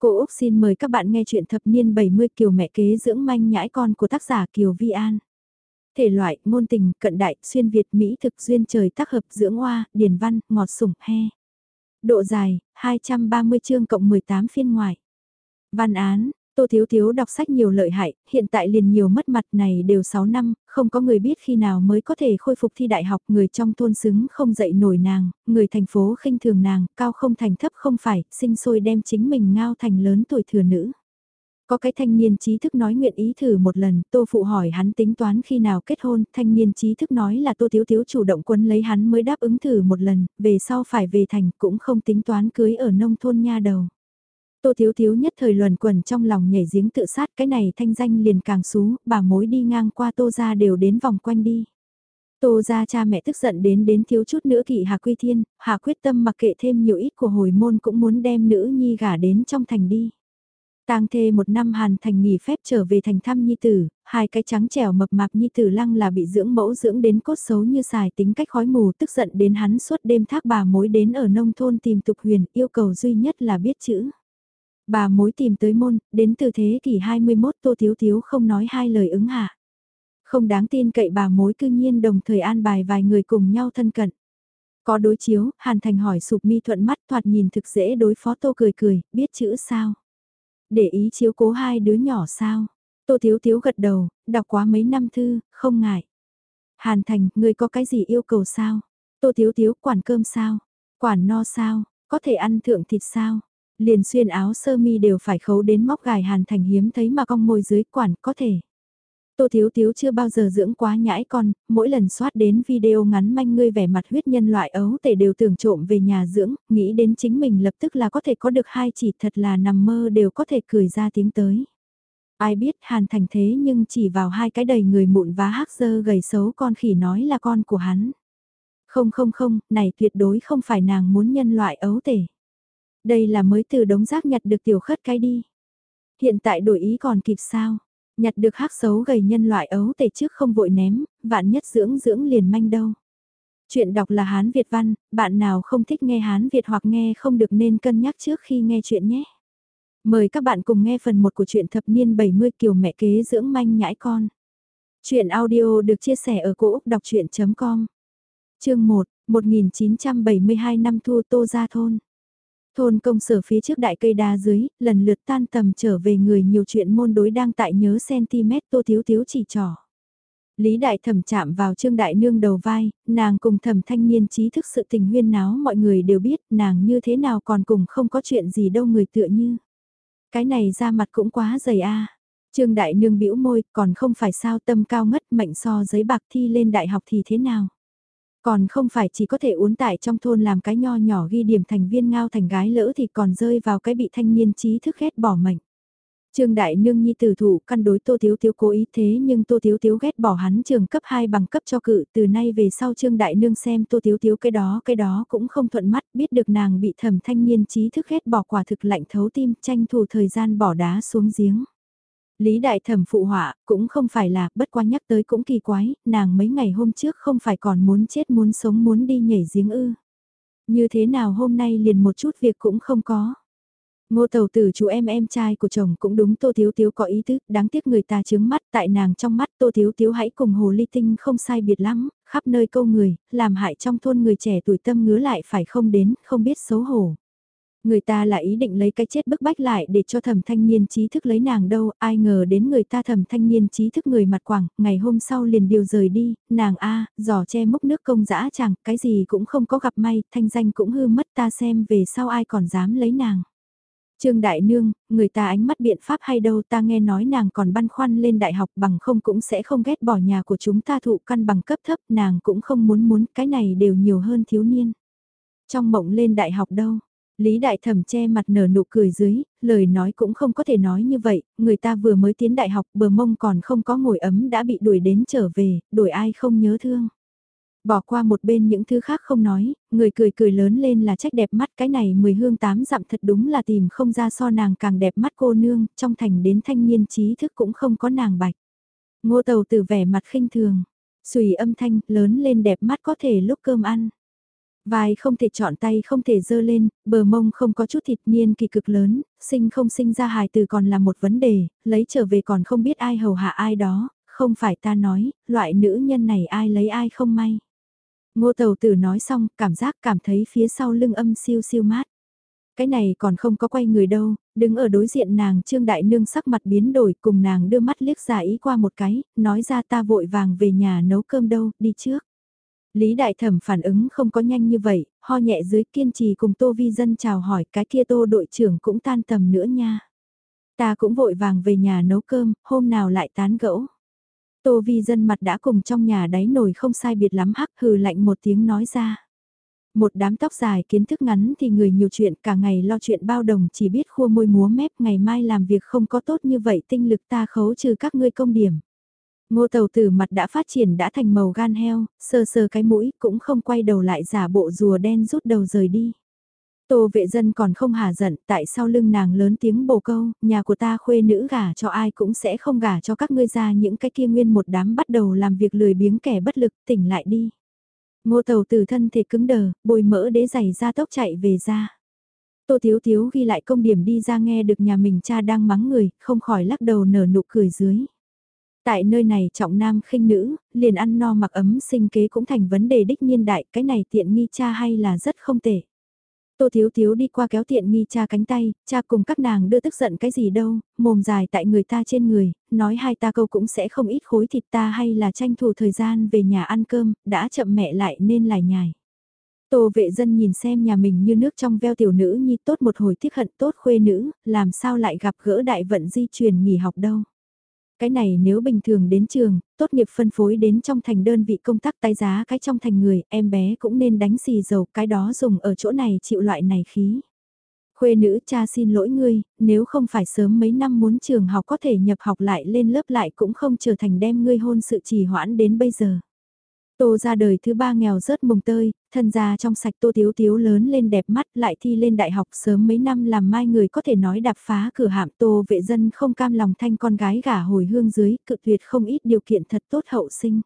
Cô Úc xin mời các bạn nghe chuyện thập niên 70 Kiều mẹ kế dưỡng manh nhãi con của tác giả Kiều Vi An. Thể loại, ngôn tình, cận đại, xuyên Việt, Mỹ thực duyên trời tác hợp dưỡng hoa, điển văn, ngọt sủng, he. Độ dài, 230 chương cộng 18 phiên ngoài. Văn án, Tô Thiếu Thiếu đọc sách nhiều lợi hại, hiện tại liền nhiều mất mặt này đều 6 năm, không có người biết khi nào mới có thể khôi phục thi đại học, người trong thôn xứng không dậy nổi nàng, người thành phố khinh thường nàng, cao không thành thấp không phải, sinh sôi đem chính mình ngao thành lớn tuổi thừa nữ. Có cái thanh niên trí thức nói nguyện ý thử một lần, Tô Phụ hỏi hắn tính toán khi nào kết hôn, thanh niên trí thức nói là Tô Thiếu Thiếu chủ động quân lấy hắn mới đáp ứng thử một lần, về sau phải về thành cũng không tính toán cưới ở nông thôn nha đầu. Tô Thiếu Thiếu nhất thời luẩn quẩn trong lòng nhảy giếng tự sát cái này thanh danh liền càng xú, bà mối đi ngang qua Tô ra đều đến vòng quanh đi. Tô ra cha mẹ tức giận đến đến thiếu chút nữa kỵ Hà Quy Thiên, Hà quyết tâm mặc kệ thêm nhiều ít của hồi môn cũng muốn đem nữ nhi gả đến trong thành đi. Tang thê một năm hàn thành nghỉ phép trở về thành thăm nhi tử, hai cái trắng trẻo mập mạp nhi tử lăng là bị dưỡng mẫu dưỡng đến cốt xấu như xài tính cách khói mù tức giận đến hắn suốt đêm thác bà mối đến ở nông thôn tìm tục huyền yêu cầu duy nhất là biết chữ. Bà mối tìm tới môn, đến từ thế kỷ 21 Tô Thiếu Thiếu không nói hai lời ứng hạ. Không đáng tin cậy bà mối cư nhiên đồng thời an bài vài người cùng nhau thân cận. Có đối chiếu, Hàn Thành hỏi sụp mi thuận mắt thoạt nhìn thực dễ đối phó Tô cười cười, biết chữ sao. Để ý chiếu cố hai đứa nhỏ sao. Tô Thiếu Thiếu gật đầu, đọc quá mấy năm thư, không ngại. Hàn Thành, người có cái gì yêu cầu sao? Tô Thiếu Thiếu, quản cơm sao? Quản no sao? Có thể ăn thượng thịt sao? Liền xuyên áo sơ mi đều phải khấu đến móc gài hàn thành hiếm thấy mà cong môi dưới quản có thể. Tô Thiếu Thiếu chưa bao giờ dưỡng quá nhãi con, mỗi lần soát đến video ngắn manh ngươi vẻ mặt huyết nhân loại ấu tể đều tưởng trộm về nhà dưỡng, nghĩ đến chính mình lập tức là có thể có được hai chỉ thật là nằm mơ đều có thể cười ra tiếng tới. Ai biết hàn thành thế nhưng chỉ vào hai cái đầy người mụn vá hắc dơ gầy xấu con khỉ nói là con của hắn. Không không không, này tuyệt đối không phải nàng muốn nhân loại ấu tể. Đây là mới từ đống rác nhặt được tiểu khất cái đi. Hiện tại đổi ý còn kịp sao? Nhặt được hắc xấu gầy nhân loại ấu tể trước không vội ném, vạn nhất dưỡng dưỡng liền manh đâu. Chuyện đọc là Hán Việt văn, bạn nào không thích nghe Hán Việt hoặc nghe không được nên cân nhắc trước khi nghe chuyện nhé. Mời các bạn cùng nghe phần 1 của truyện thập niên 70 kiều mẹ kế dưỡng manh nhãi con. Chuyện audio được chia sẻ ở cỗ đọc chuyện.com Chương 1, 1972 năm thu tô ra thôn. Thôn công sở phía trước đại cây đa dưới, lần lượt tan tầm trở về người nhiều chuyện môn đối đang tại nhớ cm tô thiếu thiếu chỉ trỏ. Lý đại thẩm chạm vào trương đại nương đầu vai, nàng cùng thẩm thanh niên trí thức sự tình huyên náo mọi người đều biết nàng như thế nào còn cùng không có chuyện gì đâu người tựa như. Cái này ra mặt cũng quá dày a Trương đại nương bĩu môi còn không phải sao tâm cao ngất mệnh so giấy bạc thi lên đại học thì thế nào. Còn không phải chỉ có thể uốn tại trong thôn làm cái nho nhỏ ghi điểm thành viên ngao thành gái lỡ thì còn rơi vào cái bị thanh niên trí thức ghét bỏ mệnh. Trương Đại Nương Nhi tử thủ, căn đối Tô Thiếu Thiếu cố ý thế nhưng Tô Thiếu Thiếu ghét bỏ hắn trường cấp 2 bằng cấp cho cự, từ nay về sau Trương Đại Nương xem Tô Thiếu Thiếu cái đó cái đó cũng không thuận mắt, biết được nàng bị thẩm thanh niên trí thức ghét bỏ quả thực lạnh thấu tim, tranh thủ thời gian bỏ đá xuống giếng. Lý đại thẩm phụ họa, cũng không phải là, bất quá nhắc tới cũng kỳ quái, nàng mấy ngày hôm trước không phải còn muốn chết muốn sống muốn đi nhảy giếng ư. Như thế nào hôm nay liền một chút việc cũng không có. Ngô tàu tử chú em em trai của chồng cũng đúng Tô Thiếu Thiếu có ý tứ, đáng tiếc người ta chướng mắt tại nàng trong mắt Tô Thiếu Thiếu hãy cùng Hồ Ly Tinh không sai biệt lắm, khắp nơi câu người, làm hại trong thôn người trẻ tuổi tâm ngứa lại phải không đến, không biết xấu hổ. Người ta là ý định lấy cái chết bức bách lại để cho thẩm thanh niên trí thức lấy nàng đâu, ai ngờ đến người ta thẩm thanh niên trí thức người mặt quảng, ngày hôm sau liền điều rời đi, nàng a giò che mốc nước công dã chẳng, cái gì cũng không có gặp may, thanh danh cũng hư mất ta xem về sau ai còn dám lấy nàng. Trương Đại Nương, người ta ánh mắt biện pháp hay đâu ta nghe nói nàng còn băn khoăn lên đại học bằng không cũng sẽ không ghét bỏ nhà của chúng ta thụ căn bằng cấp thấp nàng cũng không muốn muốn cái này đều nhiều hơn thiếu niên. Trong mộng lên đại học đâu, Lý Đại Thẩm che mặt nở nụ cười dưới, lời nói cũng không có thể nói như vậy, người ta vừa mới tiến đại học bờ mông còn không có ngồi ấm đã bị đuổi đến trở về, đuổi ai không nhớ thương. Bỏ qua một bên những thứ khác không nói, người cười cười lớn lên là trách đẹp mắt cái này mười hương tám dặm thật đúng là tìm không ra so nàng càng đẹp mắt cô nương, trong thành đến thanh niên trí thức cũng không có nàng bạch. Ngô tàu từ vẻ mặt khinh thường, xùy âm thanh lớn lên đẹp mắt có thể lúc cơm ăn. Vai không thể chọn tay không thể dơ lên, bờ mông không có chút thịt niên kỳ cực lớn, sinh không sinh ra hài từ còn là một vấn đề, lấy trở về còn không biết ai hầu hạ ai đó, không phải ta nói, loại nữ nhân này ai lấy ai không may. Ngô Tầu Tử nói xong, cảm giác cảm thấy phía sau lưng âm siêu siêu mát. Cái này còn không có quay người đâu, đứng ở đối diện nàng Trương Đại Nương sắc mặt biến đổi cùng nàng đưa mắt liếc ra ý qua một cái, nói ra ta vội vàng về nhà nấu cơm đâu, đi trước. Lý Đại Thẩm phản ứng không có nhanh như vậy, ho nhẹ dưới kiên trì cùng Tô Vi Dân chào hỏi cái kia Tô đội trưởng cũng tan tầm nữa nha. Ta cũng vội vàng về nhà nấu cơm, hôm nào lại tán gẫu. Tô Vi Dân mặt đã cùng trong nhà đáy nồi không sai biệt lắm hắc hừ lạnh một tiếng nói ra. Một đám tóc dài kiến thức ngắn thì người nhiều chuyện cả ngày lo chuyện bao đồng chỉ biết khua môi múa mép ngày mai làm việc không có tốt như vậy tinh lực ta khấu trừ các ngươi công điểm. Ngô tàu tử mặt đã phát triển đã thành màu gan heo, sơ sơ cái mũi cũng không quay đầu lại giả bộ rùa đen rút đầu rời đi. Tô vệ dân còn không hà giận, tại sao lưng nàng lớn tiếng bồ câu, nhà của ta khuê nữ gả cho ai cũng sẽ không gả cho các ngươi ra những cái kia nguyên một đám bắt đầu làm việc lười biếng kẻ bất lực, tỉnh lại đi. Ngô tàu từ thân thể cứng đờ, bồi mỡ đế giày ra tốc chạy về ra. Tô Thiếu Thiếu ghi lại công điểm đi ra nghe được nhà mình cha đang mắng người, không khỏi lắc đầu nở nụ cười dưới. Tại nơi này trọng nam khinh nữ, liền ăn no mặc ấm sinh kế cũng thành vấn đề đích nhiên đại, cái này tiện nghi cha hay là rất không tệ. Tô Thiếu Thiếu đi qua kéo tiện nghi cha cánh tay, cha cùng các nàng đưa tức giận cái gì đâu, mồm dài tại người ta trên người, nói hai ta câu cũng sẽ không ít khối thịt ta hay là tranh thủ thời gian về nhà ăn cơm, đã chậm mẹ lại nên lại nhài. Tô vệ dân nhìn xem nhà mình như nước trong veo tiểu nữ nhi tốt một hồi tiếc hận tốt khuê nữ, làm sao lại gặp gỡ đại vận di truyền nghỉ học đâu. Cái này nếu bình thường đến trường, tốt nghiệp phân phối đến trong thành đơn vị công tác tái giá cái trong thành người, em bé cũng nên đánh xì dầu cái đó dùng ở chỗ này chịu loại này khí. Khuê nữ cha xin lỗi ngươi, nếu không phải sớm mấy năm muốn trường học có thể nhập học lại lên lớp lại cũng không trở thành đem ngươi hôn sự trì hoãn đến bây giờ. Tô ra đời thứ ba nghèo rớt mùng tơi, thân gia trong sạch tô tiếu tiếu lớn lên đẹp mắt lại thi lên đại học sớm mấy năm làm mai người có thể nói đạp phá cửa hạm tô vệ dân không cam lòng thanh con gái gả hồi hương dưới, cự tuyệt không ít điều kiện thật tốt hậu sinh.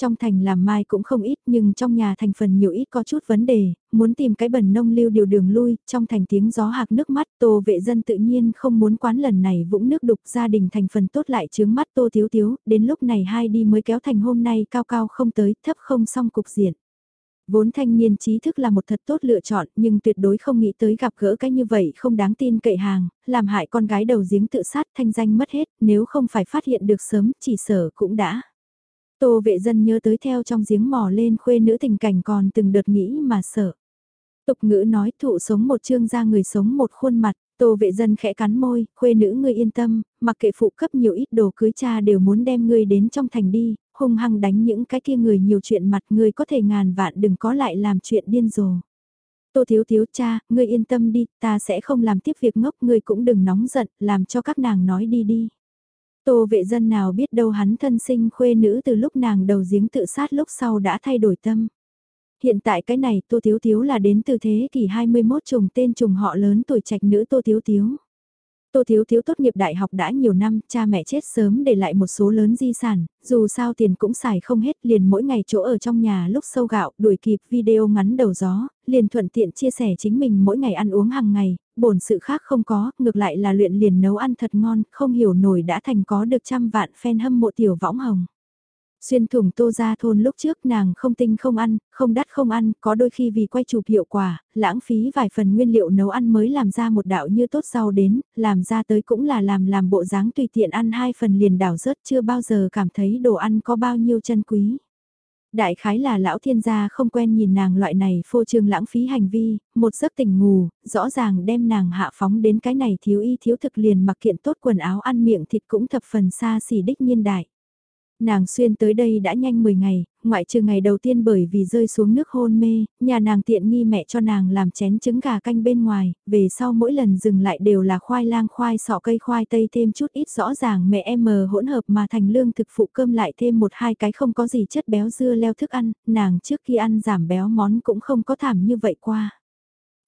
Trong thành làm mai cũng không ít nhưng trong nhà thành phần nhiều ít có chút vấn đề, muốn tìm cái bẩn nông lưu điều đường lui, trong thành tiếng gió hạc nước mắt tô vệ dân tự nhiên không muốn quán lần này vũng nước đục gia đình thành phần tốt lại chướng mắt tô thiếu thiếu, đến lúc này hai đi mới kéo thành hôm nay cao cao không tới, thấp không xong cục diện. Vốn thanh niên trí thức là một thật tốt lựa chọn nhưng tuyệt đối không nghĩ tới gặp gỡ cái như vậy không đáng tin cậy hàng, làm hại con gái đầu giếng tự sát thanh danh mất hết nếu không phải phát hiện được sớm chỉ sở cũng đã. Tô vệ dân nhớ tới theo trong giếng mò lên khuê nữ tình cảnh còn từng đợt nghĩ mà sợ. Tục ngữ nói thụ sống một chương ra người sống một khuôn mặt, tô vệ dân khẽ cắn môi, khuê nữ ngươi yên tâm, mặc kệ phụ cấp nhiều ít đồ cưới cha đều muốn đem ngươi đến trong thành đi, hung hăng đánh những cái kia người nhiều chuyện mặt ngươi có thể ngàn vạn đừng có lại làm chuyện điên rồ. Tô thiếu thiếu cha, ngươi yên tâm đi, ta sẽ không làm tiếp việc ngốc ngươi cũng đừng nóng giận, làm cho các nàng nói đi đi. Tô vệ dân nào biết đâu hắn thân sinh khuê nữ từ lúc nàng đầu giếng tự sát lúc sau đã thay đổi tâm. Hiện tại cái này Tô Thiếu Thiếu là đến từ thế kỷ 21 trùng tên trùng họ lớn tuổi trạch nữ Tô Thiếu Thiếu. Tô Thiếu Thiếu tốt nghiệp đại học đã nhiều năm, cha mẹ chết sớm để lại một số lớn di sản, dù sao tiền cũng xài không hết liền mỗi ngày chỗ ở trong nhà lúc sâu gạo, đuổi kịp video ngắn đầu gió, liền thuận tiện chia sẻ chính mình mỗi ngày ăn uống hàng ngày, bổn sự khác không có, ngược lại là luyện liền nấu ăn thật ngon, không hiểu nổi đã thành có được trăm vạn fan hâm mộ tiểu võng hồng. Xuyên thủng tô ra thôn lúc trước nàng không tinh không ăn, không đắt không ăn, có đôi khi vì quay chụp hiệu quả, lãng phí vài phần nguyên liệu nấu ăn mới làm ra một đạo như tốt rau đến, làm ra tới cũng là làm làm bộ dáng tùy tiện ăn hai phần liền đảo rớt chưa bao giờ cảm thấy đồ ăn có bao nhiêu chân quý. Đại khái là lão thiên gia không quen nhìn nàng loại này phô trương lãng phí hành vi, một giấc tỉnh ngủ, rõ ràng đem nàng hạ phóng đến cái này thiếu y thiếu thực liền mặc kiện tốt quần áo ăn miệng thịt cũng thập phần xa xỉ đích nhiên đại. Nàng xuyên tới đây đã nhanh 10 ngày, ngoại trừ ngày đầu tiên bởi vì rơi xuống nước hôn mê, nhà nàng tiện nghi mẹ cho nàng làm chén trứng gà canh bên ngoài, về sau mỗi lần dừng lại đều là khoai lang khoai sọ cây khoai tây thêm chút ít rõ ràng mẹ em mờ hỗn hợp mà thành lương thực phụ cơm lại thêm một hai cái không có gì chất béo dưa leo thức ăn, nàng trước khi ăn giảm béo món cũng không có thảm như vậy qua.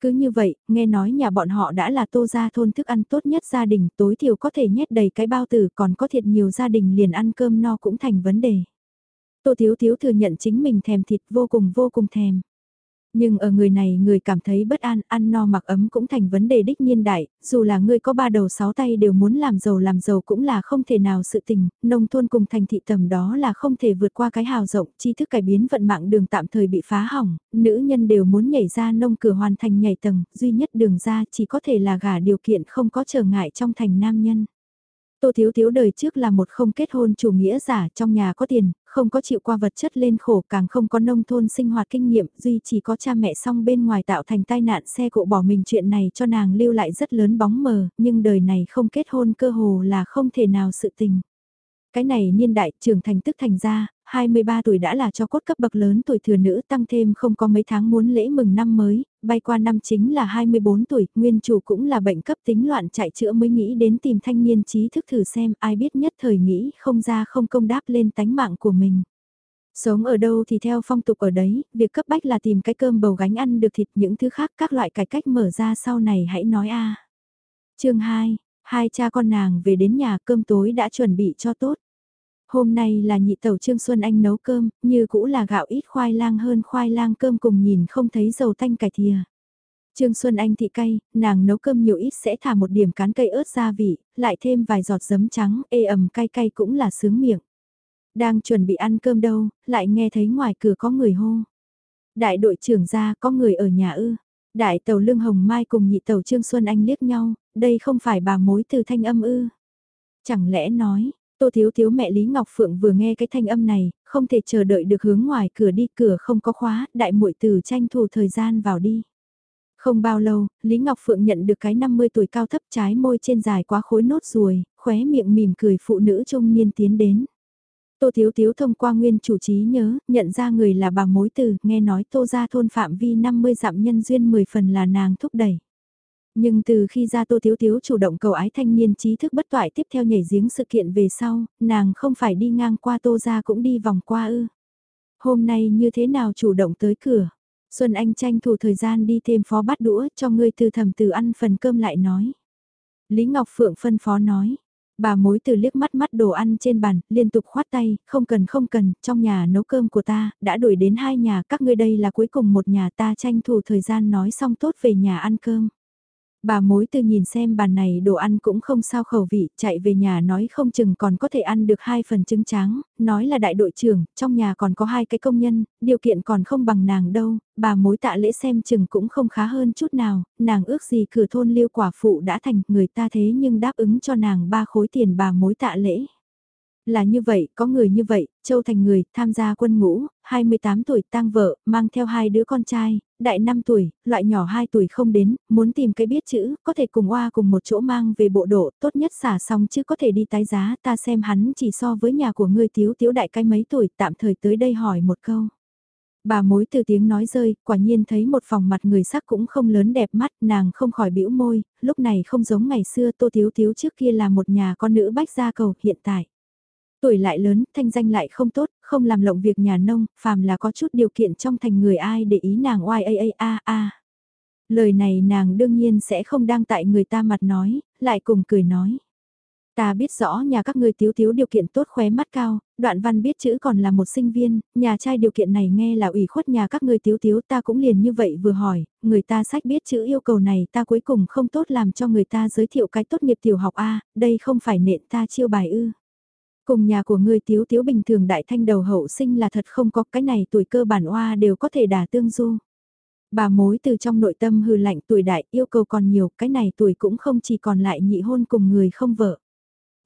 Cứ như vậy, nghe nói nhà bọn họ đã là tô gia thôn thức ăn tốt nhất gia đình, tối thiểu có thể nhét đầy cái bao tử, còn có thiệt nhiều gia đình liền ăn cơm no cũng thành vấn đề. Tô Thiếu Thiếu thừa nhận chính mình thèm thịt vô cùng vô cùng thèm. Nhưng ở người này người cảm thấy bất an, ăn no mặc ấm cũng thành vấn đề đích nhiên đại, dù là người có ba đầu sáu tay đều muốn làm giàu làm giàu cũng là không thể nào sự tình, nông thôn cùng thành thị tầm đó là không thể vượt qua cái hào rộng, tri thức cải biến vận mạng đường tạm thời bị phá hỏng, nữ nhân đều muốn nhảy ra nông cửa hoàn thành nhảy tầng, duy nhất đường ra chỉ có thể là gả điều kiện không có trở ngại trong thành nam nhân. Tô Thiếu Thiếu đời trước là một không kết hôn chủ nghĩa giả trong nhà có tiền, không có chịu qua vật chất lên khổ càng không có nông thôn sinh hoạt kinh nghiệm, duy chỉ có cha mẹ song bên ngoài tạo thành tai nạn xe cộ bỏ mình chuyện này cho nàng lưu lại rất lớn bóng mờ, nhưng đời này không kết hôn cơ hồ là không thể nào sự tình. Cái này niên đại trưởng thành tức thành ra, 23 tuổi đã là cho cốt cấp bậc lớn tuổi thừa nữ tăng thêm không có mấy tháng muốn lễ mừng năm mới, bay qua năm chính là 24 tuổi, nguyên chủ cũng là bệnh cấp tính loạn chạy chữa mới nghĩ đến tìm thanh niên trí thức thử xem ai biết nhất thời nghĩ không ra không công đáp lên tánh mạng của mình. Sống ở đâu thì theo phong tục ở đấy, việc cấp bách là tìm cái cơm bầu gánh ăn được thịt những thứ khác các loại cải cách mở ra sau này hãy nói a chương 2, hai cha con nàng về đến nhà cơm tối đã chuẩn bị cho tốt. Hôm nay là nhị tẩu Trương Xuân Anh nấu cơm, như cũ là gạo ít khoai lang hơn khoai lang cơm cùng nhìn không thấy dầu tanh cải thìa. Trương Xuân Anh thị cay, nàng nấu cơm nhiều ít sẽ thả một điểm cán cây ớt gia vị, lại thêm vài giọt giấm trắng, ê ẩm cay cay cũng là sướng miệng. Đang chuẩn bị ăn cơm đâu, lại nghe thấy ngoài cửa có người hô. Đại đội trưởng ra có người ở nhà ư. Đại tàu Lương Hồng Mai cùng nhị tàu Trương Xuân Anh liếc nhau, đây không phải bà mối từ thanh âm ư. Chẳng lẽ nói, Tô Thiếu Thiếu mẹ Lý Ngọc Phượng vừa nghe cái thanh âm này, không thể chờ đợi được hướng ngoài cửa đi, cửa không có khóa, đại muội tử tranh thủ thời gian vào đi. Không bao lâu, Lý Ngọc Phượng nhận được cái 50 tuổi cao thấp trái môi trên dài quá khối nốt ruồi, khóe miệng mỉm cười phụ nữ trung niên tiến đến. Tô Thiếu Thiếu thông qua nguyên chủ trí nhớ, nhận ra người là bà mối từ, nghe nói tô ra thôn phạm vi 50 dặm nhân duyên 10 phần là nàng thúc đẩy. Nhưng từ khi ra Tô Thiếu Thiếu chủ động cầu ái thanh niên trí thức bất toại tiếp theo nhảy giếng sự kiện về sau, nàng không phải đi ngang qua Tô ra cũng đi vòng qua ư. Hôm nay như thế nào chủ động tới cửa? Xuân Anh tranh thủ thời gian đi thêm phó bát đũa cho ngươi từ thầm từ ăn phần cơm lại nói. Lý Ngọc Phượng phân phó nói. Bà mối từ liếc mắt mắt đồ ăn trên bàn, liên tục khoát tay, không cần không cần, trong nhà nấu cơm của ta, đã đuổi đến hai nhà, các ngươi đây là cuối cùng một nhà ta tranh thủ thời gian nói xong tốt về nhà ăn cơm. Bà mối từ nhìn xem bàn này đồ ăn cũng không sao khẩu vị, chạy về nhà nói không chừng còn có thể ăn được hai phần trứng tráng, nói là đại đội trưởng, trong nhà còn có hai cái công nhân, điều kiện còn không bằng nàng đâu, bà mối tạ lễ xem chừng cũng không khá hơn chút nào, nàng ước gì cửa thôn liêu quả phụ đã thành người ta thế nhưng đáp ứng cho nàng ba khối tiền bà mối tạ lễ. Là như vậy, có người như vậy, Châu Thành người, tham gia quân ngũ, 28 tuổi tang vợ, mang theo hai đứa con trai, đại 5 tuổi, loại nhỏ 2 tuổi không đến, muốn tìm cái biết chữ, có thể cùng oa cùng một chỗ mang về bộ độ, tốt nhất xả xong chứ có thể đi tái giá, ta xem hắn chỉ so với nhà của ngươi thiếu thiếu đại cái mấy tuổi, tạm thời tới đây hỏi một câu. Bà mối từ tiếng nói rơi, quả nhiên thấy một phòng mặt người sắc cũng không lớn đẹp mắt, nàng không khỏi bĩu môi, lúc này không giống ngày xưa tô thiếu thiếu trước kia là một nhà con nữ bách gia cầu, hiện tại tuổi lại lớn, thanh danh lại không tốt, không làm lộng việc nhà nông, phàm là có chút điều kiện trong thành người ai để ý nàng oai a a a a. Lời này nàng đương nhiên sẽ không đăng tại người ta mặt nói, lại cùng cười nói. Ta biết rõ nhà các ngươi thiếu thiếu điều kiện tốt khóe mắt cao, đoạn văn biết chữ còn là một sinh viên, nhà trai điều kiện này nghe là ủy khuất nhà các ngươi thiếu thiếu ta cũng liền như vậy vừa hỏi, người ta sách biết chữ yêu cầu này ta cuối cùng không tốt làm cho người ta giới thiệu cái tốt nghiệp tiểu học A, đây không phải nện ta chiêu bài ư. Cùng nhà của ngươi tiếu tiếu bình thường đại thanh đầu hậu sinh là thật không có cái này tuổi cơ bản oa đều có thể đả tương du. Bà mối từ trong nội tâm hư lạnh tuổi đại yêu cầu còn nhiều cái này tuổi cũng không chỉ còn lại nhị hôn cùng người không vợ.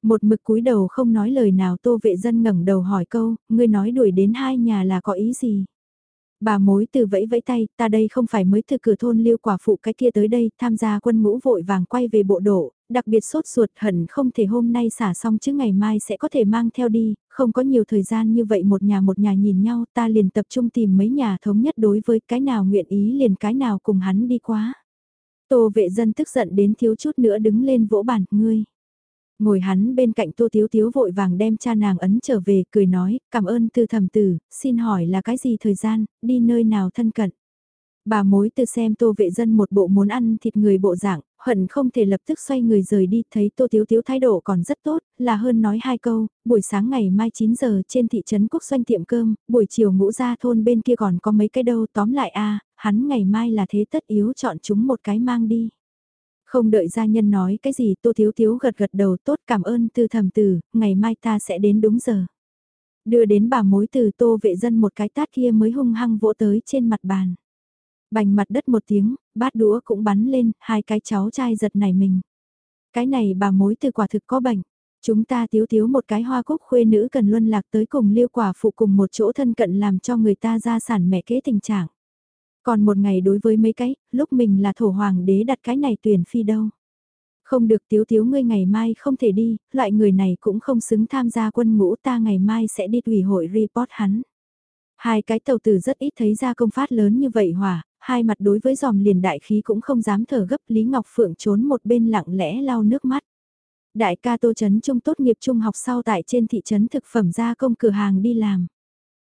Một mực cúi đầu không nói lời nào tô vệ dân ngẩng đầu hỏi câu, ngươi nói đuổi đến hai nhà là có ý gì? Bà mối từ vẫy vẫy tay, ta đây không phải mới từ cửa thôn liêu quả phụ cái kia tới đây, tham gia quân ngũ vội vàng quay về bộ đổ đặc biệt sốt ruột hận không thể hôm nay xả xong chứ ngày mai sẽ có thể mang theo đi, không có nhiều thời gian như vậy một nhà một nhà nhìn nhau, ta liền tập trung tìm mấy nhà thống nhất đối với cái nào nguyện ý liền cái nào cùng hắn đi quá. Tô vệ dân tức giận đến thiếu chút nữa đứng lên vỗ bàn ngươi. Ngồi hắn bên cạnh Tô Thiếu Thiếu vội vàng đem cha nàng ấn trở về, cười nói, cảm ơn tư thầm tử, xin hỏi là cái gì thời gian, đi nơi nào thân cận. Bà mối từ xem tô vệ dân một bộ muốn ăn thịt người bộ dạng, hận không thể lập tức xoay người rời đi, thấy tô thiếu thiếu thái độ còn rất tốt, là hơn nói hai câu, buổi sáng ngày mai 9 giờ trên thị trấn quốc doanh tiệm cơm, buổi chiều ngũ ra thôn bên kia còn có mấy cái đâu tóm lại a hắn ngày mai là thế tất yếu chọn chúng một cái mang đi. Không đợi gia nhân nói cái gì Tô Thiếu Thiếu gật gật đầu tốt cảm ơn tư thầm từ, ngày mai ta sẽ đến đúng giờ. Đưa đến bà mối từ tô vệ dân một cái tát kia mới hung hăng vỗ tới trên mặt bàn. Bành mặt đất một tiếng, bát đũa cũng bắn lên, hai cái cháu trai giật nảy mình. Cái này bà mối từ quả thực có bệnh. Chúng ta thiếu thiếu một cái hoa cúc khuê nữ cần luân lạc tới cùng liêu quả phụ cùng một chỗ thân cận làm cho người ta ra sản mẹ kế tình trạng. Còn một ngày đối với mấy cái, lúc mình là thổ hoàng đế đặt cái này tuyển phi đâu. Không được tiếu tiếu ngươi ngày mai không thể đi, loại người này cũng không xứng tham gia quân ngũ ta ngày mai sẽ đi ủy hội report hắn. Hai cái tàu tử rất ít thấy ra công phát lớn như vậy hỏa, hai mặt đối với dòm liền đại khí cũng không dám thở gấp Lý Ngọc Phượng trốn một bên lặng lẽ lau nước mắt. Đại ca Tô Trấn Trung tốt nghiệp trung học sau tại trên thị trấn thực phẩm gia công cửa hàng đi làm.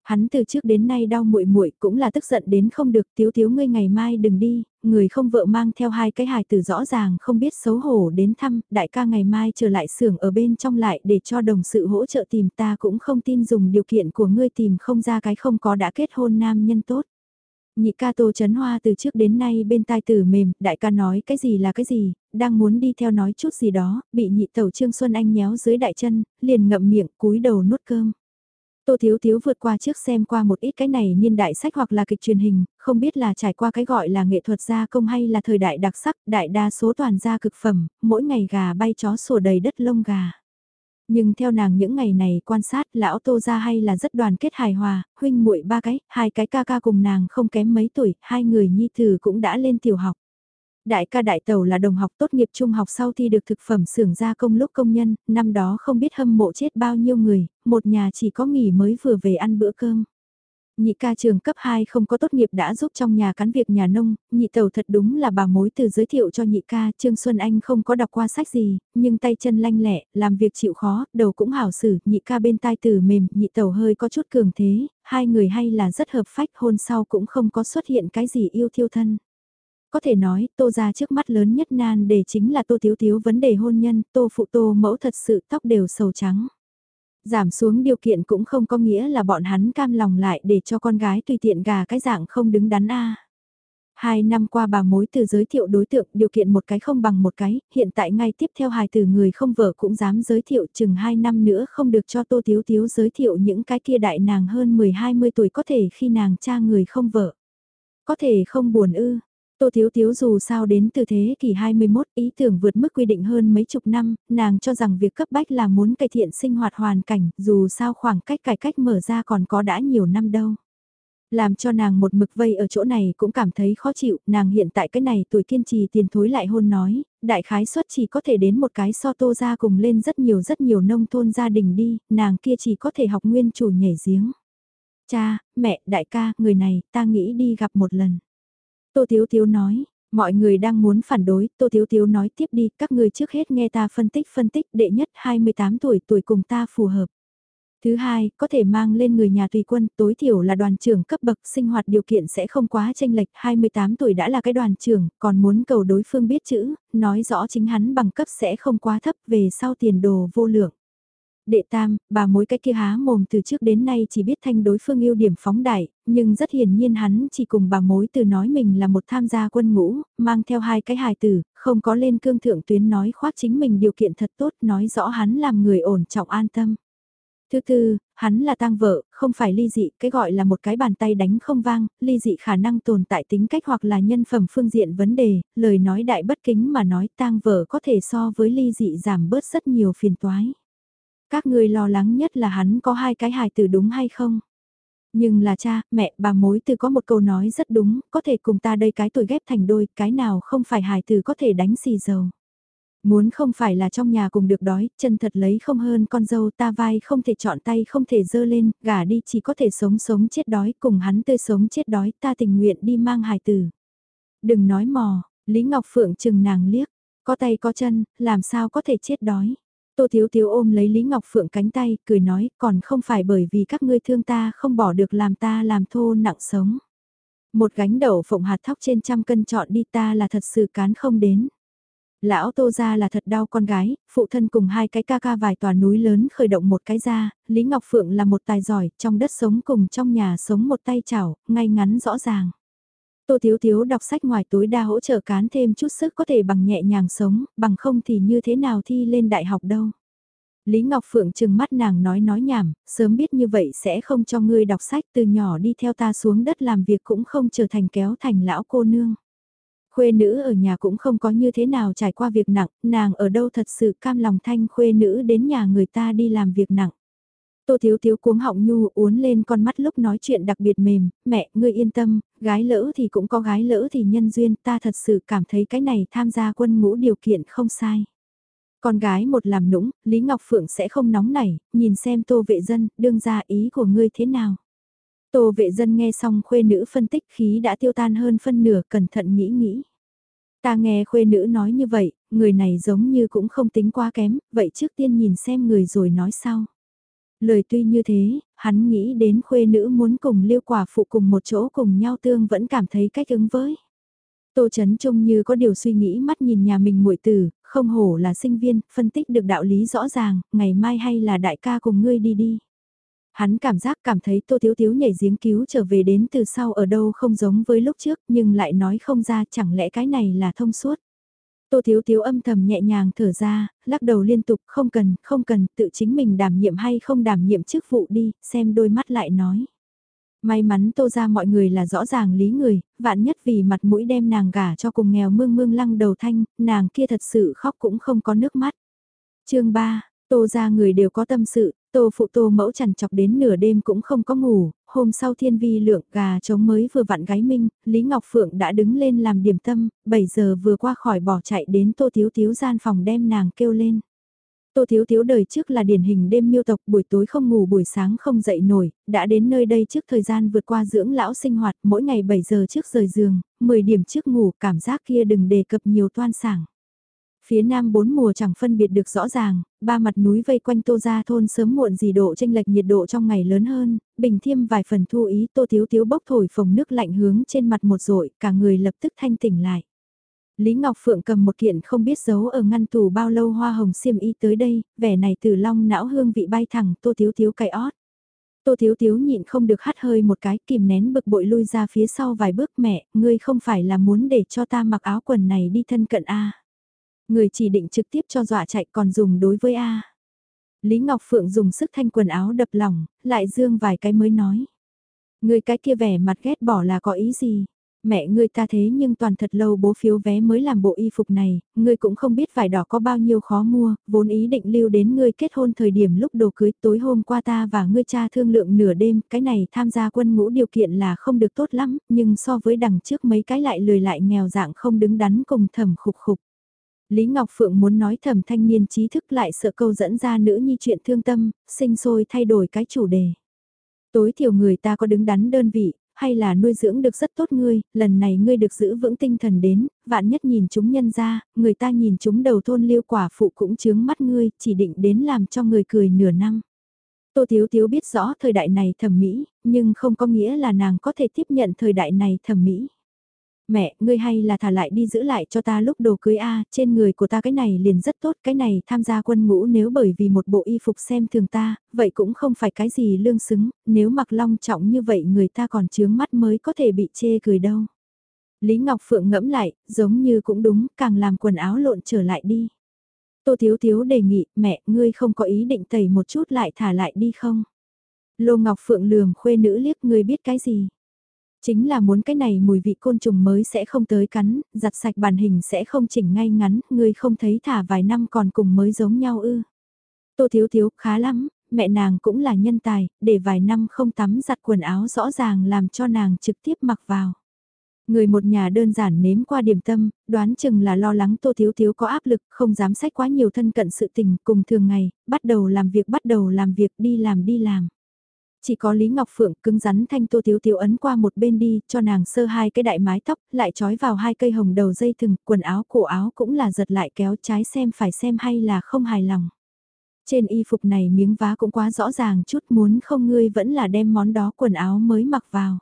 Hắn từ trước đến nay đau muội muội cũng là tức giận đến không được tiếu tiếu ngươi ngày mai đừng đi, người không vợ mang theo hai cái hài từ rõ ràng không biết xấu hổ đến thăm, đại ca ngày mai trở lại xưởng ở bên trong lại để cho đồng sự hỗ trợ tìm ta cũng không tin dùng điều kiện của ngươi tìm không ra cái không có đã kết hôn nam nhân tốt. Nhị ca Tô Chấn Hoa từ trước đến nay bên tai tử mềm, đại ca nói cái gì là cái gì, đang muốn đi theo nói chút gì đó, bị nhị tẩu Trương Xuân Anh nhéo dưới đại chân, liền ngậm miệng cúi đầu nuốt cơm. Tô Thiếu Thiếu vượt qua trước xem qua một ít cái này niên đại sách hoặc là kịch truyền hình, không biết là trải qua cái gọi là nghệ thuật gia công hay là thời đại đặc sắc, đại đa số toàn gia cực phẩm, mỗi ngày gà bay chó sủa đầy đất lông gà. Nhưng theo nàng những ngày này quan sát lão tô ra hay là rất đoàn kết hài hòa, huynh muội ba cái, hai cái ca ca cùng nàng không kém mấy tuổi, hai người nhi tử cũng đã lên tiểu học. Đại ca đại tàu là đồng học tốt nghiệp trung học sau thi được thực phẩm xưởng gia công lúc công nhân, năm đó không biết hâm mộ chết bao nhiêu người, một nhà chỉ có nghỉ mới vừa về ăn bữa cơm. Nhị ca trường cấp 2 không có tốt nghiệp đã giúp trong nhà cán việc nhà nông, nhị tàu thật đúng là bà mối từ giới thiệu cho nhị ca, Trương Xuân Anh không có đọc qua sách gì, nhưng tay chân lanh lẹ, làm việc chịu khó, đầu cũng hảo xử, nhị ca bên tai từ mềm, nhị tàu hơi có chút cường thế, hai người hay là rất hợp phách hôn sau cũng không có xuất hiện cái gì yêu thiêu thân. Có thể nói, tô ra trước mắt lớn nhất nan để chính là tô thiếu thiếu vấn đề hôn nhân, tô phụ tô mẫu thật sự tóc đều sầu trắng. Giảm xuống điều kiện cũng không có nghĩa là bọn hắn cam lòng lại để cho con gái tùy tiện gà cái dạng không đứng đắn a. Hai năm qua bà mối từ giới thiệu đối tượng điều kiện một cái không bằng một cái, hiện tại ngay tiếp theo hài từ người không vợ cũng dám giới thiệu chừng hai năm nữa không được cho Tô Tiếu Tiếu giới thiệu những cái kia đại nàng hơn 10-20 tuổi có thể khi nàng cha người không vợ. Có thể không buồn ư, Tô Thiếu Thiếu dù sao đến từ thế kỷ 21 ý tưởng vượt mức quy định hơn mấy chục năm, nàng cho rằng việc cấp bách là muốn cải thiện sinh hoạt hoàn cảnh, dù sao khoảng cách cải cách mở ra còn có đã nhiều năm đâu. Làm cho nàng một mực vây ở chỗ này cũng cảm thấy khó chịu, nàng hiện tại cái này tuổi kiên trì tiền thối lại hôn nói, đại khái suất chỉ có thể đến một cái so tô ra cùng lên rất nhiều rất nhiều nông thôn gia đình đi, nàng kia chỉ có thể học nguyên chủ nhảy giếng. Cha, mẹ, đại ca, người này, ta nghĩ đi gặp một lần. Tô Thiếu Thiếu nói, mọi người đang muốn phản đối, Tô Thiếu Thiếu nói tiếp đi, các người trước hết nghe ta phân tích phân tích, đệ nhất 28 tuổi tuổi cùng ta phù hợp. Thứ hai, có thể mang lên người nhà tùy quân, tối thiểu là đoàn trưởng cấp bậc sinh hoạt điều kiện sẽ không quá tranh lệch, 28 tuổi đã là cái đoàn trưởng, còn muốn cầu đối phương biết chữ, nói rõ chính hắn bằng cấp sẽ không quá thấp về sau tiền đồ vô lượng. Đệ tam, bà mối cái kia há mồm từ trước đến nay chỉ biết thanh đối phương ưu điểm phóng đại, nhưng rất hiển nhiên hắn chỉ cùng bà mối từ nói mình là một tham gia quân ngũ, mang theo hai cái hài tử, không có lên cương thượng tuyến nói khoác chính mình điều kiện thật tốt, nói rõ hắn làm người ổn trọng an tâm. Thứ tư, hắn là tang vợ, không phải ly dị, cái gọi là một cái bàn tay đánh không vang, ly dị khả năng tồn tại tính cách hoặc là nhân phẩm phương diện vấn đề, lời nói đại bất kính mà nói tang vợ có thể so với ly dị giảm bớt rất nhiều phiền toái. Các người lo lắng nhất là hắn có hai cái hài tử đúng hay không? Nhưng là cha, mẹ, bà mối từ có một câu nói rất đúng, có thể cùng ta đây cái tuổi ghép thành đôi, cái nào không phải hài tử có thể đánh xì dầu. Muốn không phải là trong nhà cùng được đói, chân thật lấy không hơn con dâu ta vai không thể chọn tay không thể dơ lên, gả đi chỉ có thể sống sống chết đói, cùng hắn tươi sống chết đói, ta tình nguyện đi mang hài tử. Đừng nói mò, Lý Ngọc Phượng chừng nàng liếc, có tay có chân, làm sao có thể chết đói. Tô Thiếu Thiếu ôm lấy Lý Ngọc Phượng cánh tay, cười nói, còn không phải bởi vì các ngươi thương ta không bỏ được làm ta làm thô nặng sống. Một gánh đậu phộng hạt thóc trên trăm cân chọn đi ta là thật sự cán không đến. Lão Tô ra là thật đau con gái, phụ thân cùng hai cái ca ca vài tòa núi lớn khởi động một cái ra, Lý Ngọc Phượng là một tài giỏi, trong đất sống cùng trong nhà sống một tay chảo, ngay ngắn rõ ràng. Tô Thiếu Thiếu đọc sách ngoài tối đa hỗ trợ cán thêm chút sức có thể bằng nhẹ nhàng sống, bằng không thì như thế nào thi lên đại học đâu. Lý Ngọc Phượng chừng mắt nàng nói nói nhảm, sớm biết như vậy sẽ không cho ngươi đọc sách từ nhỏ đi theo ta xuống đất làm việc cũng không trở thành kéo thành lão cô nương. Khuê nữ ở nhà cũng không có như thế nào trải qua việc nặng, nàng ở đâu thật sự cam lòng thanh khuê nữ đến nhà người ta đi làm việc nặng. Tô Thiếu Thiếu cuống họng nhu uốn lên con mắt lúc nói chuyện đặc biệt mềm, mẹ, ngươi yên tâm, gái lỡ thì cũng có gái lỡ thì nhân duyên, ta thật sự cảm thấy cái này tham gia quân ngũ điều kiện không sai. Con gái một làm nũng, Lý Ngọc Phượng sẽ không nóng nảy, nhìn xem tô vệ dân, đương ra ý của ngươi thế nào. Tô vệ dân nghe xong khuê nữ phân tích khí đã tiêu tan hơn phân nửa cẩn thận nghĩ nghĩ. Ta nghe khuê nữ nói như vậy, người này giống như cũng không tính quá kém, vậy trước tiên nhìn xem người rồi nói sau. Lời tuy như thế, hắn nghĩ đến khuê nữ muốn cùng liêu quả phụ cùng một chỗ cùng nhau tương vẫn cảm thấy cách ứng với. Tô Chấn Trung như có điều suy nghĩ mắt nhìn nhà mình muội tử, không hổ là sinh viên, phân tích được đạo lý rõ ràng, ngày mai hay là đại ca cùng ngươi đi đi. Hắn cảm giác cảm thấy Tô Thiếu Thiếu nhảy giếng cứu trở về đến từ sau ở đâu không giống với lúc trước nhưng lại nói không ra chẳng lẽ cái này là thông suốt. Tô Thiếu Thiếu âm thầm nhẹ nhàng thở ra, lắc đầu liên tục không cần, không cần, tự chính mình đảm nhiệm hay không đảm nhiệm chức vụ đi, xem đôi mắt lại nói. May mắn tô ra mọi người là rõ ràng lý người, vạn nhất vì mặt mũi đem nàng gả cho cùng nghèo mương mương lăng đầu thanh, nàng kia thật sự khóc cũng không có nước mắt. chương 3, tô ra người đều có tâm sự, tô phụ tô mẫu chằn chọc đến nửa đêm cũng không có ngủ, hôm sau thiên vi lượng gà trống mới vừa vặn gái minh, Lý Ngọc Phượng đã đứng lên làm điểm tâm, 7 giờ vừa qua khỏi bỏ chạy đến tô thiếu thiếu gian phòng đem nàng kêu lên. Tô Thiếu Thiếu đời trước là điển hình đêm miêu tộc buổi tối không ngủ buổi sáng không dậy nổi, đã đến nơi đây trước thời gian vượt qua dưỡng lão sinh hoạt mỗi ngày 7 giờ trước rời giường, 10 điểm trước ngủ cảm giác kia đừng đề cập nhiều toan sảng. Phía nam bốn mùa chẳng phân biệt được rõ ràng, ba mặt núi vây quanh tô ra thôn sớm muộn gì độ tranh lệch nhiệt độ trong ngày lớn hơn, bình thiêm vài phần thu ý tô thiếu thiếu bốc thổi phồng nước lạnh hướng trên mặt một rội, cả người lập tức thanh tỉnh lại. Lý Ngọc Phượng cầm một kiện không biết giấu ở ngăn tủ bao lâu hoa hồng xiêm y tới đây, vẻ này từ long não hương vị bay thẳng tô thiếu thiếu cay ót. Tô thiếu thiếu nhịn không được hắt hơi một cái kìm nén bực bội lui ra phía sau vài bước mẹ, ngươi không phải là muốn để cho ta mặc áo quần này đi thân cận A. Người chỉ định trực tiếp cho dọa chạy còn dùng đối với A. Lý Ngọc Phượng dùng sức thanh quần áo đập lỏng, lại dương vài cái mới nói. Người cái kia vẻ mặt ghét bỏ là có ý gì? mẹ ngươi ta thế nhưng toàn thật lâu bố phiếu vé mới làm bộ y phục này, ngươi cũng không biết vải đỏ có bao nhiêu khó mua, vốn ý định lưu đến ngươi kết hôn thời điểm lúc đồ cưới tối hôm qua ta và ngươi cha thương lượng nửa đêm, cái này tham gia quân ngũ điều kiện là không được tốt lắm, nhưng so với đằng trước mấy cái lại lười lại nghèo dạng không đứng đắn cùng thầm khục khục. Lý Ngọc Phượng muốn nói thầm thanh niên trí thức lại sợ câu dẫn ra nữ nhi chuyện thương tâm, sinh sôi thay đổi cái chủ đề tối thiểu người ta có đứng đắn đơn vị, hay là nuôi dưỡng được rất tốt ngươi, lần này ngươi được giữ vững tinh thần đến, vạn nhất nhìn chúng nhân ra, người ta nhìn chúng đầu thôn liêu quả phụ cũng chướng mắt ngươi, chỉ định đến làm cho người cười nửa năm. Tô Thiếu Thiếu biết rõ thời đại này thẩm mỹ, nhưng không có nghĩa là nàng có thể tiếp nhận thời đại này thẩm mỹ. Mẹ, ngươi hay là thả lại đi giữ lại cho ta lúc đồ cưới A, trên người của ta cái này liền rất tốt, cái này tham gia quân ngũ nếu bởi vì một bộ y phục xem thường ta, vậy cũng không phải cái gì lương xứng, nếu mặc long trọng như vậy người ta còn chướng mắt mới có thể bị chê cười đâu. Lý Ngọc Phượng ngẫm lại, giống như cũng đúng, càng làm quần áo lộn trở lại đi. Tô Thiếu Thiếu đề nghị, mẹ, ngươi không có ý định tẩy một chút lại thả lại đi không? Lô Ngọc Phượng lườm khuê nữ liếc ngươi biết cái gì? Chính là muốn cái này mùi vị côn trùng mới sẽ không tới cắn, giặt sạch bàn hình sẽ không chỉnh ngay ngắn, ngươi không thấy thả vài năm còn cùng mới giống nhau ư. Tô Thiếu Thiếu khá lắm, mẹ nàng cũng là nhân tài, để vài năm không tắm giặt quần áo rõ ràng làm cho nàng trực tiếp mặc vào. Người một nhà đơn giản nếm qua điểm tâm, đoán chừng là lo lắng Tô Thiếu Thiếu có áp lực, không dám sách quá nhiều thân cận sự tình cùng thường ngày, bắt đầu làm việc bắt đầu làm việc đi làm đi làm. Chỉ có Lý Ngọc Phượng cứng rắn thanh tô thiếu thiếu ấn qua một bên đi, cho nàng sơ hai cái đại mái tóc, lại trói vào hai cây hồng đầu dây thừng, quần áo cổ áo cũng là giật lại kéo trái xem phải xem hay là không hài lòng. Trên y phục này miếng vá cũng quá rõ ràng chút muốn không ngươi vẫn là đem món đó quần áo mới mặc vào.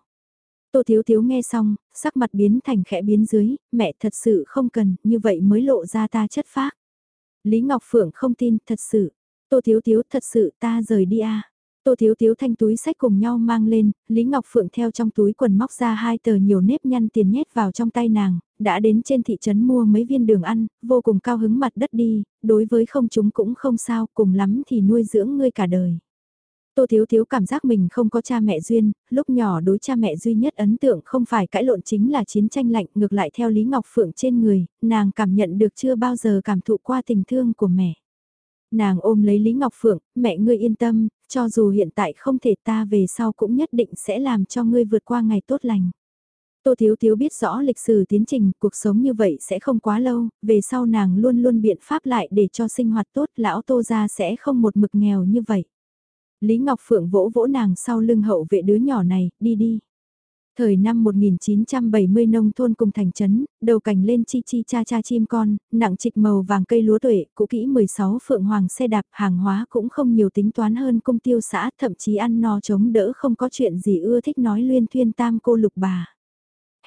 Tô Thiếu Thiếu nghe xong, sắc mặt biến thành khẽ biến dưới, mẹ thật sự không cần, như vậy mới lộ ra ta chất phác. Lý Ngọc Phượng không tin, thật sự. Tô Thiếu Thiếu thật sự ta rời đi à. Tô Thiếu Thiếu thanh túi sách cùng nhau mang lên, Lý Ngọc Phượng theo trong túi quần móc ra hai tờ nhiều nếp nhăn tiền nhét vào trong tay nàng, đã đến trên thị trấn mua mấy viên đường ăn, vô cùng cao hứng mặt đất đi, đối với không chúng cũng không sao, cùng lắm thì nuôi dưỡng ngươi cả đời. Tô Thiếu Thiếu cảm giác mình không có cha mẹ duyên, lúc nhỏ đối cha mẹ duy nhất ấn tượng không phải cãi lộn chính là chiến tranh lạnh ngược lại theo Lý Ngọc Phượng trên người, nàng cảm nhận được chưa bao giờ cảm thụ qua tình thương của mẹ. Nàng ôm lấy Lý Ngọc Phượng, mẹ ngươi yên tâm, cho dù hiện tại không thể ta về sau cũng nhất định sẽ làm cho ngươi vượt qua ngày tốt lành. Tô Thiếu Thiếu biết rõ lịch sử tiến trình, cuộc sống như vậy sẽ không quá lâu, về sau nàng luôn luôn biện pháp lại để cho sinh hoạt tốt, lão Tô gia sẽ không một mực nghèo như vậy. Lý Ngọc Phượng vỗ vỗ nàng sau lưng hậu vệ đứa nhỏ này, đi đi. Thời năm 1970 nông thôn cùng thành trấn, đầu cảnh lên chi chi cha cha chim con, nặng trịch màu vàng cây lúa tuệ, cũ kỹ 16 phượng hoàng xe đạp hàng hóa cũng không nhiều tính toán hơn công tiêu xã, thậm chí ăn no chống đỡ không có chuyện gì ưa thích nói luyên thuyên tam cô lục bà.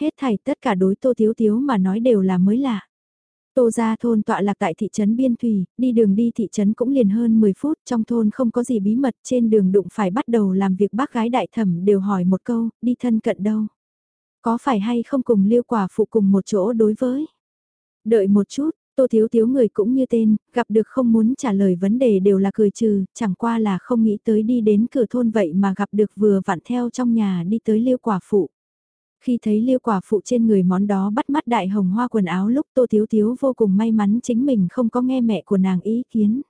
Hết thảy tất cả đối tô thiếu thiếu mà nói đều là mới lạ. Tô gia thôn tọa lạc tại thị trấn Biên Thủy, đi đường đi thị trấn cũng liền hơn 10 phút, trong thôn không có gì bí mật, trên đường đụng phải bắt đầu làm việc bác gái đại thẩm đều hỏi một câu, đi thân cận đâu. Có phải hay không cùng liêu quả phụ cùng một chỗ đối với. Đợi một chút, Tô Thiếu Thiếu người cũng như tên, gặp được không muốn trả lời vấn đề đều là cười trừ, chẳng qua là không nghĩ tới đi đến cửa thôn vậy mà gặp được vừa vặn theo trong nhà đi tới liêu quả phụ. Khi thấy liêu quả phụ trên người món đó bắt mắt đại hồng hoa quần áo lúc Tô Thiếu Thiếu vô cùng may mắn chính mình không có nghe mẹ của nàng ý kiến.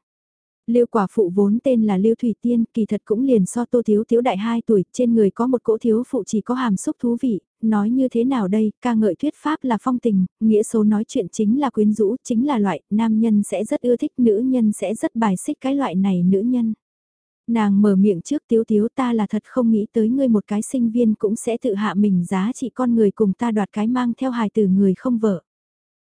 Liêu quả phụ vốn tên là Liêu Thủy Tiên, kỳ thật cũng liền so Tô Thiếu Thiếu đại 2 tuổi, trên người có một cỗ thiếu phụ chỉ có hàm xúc thú vị, nói như thế nào đây, ca ngợi thuyết pháp là phong tình, nghĩa số nói chuyện chính là quyến rũ, chính là loại, nam nhân sẽ rất ưa thích, nữ nhân sẽ rất bài xích cái loại này nữ nhân. Nàng mở miệng trước tiếu tiếu ta là thật không nghĩ tới ngươi một cái sinh viên cũng sẽ tự hạ mình giá trị con người cùng ta đoạt cái mang theo hài từ người không vợ.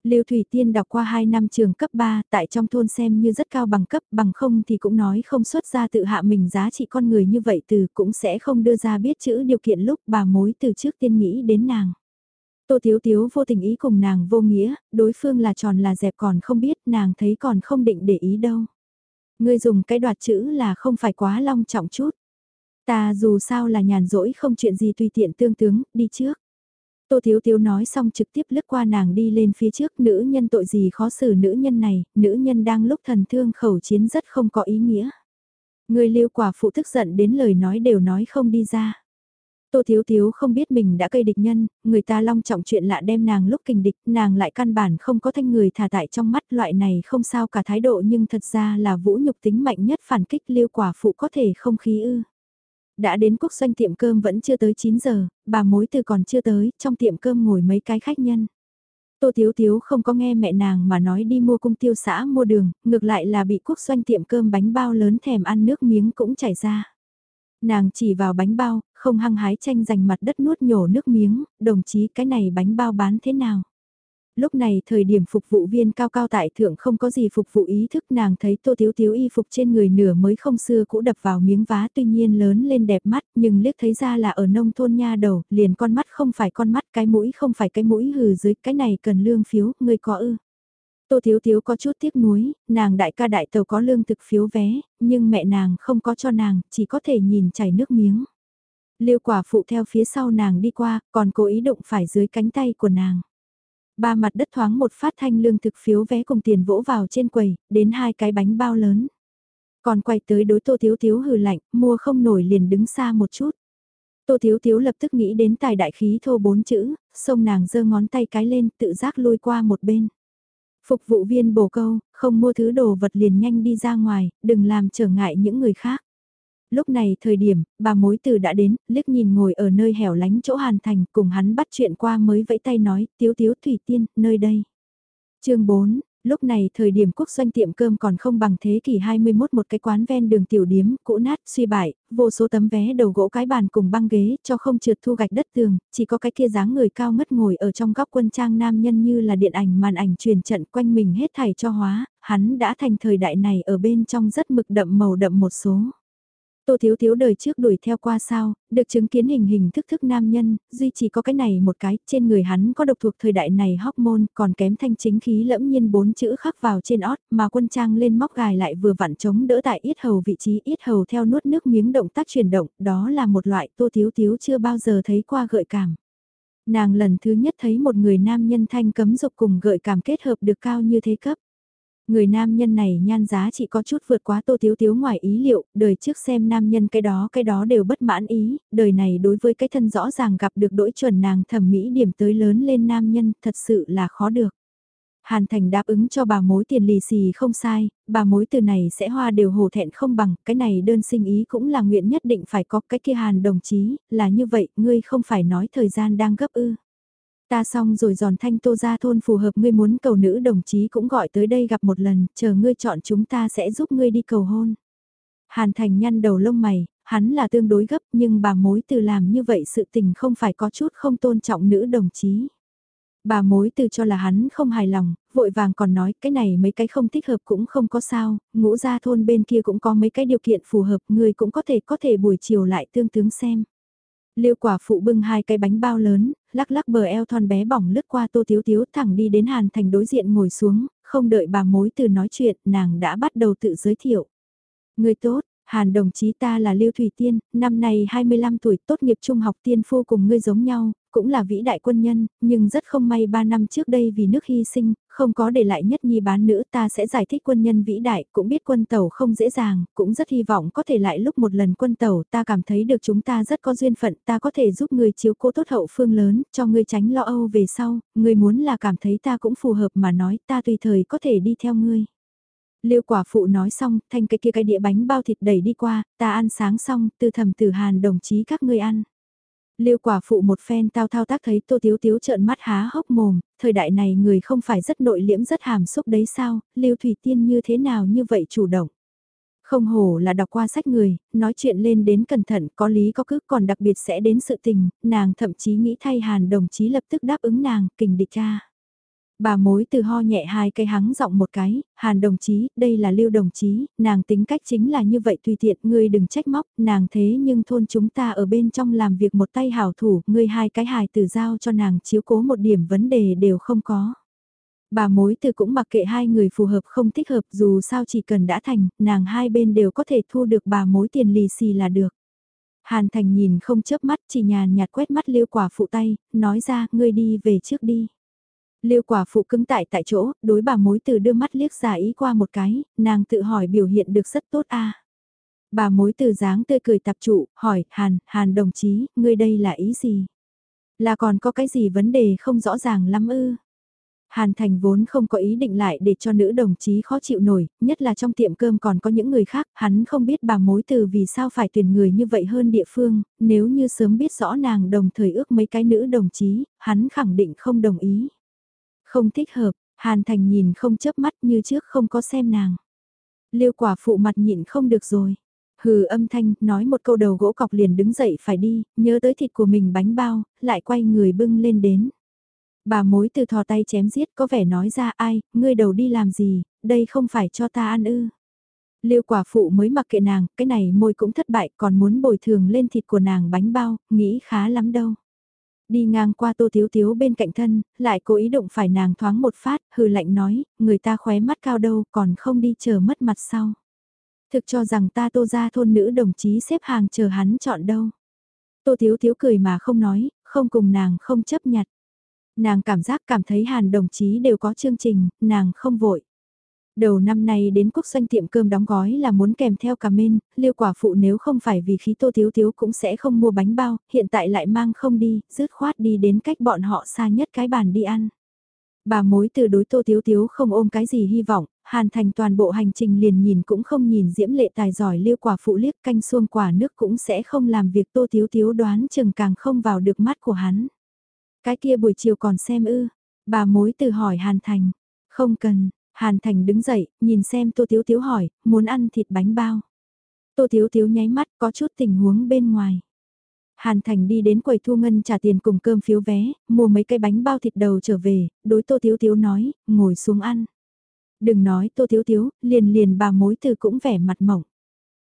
Lưu Thủy Tiên đọc qua 2 năm trường cấp 3, tại trong thôn xem như rất cao bằng cấp, bằng không thì cũng nói không xuất ra tự hạ mình giá trị con người như vậy từ cũng sẽ không đưa ra biết chữ điều kiện lúc bà mối từ trước tiên nghĩ đến nàng. Tô Tiếu Tiếu vô tình ý cùng nàng vô nghĩa, đối phương là tròn là dẹp còn không biết, nàng thấy còn không định để ý đâu. Ngươi dùng cái đoạt chữ là không phải quá long trọng chút. Ta dù sao là nhàn rỗi không chuyện gì tùy tiện tương tướng, đi trước. Tô Thiếu Thiếu nói xong trực tiếp lướt qua nàng đi lên phía trước nữ nhân tội gì khó xử nữ nhân này, nữ nhân đang lúc thần thương khẩu chiến rất không có ý nghĩa. Người liêu quả phụ tức giận đến lời nói đều nói không đi ra. Tô Thiếu Thiếu không biết mình đã cây địch nhân, người ta long trọng chuyện lạ đem nàng lúc kình địch, nàng lại căn bản không có thanh người thả tại trong mắt loại này không sao cả thái độ nhưng thật ra là vũ nhục tính mạnh nhất phản kích liêu quả phụ có thể không khí ư. Đã đến quốc doanh tiệm cơm vẫn chưa tới 9 giờ, bà mối từ còn chưa tới, trong tiệm cơm ngồi mấy cái khách nhân. Tô thiếu thiếu không có nghe mẹ nàng mà nói đi mua cung tiêu xã mua đường, ngược lại là bị quốc doanh tiệm cơm bánh bao lớn thèm ăn nước miếng cũng chảy ra. Nàng chỉ vào bánh bao, không hăng hái tranh giành mặt đất nuốt nhổ nước miếng, đồng chí cái này bánh bao bán thế nào? Lúc này thời điểm phục vụ viên cao cao tại thượng không có gì phục vụ ý thức nàng thấy tô thiếu thiếu y phục trên người nửa mới không xưa cũ đập vào miếng vá tuy nhiên lớn lên đẹp mắt nhưng liếc thấy ra là ở nông thôn nha đầu, liền con mắt không phải con mắt cái mũi không phải cái mũi hừ dưới cái này cần lương phiếu, người có ư. Tô Thiếu Thiếu có chút tiếc nuối, nàng đại ca đại tàu có lương thực phiếu vé, nhưng mẹ nàng không có cho nàng, chỉ có thể nhìn chảy nước miếng. Liêu quả phụ theo phía sau nàng đi qua, còn cố ý đụng phải dưới cánh tay của nàng. Ba mặt đất thoáng một phát thanh lương thực phiếu vé cùng tiền vỗ vào trên quầy, đến hai cái bánh bao lớn. Còn quay tới đối tô thiếu thiếu hừ lạnh, mua không nổi liền đứng xa một chút. Tô thiếu thiếu lập tức nghĩ đến tài đại khí thô bốn chữ, xông nàng giơ ngón tay cái lên tự giác lui qua một bên. Phục vụ viên bổ câu, không mua thứ đồ vật liền nhanh đi ra ngoài, đừng làm trở ngại những người khác. Lúc này thời điểm, bà mối từ đã đến, liếc nhìn ngồi ở nơi hẻo lánh chỗ Hàn Thành, cùng hắn bắt chuyện qua mới vẫy tay nói, tiếu tiếu thủy tiên, nơi đây. chương 4, lúc này thời điểm quốc doanh tiệm cơm còn không bằng thế kỷ 21 một cái quán ven đường tiểu điếm, cũ nát, suy bại, vô số tấm vé đầu gỗ cái bàn cùng băng ghế cho không trượt thu gạch đất tường, chỉ có cái kia dáng người cao ngất ngồi ở trong góc quân trang nam nhân như là điện ảnh màn ảnh truyền trận quanh mình hết thảy cho hóa, hắn đã thành thời đại này ở bên trong rất mực đậm màu đậm một số. Tô Thiếu Thiếu đời trước đuổi theo qua sao, được chứng kiến hình hình thức thức nam nhân, duy chỉ có cái này một cái, trên người hắn có độc thuộc thời đại này hormone, còn kém thanh chính khí lẫm nhiên bốn chữ khắc vào trên ót, mà quân trang lên móc gài lại vừa vặn chống đỡ tại yết hầu vị trí yết hầu theo nuốt nước miếng động tác chuyển động, đó là một loại Tô Thiếu Thiếu chưa bao giờ thấy qua gợi cảm. Nàng lần thứ nhất thấy một người nam nhân thanh cấm dục cùng gợi cảm kết hợp được cao như thế cấp. Người nam nhân này nhan giá chỉ có chút vượt quá tô thiếu thiếu ngoài ý liệu, đời trước xem nam nhân cái đó cái đó đều bất mãn ý, đời này đối với cái thân rõ ràng gặp được đỗi chuẩn nàng thẩm mỹ điểm tới lớn lên nam nhân thật sự là khó được. Hàn Thành đáp ứng cho bà mối tiền lì xì không sai, bà mối từ này sẽ hoa đều hồ thẹn không bằng, cái này đơn sinh ý cũng là nguyện nhất định phải có cái kia Hàn đồng chí, là như vậy, ngươi không phải nói thời gian đang gấp ư. Ta xong rồi giòn thanh tô ra thôn phù hợp ngươi muốn cầu nữ đồng chí cũng gọi tới đây gặp một lần, chờ ngươi chọn chúng ta sẽ giúp ngươi đi cầu hôn. Hàn Thành nhăn đầu lông mày, hắn là tương đối gấp nhưng bà mối từ làm như vậy sự tình không phải có chút không tôn trọng nữ đồng chí. Bà mối từ cho là hắn không hài lòng, vội vàng còn nói cái này mấy cái không thích hợp cũng không có sao, ngũ ra thôn bên kia cũng có mấy cái điều kiện phù hợp, người cũng có thể có thể buổi chiều lại tương tướng xem. Liêu quả phụ bưng hai cái bánh bao lớn, lắc lắc bờ eo thon bé bỏng lướt qua tô thiếu thiếu thẳng đi đến Hàn Thành đối diện ngồi xuống, không đợi bà mối từ nói chuyện, nàng đã bắt đầu tự giới thiệu. Người tốt, Hàn đồng chí ta là Lưu Thủy Tiên, năm nay 25 tuổi tốt nghiệp trung học tiên phu cùng ngươi giống nhau, cũng là vĩ đại quân nhân, nhưng rất không may 3 năm trước đây vì nước hy sinh, không có để lại nhất nhi bán nữ ta sẽ giải thích quân nhân vĩ đại, cũng biết quân tàu không dễ dàng, cũng rất hy vọng có thể lại lúc một lần quân tàu ta cảm thấy được chúng ta rất có duyên phận, ta có thể giúp người chiếu cố tốt hậu phương lớn, cho người tránh lo âu về sau, người muốn là cảm thấy ta cũng phù hợp mà nói ta tùy thời có thể đi theo ngươi. Liêu quả phụ nói xong, thanh cái kia cái đĩa bánh bao thịt đẩy đi qua, ta ăn sáng xong, từ thầm từ hàn đồng chí các ngươi ăn. Liêu quả phụ một phen tao thao tác thấy Tô Tiếu Tiếu trợn mắt há hốc mồm, thời đại này người không phải rất nội liễm rất hàm xúc đấy sao, Liêu Thủy Tiên như thế nào như vậy chủ động. Không hổ là đọc qua sách người, nói chuyện lên đến cẩn thận, có lý có cứ còn đặc biệt sẽ đến sự tình, nàng thậm chí nghĩ thay hàn đồng chí lập tức đáp ứng nàng, kình địch cha. Bà mối từ ho nhẹ hai cây hắng giọng một cái, hàn đồng chí, đây là lưu đồng chí, nàng tính cách chính là như vậy tùy tiện, ngươi đừng trách móc, nàng thế nhưng thôn chúng ta ở bên trong làm việc một tay hảo thủ, ngươi hai cái hài từ giao cho nàng chiếu cố một điểm vấn đề đều không có. Bà mối từ cũng mặc kệ hai người phù hợp không thích hợp dù sao chỉ cần đã thành, nàng hai bên đều có thể thu được bà mối tiền lì xì là được. Hàn Thành nhìn không chớp mắt chỉ nhàn nhạt quét mắt liêu quả phụ tay, nói ra, ngươi đi về trước đi. Liêu quả phụ cứng tại tại chỗ, đối bà mối từ đưa mắt liếc giả ý qua một cái, nàng tự hỏi biểu hiện được rất tốt a. Bà mối từ dáng tươi cười tập trụ, hỏi, Hàn, Hàn đồng chí, ngươi đây là ý gì? Là còn có cái gì vấn đề không rõ ràng lắm ư? Hàn Thành vốn không có ý định lại để cho nữ đồng chí khó chịu nổi, nhất là trong tiệm cơm còn có những người khác, hắn không biết bà mối từ vì sao phải tuyển người như vậy hơn địa phương, nếu như sớm biết rõ nàng đồng thời ước mấy cái nữ đồng chí, hắn khẳng định không đồng ý. Không thích hợp, Hàn Thành nhìn không chớp mắt như trước không có xem nàng. Liêu quả phụ mặt nhịn không được rồi. Hừ âm thanh, nói một câu đầu gỗ cọc liền đứng dậy phải đi, nhớ tới thịt của mình bánh bao, lại quay người bưng lên đến. Bà mối từ thò tay chém giết có vẻ nói ra ai, ngươi đầu đi làm gì, đây không phải cho ta ăn ư. Liêu quả phụ mới mặc kệ nàng, cái này môi cũng thất bại còn muốn bồi thường lên thịt của nàng bánh bao, nghĩ khá lắm đâu. Đi ngang qua tô thiếu thiếu bên cạnh thân, lại cố ý động phải nàng thoáng một phát, hừ lạnh nói, người ta khóe mắt cao đâu còn không đi chờ mất mặt sau. Thực cho rằng ta tô ra thôn nữ đồng chí xếp hàng chờ hắn chọn đâu. Tô thiếu thiếu cười mà không nói, không cùng nàng không chấp nhặt. Nàng cảm giác cảm thấy hàn đồng chí đều có chương trình, nàng không vội. Đầu năm nay đến quốc doanh tiệm cơm đóng gói là muốn kèm theo cà mên, liêu quả phụ nếu không phải vì khí tô thiếu thiếu cũng sẽ không mua bánh bao, hiện tại lại mang không đi, rứt khoát đi đến cách bọn họ xa nhất cái bàn đi ăn. Bà mối từ đối tô thiếu thiếu không ôm cái gì hy vọng, hàn thành toàn bộ hành trình liền nhìn cũng không nhìn diễm lệ tài giỏi liêu quả phụ liếc canh xuông quả nước cũng sẽ không làm việc tô thiếu thiếu đoán chừng càng không vào được mắt của hắn. Cái kia buổi chiều còn xem ư, bà mối từ hỏi hàn thành, không cần, Hàn Thành đứng dậy, nhìn xem Tô Thiếu Thiếu hỏi, muốn ăn thịt bánh bao. Tô Thiếu Thiếu nháy mắt có chút tình huống bên ngoài. Hàn Thành đi đến quầy thu ngân trả tiền cùng cơm phiếu vé, mua mấy cái bánh bao thịt đầu trở về, đối Tô Thiếu Thiếu nói, ngồi xuống ăn. Đừng nói Tô Thiếu Thiếu, liền liền bà mối từ cũng vẻ mặt mỏng.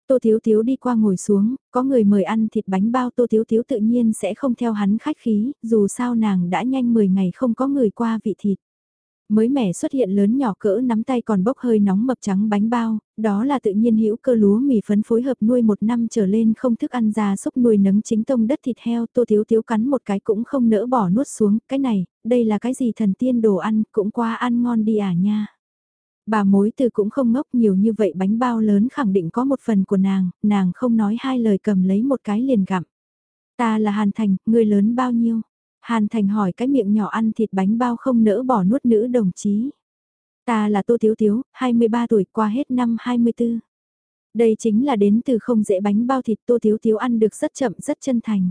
Tô Thiếu Thiếu đi qua ngồi xuống, có người mời ăn thịt bánh bao Tô Thiếu Thiếu tự nhiên sẽ không theo hắn khách khí, dù sao nàng đã nhanh 10 ngày không có người qua vị thịt. Mới mẻ xuất hiện lớn nhỏ cỡ nắm tay còn bốc hơi nóng mập trắng bánh bao, đó là tự nhiên hữu cơ lúa mì phấn phối hợp nuôi một năm trở lên không thức ăn già xúc nuôi nấng chính tông đất thịt heo tô thiếu thiếu cắn một cái cũng không nỡ bỏ nuốt xuống, cái này, đây là cái gì thần tiên đồ ăn, cũng qua ăn ngon đi à nha. Bà mối từ cũng không ngốc nhiều như vậy bánh bao lớn khẳng định có một phần của nàng, nàng không nói hai lời cầm lấy một cái liền gặm. Ta là Hàn Thành, người lớn bao nhiêu? Hàn Thành hỏi cái miệng nhỏ ăn thịt bánh bao không nỡ bỏ nuốt nữ đồng chí. Ta là Tô Thiếu Thiếu, 23 tuổi qua hết năm 24. Đây chính là đến từ không dễ bánh bao thịt Tô Thiếu Thiếu ăn được rất chậm rất chân thành.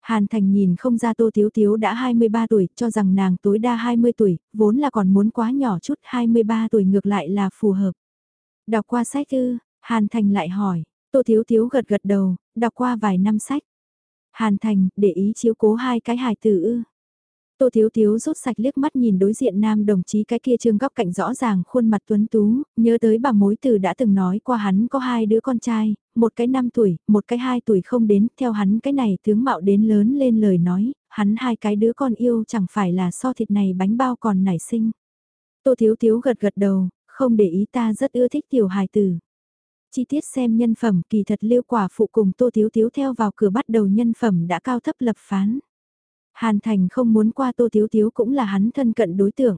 Hàn Thành nhìn không ra Tô Thiếu Thiếu đã 23 tuổi, cho rằng nàng tối đa 20 tuổi, vốn là còn muốn quá nhỏ chút 23 tuổi ngược lại là phù hợp. Đọc qua sách ư, Hàn Thành lại hỏi, Tô Thiếu Thiếu gật gật đầu, đọc qua vài năm sách. Hàn Thành, để ý chiếu cố hai cái hài tử ư. Tô Thiếu Thiếu rút sạch liếc mắt nhìn đối diện nam đồng chí cái kia trương góc cạnh rõ ràng khuôn mặt tuấn tú, nhớ tới bà mối từ đã từng nói qua hắn có hai đứa con trai, một cái 5 tuổi, một cái 2 tuổi không đến, theo hắn cái này tướng mạo đến lớn lên lời nói, hắn hai cái đứa con yêu chẳng phải là so thịt này bánh bao còn nảy sinh. Tô Thiếu Thiếu gật gật đầu, không để ý ta rất ưa thích tiểu hài tử chi tiết xem nhân phẩm kỳ thật liêu quả phụ cùng tô thiếu thiếu theo vào cửa bắt đầu nhân phẩm đã cao thấp lập phán. Hàn Thành không muốn qua tô thiếu thiếu cũng là hắn thân cận đối tượng.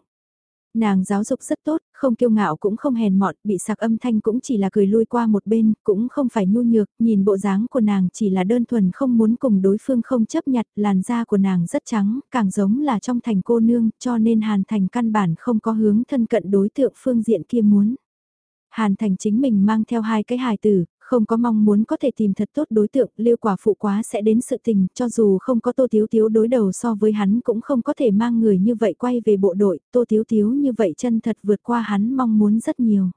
Nàng giáo dục rất tốt, không kiêu ngạo cũng không hèn mọn, bị sạc âm thanh cũng chỉ là cười lui qua một bên, cũng không phải nhu nhược, nhìn bộ dáng của nàng chỉ là đơn thuần không muốn cùng đối phương không chấp nhặt, làn da của nàng rất trắng, càng giống là trong thành cô nương, cho nên Hàn Thành căn bản không có hướng thân cận đối tượng phương diện kia muốn. Hàn Thành chính mình mang theo hai cái hài tử, không có mong muốn có thể tìm thật tốt đối tượng, liêu quả phụ quá sẽ đến sự tình, cho dù không có Tô Tiếu Tiếu đối đầu so với hắn cũng không có thể mang người như vậy quay về bộ đội, Tô Tiếu Tiếu như vậy chân thật vượt qua hắn mong muốn rất nhiều.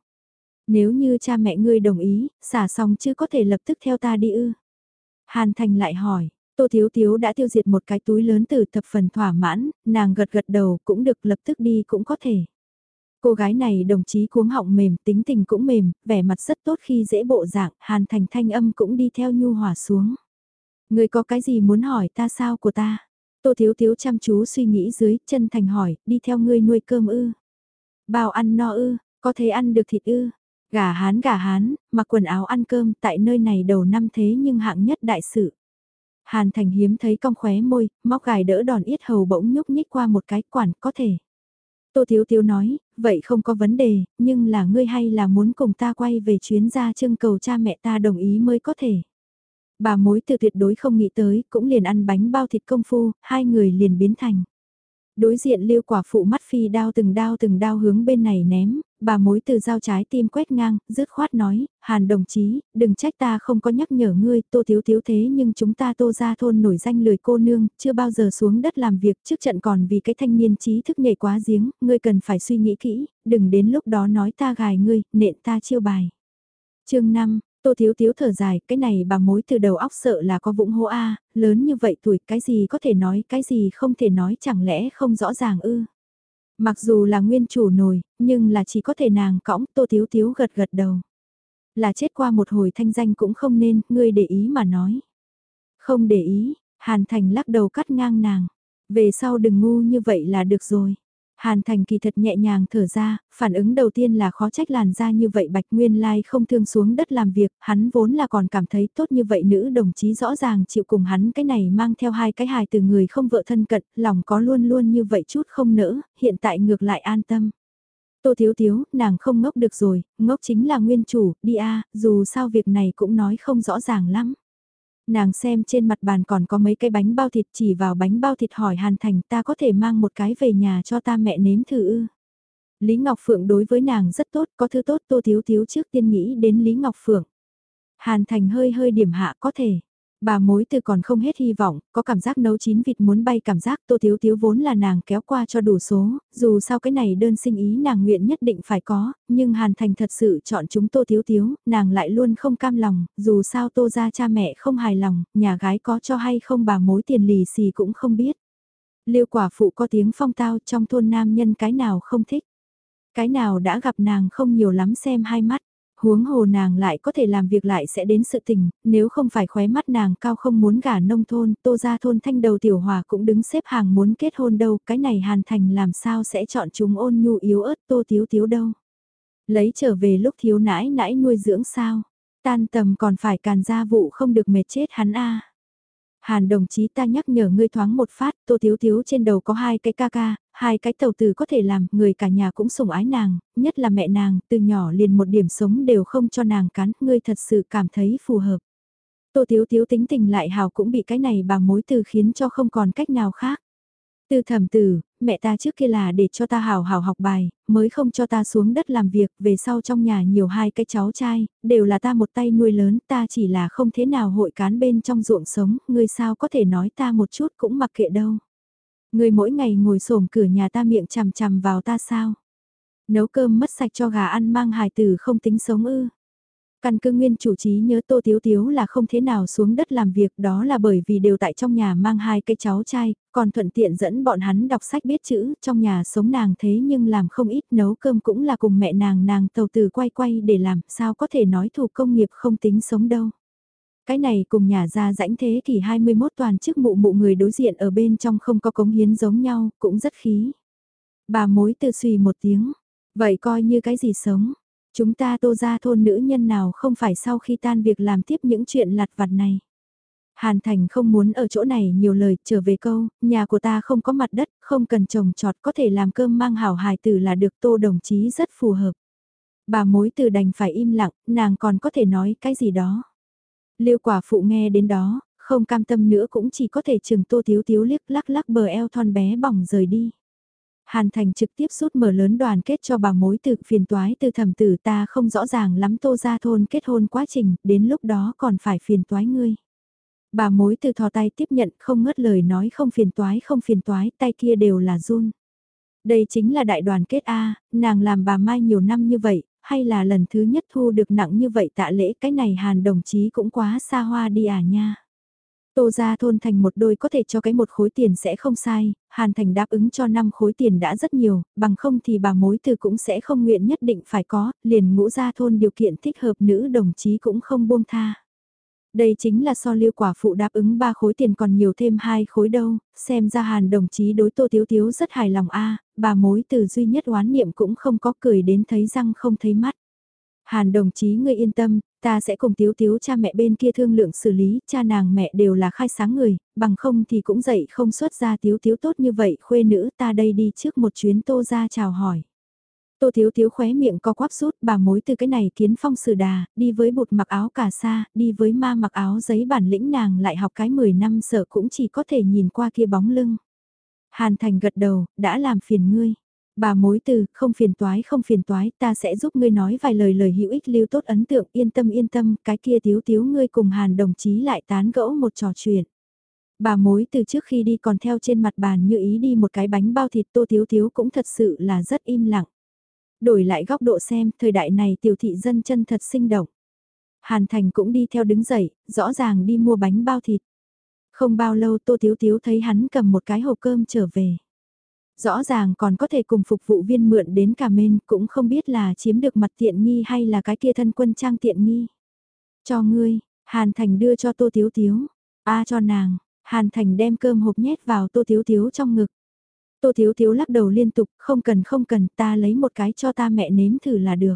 Nếu như cha mẹ ngươi đồng ý, xả xong chứ có thể lập tức theo ta đi ư. Hàn Thành lại hỏi, Tô Thiếu Thiếu đã tiêu diệt một cái túi lớn từ thập phần thỏa mãn, nàng gật gật đầu cũng được lập tức đi cũng có thể. Cô gái này đồng chí cuống họng mềm, tính tình cũng mềm, vẻ mặt rất tốt khi dễ bộ dạng, hàn thành thanh âm cũng đi theo nhu hòa xuống. Người có cái gì muốn hỏi ta sao của ta? Tô Thiếu Thiếu chăm chú suy nghĩ dưới, chân thành hỏi, đi theo ngươi nuôi cơm ư? Bao ăn no ư, có thể ăn được thịt ư? Gà hán gà hán, mặc quần áo ăn cơm tại nơi này đầu năm thế nhưng hạng nhất đại sự. Hàn Thành hiếm thấy cong khóe môi, móc gài đỡ đòn yết hầu bỗng nhúc nhích qua một cái quản có thể. Tô Thiếu Thiếu nói, vậy không có vấn đề, nhưng là ngươi hay là muốn cùng ta quay về chuyến ra trưng cầu cha mẹ ta đồng ý mới có thể. Bà mối từ tuyệt đối không nghĩ tới, cũng liền ăn bánh bao thịt công phu, hai người liền biến thành. Đối diện liêu quả phụ mắt phi đao từng đao từng đao hướng bên này ném, bà mối từ dao trái tim quét ngang, dứt khoát nói, Hàn đồng chí, đừng trách ta không có nhắc nhở ngươi, tô thiếu thiếu thế nhưng chúng ta tô ra thôn nổi danh lười cô nương, chưa bao giờ xuống đất làm việc trước trận còn vì cái thanh niên trí thức nhảy quá giếng, ngươi cần phải suy nghĩ kỹ, đừng đến lúc đó nói ta gài ngươi, nện ta chiêu bài. chương 5 Tô Thiếu Thiếu thở dài, cái này bà mối từ đầu óc sợ là có vũng hô A, lớn như vậy tuổi cái gì có thể nói, cái gì không thể nói chẳng lẽ không rõ ràng ư. Mặc dù là nguyên chủ nồi, nhưng là chỉ có thể nàng cõng Tô Thiếu Thiếu gật gật đầu. Là chết qua một hồi thanh danh cũng không nên, ngươi để ý mà nói. Không để ý, Hàn Thành lắc đầu cắt ngang nàng. Về sau đừng ngu như vậy là được rồi. Hàn Thành kỳ thật nhẹ nhàng thở ra, phản ứng đầu tiên là khó trách làn da như vậy Bạch Nguyên Lai không thương xuống đất làm việc, hắn vốn là còn cảm thấy tốt như vậy nữ đồng chí rõ ràng chịu cùng hắn cái này mang theo hai cái hài từ người không vợ thân cận, lòng có luôn luôn như vậy chút không nỡ, hiện tại ngược lại an tâm. Tô Thiếu Thiếu, nàng không ngốc được rồi, ngốc chính là nguyên chủ, đi a dù sao việc này cũng nói không rõ ràng lắm nàng xem trên mặt bàn còn có mấy cái bánh bao thịt chỉ vào bánh bao thịt hỏi Hàn Thành ta có thể mang một cái về nhà cho ta mẹ nếm thử ư. Lý Ngọc Phượng đối với nàng rất tốt, có thứ tốt Tô Thiếu Thiếu trước tiên nghĩ đến Lý Ngọc Phượng. Hàn Thành hơi hơi điểm hạ có thể. Bà mối từ còn không hết hy vọng, có cảm giác nấu chín vịt muốn bay cảm giác tô thiếu thiếu vốn là nàng kéo qua cho đủ số, dù sao cái này đơn sinh ý nàng nguyện nhất định phải có, nhưng Hàn Thành thật sự chọn chúng tô thiếu thiếu, nàng lại luôn không cam lòng, dù sao tô ra cha mẹ không hài lòng, nhà gái có cho hay không bà mối tiền lì xì cũng không biết. Liêu quả phụ có tiếng phong tao trong thôn nam nhân cái nào không thích. Cái nào đã gặp nàng không nhiều lắm xem hai mắt. Huống hồ nàng lại có thể làm việc lại sẽ đến sự tình, nếu không phải khóe mắt nàng cao không muốn gả nông thôn, tô ra thôn thanh đầu tiểu hòa cũng đứng xếp hàng muốn kết hôn đâu, cái này hàn thành làm sao sẽ chọn chúng ôn nhu yếu ớt tô thiếu thiếu đâu. Lấy trở về lúc thiếu nãi nãi nuôi dưỡng sao, tan tầm còn phải càn ra vụ không được mệt chết hắn a Hàn đồng chí ta nhắc nhở ngươi thoáng một phát, tô thiếu thiếu trên đầu có hai cái ca ca, hai cái tàu tử có thể làm, người cả nhà cũng sủng ái nàng, nhất là mẹ nàng, từ nhỏ liền một điểm sống đều không cho nàng cắn, ngươi thật sự cảm thấy phù hợp. Tô thiếu thiếu tính tình lại hào cũng bị cái này bà mối từ khiến cho không còn cách nào khác. Từ thẩm tử, mẹ ta trước kia là để cho ta hào hào học bài, mới không cho ta xuống đất làm việc, về sau trong nhà nhiều hai cái cháu trai, đều là ta một tay nuôi lớn, ta chỉ là không thế nào hội cán bên trong ruộng sống, ngươi sao có thể nói ta một chút cũng mặc kệ đâu. Ngươi mỗi ngày ngồi xổm cửa nhà ta miệng chằm chằm vào ta sao? Nấu cơm mất sạch cho gà ăn mang hài tử không tính sống ư. Căn cứ nguyên chủ trí nhớ Tô Tiếu Tiếu là không thế nào xuống đất làm việc đó là bởi vì đều tại trong nhà mang hai cái cháu trai, còn thuận tiện dẫn bọn hắn đọc sách biết chữ, trong nhà sống nàng thế nhưng làm không ít nấu cơm cũng là cùng mẹ nàng nàng tàu từ quay quay để làm, sao có thể nói thủ công nghiệp không tính sống đâu. Cái này cùng nhà ra rãnh thế kỷ 21 toàn chức mụ mụ người đối diện ở bên trong không có cống hiến giống nhau, cũng rất khí. Bà mối từ suy một tiếng, vậy coi như cái gì sống, Chúng ta tô ra thôn nữ nhân nào không phải sau khi tan việc làm tiếp những chuyện lặt vặt này. Hàn Thành không muốn ở chỗ này nhiều lời, trở về câu, nhà của ta không có mặt đất, không cần trồng trọt, có thể làm cơm mang hảo hài tử là được tô đồng chí rất phù hợp. Bà mối từ đành phải im lặng, nàng còn có thể nói cái gì đó. Liêu quả phụ nghe đến đó, không cam tâm nữa cũng chỉ có thể chừng tô thiếu thiếu liếc lắc lắc bờ eo thon bé bỏng rời đi. Hàn Thành trực tiếp rút mở lớn đoàn kết cho bà mối từ phiền toái từ thẩm tử ta không rõ ràng lắm tô ra thôn kết hôn quá trình, đến lúc đó còn phải phiền toái ngươi. Bà mối từ thò tay tiếp nhận không ngớt lời nói không phiền toái không phiền toái, tay kia đều là run. Đây chính là đại đoàn kết A, nàng làm bà Mai nhiều năm như vậy, hay là lần thứ nhất thu được nặng như vậy tạ lễ cái này hàn đồng chí cũng quá xa hoa đi à nha. Tô ra thôn thành một đôi có thể cho cái một khối tiền sẽ không sai, Hàn Thành đáp ứng cho năm khối tiền đã rất nhiều, bằng không thì bà mối từ cũng sẽ không nguyện nhất định phải có, liền ngũ ra thôn điều kiện thích hợp nữ đồng chí cũng không buông tha. Đây chính là so liêu quả phụ đáp ứng ba khối tiền còn nhiều thêm hai khối đâu, xem ra hàn đồng chí đối tô thiếu thiếu rất hài lòng a bà mối từ duy nhất oán niệm cũng không có cười đến thấy răng không thấy mắt. Hàn đồng chí ngươi yên tâm, ta sẽ cùng tiếu tiếu cha mẹ bên kia thương lượng xử lý, cha nàng mẹ đều là khai sáng người, bằng không thì cũng dậy không xuất ra tiếu tiếu tốt như vậy, khuê nữ ta đây đi trước một chuyến tô ra chào hỏi. Tô Thiếu Thiếu khóe miệng co quắp rút bà mối từ cái này kiến phong sử đà, đi với bột mặc áo cà sa, đi với ma mặc áo giấy bản lĩnh nàng lại học cái 10 năm sợ cũng chỉ có thể nhìn qua kia bóng lưng. Hàn Thành gật đầu, đã làm phiền ngươi. Bà mối từ, không phiền toái không phiền toái, ta sẽ giúp ngươi nói vài lời lời hữu ích lưu tốt ấn tượng, yên tâm yên tâm, cái kia thiếu thiếu ngươi cùng hàn đồng chí lại tán gẫu một trò chuyện. Bà mối từ trước khi đi còn theo trên mặt bàn như ý đi một cái bánh bao thịt tô thiếu thiếu cũng thật sự là rất im lặng. Đổi lại góc độ xem, thời đại này tiểu thị dân chân thật sinh động. Hàn Thành cũng đi theo đứng dậy, rõ ràng đi mua bánh bao thịt. Không bao lâu Tô Thiếu Thiếu thấy hắn cầm một cái hộp cơm trở về. Rõ ràng còn có thể cùng phục vụ viên mượn đến cả mên cũng không biết là chiếm được mặt tiện nghi hay là cái kia thân quân trang tiện nghi. Cho ngươi, Hàn Thành đưa cho Tô Thiếu Thiếu. A cho nàng, Hàn Thành đem cơm hộp nhét vào Tô Thiếu Thiếu trong ngực. Tô Thiếu Thiếu lắc đầu liên tục, không cần không cần, ta lấy một cái cho ta mẹ nếm thử là được.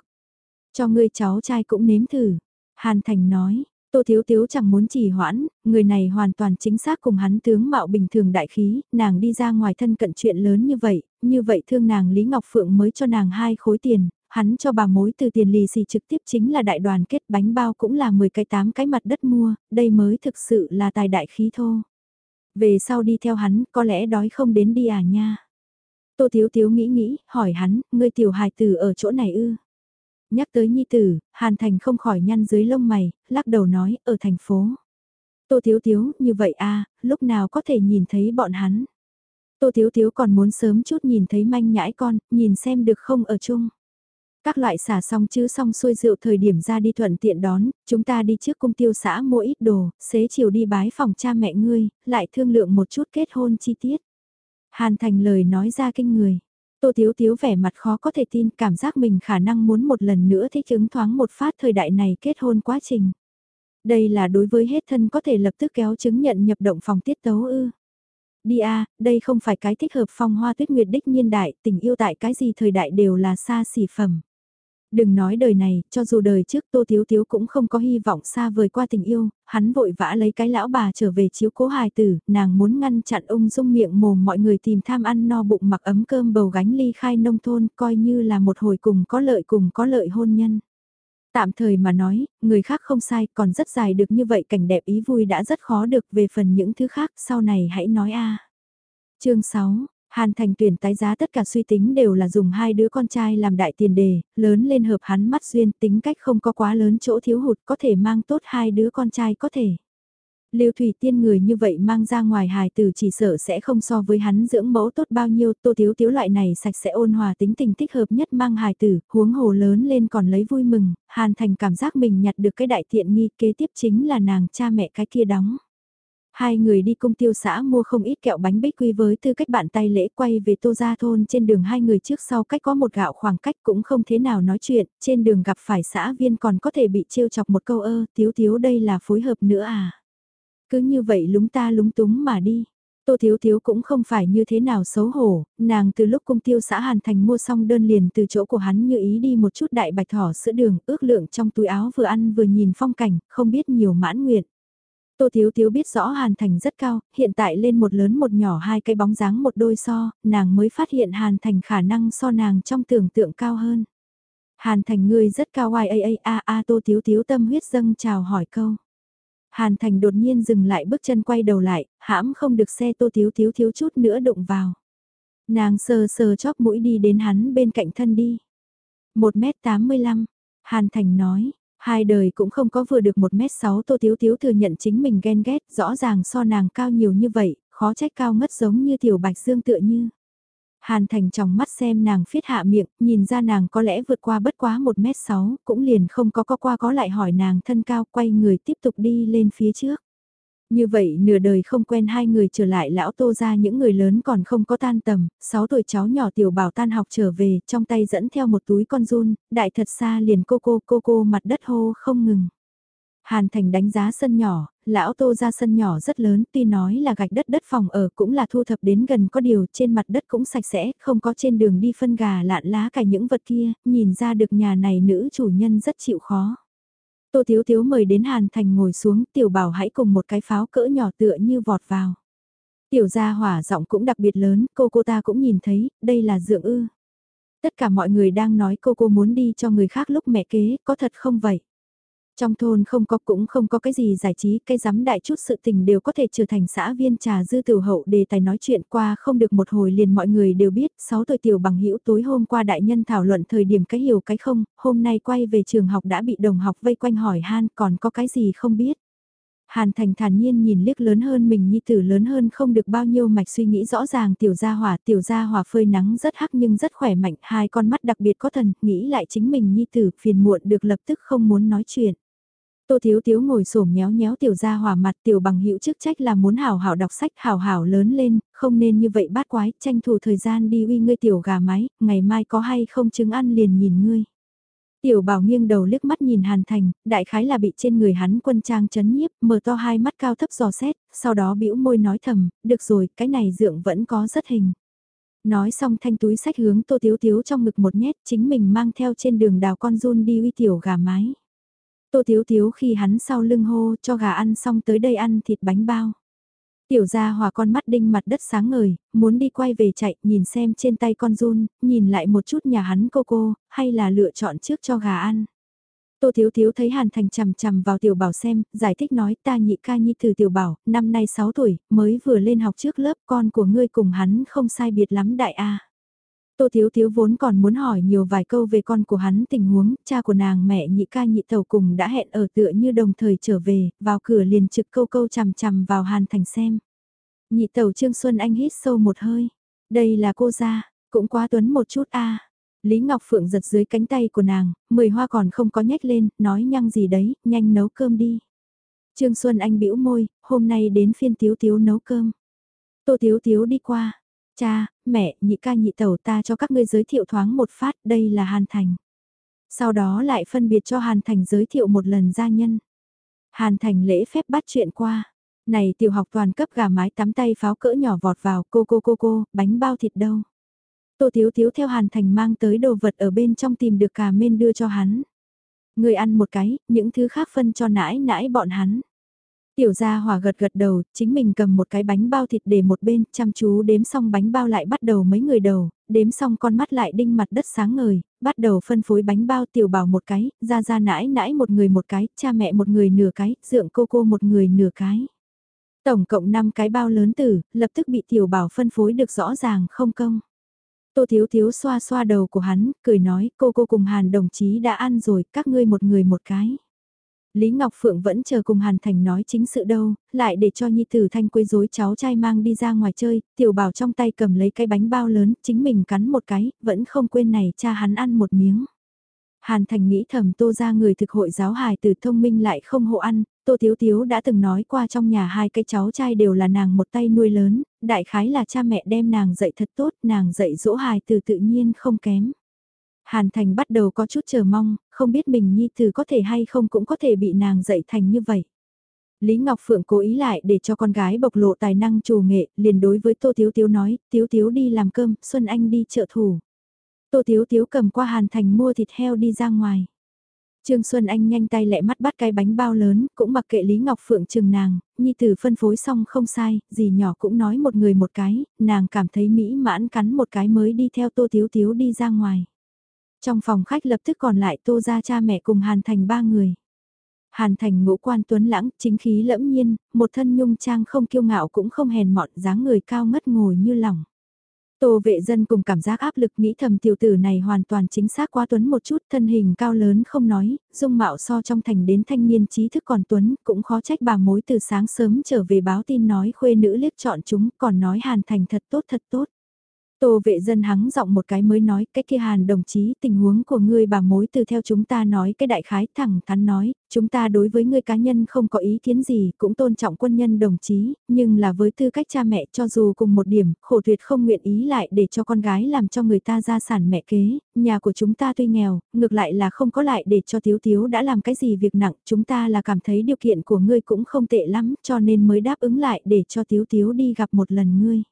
Cho ngươi cháu trai cũng nếm thử. Hàn Thành nói, Tô Thiếu Thiếu chẳng muốn trì hoãn, người này hoàn toàn chính xác cùng hắn tướng mạo bình thường đại khí, nàng đi ra ngoài thân cận chuyện lớn như vậy, như vậy thương nàng Lý Ngọc Phượng mới cho nàng hai khối tiền, hắn cho bà mối từ tiền lì xì trực tiếp chính là đại đoàn kết bánh bao cũng là 10 cái 8 cái mặt đất mua, đây mới thực sự là tài đại khí thô. Về sau đi theo hắn, có lẽ đói không đến đi à nha. Tô Thiếu Thiếu nghĩ nghĩ, hỏi hắn, ngươi tiểu hài tử ở chỗ này ư? Nhắc tới nhi tử, Hàn Thành không khỏi nhăn dưới lông mày, lắc đầu nói, ở thành phố. Tô Thiếu Thiếu, như vậy à, lúc nào có thể nhìn thấy bọn hắn. Tô Thiếu Thiếu còn muốn sớm chút nhìn thấy manh nhãi con, nhìn xem được không ở chung. Các loại xả xong chứ xong xuôi rượu thời điểm ra đi thuận tiện đón, chúng ta đi trước cung tiêu xã mua ít đồ, xế chiều đi bái phòng cha mẹ ngươi, lại thương lượng một chút kết hôn chi tiết. Hàn thành lời nói ra kinh người. Tô Tiếu Tiếu vẻ mặt khó có thể tin cảm giác mình khả năng muốn một lần nữa thích ứng thoáng một phát thời đại này kết hôn quá trình. Đây là đối với hết thân có thể lập tức kéo chứng nhận nhập động phòng tiết tấu ư. Đi a đây không phải cái thích hợp phong hoa tuyết nguyệt đích nhiên đại, tình yêu tại cái gì thời đại đều là xa xỉ phẩm. Đừng nói đời này, cho dù đời trước Tô Thiếu Thiếu cũng không có hy vọng xa vời qua tình yêu, hắn vội vã lấy cái lão bà trở về chiếu cố hài tử, nàng muốn ngăn chặn ung dung miệng mồm mọi người tìm tham ăn no bụng mặc ấm cơm bầu gánh ly khai nông thôn, coi như là một hồi cùng có lợi cùng có lợi hôn nhân. Tạm thời mà nói, người khác không sai, còn rất dài được như vậy cảnh đẹp ý vui đã rất khó được về phần những thứ khác, sau này hãy nói a. Chương 6 Hàn Thành tuyển tái giá tất cả suy tính đều là dùng hai đứa con trai làm đại tiền đề, lớn lên hợp hắn mắt duyên tính cách không có quá lớn chỗ thiếu hụt có thể mang tốt hai đứa con trai có thể. Lưu Thủy Tiên người như vậy mang ra ngoài hài tử chỉ sợ sẽ không so với hắn dưỡng mẫu tốt bao nhiêu, tô thiếu thiếu loại này sạch sẽ ôn hòa tính tình thích hợp nhất mang hài tử, huống hồ lớn lên còn lấy vui mừng, Hàn Thành cảm giác mình nhặt được cái đại tiện nghi kế tiếp chính là nàng cha mẹ cái kia đóng. Hai người đi công tiêu xã mua không ít kẹo bánh bích quy với tư cách bạn tay lễ quay về tô gia thôn trên đường hai người trước sau cách có một gạo khoảng cách cũng không thế nào nói chuyện, trên đường gặp phải xã viên còn có thể bị trêu chọc một câu ơ, thiếu thiếu đây là phối hợp nữa à. Cứ như vậy lúng ta lúng túng mà đi. Tô Thiếu Thiếu cũng không phải như thế nào xấu hổ, nàng từ lúc công tiêu xã Hàn Thành mua xong đơn liền từ chỗ của hắn như ý đi một chút đại bạch thỏ sữa đường, ước lượng trong túi áo vừa ăn vừa nhìn phong cảnh, không biết nhiều mãn nguyện. Tô Thiếu Thiếu biết rõ Hàn Thành rất cao, hiện tại lên một lớn một nhỏ hai cái bóng dáng một đôi so, nàng mới phát hiện Hàn Thành khả năng so nàng trong tưởng tượng cao hơn. Hàn Thành ngươi rất cao ai a a a Tô Thiếu Thiếu tâm huyết dâng chào hỏi câu. Hàn Thành đột nhiên dừng lại bước chân quay đầu lại, hãm không được xe Tô Thiếu Thiếu thiếu chút nữa đụng vào. Nàng sờ sờ chóp mũi đi đến hắn bên cạnh thân đi. 1m85, Hàn Thành nói, Hai đời cũng không có vừa được 1m6 Tô Tiếu Tiếu thừa nhận chính mình ghen ghét, rõ ràng so nàng cao nhiều như vậy, khó trách cao ngất giống như tiểu bạch dương tựa như. Hàn Thành trong mắt xem nàng phiết hạ miệng, nhìn ra nàng có lẽ vượt qua bất quá 1m6, cũng liền không có có qua có lại hỏi nàng thân cao quay người tiếp tục đi lên phía trước. Như vậy nửa đời không quen hai người trở lại lão tô ra những người lớn còn không có tan tầm, 6 tuổi cháu nhỏ tiểu bảo tan học trở về, trong tay dẫn theo một túi con run, đại thật xa liền cô cô cô cô mặt đất hô không ngừng. Hàn Thành đánh giá sân nhỏ, lão tô ra sân nhỏ rất lớn tuy nói là gạch đất đất phòng ở cũng là thu thập đến gần có điều trên mặt đất cũng sạch sẽ, không có trên đường đi phân gà lạn lá cả những vật kia, nhìn ra được nhà này nữ chủ nhân rất chịu khó. Tô Thiếu Thiếu mời đến Hàn Thành ngồi xuống, tiểu bảo hãy cùng một cái pháo cỡ nhỏ tựa như vọt vào. Tiểu gia hỏa giọng cũng đặc biệt lớn, cô cô ta cũng nhìn thấy, đây là dượng ư. Tất cả mọi người đang nói cô cô muốn đi cho người khác lúc mẹ kế, có thật không vậy? Trong thôn không có cũng không có cái gì giải trí, cái giám đại chút sự tình đều có thể trở thành xã viên trà dư tiểu hậu đề tài nói chuyện qua không được một hồi liền mọi người đều biết, 6 tuổi tiểu bằng hữu tối hôm qua đại nhân thảo luận thời điểm cái hiểu cái không, hôm nay quay về trường học đã bị đồng học vây quanh hỏi han còn có cái gì không biết. Hàn Thành thản nhiên nhìn liếc lớn hơn mình nhi tử lớn hơn không được bao nhiêu mạch suy nghĩ rõ ràng tiểu gia hỏa tiểu gia hỏa phơi nắng rất hắc nhưng rất khỏe mạnh hai con mắt đặc biệt có thần nghĩ lại chính mình nhi tử phiền muộn được lập tức không muốn nói chuyện. Tô Thiếu Thiếu ngồi xổm nhéo nhéo tiểu gia hỏa mặt tiểu bằng hữu chức trách là muốn hảo hảo đọc sách hảo hảo lớn lên, không nên như vậy bát quái, tranh thủ thời gian đi uy ngươi tiểu gà mái, ngày mai có hay không chứng ăn liền nhìn ngươi. Tiểu bảo nghiêng đầu liếc mắt nhìn Hàn Thành, đại khái là bị trên người hắn quân trang chấn nhiếp, mở to hai mắt cao thấp giò xét, sau đó bĩu môi nói thầm, được rồi, cái này dượng vẫn có rất hình. Nói xong thanh túi sách hướng tô tiếu tiếu trong ngực một nhét, chính mình mang theo trên đường đào con run đi uy tiểu gà mái. Tô Thiếu Thiếu khi hắn sau lưng hô cho gà ăn xong tới đây ăn thịt bánh bao. Tiểu gia hòa con mắt đinh mặt đất sáng ngời, muốn đi quay về chạy, nhìn xem trên tay con run, nhìn lại một chút nhà hắn cô cô, hay là lựa chọn trước cho gà ăn. Tô Thiếu Thiếu thấy Hàn Thành chằm chằm vào tiểu bảo xem, giải thích nói ta nhị ca nhi từ tiểu bảo, năm nay 6 tuổi, mới vừa lên học trước lớp con của ngươi cùng hắn không sai biệt lắm đại a. Tô Thiếu Thiếu vốn còn muốn hỏi nhiều vài câu về con của hắn tình huống, cha của nàng mẹ nhị ca nhị tàu cùng đã hẹn ở tựa như đồng thời trở về, vào cửa liền trực câu câu chằm chằm vào Hàn Thành xem. Nhị tàu Trương Xuân Anh hít sâu một hơi, đây là cô gia, cũng quá tuấn một chút a. Lý Ngọc Phượng giật dưới cánh tay của nàng, mười hoa còn không có nhách lên, nói nhăng gì đấy, nhanh nấu cơm đi. Trương Xuân Anh bĩu môi, hôm nay đến phiên Tiếu Tiếu nấu cơm. Tô Tiếu Tiếu đi qua, Cha, mẹ, nhị ca nhị tẩu ta cho các ngươi giới thiệu thoáng một phát, đây là Hàn Thành. Sau đó lại phân biệt cho Hàn Thành giới thiệu một lần gia nhân. Hàn Thành lễ phép bắt chuyện qua. Này tiểu học toàn cấp gà mái tắm tay pháo cỡ nhỏ vọt vào, cô cô cô cô, bánh bao thịt đâu. Tô Thiếu Thiếu theo Hàn Thành mang tới đồ vật ở bên trong tìm được cà men đưa cho hắn. Người ăn một cái, những thứ khác phân cho nãi nãi bọn hắn. Tiểu gia hòa gật gật đầu, chính mình cầm một cái bánh bao thịt để một bên, chăm chú đếm xong bánh bao lại bắt đầu mấy người đầu, đếm xong con mắt lại đinh mặt đất sáng ngời, bắt đầu phân phối bánh bao tiểu bảo một cái, ra ra nãi nãi một người một cái, cha mẹ một người nửa cái, dượng cô cô một người nửa cái. Tổng cộng 5 cái bao lớn tử, lập tức bị tiểu bảo phân phối được rõ ràng không công. Tô Thiếu Thiếu xoa xoa đầu của hắn, cười nói cô cô cùng Hàn đồng chí đã ăn rồi, các ngươi một người một cái. Lý Ngọc Phượng vẫn chờ cùng Hàn Thành nói chính sự đâu, lại để cho Nhi Tử Thanh quấy rối cháu trai mang đi ra ngoài chơi, tiểu bảo trong tay cầm lấy cái bánh bao lớn, chính mình cắn một cái, vẫn không quên này cha hắn ăn một miếng. Hàn Thành nghĩ thầm tô ra người thực hội giáo hài từ thông minh lại không hộ ăn, tô thiếu thiếu đã từng nói qua trong nhà hai cái cháu trai đều là nàng một tay nuôi lớn, đại khái là cha mẹ đem nàng dạy thật tốt, nàng dạy dỗ hài từ tự nhiên không kém. Hàn Thành bắt đầu có chút chờ mong, không biết mình nhi từ có thể hay không cũng có thể bị nàng dạy thành như vậy. Lý Ngọc Phượng cố ý lại để cho con gái bộc lộ tài năng trù nghệ, liền đối với Tô Tiếu Tiếu nói, Tiếu Tiếu đi làm cơm, Xuân Anh đi chợ thủ. Tô Tiếu Tiếu cầm qua Hàn Thành mua thịt heo đi ra ngoài. Trương Xuân Anh nhanh tay lẹ mắt bắt cái bánh bao lớn, cũng mặc kệ Lý Ngọc Phượng chừng nàng, nhi tử phân phối xong không sai, gì nhỏ cũng nói một người một cái, nàng cảm thấy mỹ mãn cắn một cái mới đi theo Tô Tiếu Tiếu đi ra ngoài. Trong phòng khách lập tức còn lại Tô ra cha mẹ cùng Hàn Thành ba người. Hàn Thành ngũ quan tuấn lãng, chính khí lẫm nhiên, một thân nhung trang không kiêu ngạo cũng không hèn mọn, dáng người cao ngất ngồi như lòng Tô vệ dân cùng cảm giác áp lực nghĩ thầm tiểu tử này hoàn toàn chính xác quá tuấn một chút, thân hình cao lớn không nói, dung mạo so trong thành đến thanh niên trí thức còn tuấn, cũng khó trách bà mối từ sáng sớm trở về báo tin nói khuê nữ liếc chọn chúng, còn nói hàn thành thật tốt thật tốt. Tô vệ dân hắng giọng một cái mới nói, cái kia hàn đồng chí tình huống của ngươi bà mối từ theo chúng ta nói cái đại khái thẳng thắn nói, chúng ta đối với ngươi cá nhân không có ý kiến gì, cũng tôn trọng quân nhân đồng chí, nhưng là với tư cách cha mẹ cho dù cùng một điểm, khổ tuyệt không nguyện ý lại để cho con gái làm cho người ta ra sản mẹ kế, nhà của chúng ta tuy nghèo, ngược lại là không có lại để cho thiếu thiếu đã làm cái gì việc nặng, chúng ta là cảm thấy điều kiện của ngươi cũng không tệ lắm, cho nên mới đáp ứng lại để cho thiếu thiếu đi gặp một lần ngươi.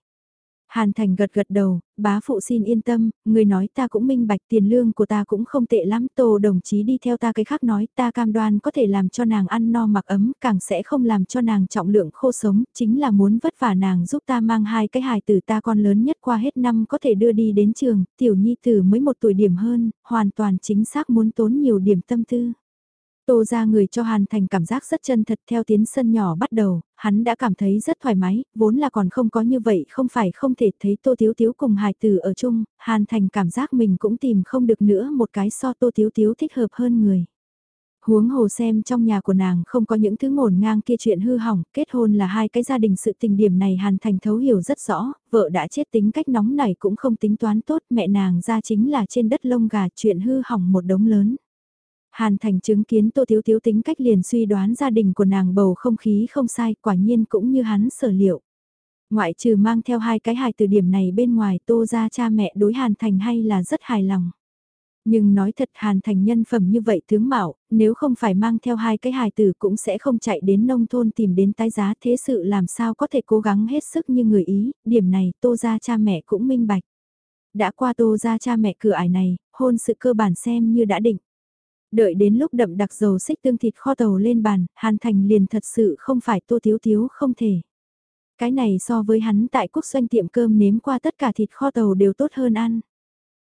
Hàn Thành gật gật đầu, bá phụ xin yên tâm, người nói ta cũng minh bạch tiền lương của ta cũng không tệ lắm, tô đồng chí đi theo ta cái khác nói ta cam đoan có thể làm cho nàng ăn no mặc ấm, càng sẽ không làm cho nàng trọng lượng khô sống, chính là muốn vất vả nàng giúp ta mang hai cái hài tử ta con lớn nhất qua hết năm có thể đưa đi đến trường, tiểu nhi tử mới một tuổi điểm hơn, hoàn toàn chính xác muốn tốn nhiều điểm tâm tư. Tô ra người cho Hàn Thành cảm giác rất chân thật theo tiến sân nhỏ bắt đầu, hắn đã cảm thấy rất thoải mái, vốn là còn không có như vậy không phải không thể thấy Tô Tiếu Tiếu cùng hài tử ở chung, Hàn Thành cảm giác mình cũng tìm không được nữa một cái so Tô Tiếu Tiếu thích hợp hơn người. Huống hồ xem trong nhà của nàng không có những thứ ngổn ngang kia chuyện hư hỏng, kết hôn là hai cái gia đình sự tình điểm này Hàn Thành thấu hiểu rất rõ, vợ đã chết tính cách nóng nảy cũng không tính toán tốt, mẹ nàng ra chính là trên đất lông gà chuyện hư hỏng một đống lớn. Hàn Thành chứng kiến Tô Thiếu Thiếu tính cách liền suy đoán gia đình của nàng bầu không khí không sai, quả nhiên cũng như hắn sở liệu. Ngoại trừ mang theo hai cái hài từ điểm này bên ngoài Tô ra cha mẹ đối Hàn Thành hay là rất hài lòng. Nhưng nói thật Hàn Thành nhân phẩm như vậy tướng mạo, nếu không phải mang theo hai cái hài tử cũng sẽ không chạy đến nông thôn tìm đến tái giá thế sự làm sao có thể cố gắng hết sức như người Ý, điểm này Tô ra cha mẹ cũng minh bạch. Đã qua Tô ra cha mẹ cửa ải này, hôn sự cơ bản xem như đã định. Đợi đến lúc đậm đặc dầu xích tương thịt kho tàu lên bàn, Hàn Thành liền thật sự không phải tô thiếu thiếu không thể. Cái này so với hắn tại quốc doanh tiệm cơm nếm qua tất cả thịt kho tàu đều tốt hơn ăn.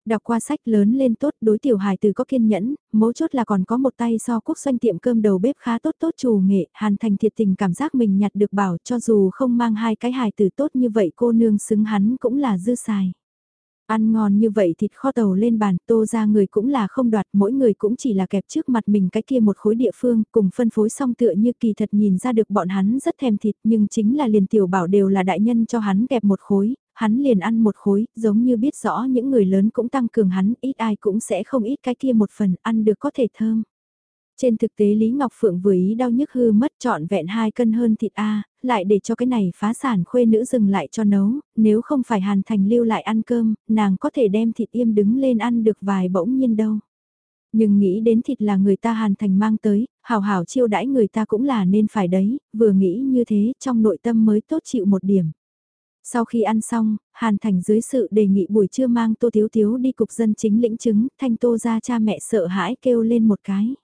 Đọc qua sách lớn lên tốt đối tiểu hài từ có kiên nhẫn, mấu chốt là còn có một tay so quốc doanh tiệm cơm đầu bếp khá tốt tốt chủ nghệ, hàn thành thiệt tình cảm giác mình nhặt được bảo cho dù không mang hai cái hài từ tốt như vậy cô nương xứng hắn cũng là dư xài. Ăn ngon như vậy thịt kho tàu lên bàn, tô ra người cũng là không đoạt, mỗi người cũng chỉ là kẹp trước mặt mình cái kia một khối địa phương, cùng phân phối xong tựa như kỳ thật nhìn ra được bọn hắn rất thèm thịt, nhưng chính là liền tiểu bảo đều là đại nhân cho hắn kẹp một khối, hắn liền ăn một khối, giống như biết rõ những người lớn cũng tăng cường hắn, ít ai cũng sẽ không ít cái kia một phần, ăn được có thể thơm. Trên thực tế Lý Ngọc Phượng vừa ý đau nhức hư mất trọn vẹn hai cân hơn thịt A, lại để cho cái này phá sản khuê nữ dừng lại cho nấu, nếu không phải Hàn Thành lưu lại ăn cơm, nàng có thể đem thịt im đứng lên ăn được vài bỗng nhiên đâu. Nhưng nghĩ đến thịt là người ta Hàn Thành mang tới, hào hảo chiêu đãi người ta cũng là nên phải đấy, vừa nghĩ như thế trong nội tâm mới tốt chịu một điểm. Sau khi ăn xong, Hàn Thành dưới sự đề nghị buổi trưa mang Tô Thiếu Thiếu đi cục dân chính lĩnh chứng, Thanh Tô ra cha mẹ sợ hãi kêu lên một cái.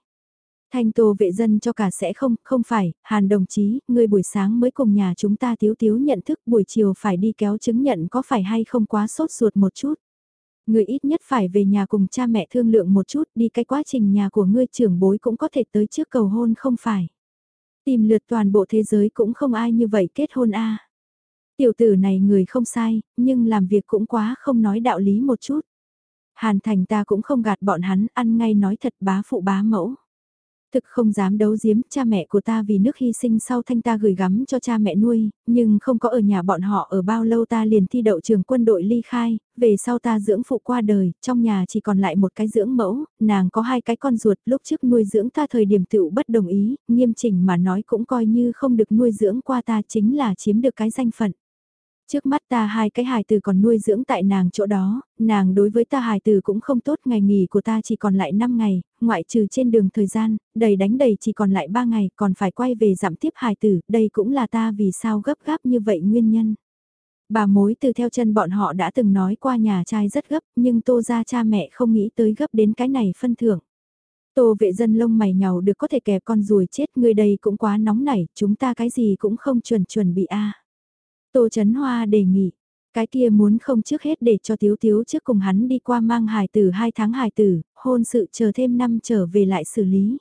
Thanh Tô vệ dân cho cả sẽ không, không phải, Hàn đồng chí, người buổi sáng mới cùng nhà chúng ta Thiếu Thiếu nhận thức buổi chiều phải đi kéo chứng nhận có phải hay không quá sốt ruột một chút. Người ít nhất phải về nhà cùng cha mẹ thương lượng một chút đi cái quá trình nhà của ngươi trưởng bối cũng có thể tới trước cầu hôn không phải. Tìm lượt toàn bộ thế giới cũng không ai như vậy kết hôn a Tiểu tử này người không sai, nhưng làm việc cũng quá không nói đạo lý một chút. Hàn thành ta cũng không gạt bọn hắn, ăn ngay nói thật bá phụ bá mẫu. Thực không dám đấu giếm, cha mẹ của ta vì nước hy sinh sau thanh ta gửi gắm cho cha mẹ nuôi, nhưng không có ở nhà bọn họ ở bao lâu ta liền thi đậu trường quân đội ly khai, về sau ta dưỡng phụ qua đời, trong nhà chỉ còn lại một cái dưỡng mẫu, nàng có hai cái con ruột, lúc trước nuôi dưỡng ta thời điểm tựu bất đồng ý, nghiêm chỉnh mà nói cũng coi như không được nuôi dưỡng qua ta chính là chiếm được cái danh phận. Trước mắt ta hai cái hài tử còn nuôi dưỡng tại nàng chỗ đó, nàng đối với ta hài tử cũng không tốt, ngày nghỉ của ta chỉ còn lại 5 ngày, ngoại trừ trên đường thời gian, đầy đánh đầy chỉ còn lại 3 ngày, còn phải quay về giảm tiếp hài tử, đây cũng là ta vì sao gấp gáp như vậy nguyên nhân. Bà mối từ theo chân bọn họ đã từng nói qua nhà trai rất gấp, nhưng tô ra cha mẹ không nghĩ tới gấp đến cái này phân thưởng. Tô vệ dân lông mày nhàu được có thể kẹp con ruồi chết người đây cũng quá nóng nảy, chúng ta cái gì cũng không chuẩn chuẩn bị a Tô Chấn Hoa đề nghị, cái kia muốn không trước hết để cho Tiếu Tiếu trước cùng hắn đi qua mang hài tử 2 tháng hài tử, hôn sự chờ thêm năm trở về lại xử lý.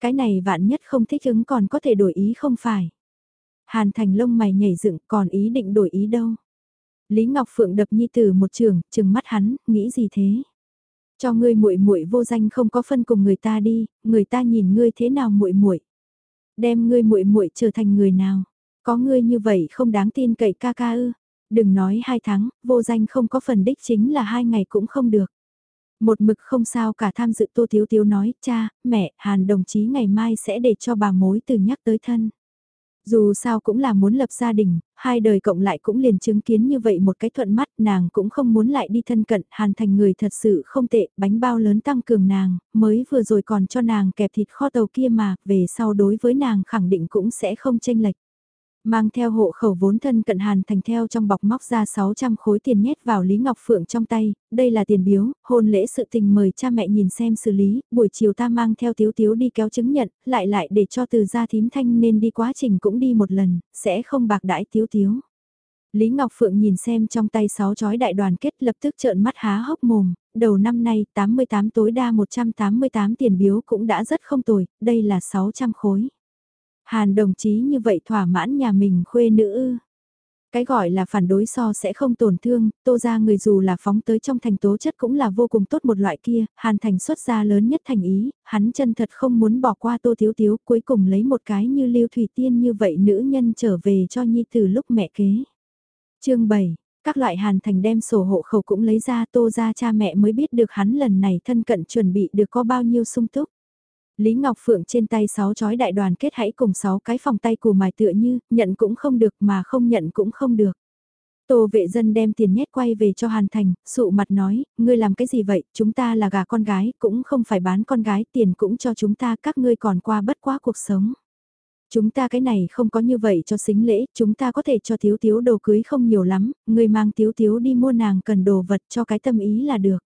Cái này vạn nhất không thích ứng còn có thể đổi ý không phải. Hàn Thành lông mày nhảy dựng còn ý định đổi ý đâu. Lý Ngọc Phượng đập nhi tử một trường, chừng mắt hắn, nghĩ gì thế? Cho ngươi muội muội vô danh không có phân cùng người ta đi, người ta nhìn ngươi thế nào muội muội. Đem ngươi muội muội trở thành người nào? Có ngươi như vậy không đáng tin cậy ca ca ư. Đừng nói hai tháng, vô danh không có phần đích chính là hai ngày cũng không được. Một mực không sao cả tham dự Tô Thiếu Thiếu nói, cha, mẹ, Hàn đồng chí ngày mai sẽ để cho bà mối từ nhắc tới thân. Dù sao cũng là muốn lập gia đình, hai đời cộng lại cũng liền chứng kiến như vậy một cái thuận mắt nàng cũng không muốn lại đi thân cận, hàn thành người thật sự không tệ, bánh bao lớn tăng cường nàng, mới vừa rồi còn cho nàng kẹp thịt kho tàu kia mà, về sau đối với nàng khẳng định cũng sẽ không tranh lệch. Mang theo hộ khẩu vốn thân cận Hàn Thành theo trong bọc móc ra 600 khối tiền nhét vào Lý Ngọc Phượng trong tay, đây là tiền biếu, hôn lễ sự tình mời cha mẹ nhìn xem xử lý, buổi chiều ta mang theo Tiếu Tiếu đi kéo chứng nhận, lại lại để cho từ gia thím thanh nên đi quá trình cũng đi một lần, sẽ không bạc đãi Tiếu Tiếu. Lý Ngọc Phượng nhìn xem trong tay sáu chói đại đoàn kết lập tức trợn mắt há hốc mồm, đầu năm nay 88 tối đa 188 tiền biếu cũng đã rất không tồi, đây là 600 khối. Hàn đồng chí như vậy thỏa mãn nhà mình khuê nữ ư. Cái gọi là phản đối so sẽ không tổn thương, tô ra người dù là phóng tới trong thành tố chất cũng là vô cùng tốt một loại kia, hàn thành xuất ra lớn nhất thành ý, hắn chân thật không muốn bỏ qua tô thiếu thiếu cuối cùng lấy một cái như lưu thủy tiên như vậy nữ nhân trở về cho nhi từ lúc mẹ kế. chương 7 các loại hàn thành đem sổ hộ khẩu cũng lấy ra tô ra cha mẹ mới biết được hắn lần này thân cận chuẩn bị được có bao nhiêu sung túc. Lý Ngọc Phượng trên tay sáu chói đại đoàn kết hãy cùng sáu cái phòng tay của mài tựa như, nhận cũng không được mà không nhận cũng không được. Tô vệ dân đem tiền nhét quay về cho Hàn Thành, sụ mặt nói, ngươi làm cái gì vậy, chúng ta là gà con gái, cũng không phải bán con gái, tiền cũng cho chúng ta, các ngươi còn qua bất quá cuộc sống. Chúng ta cái này không có như vậy cho xính lễ, chúng ta có thể cho thiếu thiếu đồ cưới không nhiều lắm, ngươi mang thiếu thiếu đi mua nàng cần đồ vật cho cái tâm ý là được.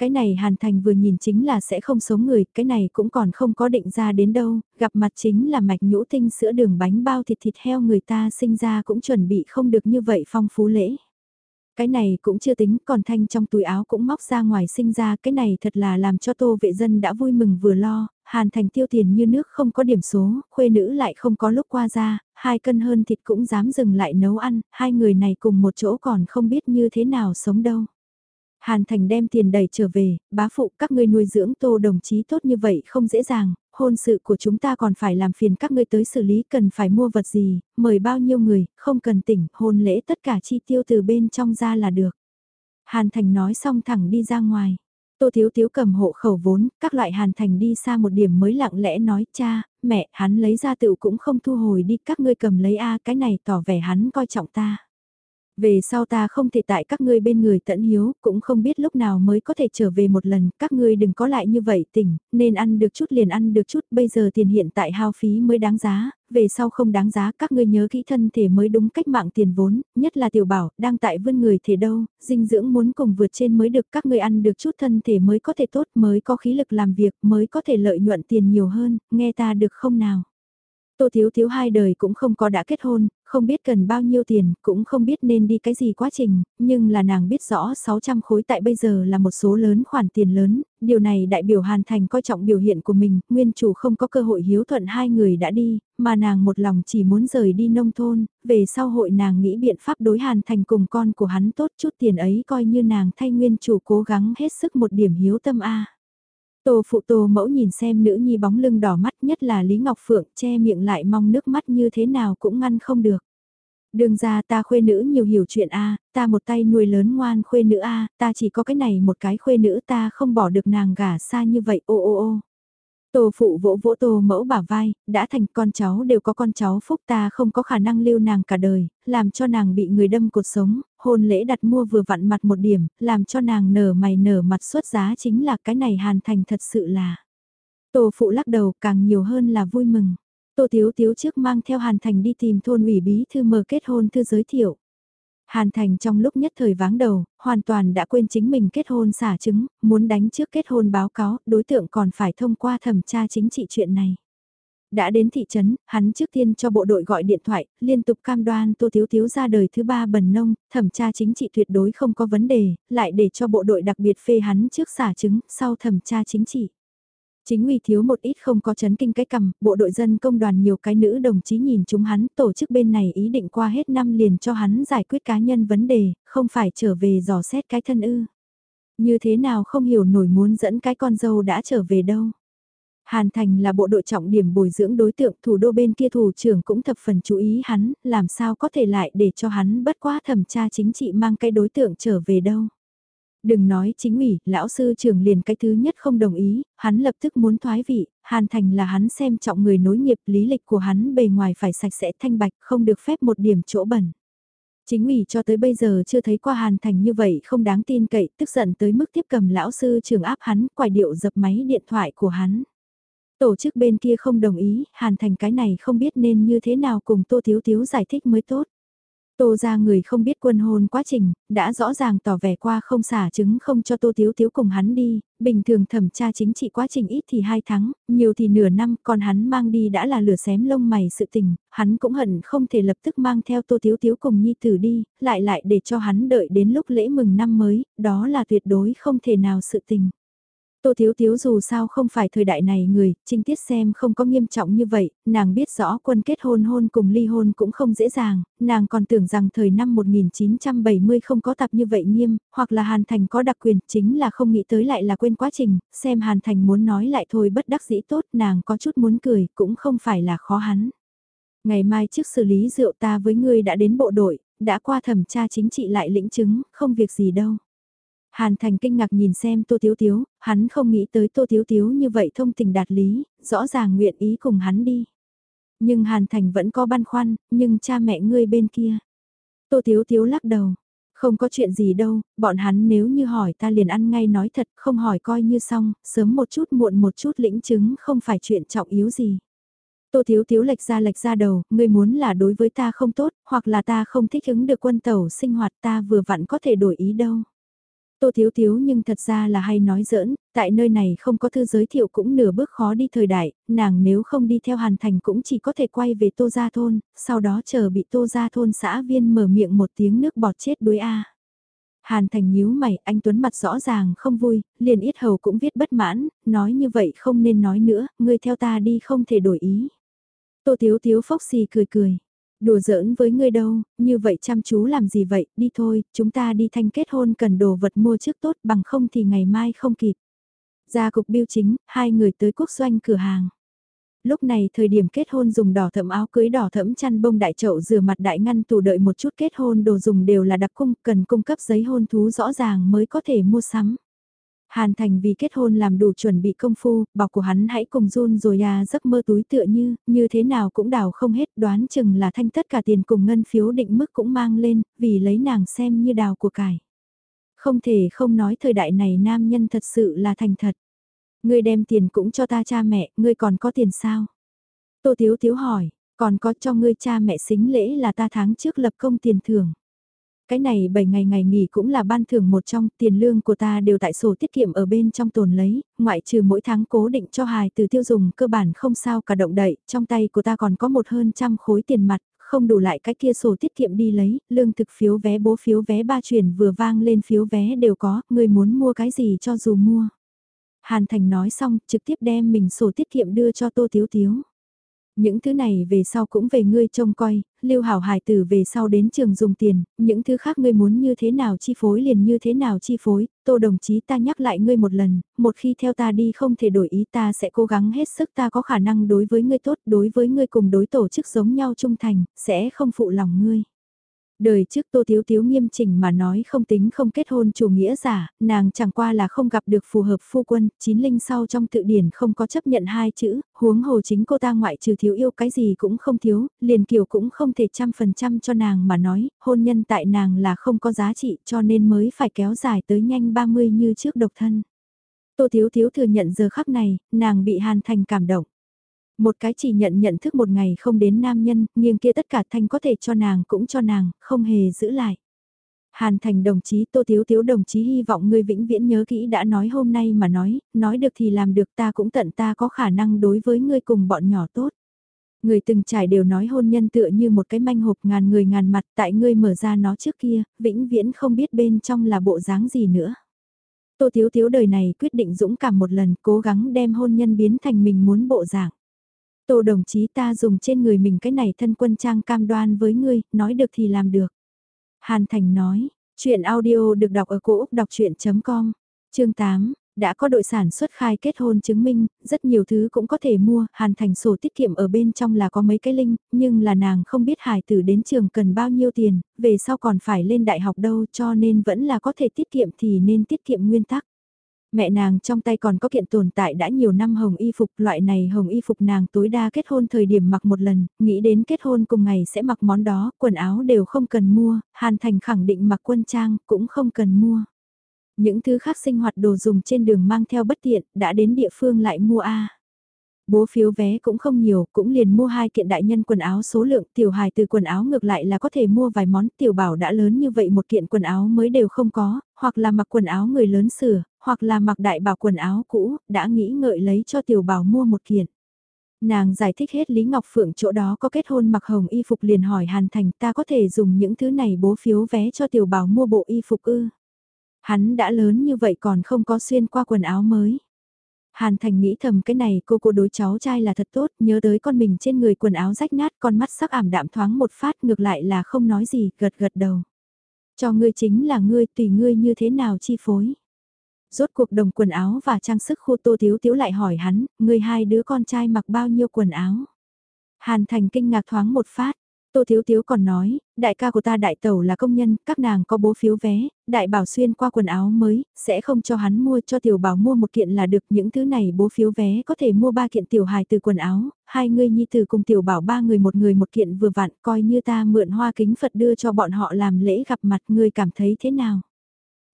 Cái này Hàn Thành vừa nhìn chính là sẽ không sống người, cái này cũng còn không có định ra đến đâu, gặp mặt chính là mạch nhũ tinh sữa đường bánh bao thịt thịt heo người ta sinh ra cũng chuẩn bị không được như vậy phong phú lễ. Cái này cũng chưa tính, còn thanh trong túi áo cũng móc ra ngoài sinh ra, cái này thật là làm cho tô vệ dân đã vui mừng vừa lo, Hàn Thành tiêu tiền như nước không có điểm số, khuê nữ lại không có lúc qua ra, hai cân hơn thịt cũng dám dừng lại nấu ăn, hai người này cùng một chỗ còn không biết như thế nào sống đâu. Hàn Thành đem tiền đẩy trở về, bá phụ các ngươi nuôi dưỡng tô đồng chí tốt như vậy không dễ dàng, hôn sự của chúng ta còn phải làm phiền các ngươi tới xử lý cần phải mua vật gì, mời bao nhiêu người, không cần tỉnh, hôn lễ tất cả chi tiêu từ bên trong ra là được. Hàn Thành nói xong thẳng đi ra ngoài. Tô Thiếu Thiếu cầm hộ khẩu vốn, các loại hàn thành đi xa một điểm mới lặng lẽ nói cha, mẹ, hắn lấy ra tựu cũng không thu hồi đi, các ngươi cầm lấy A cái này tỏ vẻ hắn coi trọng ta. Về sau ta không thể tại các ngươi bên người tận hiếu, cũng không biết lúc nào mới có thể trở về một lần, các ngươi đừng có lại như vậy tỉnh, nên ăn được chút liền ăn được chút, bây giờ tiền hiện tại hao phí mới đáng giá, về sau không đáng giá, các ngươi nhớ kỹ thân thể mới đúng cách mạng tiền vốn, nhất là tiểu bảo, đang tại vươn người thể đâu, dinh dưỡng muốn cùng vượt trên mới được, các ngươi ăn được chút thân thể mới có thể tốt, mới có khí lực làm việc, mới có thể lợi nhuận tiền nhiều hơn, nghe ta được không nào? Tô Thiếu Thiếu hai đời cũng không có đã kết hôn, không biết cần bao nhiêu tiền, cũng không biết nên đi cái gì quá trình, nhưng là nàng biết rõ 600 khối tại bây giờ là một số lớn khoản tiền lớn, điều này đại biểu Hàn Thành coi trọng biểu hiện của mình, nguyên chủ không có cơ hội hiếu thuận hai người đã đi, mà nàng một lòng chỉ muốn rời đi nông thôn, về sau hội nàng nghĩ biện pháp đối Hàn Thành cùng con của hắn tốt chút tiền ấy coi như nàng thay nguyên chủ cố gắng hết sức một điểm hiếu tâm A. Tô phụ tô mẫu nhìn xem nữ nhi bóng lưng đỏ mắt nhất là Lý Ngọc Phượng, che miệng lại mong nước mắt như thế nào cũng ngăn không được. Đường ra ta khuê nữ nhiều hiểu chuyện a, ta một tay nuôi lớn ngoan khuê nữ a, ta chỉ có cái này một cái khuê nữ ta không bỏ được nàng gả xa như vậy ô ô ô. Tô phụ vỗ vỗ tô mẫu bả vai, đã thành con cháu đều có con cháu phúc ta không có khả năng lưu nàng cả đời, làm cho nàng bị người đâm cột sống, hôn lễ đặt mua vừa vặn mặt một điểm, làm cho nàng nở mày nở mặt xuất giá chính là cái này hàn thành thật sự là. Tô phụ lắc đầu càng nhiều hơn là vui mừng. Tô Tiếu Tiếu trước mang theo Hàn Thành đi tìm thôn ủy bí thư mờ kết hôn thư giới thiệu. Hàn Thành trong lúc nhất thời váng đầu, hoàn toàn đã quên chính mình kết hôn xả chứng, muốn đánh trước kết hôn báo cáo, đối tượng còn phải thông qua thẩm tra chính trị chuyện này. Đã đến thị trấn, hắn trước tiên cho bộ đội gọi điện thoại, liên tục cam đoan Tô Thiếu Thiếu ra đời thứ ba bần nông, thẩm tra chính trị tuyệt đối không có vấn đề, lại để cho bộ đội đặc biệt phê hắn trước xả chứng, sau thẩm tra chính trị. Chính vì thiếu một ít không có chấn kinh cái cầm, bộ đội dân công đoàn nhiều cái nữ đồng chí nhìn chúng hắn, tổ chức bên này ý định qua hết năm liền cho hắn giải quyết cá nhân vấn đề, không phải trở về dò xét cái thân ư. Như thế nào không hiểu nổi muốn dẫn cái con dâu đã trở về đâu. Hàn Thành là bộ đội trọng điểm bồi dưỡng đối tượng thủ đô bên kia thủ trưởng cũng thập phần chú ý hắn, làm sao có thể lại để cho hắn bất quá thẩm tra chính trị mang cái đối tượng trở về đâu. Đừng nói chính ủy, lão sư trưởng liền cái thứ nhất không đồng ý, hắn lập tức muốn thoái vị, Hàn Thành là hắn xem trọng người nối nghiệp lý lịch của hắn bề ngoài phải sạch sẽ thanh bạch không được phép một điểm chỗ bẩn. Chính ủy cho tới bây giờ chưa thấy qua Hàn Thành như vậy không đáng tin cậy, tức giận tới mức tiếp cầm lão sư trưởng áp hắn, quài điệu dập máy điện thoại của hắn. Tổ chức bên kia không đồng ý, Hàn Thành cái này không biết nên như thế nào cùng Tô Thiếu Thiếu giải thích mới tốt. Tô ra người không biết quân hôn quá trình, đã rõ ràng tỏ vẻ qua không xả chứng không cho Tô Thiếu Thiếu cùng hắn đi, bình thường thẩm tra chính trị quá trình ít thì 2 tháng, nhiều thì nửa năm, còn hắn mang đi đã là lửa xém lông mày sự tình, hắn cũng hận không thể lập tức mang theo Tô Thiếu Thiếu cùng Nhi Tử đi, lại lại để cho hắn đợi đến lúc lễ mừng năm mới, đó là tuyệt đối không thể nào sự tình. Tô Thiếu Thiếu dù sao không phải thời đại này người, trinh tiết xem không có nghiêm trọng như vậy, nàng biết rõ quân kết hôn hôn cùng ly hôn cũng không dễ dàng, nàng còn tưởng rằng thời năm 1970 không có tập như vậy nghiêm, hoặc là Hàn Thành có đặc quyền, chính là không nghĩ tới lại là quên quá trình, xem Hàn Thành muốn nói lại thôi bất đắc dĩ tốt, nàng có chút muốn cười, cũng không phải là khó hắn. Ngày mai trước xử lý rượu ta với ngươi đã đến bộ đội, đã qua thẩm tra chính trị lại lĩnh chứng, không việc gì đâu. Hàn Thành kinh ngạc nhìn xem Tô Tiếu Tiếu, hắn không nghĩ tới Tô Tiếu Tiếu như vậy thông tình đạt lý, rõ ràng nguyện ý cùng hắn đi. Nhưng Hàn Thành vẫn có băn khoăn, nhưng cha mẹ ngươi bên kia. Tô Tiếu Tiếu lắc đầu, không có chuyện gì đâu, bọn hắn nếu như hỏi ta liền ăn ngay nói thật, không hỏi coi như xong, sớm một chút muộn một chút lĩnh chứng không phải chuyện trọng yếu gì. Tô Thiếu Thiếu lệch ra lệch ra đầu, ngươi muốn là đối với ta không tốt, hoặc là ta không thích ứng được quân tàu sinh hoạt ta vừa vặn có thể đổi ý đâu. Tô Thiếu Thiếu nhưng thật ra là hay nói giỡn, tại nơi này không có thư giới thiệu cũng nửa bước khó đi thời đại, nàng nếu không đi theo Hàn Thành cũng chỉ có thể quay về Tô Gia Thôn, sau đó chờ bị Tô Gia Thôn xã viên mở miệng một tiếng nước bọt chết đuối A. Hàn Thành nhíu mày, anh Tuấn mặt rõ ràng không vui, liền ít hầu cũng viết bất mãn, nói như vậy không nên nói nữa, ngươi theo ta đi không thể đổi ý. Tô Thiếu Thiếu phốc xì cười cười. Đùa giỡn với ngươi đâu, như vậy chăm chú làm gì vậy, đi thôi, chúng ta đi thanh kết hôn cần đồ vật mua trước tốt bằng không thì ngày mai không kịp. Ra cục biêu chính, hai người tới quốc doanh cửa hàng. Lúc này thời điểm kết hôn dùng đỏ thẫm áo cưới đỏ thẫm chăn bông đại chậu rửa mặt đại ngăn tủ đợi một chút kết hôn đồ dùng đều là đặc cung, cần cung cấp giấy hôn thú rõ ràng mới có thể mua sắm. Hàn Thành vì kết hôn làm đủ chuẩn bị công phu, bảo của hắn hãy cùng run rồi à giấc mơ túi tựa như, như thế nào cũng đào không hết đoán chừng là thanh tất cả tiền cùng ngân phiếu định mức cũng mang lên, vì lấy nàng xem như đào của cải. Không thể không nói thời đại này nam nhân thật sự là thành thật. Ngươi đem tiền cũng cho ta cha mẹ, ngươi còn có tiền sao? Tô Tiếu Tiếu hỏi, còn có cho ngươi cha mẹ xính lễ là ta tháng trước lập công tiền thưởng. Cái này 7 ngày ngày nghỉ cũng là ban thưởng một trong, tiền lương của ta đều tại sổ tiết kiệm ở bên trong tồn lấy, ngoại trừ mỗi tháng cố định cho hài từ tiêu dùng cơ bản không sao cả động đậy, trong tay của ta còn có một hơn trăm khối tiền mặt, không đủ lại cái kia sổ tiết kiệm đi lấy, lương thực phiếu vé bố phiếu vé ba chuyển vừa vang lên phiếu vé đều có, người muốn mua cái gì cho dù mua. Hàn Thành nói xong, trực tiếp đem mình sổ tiết kiệm đưa cho Tô Tiếu Tiếu. Những thứ này về sau cũng về ngươi trông coi, lưu hảo hải tử về sau đến trường dùng tiền, những thứ khác ngươi muốn như thế nào chi phối liền như thế nào chi phối, tô đồng chí ta nhắc lại ngươi một lần, một khi theo ta đi không thể đổi ý ta sẽ cố gắng hết sức ta có khả năng đối với ngươi tốt, đối với ngươi cùng đối tổ chức giống nhau trung thành, sẽ không phụ lòng ngươi. Đời trước Tô Tiếu Tiếu nghiêm chỉnh mà nói không tính không kết hôn chủ nghĩa giả, nàng chẳng qua là không gặp được phù hợp phu quân, chín linh sau trong tự điển không có chấp nhận hai chữ, huống hồ chính cô ta ngoại trừ thiếu yêu cái gì cũng không thiếu, liền kiểu cũng không thể trăm phần trăm cho nàng mà nói, hôn nhân tại nàng là không có giá trị cho nên mới phải kéo dài tới nhanh 30 như trước độc thân. Tô thiếu thiếu thừa nhận giờ khắc này, nàng bị hàn thành cảm động. Một cái chỉ nhận nhận thức một ngày không đến nam nhân, nghiêng kia tất cả thanh có thể cho nàng cũng cho nàng, không hề giữ lại. Hàn thành đồng chí Tô Tiếu Tiếu đồng chí hy vọng ngươi vĩnh viễn nhớ kỹ đã nói hôm nay mà nói, nói được thì làm được ta cũng tận ta có khả năng đối với ngươi cùng bọn nhỏ tốt. Người từng trải đều nói hôn nhân tựa như một cái manh hộp ngàn người ngàn mặt tại ngươi mở ra nó trước kia, vĩnh viễn không biết bên trong là bộ dáng gì nữa. Tô Tiếu Tiếu đời này quyết định dũng cảm một lần cố gắng đem hôn nhân biến thành mình muốn bộ dạng. Tô đồng chí ta dùng trên người mình cái này thân quân trang cam đoan với ngươi, nói được thì làm được. Hàn Thành nói, chuyện audio được đọc ở cổ Úc đọc chuyện.com, chương 8. Đã có đội sản xuất khai kết hôn chứng minh, rất nhiều thứ cũng có thể mua, hàn thành sổ tiết kiệm ở bên trong là có mấy cái linh, nhưng là nàng không biết hài tử đến trường cần bao nhiêu tiền, về sau còn phải lên đại học đâu cho nên vẫn là có thể tiết kiệm thì nên tiết kiệm nguyên tắc. Mẹ nàng trong tay còn có kiện tồn tại đã nhiều năm hồng y phục, loại này hồng y phục nàng tối đa kết hôn thời điểm mặc một lần, nghĩ đến kết hôn cùng ngày sẽ mặc món đó, quần áo đều không cần mua, Hàn Thành khẳng định mặc quân trang cũng không cần mua. Những thứ khác sinh hoạt đồ dùng trên đường mang theo bất tiện, đã đến địa phương lại mua A. Bố phiếu vé cũng không nhiều, cũng liền mua hai kiện đại nhân quần áo số lượng tiểu hài từ quần áo ngược lại là có thể mua vài món tiểu bảo đã lớn như vậy một kiện quần áo mới đều không có, hoặc là mặc quần áo người lớn sửa, hoặc là mặc đại bảo quần áo cũ, đã nghĩ ngợi lấy cho tiểu bảo mua một kiện. Nàng giải thích hết Lý Ngọc Phượng chỗ đó có kết hôn mặc hồng y phục liền hỏi Hàn Thành ta có thể dùng những thứ này bố phiếu vé cho tiểu bảo mua bộ y phục ư. Hắn đã lớn như vậy còn không có xuyên qua quần áo mới. Hàn Thành nghĩ thầm cái này cô cô đối cháu trai là thật tốt, nhớ tới con mình trên người quần áo rách nát con mắt sắc ảm đạm thoáng một phát ngược lại là không nói gì, gật gật đầu. Cho ngươi chính là ngươi tùy ngươi như thế nào chi phối. Rốt cuộc đồng quần áo và trang sức khu tô thiếu thiếu lại hỏi hắn, ngươi hai đứa con trai mặc bao nhiêu quần áo. Hàn Thành kinh ngạc thoáng một phát, Tô Thiếu Thiếu còn nói, đại ca của ta đại tẩu là công nhân, các nàng có bố phiếu vé, đại bảo xuyên qua quần áo mới, sẽ không cho hắn mua cho tiểu bảo mua một kiện là được những thứ này bố phiếu vé có thể mua ba kiện tiểu hài từ quần áo, hai người nhi tử cùng tiểu bảo ba người một người một kiện vừa vặn coi như ta mượn hoa kính Phật đưa cho bọn họ làm lễ gặp mặt người cảm thấy thế nào.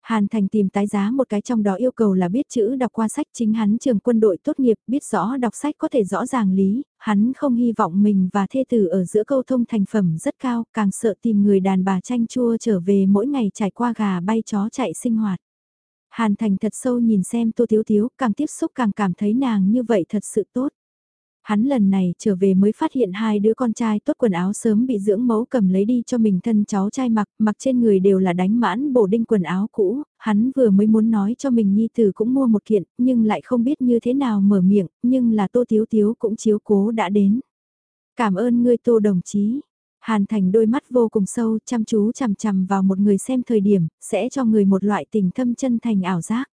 Hàn Thành tìm tái giá một cái trong đó yêu cầu là biết chữ đọc qua sách chính hắn trường quân đội tốt nghiệp, biết rõ đọc sách có thể rõ ràng lý, hắn không hy vọng mình và thê tử ở giữa câu thông thành phẩm rất cao, càng sợ tìm người đàn bà chanh chua trở về mỗi ngày trải qua gà bay chó chạy sinh hoạt. Hàn Thành thật sâu nhìn xem Tô Thiếu Thiếu, càng tiếp xúc càng cảm thấy nàng như vậy thật sự tốt. Hắn lần này trở về mới phát hiện hai đứa con trai tốt quần áo sớm bị dưỡng mẫu cầm lấy đi cho mình thân cháu trai mặc, mặc trên người đều là đánh mãn bổ đinh quần áo cũ, hắn vừa mới muốn nói cho mình nhi tử cũng mua một kiện, nhưng lại không biết như thế nào mở miệng, nhưng là tô thiếu thiếu cũng chiếu cố đã đến. Cảm ơn ngươi tô đồng chí. Hàn thành đôi mắt vô cùng sâu, chăm chú chằm chằm vào một người xem thời điểm, sẽ cho người một loại tình thâm chân thành ảo giác.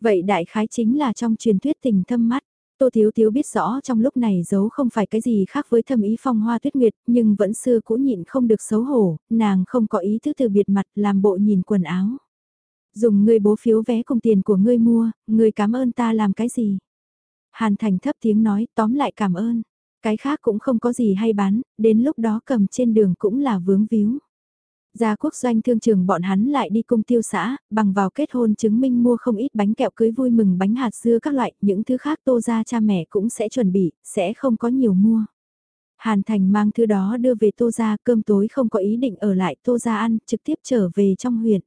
Vậy đại khái chính là trong truyền thuyết tình thâm mắt. Tô Thiếu Thiếu biết rõ trong lúc này giấu không phải cái gì khác với thâm ý phong hoa tuyết nguyệt, nhưng vẫn xưa cũ nhịn không được xấu hổ, nàng không có ý thức từ biệt mặt làm bộ nhìn quần áo. Dùng ngươi bố phiếu vé cùng tiền của ngươi mua, ngươi cảm ơn ta làm cái gì? Hàn Thành thấp tiếng nói tóm lại cảm ơn. Cái khác cũng không có gì hay bán, đến lúc đó cầm trên đường cũng là vướng víu. Gia quốc doanh thương trường bọn hắn lại đi cung tiêu xã, bằng vào kết hôn chứng minh mua không ít bánh kẹo cưới vui mừng bánh hạt dưa các loại, những thứ khác tô ra cha mẹ cũng sẽ chuẩn bị, sẽ không có nhiều mua. Hàn Thành mang thứ đó đưa về tô ra cơm tối không có ý định ở lại tô ra ăn, trực tiếp trở về trong huyện.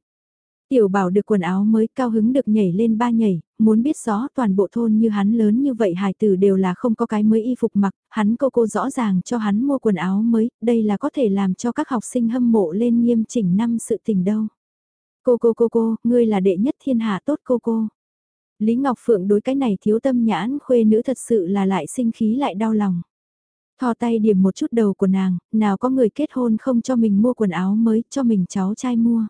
Tiểu bảo được quần áo mới cao hứng được nhảy lên ba nhảy, muốn biết rõ toàn bộ thôn như hắn lớn như vậy hài tử đều là không có cái mới y phục mặc, hắn cô cô rõ ràng cho hắn mua quần áo mới, đây là có thể làm cho các học sinh hâm mộ lên nghiêm chỉnh năm sự tình đâu. Cô cô cô cô, ngươi là đệ nhất thiên hạ tốt cô cô. Lý Ngọc Phượng đối cái này thiếu tâm nhãn khuê nữ thật sự là lại sinh khí lại đau lòng. Thò tay điểm một chút đầu của nàng, nào có người kết hôn không cho mình mua quần áo mới, cho mình cháu trai mua.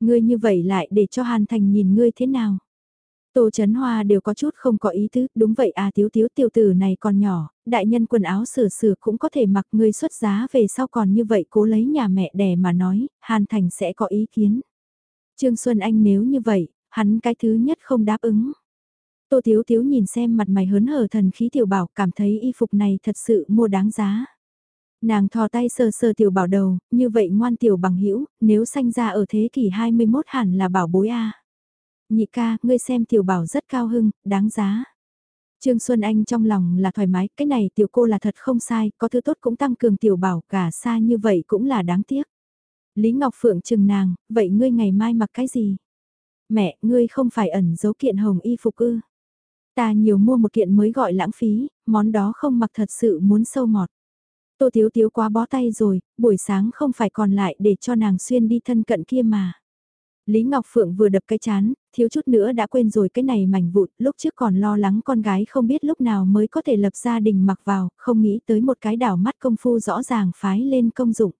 Ngươi như vậy lại để cho Hàn Thành nhìn ngươi thế nào? Tô Chấn Hoa đều có chút không có ý tứ, đúng vậy à thiếu thiếu tiểu tử này còn nhỏ, đại nhân quần áo sửa sửa cũng có thể mặc ngươi xuất giá về sau còn như vậy cố lấy nhà mẹ đẻ mà nói, Hàn Thành sẽ có ý kiến. Trương Xuân Anh nếu như vậy, hắn cái thứ nhất không đáp ứng. Tô Thiếu Thiếu nhìn xem mặt mày hớn hở thần khí tiểu bảo cảm thấy y phục này thật sự mua đáng giá. Nàng thò tay sờ sờ tiểu bảo đầu, như vậy ngoan tiểu bằng hữu nếu sanh ra ở thế kỷ 21 hẳn là bảo bối a. Nhị ca, ngươi xem tiểu bảo rất cao hưng, đáng giá. Trương Xuân Anh trong lòng là thoải mái, cái này tiểu cô là thật không sai, có thứ tốt cũng tăng cường tiểu bảo, cả xa như vậy cũng là đáng tiếc. Lý Ngọc Phượng chừng nàng, vậy ngươi ngày mai mặc cái gì? Mẹ, ngươi không phải ẩn dấu kiện hồng y phục ư? Ta nhiều mua một kiện mới gọi lãng phí, món đó không mặc thật sự muốn sâu mọt. Tô Thiếu Thiếu quá bó tay rồi, buổi sáng không phải còn lại để cho nàng xuyên đi thân cận kia mà. Lý Ngọc Phượng vừa đập cái chán, thiếu chút nữa đã quên rồi cái này mảnh vụn, lúc trước còn lo lắng con gái không biết lúc nào mới có thể lập gia đình mặc vào, không nghĩ tới một cái đảo mắt công phu rõ ràng phái lên công dụng.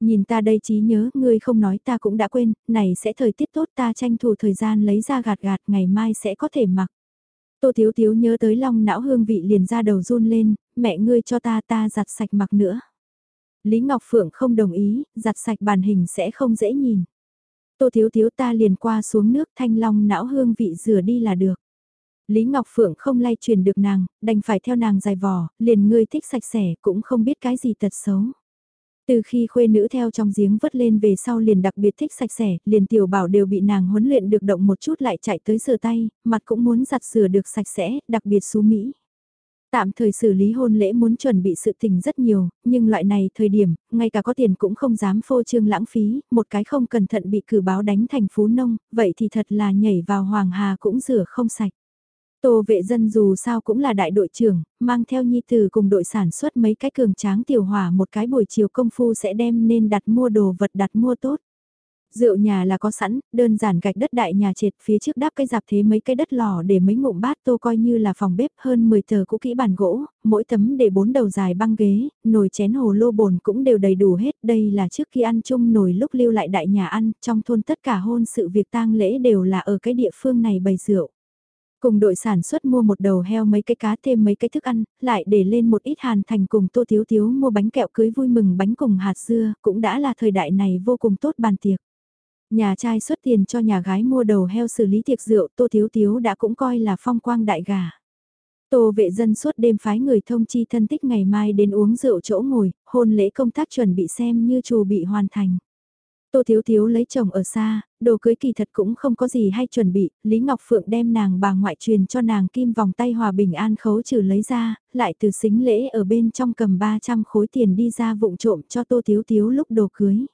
Nhìn ta đây trí nhớ, ngươi không nói ta cũng đã quên, này sẽ thời tiết tốt ta tranh thủ thời gian lấy ra gạt gạt ngày mai sẽ có thể mặc. Tô Thiếu Thiếu nhớ tới long não hương vị liền ra đầu run lên, mẹ ngươi cho ta ta giặt sạch mặc nữa. Lý Ngọc Phượng không đồng ý, giặt sạch bàn hình sẽ không dễ nhìn. Tô Thiếu Thiếu ta liền qua xuống nước thanh long não hương vị rửa đi là được. Lý Ngọc Phượng không lay truyền được nàng, đành phải theo nàng dài vò, liền ngươi thích sạch sẽ cũng không biết cái gì tật xấu. Từ khi khuê nữ theo trong giếng vớt lên về sau liền đặc biệt thích sạch sẽ, liền tiểu bảo đều bị nàng huấn luyện được động một chút lại chạy tới rửa tay, mặt cũng muốn giặt rửa được sạch sẽ, đặc biệt xú Mỹ. Tạm thời xử lý hôn lễ muốn chuẩn bị sự tình rất nhiều, nhưng loại này thời điểm, ngay cả có tiền cũng không dám phô trương lãng phí, một cái không cẩn thận bị cử báo đánh thành phú nông, vậy thì thật là nhảy vào hoàng hà cũng rửa không sạch. Tô vệ dân dù sao cũng là đại đội trưởng, mang theo nhi tử cùng đội sản xuất mấy cái cường tráng tiểu hỏa một cái buổi chiều công phu sẽ đem nên đặt mua đồ vật đặt mua tốt. Rượu nhà là có sẵn, đơn giản gạch đất đại nhà trệt phía trước đáp cái dạp thế mấy cái đất lò để mấy ngụm bát tô coi như là phòng bếp hơn 10 tờ cũ kỹ bàn gỗ, mỗi tấm để bốn đầu dài băng ghế, nồi chén hồ lô bồn cũng đều đầy đủ hết. Đây là trước khi ăn chung nồi lúc lưu lại đại nhà ăn, trong thôn tất cả hôn sự việc tang lễ đều là ở cái địa phương này bày rượu. Cùng đội sản xuất mua một đầu heo mấy cái cá thêm mấy cái thức ăn, lại để lên một ít hàn thành cùng tô thiếu thiếu mua bánh kẹo cưới vui mừng bánh cùng hạt dưa, cũng đã là thời đại này vô cùng tốt bàn tiệc. Nhà trai xuất tiền cho nhà gái mua đầu heo xử lý tiệc rượu tô thiếu thiếu đã cũng coi là phong quang đại gà. Tô vệ dân suốt đêm phái người thông chi thân tích ngày mai đến uống rượu chỗ ngồi, hôn lễ công tác chuẩn bị xem như trù bị hoàn thành. Tô Thiếu Thiếu lấy chồng ở xa, đồ cưới kỳ thật cũng không có gì hay chuẩn bị, Lý Ngọc Phượng đem nàng bà ngoại truyền cho nàng kim vòng tay hòa bình an khấu trừ lấy ra, lại từ xính lễ ở bên trong cầm 300 khối tiền đi ra vụng trộm cho Tô Thiếu Thiếu lúc đồ cưới.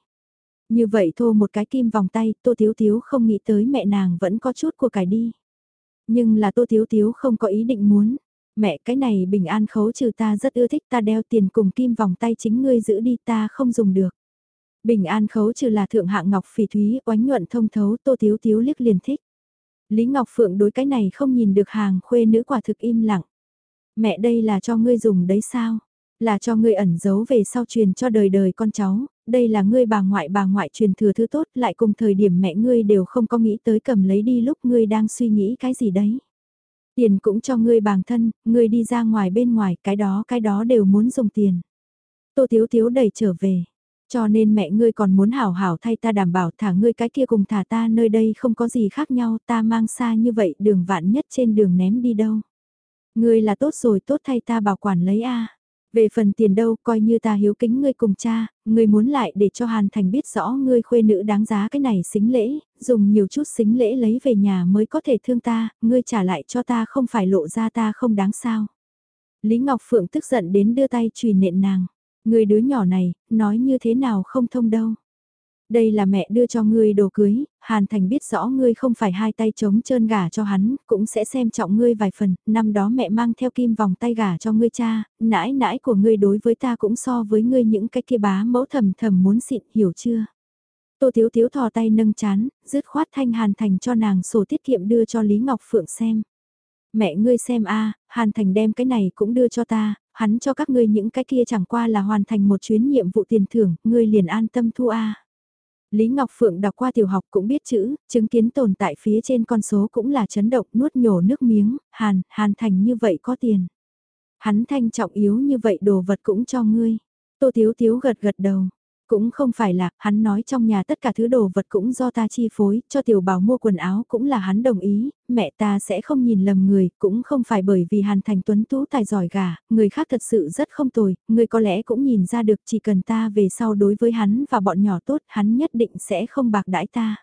Như vậy thô một cái kim vòng tay, Tô Thiếu Thiếu không nghĩ tới mẹ nàng vẫn có chút của cải đi. Nhưng là Tô Thiếu Thiếu không có ý định muốn. Mẹ cái này bình an khấu trừ ta rất ưa thích ta đeo tiền cùng kim vòng tay chính ngươi giữ đi ta không dùng được. Bình an khấu trừ là thượng hạng ngọc phỉ thúy oánh nhuận thông thấu Tô Thiếu Thiếu liếc liền thích. Lý Ngọc Phượng đối cái này không nhìn được hàng khuê nữ quả thực im lặng. Mẹ đây là cho ngươi dùng đấy sao? Là cho ngươi ẩn giấu về sau truyền cho đời đời con cháu, đây là ngươi bà ngoại bà ngoại truyền thừa thứ tốt lại cùng thời điểm mẹ ngươi đều không có nghĩ tới cầm lấy đi lúc ngươi đang suy nghĩ cái gì đấy. Tiền cũng cho ngươi bằng thân, ngươi đi ra ngoài bên ngoài cái đó cái đó đều muốn dùng tiền. Tô Thiếu Thiếu đẩy trở về. Cho nên mẹ ngươi còn muốn hảo hảo thay ta đảm bảo thả ngươi cái kia cùng thả ta nơi đây không có gì khác nhau ta mang xa như vậy đường vạn nhất trên đường ném đi đâu. Ngươi là tốt rồi tốt thay ta bảo quản lấy a về phần tiền đâu coi như ta hiếu kính ngươi cùng cha, ngươi muốn lại để cho Hàn Thành biết rõ ngươi khuê nữ đáng giá cái này xính lễ, dùng nhiều chút xính lễ lấy về nhà mới có thể thương ta, ngươi trả lại cho ta không phải lộ ra ta không đáng sao. Lý Ngọc Phượng tức giận đến đưa tay trùy nện nàng. Người đứa nhỏ này, nói như thế nào không thông đâu. Đây là mẹ đưa cho ngươi đồ cưới, Hàn Thành biết rõ ngươi không phải hai tay trống trơn gả cho hắn, cũng sẽ xem trọng ngươi vài phần, năm đó mẹ mang theo kim vòng tay gả cho ngươi cha, nãi nãi của ngươi đối với ta cũng so với ngươi những cái kia bá mẫu thầm thầm muốn xịn, hiểu chưa? Tô Thiếu Thiếu thò tay nâng chán, dứt khoát thanh Hàn Thành cho nàng sổ tiết kiệm đưa cho Lý Ngọc Phượng xem. Mẹ ngươi xem a Hàn Thành đem cái này cũng đưa cho ta, hắn cho các ngươi những cái kia chẳng qua là hoàn thành một chuyến nhiệm vụ tiền thưởng, ngươi liền an tâm thu a. Lý Ngọc Phượng đọc qua tiểu học cũng biết chữ, chứng kiến tồn tại phía trên con số cũng là chấn động nuốt nhổ nước miếng, Hàn, Hàn Thành như vậy có tiền. Hắn thanh trọng yếu như vậy đồ vật cũng cho ngươi. Tô Thiếu Thiếu gật gật đầu, cũng không phải là, hắn nói trong nhà tất cả thứ đồ vật cũng do ta chi phối, cho tiểu bảo mua quần áo cũng là hắn đồng ý, mẹ ta sẽ không nhìn lầm người, cũng không phải bởi vì hàn thành tuấn tú tài giỏi gà, người khác thật sự rất không tồi, người có lẽ cũng nhìn ra được chỉ cần ta về sau đối với hắn và bọn nhỏ tốt, hắn nhất định sẽ không bạc đãi ta.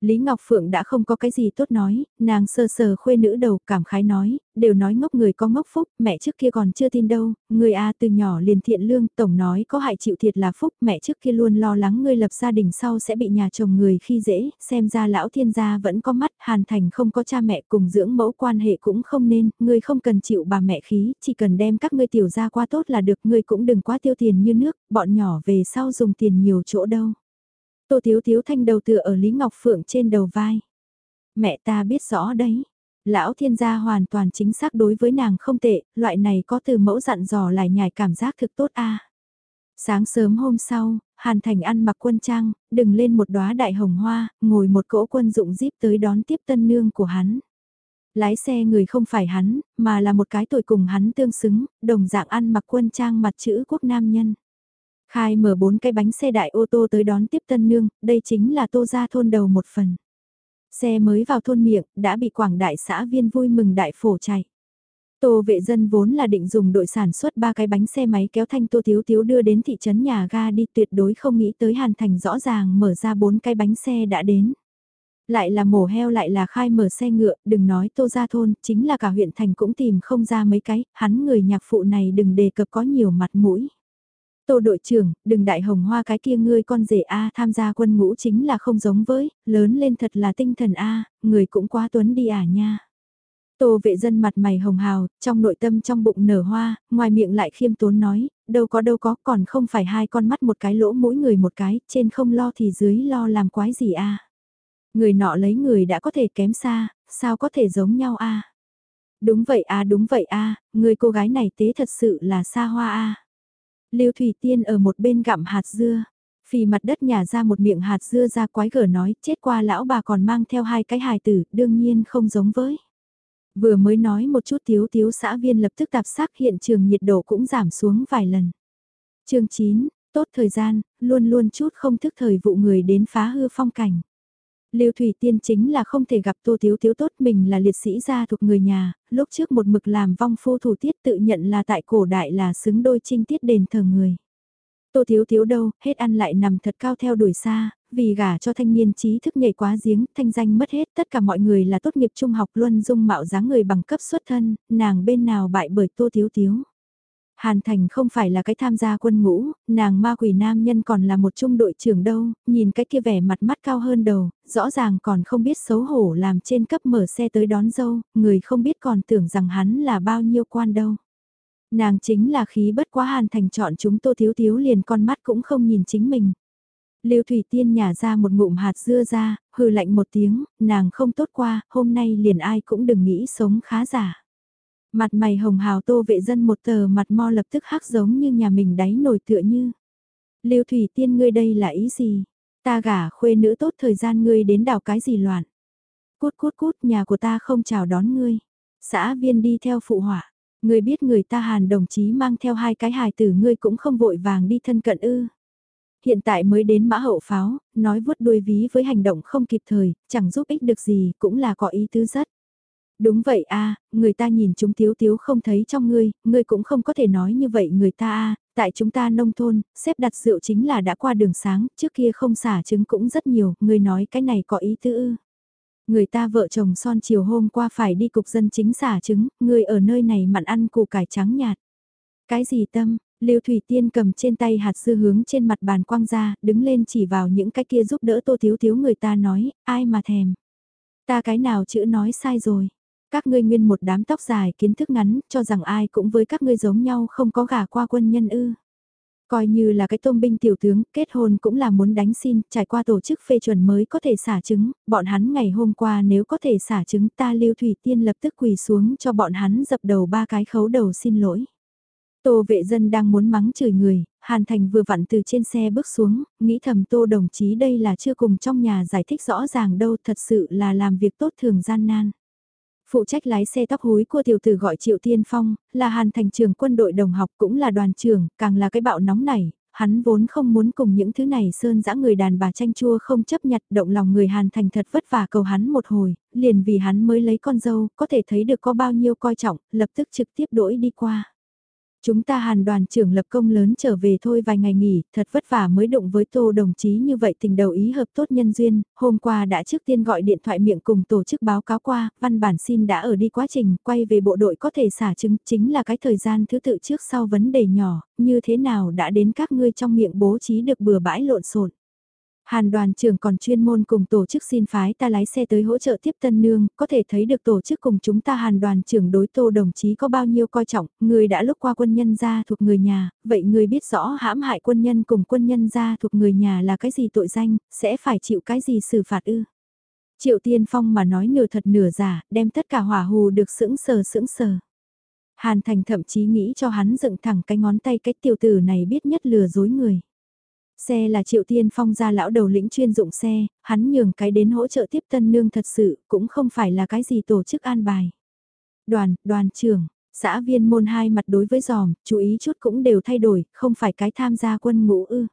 Lý Ngọc Phượng đã không có cái gì tốt nói, nàng sơ sờ khuê nữ đầu cảm khái nói, đều nói ngốc người có ngốc phúc, mẹ trước kia còn chưa tin đâu, người A từ nhỏ liền thiện lương, tổng nói có hại chịu thiệt là phúc, mẹ trước kia luôn lo lắng ngươi lập gia đình sau sẽ bị nhà chồng người khi dễ, xem ra lão thiên gia vẫn có mắt, hàn thành không có cha mẹ cùng dưỡng mẫu quan hệ cũng không nên, ngươi không cần chịu bà mẹ khí, chỉ cần đem các ngươi tiểu ra qua tốt là được, ngươi cũng đừng quá tiêu tiền như nước, bọn nhỏ về sau dùng tiền nhiều chỗ đâu. Tô Thiếu Thiếu thanh đầu tựa ở Lý Ngọc Phượng trên đầu vai. Mẹ ta biết rõ đấy. Lão thiên gia hoàn toàn chính xác đối với nàng không tệ, loại này có từ mẫu dặn dò lại nhảy cảm giác thực tốt a. Sáng sớm hôm sau, Hàn Thành ăn mặc quân trang, đừng lên một đóa đại hồng hoa, ngồi một cỗ quân dụng jeep tới đón tiếp tân nương của hắn. Lái xe người không phải hắn, mà là một cái tuổi cùng hắn tương xứng, đồng dạng ăn mặc quân trang mặt chữ quốc nam nhân. Khai mở bốn cái bánh xe đại ô tô tới đón tiếp tân nương, đây chính là tô ra thôn đầu một phần. Xe mới vào thôn miệng, đã bị quảng đại xã viên vui mừng đại phổ chạy. Tô vệ dân vốn là định dùng đội sản xuất ba cái bánh xe máy kéo thanh tô thiếu thiếu đưa đến thị trấn nhà ga đi tuyệt đối không nghĩ tới hàn thành rõ ràng mở ra bốn cái bánh xe đã đến. Lại là mổ heo lại là khai mở xe ngựa, đừng nói tô ra thôn, chính là cả huyện thành cũng tìm không ra mấy cái, hắn người nhạc phụ này đừng đề cập có nhiều mặt mũi. Tô đội trưởng, đừng đại hồng hoa cái kia ngươi con rể A tham gia quân ngũ chính là không giống với, lớn lên thật là tinh thần A, người cũng quá tuấn đi à nha. Tô vệ dân mặt mày hồng hào, trong nội tâm trong bụng nở hoa, ngoài miệng lại khiêm tốn nói, đâu có đâu có, còn không phải hai con mắt một cái lỗ mỗi người một cái, trên không lo thì dưới lo làm quái gì a. Người nọ lấy người đã có thể kém xa, sao có thể giống nhau a? Đúng vậy a đúng vậy a người cô gái này tế thật sự là xa hoa a. Lưu Thủy Tiên ở một bên gặm hạt dưa. Phì mặt đất nhả ra một miệng hạt dưa ra quái gở nói, chết qua lão bà còn mang theo hai cái hài tử, đương nhiên không giống với. Vừa mới nói một chút tiếu tiếu xã viên lập tức tạp xác hiện trường nhiệt độ cũng giảm xuống vài lần. chương 9, tốt thời gian, luôn luôn chút không thức thời vụ người đến phá hư phong cảnh. Lưu Thủy Tiên chính là không thể gặp Tô Thiếu Thiếu tốt mình là liệt sĩ gia thuộc người nhà, lúc trước một mực làm vong phu thủ tiết tự nhận là tại cổ đại là xứng đôi trinh tiết đền thờ người. Tô Thiếu Thiếu đâu, hết ăn lại nằm thật cao theo đuổi xa, vì gả cho thanh niên trí thức nhảy quá giếng, thanh danh mất hết, tất cả mọi người là tốt nghiệp trung học luân dung mạo dáng người bằng cấp xuất thân, nàng bên nào bại bởi Tô Thiếu Thiếu. Hàn Thành không phải là cái tham gia quân ngũ, nàng ma quỷ nam nhân còn là một trung đội trưởng đâu, nhìn cái kia vẻ mặt mắt cao hơn đầu, rõ ràng còn không biết xấu hổ làm trên cấp mở xe tới đón dâu, người không biết còn tưởng rằng hắn là bao nhiêu quan đâu. Nàng chính là khí bất quá Hàn Thành chọn chúng tô thiếu thiếu liền con mắt cũng không nhìn chính mình. Lưu Thủy Tiên nhả ra một ngụm hạt dưa ra, hừ lạnh một tiếng, nàng không tốt qua, hôm nay liền ai cũng đừng nghĩ sống khá giả. Mặt mày hồng hào tô vệ dân một tờ mặt mo lập tức hắc giống như nhà mình đáy nổi tựa như. Lưu Thủy Tiên ngươi đây là ý gì? Ta gả khuê nữ tốt thời gian ngươi đến đảo cái gì loạn? Cút cút cút nhà của ta không chào đón ngươi. Xã viên đi theo phụ hỏa Ngươi biết người ta hàn đồng chí mang theo hai cái hài tử ngươi cũng không vội vàng đi thân cận ư. hiện tại mới đến mã hậu pháo, nói vuốt đuôi ví với hành động không kịp thời, chẳng giúp ích được gì, cũng là có ý tứ rất. Đúng vậy a người ta nhìn chúng tiếu tiếu không thấy trong ngươi, ngươi cũng không có thể nói như vậy người ta a tại chúng ta nông thôn, xếp đặt rượu chính là đã qua đường sáng, trước kia không xả trứng cũng rất nhiều, ngươi nói cái này có ý tứ ư. Người ta vợ chồng son chiều hôm qua phải đi cục dân chính xả trứng, người ở nơi này mặn ăn củ cải trắng nhạt. Cái gì tâm, Lưu Thủy Tiên cầm trên tay hạt dưa hướng trên mặt bàn quang ra, đứng lên chỉ vào những cái kia giúp đỡ tô thiếu thiếu người ta nói, ai mà thèm. Ta cái nào chữ nói sai rồi. Các ngươi nguyên một đám tóc dài kiến thức ngắn, cho rằng ai cũng với các ngươi giống nhau không có gả qua quân nhân ư. Coi như là cái tôm binh tiểu tướng, kết hôn cũng là muốn đánh xin, trải qua tổ chức phê chuẩn mới có thể xả trứng, bọn hắn ngày hôm qua nếu có thể xả trứng ta lưu thủy tiên lập tức quỳ xuống cho bọn hắn dập đầu ba cái khấu đầu xin lỗi. Tô vệ dân đang muốn mắng chửi người, Hàn Thành vừa vặn từ trên xe bước xuống, nghĩ thầm tô đồng chí đây là chưa cùng trong nhà giải thích rõ ràng đâu thật sự là làm việc tốt thường gian nan. Phụ trách lái xe tóc húi của tiểu tử gọi Triệu Tiên Phong, là Hàn Thành trường quân đội đồng học cũng là đoàn trưởng, càng là cái bạo nóng này, hắn vốn không muốn cùng những thứ này sơn dã người đàn bà tranh chua không chấp nhặt động lòng người Hàn Thành thật vất vả cầu hắn một hồi, liền vì hắn mới lấy con dâu, có thể thấy được có bao nhiêu coi trọng, lập tức trực tiếp đổi đi qua. Chúng ta hàn đoàn trưởng lập công lớn trở về thôi vài ngày nghỉ, thật vất vả mới đụng với tô đồng chí như vậy tình đầu ý hợp tốt nhân duyên, hôm qua đã trước tiên gọi điện thoại miệng cùng tổ chức báo cáo qua, văn bản xin đã ở đi quá trình, quay về bộ đội có thể xả chứng, chính là cái thời gian thứ tự trước sau vấn đề nhỏ, như thế nào đã đến các ngươi trong miệng bố trí được bừa bãi lộn xộn. Hàn đoàn trưởng còn chuyên môn cùng tổ chức xin phái ta lái xe tới hỗ trợ tiếp tân nương, có thể thấy được tổ chức cùng chúng ta hàn đoàn trưởng đối tô đồng chí có bao nhiêu coi trọng, người đã lúc qua quân nhân gia thuộc người nhà, vậy người biết rõ hãm hại quân nhân cùng quân nhân gia thuộc người nhà là cái gì tội danh, sẽ phải chịu cái gì xử phạt ư. Triệu Tiên Phong mà nói nửa thật nửa giả, đem tất cả hỏa hù được sững sờ sững sờ. Hàn Thành thậm chí nghĩ cho hắn dựng thẳng cái ngón tay cái tiểu tử này biết nhất lừa dối người. Xe là Triệu Tiên Phong ra lão đầu lĩnh chuyên dụng xe, hắn nhường cái đến hỗ trợ tiếp tân nương thật sự, cũng không phải là cái gì tổ chức an bài. Đoàn, đoàn trưởng, xã viên môn hai mặt đối với giòm, chú ý chút cũng đều thay đổi, không phải cái tham gia quân ngũ ư.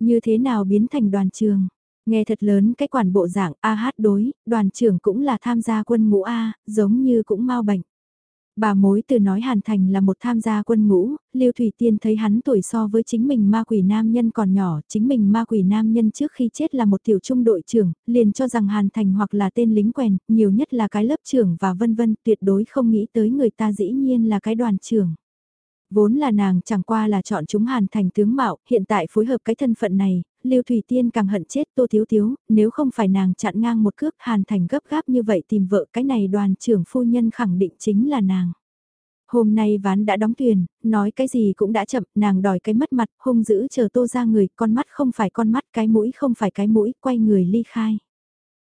Như thế nào biến thành đoàn trường? Nghe thật lớn cái quản bộ dạng A hát đối, đoàn trưởng cũng là tham gia quân ngũ A, giống như cũng mau bệnh. Bà mối từ nói Hàn Thành là một tham gia quân ngũ, Lưu Thủy Tiên thấy hắn tuổi so với chính mình ma quỷ nam nhân còn nhỏ, chính mình ma quỷ nam nhân trước khi chết là một tiểu trung đội trưởng, liền cho rằng Hàn Thành hoặc là tên lính quèn, nhiều nhất là cái lớp trưởng và vân vân, tuyệt đối không nghĩ tới người ta dĩ nhiên là cái đoàn trưởng. Vốn là nàng chẳng qua là chọn chúng Hàn Thành tướng mạo, hiện tại phối hợp cái thân phận này, Lưu Thủy Tiên càng hận chết Tô Thiếu Thiếu, nếu không phải nàng chặn ngang một cước Hàn Thành gấp gáp như vậy tìm vợ cái này đoàn trưởng phu nhân khẳng định chính là nàng. Hôm nay ván đã đóng thuyền, nói cái gì cũng đã chậm, nàng đòi cái mất mặt, hung dữ chờ tô ra người, con mắt không phải con mắt, cái mũi không phải cái mũi, quay người ly khai.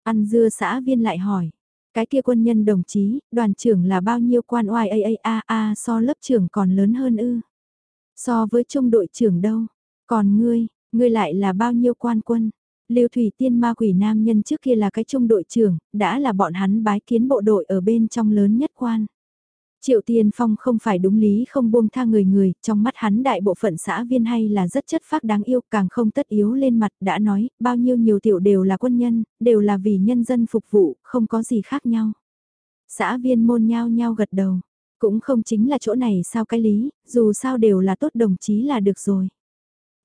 Ăn dưa xã viên lại hỏi, cái kia quân nhân đồng chí, đoàn trưởng là bao nhiêu quan oai a a a so lớp trưởng còn lớn hơn ư. So với trung đội trưởng đâu, còn ngươi, ngươi lại là bao nhiêu quan quân. Lưu Thủy Tiên ma quỷ nam nhân trước kia là cái trung đội trưởng, đã là bọn hắn bái kiến bộ đội ở bên trong lớn nhất quan. Triệu Tiên Phong không phải đúng lý không buông tha người người, trong mắt hắn đại bộ phận xã viên hay là rất chất phác đáng yêu, càng không tất yếu lên mặt, đã nói, bao nhiêu nhiều tiểu đều là quân nhân, đều là vì nhân dân phục vụ, không có gì khác nhau. Xã viên môn nhao nhao gật đầu, cũng không chính là chỗ này sao cái lý, dù sao đều là tốt đồng chí là được rồi.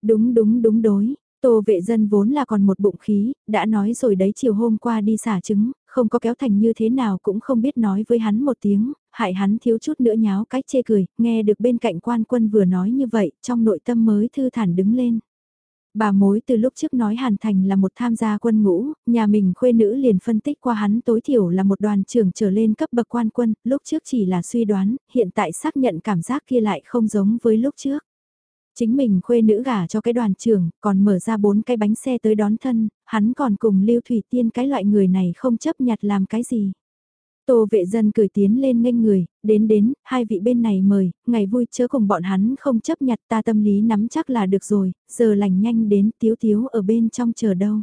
Đúng đúng đúng đối, Tô vệ dân vốn là còn một bụng khí, đã nói rồi đấy chiều hôm qua đi xả trứng, không có kéo thành như thế nào cũng không biết nói với hắn một tiếng, hại hắn thiếu chút nữa nháo cách chê cười, nghe được bên cạnh quan quân vừa nói như vậy, trong nội tâm mới thư thản đứng lên. Bà mối từ lúc trước nói Hàn Thành là một tham gia quân ngũ, nhà mình khuê nữ liền phân tích qua hắn tối thiểu là một đoàn trưởng trở lên cấp bậc quan quân, lúc trước chỉ là suy đoán, hiện tại xác nhận cảm giác kia lại không giống với lúc trước. Chính mình khuê nữ gả cho cái đoàn trưởng, còn mở ra bốn cái bánh xe tới đón thân, hắn còn cùng Lưu Thủy Tiên cái loại người này không chấp nhặt làm cái gì. Tô vệ dân cười tiến lên nghênh người, đến đến, hai vị bên này mời, ngày vui chớ cùng bọn hắn không chấp nhặt ta tâm lý nắm chắc là được rồi, giờ lành nhanh đến tiếu tiếu ở bên trong chờ đâu.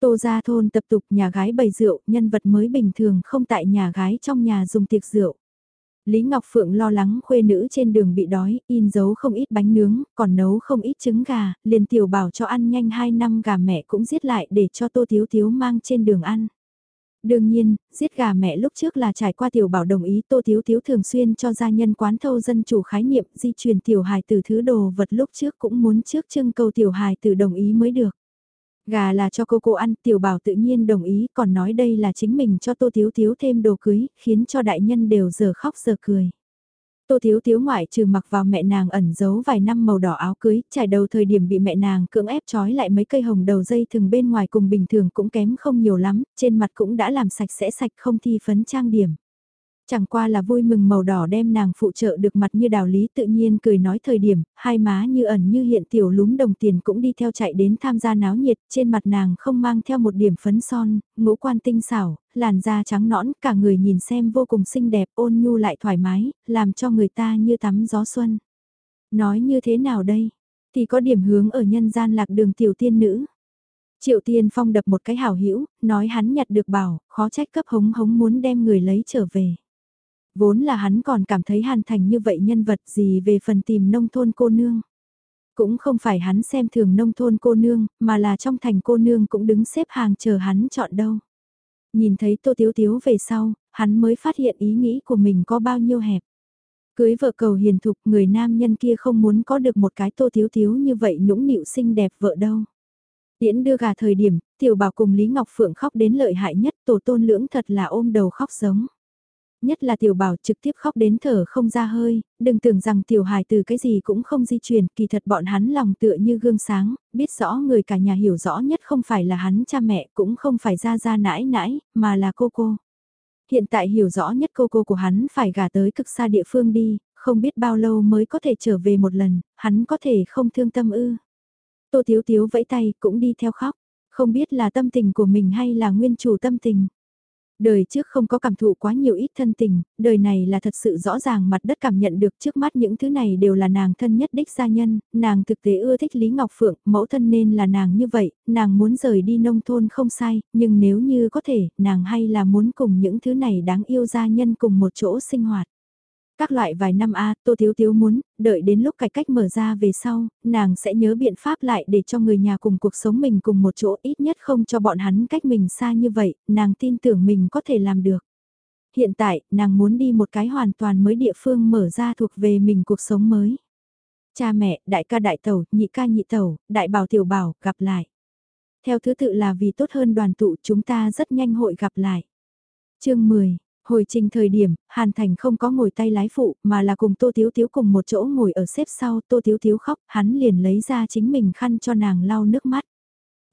Tô ra thôn tập tục nhà gái bày rượu, nhân vật mới bình thường không tại nhà gái trong nhà dùng tiệc rượu. Lý Ngọc Phượng lo lắng khuê nữ trên đường bị đói, in dấu không ít bánh nướng, còn nấu không ít trứng gà, liền tiểu bảo cho ăn nhanh 2 năm gà mẹ cũng giết lại để cho Tô Thiếu Thiếu mang trên đường ăn. Đương nhiên, giết gà mẹ lúc trước là trải qua tiểu bảo đồng ý Tô Thiếu Thiếu thường xuyên cho gia nhân quán thâu dân chủ khái niệm di truyền tiểu hài từ thứ đồ vật lúc trước cũng muốn trước trưng cầu tiểu hài từ đồng ý mới được. Gà là cho cô cô ăn, tiểu bảo tự nhiên đồng ý, còn nói đây là chính mình cho tô thiếu thiếu thêm đồ cưới, khiến cho đại nhân đều giờ khóc giờ cười. Tô Thiếu Thiếu ngoại trừ mặc vào mẹ nàng ẩn giấu vài năm màu đỏ áo cưới, trải đầu thời điểm bị mẹ nàng cưỡng ép trói lại mấy cây hồng đầu dây thường bên ngoài cùng bình thường cũng kém không nhiều lắm, trên mặt cũng đã làm sạch sẽ sạch không thi phấn trang điểm. Chẳng qua là vui mừng màu đỏ đem nàng phụ trợ được mặt như đào lý tự nhiên cười nói thời điểm, hai má như ẩn như hiện tiểu lúm đồng tiền cũng đi theo chạy đến tham gia náo nhiệt, trên mặt nàng không mang theo một điểm phấn son, ngũ quan tinh xảo, làn da trắng nõn, cả người nhìn xem vô cùng xinh đẹp ôn nhu lại thoải mái, làm cho người ta như tắm gió xuân. Nói như thế nào đây? Thì có điểm hướng ở nhân gian lạc đường tiểu tiên nữ. Triệu Tiên Phong đập một cái hảo hữu nói hắn nhặt được bảo, khó trách cấp hống hống muốn đem người lấy trở về. Vốn là hắn còn cảm thấy Hàn Thành như vậy nhân vật gì về phần tìm nông thôn cô nương. Cũng không phải hắn xem thường nông thôn cô nương, mà là trong thành cô nương cũng đứng xếp hàng chờ hắn chọn đâu. Nhìn thấy Tô Tiếu Tiếu về sau, hắn mới phát hiện ý nghĩ của mình có bao nhiêu hẹp. Cưới vợ cầu hiền thục người nam nhân kia không muốn có được một cái Tô Tiếu Tiếu như vậy nũng nịu xinh đẹp vợ đâu. Tiễn đưa gà thời điểm, tiểu bảo cùng Lý Ngọc Phượng khóc đến lợi hại nhất tổ tôn lưỡng thật là ôm đầu khóc giống nhất là tiểu bảo trực tiếp khóc đến thở không ra hơi, đừng tưởng rằng tiểu hài từ cái gì cũng không di chuyển, kỳ thật bọn hắn lòng tựa như gương sáng, biết rõ người cả nhà hiểu rõ nhất không phải là hắn cha mẹ, cũng không phải ra ra nãi nãi, mà là cô cô. Hiện tại hiểu rõ nhất cô cô của hắn phải gả tới cực xa địa phương đi, không biết bao lâu mới có thể trở về một lần, hắn có thể không thương tâm ư. Tô Tiếu Tiếu vẫy tay cũng đi theo khóc, không biết là tâm tình của mình hay là nguyên chủ tâm tình. Đời trước không có cảm thụ quá nhiều ít thân tình, đời này là thật sự rõ ràng mặt đất cảm nhận được trước mắt những thứ này đều là nàng thân nhất đích gia nhân, nàng thực tế ưa thích Lý Ngọc Phượng, mẫu thân nên là nàng như vậy, nàng muốn rời đi nông thôn không sai, nhưng nếu như có thể, nàng hay là muốn cùng những thứ này đáng yêu gia nhân cùng một chỗ sinh hoạt. Các loại vài năm A, Tô Thiếu Thiếu muốn, đợi đến lúc cải cách mở ra về sau, nàng sẽ nhớ biện pháp lại để cho người nhà cùng cuộc sống mình cùng một chỗ ít nhất không cho bọn hắn cách mình xa như vậy, nàng tin tưởng mình có thể làm được. Hiện tại, nàng muốn đi một cái hoàn toàn mới địa phương mở ra thuộc về mình cuộc sống mới. Cha mẹ, đại ca đại tẩu, nhị ca nhị tẩu, đại bảo tiểu bảo, gặp lại. Theo thứ tự là vì tốt hơn đoàn tụ chúng ta rất nhanh hội gặp lại. chương 10 Hồi trình thời điểm, Hàn Thành không có ngồi tay lái phụ, mà là cùng Tô Thiếu Thiếu cùng một chỗ ngồi ở xếp sau, Tô Thiếu Thiếu khóc, hắn liền lấy ra chính mình khăn cho nàng lau nước mắt.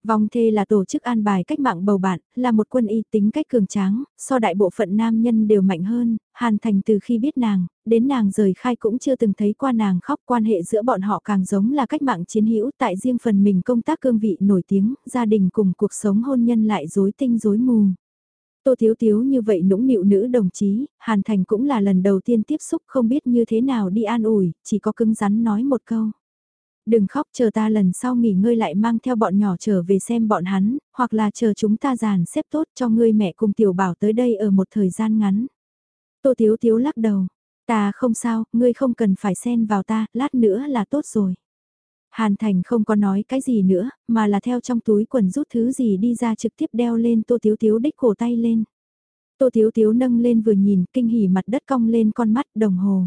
Vòng thê là tổ chức an bài cách mạng bầu bạn, là một quân y tính cách cường tráng, so đại bộ phận nam nhân đều mạnh hơn, Hàn Thành từ khi biết nàng, đến nàng rời khai cũng chưa từng thấy qua nàng khóc quan hệ giữa bọn họ càng giống là cách mạng chiến hữu tại riêng phần mình công tác cương vị nổi tiếng, gia đình cùng cuộc sống hôn nhân lại rối tinh rối mù. Tô Thiếu Thiếu như vậy nũng nịu nữ đồng chí, Hàn Thành cũng là lần đầu tiên tiếp xúc không biết như thế nào đi an ủi, chỉ có cứng rắn nói một câu. Đừng khóc chờ ta lần sau nghỉ ngơi lại mang theo bọn nhỏ trở về xem bọn hắn, hoặc là chờ chúng ta giàn xếp tốt cho ngươi mẹ cùng tiểu bảo tới đây ở một thời gian ngắn. Tô Thiếu Thiếu lắc đầu, ta không sao, ngươi không cần phải xen vào ta, lát nữa là tốt rồi. Hàn Thành không có nói cái gì nữa, mà là theo trong túi quần rút thứ gì đi ra trực tiếp đeo lên Tô Tiếu Tiếu đích cổ tay lên. Tô Tiếu Tiếu nâng lên vừa nhìn, kinh hỉ mặt đất cong lên con mắt đồng hồ.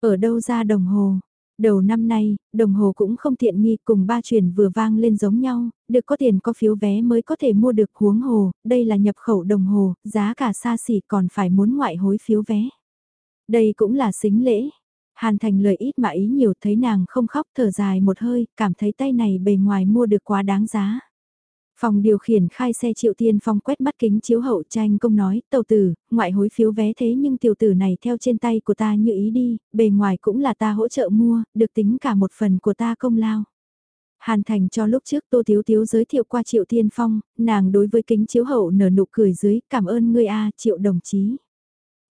Ở đâu ra đồng hồ? Đầu năm nay, đồng hồ cũng không tiện nghi cùng ba chuyển vừa vang lên giống nhau, được có tiền có phiếu vé mới có thể mua được huống hồ, đây là nhập khẩu đồng hồ, giá cả xa xỉ còn phải muốn ngoại hối phiếu vé. Đây cũng là xính lễ, Hàn Thành lời ít mà ý nhiều thấy nàng không khóc thở dài một hơi, cảm thấy tay này bề ngoài mua được quá đáng giá. Phòng điều khiển khai xe triệu tiên phong quét mắt kính chiếu hậu tranh công nói, tàu tử, ngoại hối phiếu vé thế nhưng tiểu tử này theo trên tay của ta như ý đi, bề ngoài cũng là ta hỗ trợ mua, được tính cả một phần của ta công lao. Hàn Thành cho lúc trước Tô Thiếu Thiếu giới thiệu qua Triệu Tiên Phong, nàng đối với kính chiếu hậu nở nụ cười dưới, cảm ơn ngươi a Triệu đồng chí.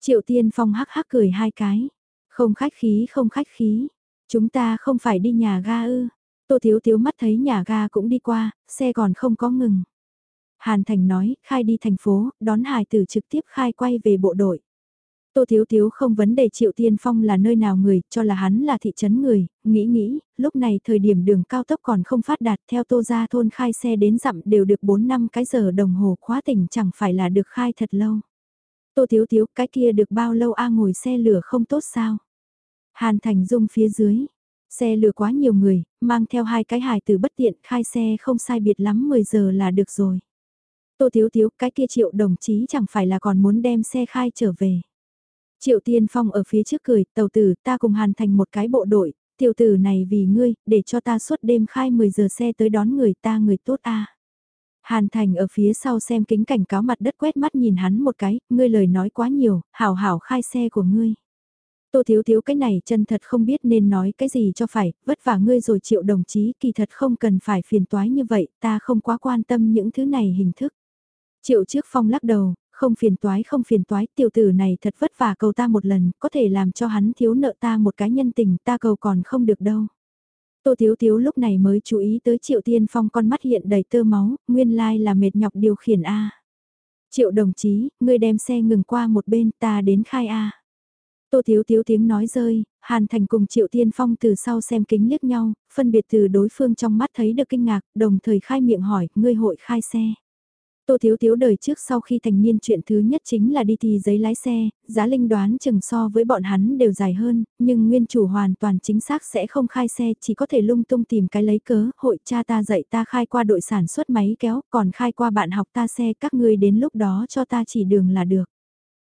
Triệu Tiên Phong hắc hắc cười hai cái, không khách khí không khách khí, chúng ta không phải đi nhà ga ư. Tô Thiếu Thiếu mắt thấy nhà ga cũng đi qua, xe còn không có ngừng. Hàn Thành nói, khai đi thành phố, đón hài tử trực tiếp khai quay về bộ đội. Tô Thiếu Thiếu không vấn đề Triệu Tiên Phong là nơi nào người, cho là hắn là thị trấn người, nghĩ nghĩ, lúc này thời điểm đường cao tốc còn không phát đạt theo Tô ra thôn khai xe đến dặm đều được 4 năm cái giờ đồng hồ khóa tỉnh chẳng phải là được khai thật lâu. Tô Thiếu Thiếu cái kia được bao lâu a ngồi xe lửa không tốt sao? Hàn Thành Dung phía dưới, xe lừa quá nhiều người, mang theo hai cái hài từ bất tiện khai xe không sai biệt lắm 10 giờ là được rồi. Tô Thiếu Thiếu cái kia triệu đồng chí chẳng phải là còn muốn đem xe khai trở về. Triệu Tiên Phong ở phía trước cười, tàu tử ta cùng hàn thành một cái bộ đội, tiểu tử này vì ngươi, để cho ta suốt đêm khai 10 giờ xe tới đón người ta người tốt a. Hàn Thành ở phía sau xem kính cảnh cáo mặt đất quét mắt nhìn hắn một cái, ngươi lời nói quá nhiều, hảo hảo khai xe của ngươi. Tô Thiếu Thiếu cái này chân thật không biết nên nói cái gì cho phải, vất vả ngươi rồi triệu đồng chí kỳ thật không cần phải phiền toái như vậy, ta không quá quan tâm những thứ này hình thức. Triệu trước phong lắc đầu, không phiền toái không phiền toái, tiểu tử này thật vất vả cầu ta một lần, có thể làm cho hắn thiếu nợ ta một cái nhân tình, ta cầu còn không được đâu. Tô Thiếu Thiếu lúc này mới chú ý tới Triệu Tiên Phong con mắt hiện đầy tơ máu, nguyên lai là mệt nhọc điều khiển A. Triệu đồng chí, ngươi đem xe ngừng qua một bên ta đến khai A. Tô Thiếu Thiếu tiếng nói rơi, Hàn Thành cùng Triệu Tiên Phong từ sau xem kính liếc nhau, phân biệt từ đối phương trong mắt thấy được kinh ngạc, đồng thời khai miệng hỏi, ngươi hội khai xe. Tô Thiếu Thiếu đời trước sau khi thành niên chuyện thứ nhất chính là đi thi giấy lái xe, giá linh đoán chừng so với bọn hắn đều dài hơn, nhưng nguyên chủ hoàn toàn chính xác sẽ không khai xe, chỉ có thể lung tung tìm cái lấy cớ, hội cha ta dạy ta khai qua đội sản xuất máy kéo, còn khai qua bạn học ta xe, các ngươi đến lúc đó cho ta chỉ đường là được.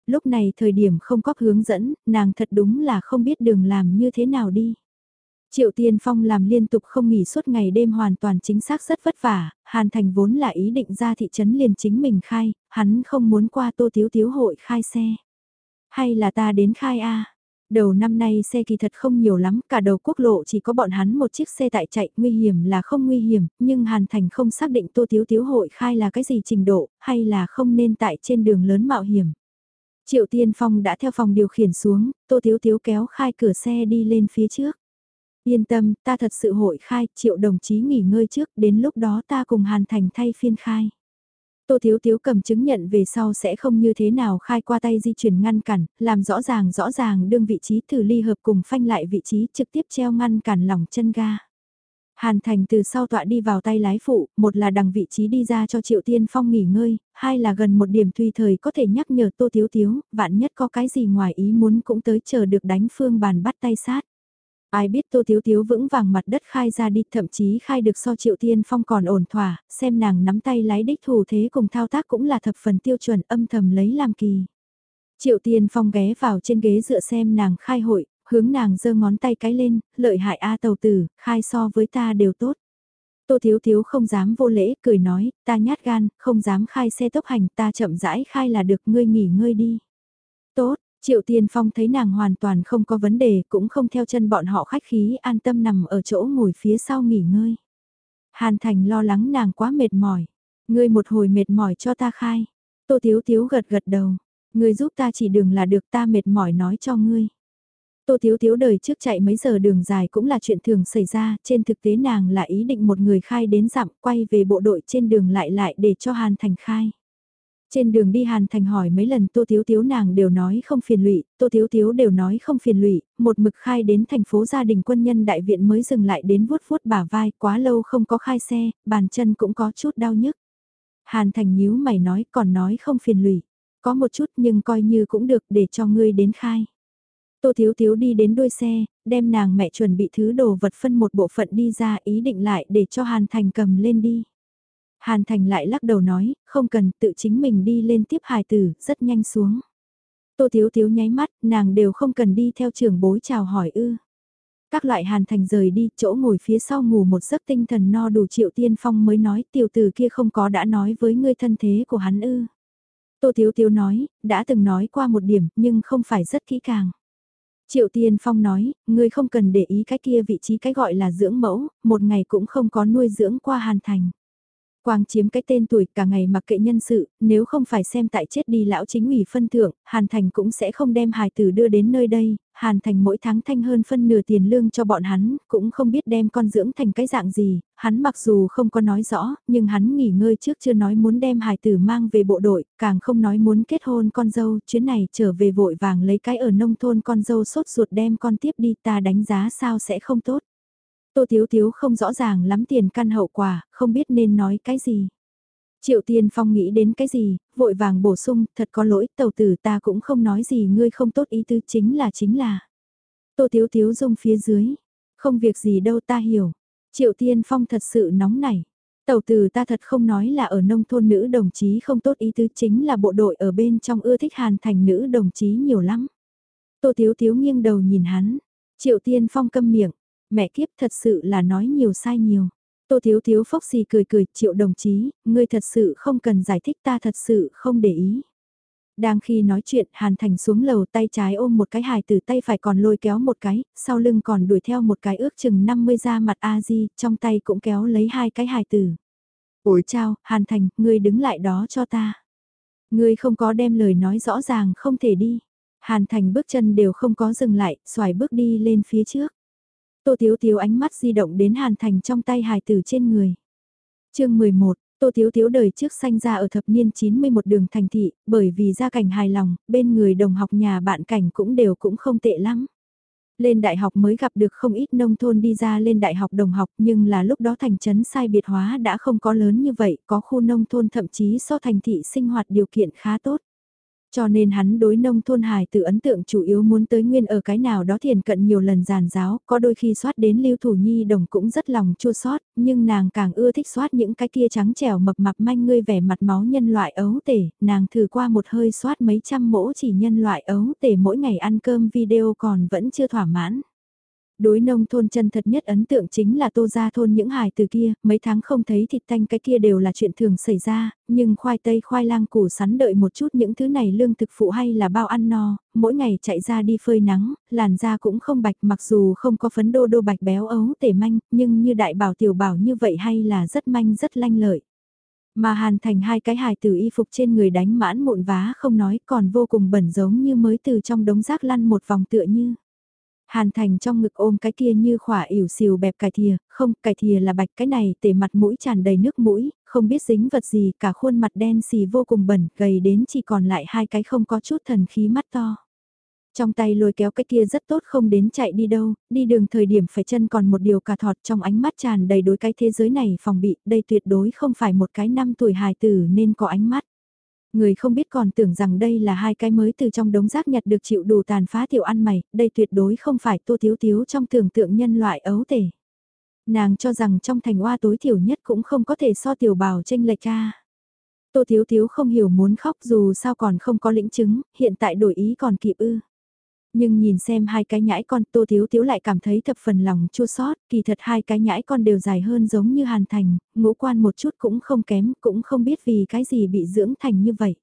Lúc này thời điểm không có hướng dẫn, nàng thật đúng là không biết đường làm như thế nào đi. Triệu Tiên Phong làm liên tục không nghỉ suốt ngày đêm hoàn toàn chính xác rất vất vả, Hàn Thành vốn là ý định ra thị trấn liền chính mình khai, hắn không muốn qua tô tiếu tiếu hội khai xe. Hay là ta đến khai A? Đầu năm nay xe kỳ thật không nhiều lắm, cả đầu quốc lộ chỉ có bọn hắn một chiếc xe tại chạy, nguy hiểm là không nguy hiểm, nhưng Hàn Thành không xác định tô tiếu tiếu hội khai là cái gì trình độ, hay là không nên tại trên đường lớn mạo hiểm. Triệu Tiên Phong đã theo phòng điều khiển xuống, tô tiếu tiếu kéo khai cửa xe đi lên phía trước. Yên tâm, ta thật sự hội khai, triệu đồng chí nghỉ ngơi trước, đến lúc đó ta cùng Hàn Thành thay phiên khai. Tô Thiếu Thiếu cầm chứng nhận về sau sẽ không như thế nào khai qua tay di chuyển ngăn cản, làm rõ ràng rõ ràng đương vị trí thử ly hợp cùng phanh lại vị trí trực tiếp treo ngăn cản lòng chân ga. Hàn Thành từ sau tọa đi vào tay lái phụ, một là đằng vị trí đi ra cho Triệu Tiên Phong nghỉ ngơi, hai là gần một điểm tùy thời có thể nhắc nhở Tô Thiếu Thiếu, vạn nhất có cái gì ngoài ý muốn cũng tới chờ được đánh phương bàn bắt tay sát. Ai biết Tô Thiếu Thiếu vững vàng mặt đất khai ra đi thậm chí khai được so Triệu Tiên Phong còn ổn thỏa, xem nàng nắm tay lái đích thủ thế cùng thao tác cũng là thập phần tiêu chuẩn âm thầm lấy làm kỳ. Triệu Tiên Phong ghé vào trên ghế dựa xem nàng khai hội, hướng nàng giơ ngón tay cái lên, lợi hại A tàu tử, khai so với ta đều tốt. Tô Thiếu Thiếu không dám vô lễ, cười nói, ta nhát gan, không dám khai xe tốc hành, ta chậm rãi khai là được, ngươi nghỉ ngơi đi. Tốt, Triệu Tiên Phong thấy nàng hoàn toàn không có vấn đề, cũng không theo chân bọn họ khách khí an tâm nằm ở chỗ ngồi phía sau nghỉ ngơi. Hàn Thành lo lắng nàng quá mệt mỏi. Ngươi một hồi mệt mỏi cho ta khai. Tô thiếu thiếu gật gật đầu. Ngươi giúp ta chỉ đường là được ta mệt mỏi nói cho ngươi. Tô thiếu thiếu đời trước chạy mấy giờ đường dài cũng là chuyện thường xảy ra, trên thực tế nàng là ý định một người khai đến dặm quay về bộ đội trên đường lại lại để cho Hàn Thành khai. Trên đường đi Hàn Thành hỏi mấy lần Tô Thiếu Thiếu nàng đều nói không phiền lụy, Tô Thiếu Thiếu đều nói không phiền lụy, một mực khai đến thành phố gia đình quân nhân đại viện mới dừng lại đến vuốt vuốt bả vai, quá lâu không có khai xe, bàn chân cũng có chút đau nhức. Hàn Thành nhíu mày nói còn nói không phiền lụy, có một chút nhưng coi như cũng được để cho ngươi đến khai. Tô Thiếu Thiếu đi đến đuôi xe, đem nàng mẹ chuẩn bị thứ đồ vật phân một bộ phận đi ra ý định lại để cho Hàn Thành cầm lên đi. Hàn Thành lại lắc đầu nói, không cần tự chính mình đi lên tiếp hài tử, rất nhanh xuống. Tô Thiếu Thiếu nháy mắt, nàng đều không cần đi theo trường bối chào hỏi ư. Các loại Hàn Thành rời đi, chỗ ngồi phía sau ngủ một giấc tinh thần no đủ triệu tiên phong mới nói tiểu tử kia không có đã nói với ngươi thân thế của hắn ư. Tô Thiếu Thiếu nói, đã từng nói qua một điểm nhưng không phải rất kỹ càng. Triệu Tiên Phong nói, ngươi không cần để ý cái kia vị trí cái gọi là dưỡng mẫu, một ngày cũng không có nuôi dưỡng qua Hàn Thành. Quang chiếm cái tên tuổi cả ngày mặc kệ nhân sự, nếu không phải xem tại chết đi lão chính ủy phân thượng, Hàn Thành cũng sẽ không đem hài tử đưa đến nơi đây, Hàn Thành mỗi tháng thanh hơn phân nửa tiền lương cho bọn hắn, cũng không biết đem con dưỡng thành cái dạng gì, hắn mặc dù không có nói rõ, nhưng hắn nghỉ ngơi trước chưa nói muốn đem hài tử mang về bộ đội, càng không nói muốn kết hôn con dâu, chuyến này trở về vội vàng lấy cái ở nông thôn con dâu sốt ruột đem con tiếp đi ta đánh giá sao sẽ không tốt. Tô Thiếu Thiếu không rõ ràng lắm tiền căn hậu quả, không biết nên nói cái gì. Triệu Tiên Phong nghĩ đến cái gì, vội vàng bổ sung, thật có lỗi, tàu tử ta cũng không nói gì ngươi không tốt ý tứ chính là chính là. Tô Thiếu Thiếu rung phía dưới, không việc gì đâu ta hiểu. Triệu Tiên Phong thật sự nóng nảy. Tàu tử ta thật không nói là ở nông thôn nữ đồng chí không tốt ý tứ chính là bộ đội ở bên trong ưa thích hàn thành nữ đồng chí nhiều lắm. Tô Thiếu Thiếu nghiêng đầu nhìn hắn. Triệu Tiên Phong câm miệng, Mẹ kiếp thật sự là nói nhiều sai nhiều. Tô Thiếu Thiếu phốc xì cười cười, triệu đồng chí, ngươi thật sự không cần giải thích ta thật sự không để ý. Đang khi nói chuyện, Hàn Thành xuống lầu tay trái ôm một cái hài từ tay phải còn lôi kéo một cái, sau lưng còn đuổi theo một cái ước chừng 50 ra mặt A-di, trong tay cũng kéo lấy hai cái hài tử. Ủi chào, Hàn Thành, ngươi đứng lại đó cho ta. Ngươi không có đem lời nói rõ ràng không thể đi. Hàn Thành bước chân đều không có dừng lại, xoài bước đi lên phía trước. Tô Thiếu Thiếu ánh mắt di động đến Hàn Thành trong tay hài tử trên người. chương 11, Tô Thiếu Thiếu đời trước sanh ra ở thập niên 91 đường thành thị, bởi vì gia cảnh hài lòng, bên người đồng học nhà bạn cảnh cũng đều cũng không tệ lắm. Lên đại học mới gặp được không ít nông thôn đi ra lên đại học đồng học nhưng là lúc đó thành trấn sai biệt hóa đã không có lớn như vậy, có khu nông thôn thậm chí so thành thị sinh hoạt điều kiện khá tốt. Cho nên hắn đối nông thôn hài từ ấn tượng chủ yếu muốn tới nguyên ở cái nào đó thiền cận nhiều lần giàn giáo, có đôi khi soát đến lưu thủ nhi đồng cũng rất lòng chua sót, nhưng nàng càng ưa thích soát những cái kia trắng trẻo mập mạp manh ngươi vẻ mặt máu nhân loại ấu tể, nàng thử qua một hơi soát mấy trăm mỗ chỉ nhân loại ấu tể mỗi ngày ăn cơm video còn vẫn chưa thỏa mãn. Đối nông thôn chân thật nhất ấn tượng chính là tô ra thôn những hài từ kia, mấy tháng không thấy thịt tanh cái kia đều là chuyện thường xảy ra, nhưng khoai tây khoai lang củ sắn đợi một chút những thứ này lương thực phụ hay là bao ăn no, mỗi ngày chạy ra đi phơi nắng, làn da cũng không bạch mặc dù không có phấn đô đô bạch béo ấu tể manh, nhưng như đại bảo tiểu bảo như vậy hay là rất manh rất lanh lợi. Mà hàn thành hai cái hài từ y phục trên người đánh mãn mụn vá không nói còn vô cùng bẩn giống như mới từ trong đống rác lăn một vòng tựa như. Hàn Thành trong ngực ôm cái kia như khỏa ỉu xìu bẹp cải thìa, không, cải thìa là bạch cái này tể mặt mũi tràn đầy nước mũi, không biết dính vật gì, cả khuôn mặt đen xì vô cùng bẩn, gầy đến chỉ còn lại hai cái không có chút thần khí mắt to. Trong tay lôi kéo cái kia rất tốt không đến chạy đi đâu, đi đường thời điểm phải chân còn một điều cà thọt trong ánh mắt tràn đầy đối cái thế giới này phòng bị, đây tuyệt đối không phải một cái năm tuổi hài tử nên có ánh mắt. Người không biết còn tưởng rằng đây là hai cái mới từ trong đống rác nhặt được chịu đủ tàn phá tiểu ăn mày, đây tuyệt đối không phải tô thiếu thiếu trong tưởng tượng nhân loại ấu tể. Nàng cho rằng trong thành oa tối thiểu nhất cũng không có thể so tiểu bào tranh lệch ca. Tô thiếu thiếu không hiểu muốn khóc dù sao còn không có lĩnh chứng, hiện tại đổi ý còn kịp ư. Nhưng nhìn xem hai cái nhãi con Tô Thiếu Thiếu lại cảm thấy thập phần lòng chua sót, kỳ thật hai cái nhãi con đều dài hơn giống như Hàn Thành, ngũ quan một chút cũng không kém, cũng không biết vì cái gì bị dưỡng thành như vậy.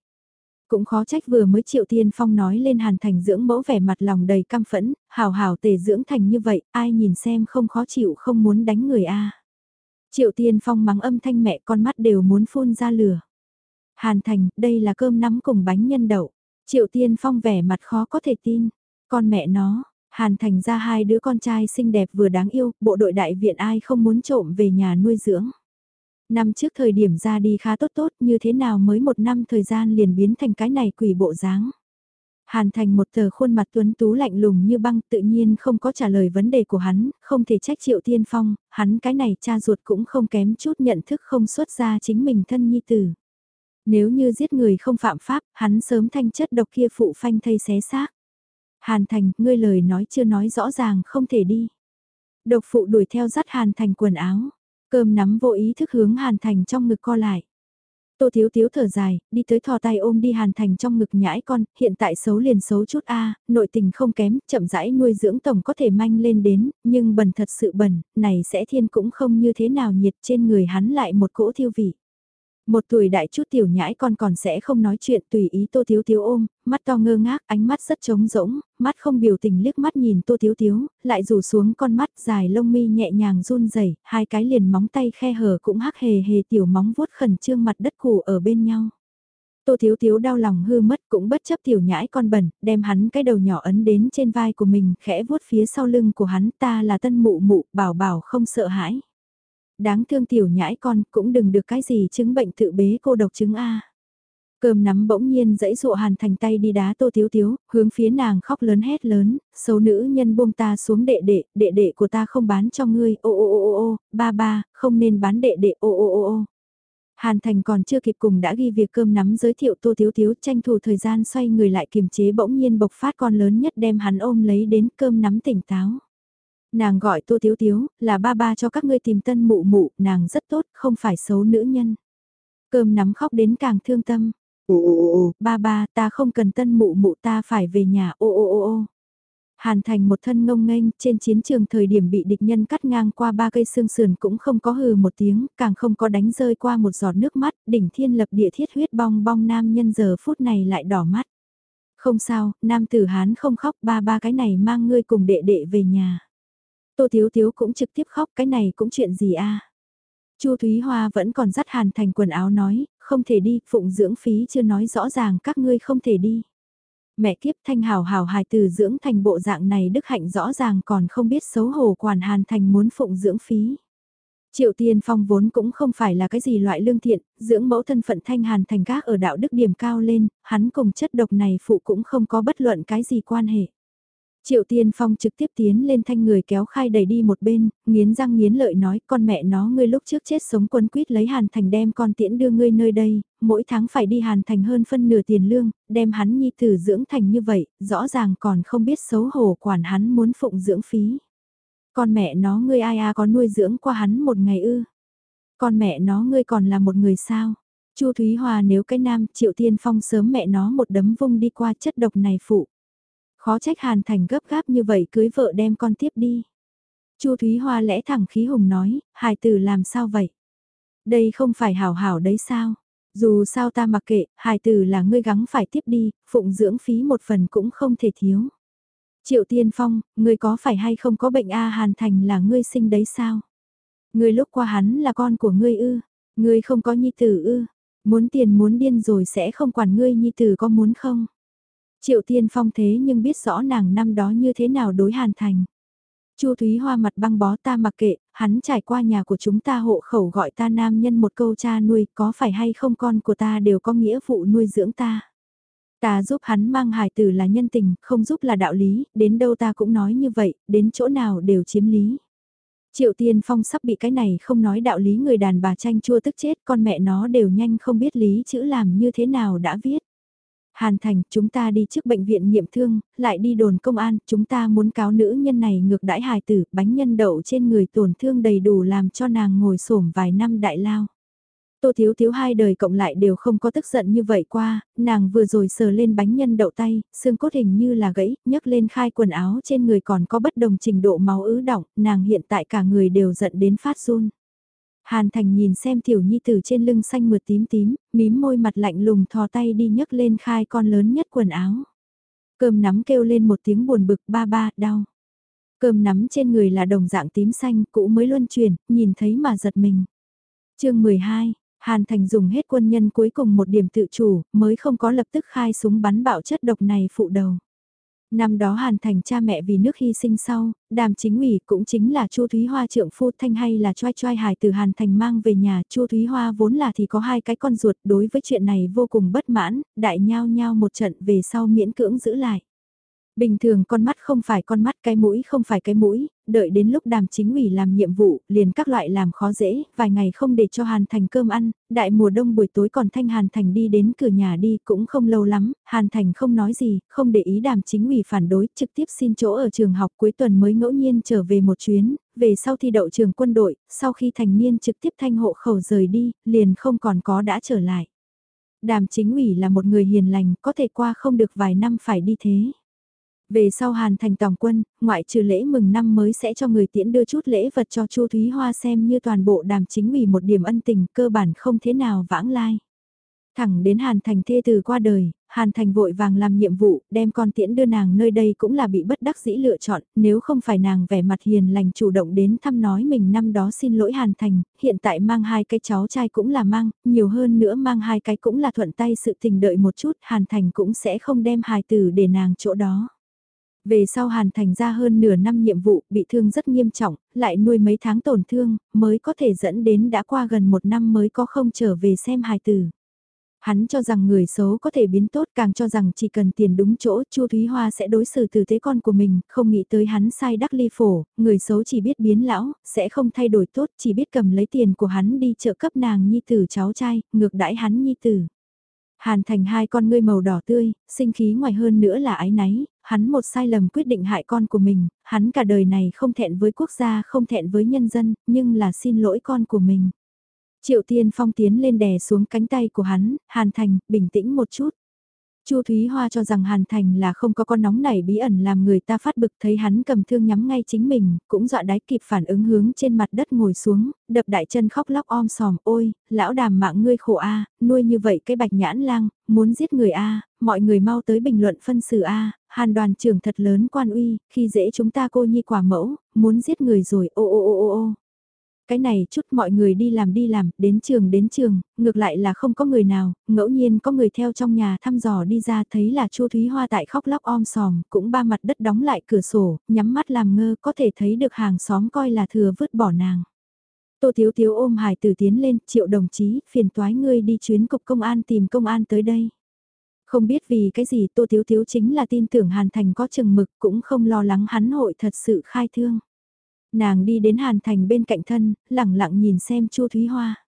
Cũng khó trách vừa mới Triệu Tiên Phong nói lên Hàn Thành dưỡng mẫu vẻ mặt lòng đầy căm phẫn, hào hào tề dưỡng thành như vậy, ai nhìn xem không khó chịu không muốn đánh người a Triệu Tiên Phong mắng âm thanh mẹ con mắt đều muốn phun ra lửa. Hàn Thành, đây là cơm nắm cùng bánh nhân đậu. Triệu Tiên Phong vẻ mặt khó có thể tin. Con mẹ nó, Hàn Thành ra hai đứa con trai xinh đẹp vừa đáng yêu, bộ đội đại viện ai không muốn trộm về nhà nuôi dưỡng. Năm trước thời điểm ra đi khá tốt tốt như thế nào mới một năm thời gian liền biến thành cái này quỷ bộ dáng. Hàn Thành một tờ khuôn mặt tuấn tú lạnh lùng như băng tự nhiên không có trả lời vấn đề của hắn, không thể trách Triệu Tiên Phong, hắn cái này cha ruột cũng không kém chút nhận thức không xuất ra chính mình thân nhi tử. Nếu như giết người không phạm pháp, hắn sớm thanh chất độc kia phụ phanh thây xé xác. Hàn Thành, ngươi lời nói chưa nói rõ ràng không thể đi. Độc phụ đuổi theo dắt Hàn Thành quần áo, cơm nắm vô ý thức hướng Hàn Thành trong ngực co lại. Tô Thiếu Thiếu thở dài, đi tới thò tay ôm đi Hàn Thành trong ngực nhãi con, hiện tại xấu liền xấu chút a, nội tình không kém, chậm rãi nuôi dưỡng tổng có thể manh lên đến, nhưng bẩn thật sự bẩn, này sẽ thiên cũng không như thế nào nhiệt trên người hắn lại một cỗ thiêu vị. Một tuổi đại chút tiểu nhãi con còn sẽ không nói chuyện tùy ý Tô Thiếu Thiếu ôm, mắt to ngơ ngác, ánh mắt rất trống rỗng, mắt không biểu tình liếc mắt nhìn Tô Thiếu Thiếu, lại rủ xuống con mắt dài lông mi nhẹ nhàng run rẩy hai cái liền móng tay khe hở cũng hắc hề hề tiểu móng vuốt khẩn trương mặt đất củ ở bên nhau. Tô Thiếu Thiếu đau lòng hư mất cũng bất chấp tiểu nhãi con bẩn, đem hắn cái đầu nhỏ ấn đến trên vai của mình, khẽ vuốt phía sau lưng của hắn ta là tân mụ mụ, bảo bảo không sợ hãi. Đáng thương tiểu nhãi con cũng đừng được cái gì chứng bệnh tự bế cô độc chứng A. Cơm nắm bỗng nhiên dãy dụ hàn thành tay đi đá tô thiếu thiếu, hướng phía nàng khóc lớn hét lớn, xấu nữ nhân buông ta xuống đệ đệ, đệ đệ của ta không bán cho ngươi, ô ô ô ô ô, ba ba, không nên bán đệ đệ, ô ô ô ô. Hàn Thành còn chưa kịp cùng đã ghi việc cơm nắm giới thiệu Tô Thiếu Thiếu tranh thủ thời gian xoay người lại kiềm chế bỗng nhiên bộc phát con lớn nhất đem hắn ôm lấy đến cơm nắm tỉnh táo. Nàng gọi Tô Thiếu Thiếu, là ba ba cho các ngươi tìm tân mụ mụ, nàng rất tốt, không phải xấu nữ nhân. Cơm nắm khóc đến càng thương tâm. Ô ô ô, ba ba, ta không cần tân mụ mụ ta phải về nhà, ô ô ô ô. Hàn Thành một thân ngông nghênh trên chiến trường thời điểm bị địch nhân cắt ngang qua ba cây xương sườn cũng không có hừ một tiếng, càng không có đánh rơi qua một giọt nước mắt, đỉnh thiên lập địa thiết huyết bong bong nam nhân giờ phút này lại đỏ mắt. Không sao, nam tử Hán không khóc ba ba cái này mang ngươi cùng đệ đệ về nhà. Tô Thiếu Thiếu cũng trực tiếp khóc cái này cũng chuyện gì a Chu Thúy Hoa vẫn còn dắt Hàn Thành quần áo nói, không thể đi, phụng dưỡng phí chưa nói rõ ràng các ngươi không thể đi. Mẹ kiếp thanh hào hào hài từ dưỡng thành bộ dạng này đức hạnh rõ ràng còn không biết xấu hổ quản Hàn Thành muốn phụng dưỡng phí. Triệu Tiên Phong vốn cũng không phải là cái gì loại lương thiện, dưỡng mẫu thân phận thanh hàn thành các ở đạo đức điểm cao lên, hắn cùng chất độc này phụ cũng không có bất luận cái gì quan hệ. Triệu Tiên Phong trực tiếp tiến lên thanh người kéo khai đẩy đi một bên, nghiến răng nghiến lợi nói con mẹ nó ngươi lúc trước chết sống quân quýt lấy Hàn Thành đem con tiễn đưa ngươi nơi đây, mỗi tháng phải đi Hàn Thành hơn phân nửa tiền lương, đem hắn nhi tử dưỡng thành như vậy, rõ ràng còn không biết xấu hổ quản hắn muốn phụng dưỡng phí. Con mẹ nó ngươi ai à có nuôi dưỡng qua hắn một ngày ư? Con mẹ nó ngươi còn là một người sao? Chu Thúy Hòa nếu cái nam Triệu Tiên Phong sớm mẹ nó một đấm vung đi qua chất độc này phụ. Khó trách Hàn Thành gấp gáp như vậy cưới vợ đem con tiếp đi. Chu Thúy Hoa lẽ thẳng khí hùng nói, hài tử làm sao vậy? Đây không phải hảo hảo đấy sao? Dù sao ta mặc kệ, hài tử là ngươi gắng phải tiếp đi, phụng dưỡng phí một phần cũng không thể thiếu. Triệu Tiên Phong, ngươi có phải hay không có bệnh A Hàn Thành là ngươi sinh đấy sao? Ngươi lúc qua hắn là con của ngươi ư? Ngươi không có nhi tử ư? Muốn tiền muốn điên rồi sẽ không quản ngươi nhi tử có muốn không? Triệu Tiên Phong thế nhưng biết rõ nàng năm đó như thế nào đối Hàn Thành. Chu Thúy Hoa mặt băng bó ta mặc kệ, hắn trải qua nhà của chúng ta hộ khẩu gọi ta nam nhân một câu cha nuôi, có phải hay không con của ta đều có nghĩa vụ nuôi dưỡng ta. Ta giúp hắn mang hài tử là nhân tình, không giúp là đạo lý, đến đâu ta cũng nói như vậy, đến chỗ nào đều chiếm lý. Triệu Tiên Phong sắp bị cái này không nói đạo lý người đàn bà tranh chua tức chết, con mẹ nó đều nhanh không biết lý chữ làm như thế nào đã viết. Hàn Thành, chúng ta đi trước bệnh viện nghiệm thương, lại đi đồn công an, chúng ta muốn cáo nữ nhân này ngược đãi hài tử, bánh nhân đậu trên người tổn thương đầy đủ làm cho nàng ngồi xổm vài năm đại lao. Tô Thiếu Thiếu hai đời cộng lại đều không có tức giận như vậy qua, nàng vừa rồi sờ lên bánh nhân đậu tay, xương cốt hình như là gãy, nhấc lên khai quần áo trên người còn có bất đồng trình độ máu ứ động, nàng hiện tại cả người đều giận đến phát run. Hàn Thành nhìn xem tiểu nhi tử trên lưng xanh mượt tím tím, mím môi mặt lạnh lùng thò tay đi nhấc lên khai con lớn nhất quần áo. Cơm nắm kêu lên một tiếng buồn bực ba ba, đau. Cơm nắm trên người là đồng dạng tím xanh, cũ mới luân chuyển, nhìn thấy mà giật mình. chương 12, Hàn Thành dùng hết quân nhân cuối cùng một điểm tự chủ, mới không có lập tức khai súng bắn bạo chất độc này phụ đầu. Năm đó Hàn Thành cha mẹ vì nước hy sinh sau, đàm chính ủy cũng chính là Chu Thúy Hoa trượng phu thanh hay là choai choai hài từ Hàn Thành mang về nhà Chu Thúy Hoa vốn là thì có hai cái con ruột đối với chuyện này vô cùng bất mãn, đại nhao nhao một trận về sau miễn cưỡng giữ lại. Bình thường con mắt không phải con mắt, cái mũi không phải cái mũi, đợi đến lúc đàm chính ủy làm nhiệm vụ, liền các loại làm khó dễ, vài ngày không để cho Hàn Thành cơm ăn, đại mùa đông buổi tối còn thanh Hàn Thành đi đến cửa nhà đi cũng không lâu lắm, Hàn Thành không nói gì, không để ý đàm chính ủy phản đối, trực tiếp xin chỗ ở trường học cuối tuần mới ngẫu nhiên trở về một chuyến, về sau thi đậu trường quân đội, sau khi thành niên trực tiếp thanh hộ khẩu rời đi, liền không còn có đã trở lại. Đàm chính ủy là một người hiền lành, có thể qua không được vài năm phải đi thế. Về sau Hàn Thành tòng quân, ngoại trừ lễ mừng năm mới sẽ cho người tiễn đưa chút lễ vật cho Chu Thúy Hoa xem như toàn bộ đàm chính ủy một điểm ân tình cơ bản không thế nào vãng lai. Thẳng đến Hàn Thành thê từ qua đời, Hàn Thành vội vàng làm nhiệm vụ, đem con tiễn đưa nàng nơi đây cũng là bị bất đắc dĩ lựa chọn, nếu không phải nàng vẻ mặt hiền lành chủ động đến thăm nói mình năm đó xin lỗi Hàn Thành, hiện tại mang hai cái cháu trai cũng là mang, nhiều hơn nữa mang hai cái cũng là thuận tay sự tình đợi một chút, Hàn Thành cũng sẽ không đem hài tử để nàng chỗ đó. Về sau Hàn Thành ra hơn nửa năm nhiệm vụ, bị thương rất nghiêm trọng, lại nuôi mấy tháng tổn thương, mới có thể dẫn đến đã qua gần một năm mới có không trở về xem hài tử. Hắn cho rằng người xấu có thể biến tốt càng cho rằng chỉ cần tiền đúng chỗ Chu Thúy Hoa sẽ đối xử tử tế con của mình, không nghĩ tới hắn sai đắc ly phổ, người xấu chỉ biết biến lão, sẽ không thay đổi tốt, chỉ biết cầm lấy tiền của hắn đi trợ cấp nàng nhi tử cháu trai, ngược đãi hắn nhi tử. Hàn thành hai con ngươi màu đỏ tươi, sinh khí ngoài hơn nữa là ái náy, hắn một sai lầm quyết định hại con của mình, hắn cả đời này không thẹn với quốc gia không thẹn với nhân dân, nhưng là xin lỗi con của mình. Triệu Tiên Phong tiến lên đè xuống cánh tay của hắn, Hàn Thành, bình tĩnh một chút. Chu Thúy Hoa cho rằng Hàn Thành là không có con nóng nảy bí ẩn làm người ta phát bực thấy hắn cầm thương nhắm ngay chính mình, cũng dọa đáy kịp phản ứng hướng trên mặt đất ngồi xuống, đập đại chân khóc lóc om sòm, ôi, lão đàm mạng ngươi khổ a, nuôi như vậy cái bạch nhãn lang, muốn giết người a, mọi người mau tới bình luận phân xử a, Hàn đoàn trưởng thật lớn quan uy, khi dễ chúng ta cô nhi quả mẫu, muốn giết người rồi, ô ô ô ô ô. Cái này chút mọi người đi làm đi làm, đến trường đến trường, ngược lại là không có người nào, ngẫu nhiên có người theo trong nhà thăm dò đi ra thấy là Chu Thúy Hoa tại khóc lóc om sòm, cũng ba mặt đất đóng lại cửa sổ, nhắm mắt làm ngơ có thể thấy được hàng xóm coi là thừa vứt bỏ nàng. Tô Thiếu Thiếu ôm Hải tử tiến lên, triệu đồng chí, phiền toái ngươi đi chuyến cục công an tìm công an tới đây. Không biết vì cái gì Tô Thiếu Thiếu chính là tin tưởng Hàn Thành có chừng mực cũng không lo lắng hắn hội thật sự khai thương. Nàng đi đến Hàn Thành bên cạnh thân, lẳng lặng nhìn xem Chu Thúy Hoa.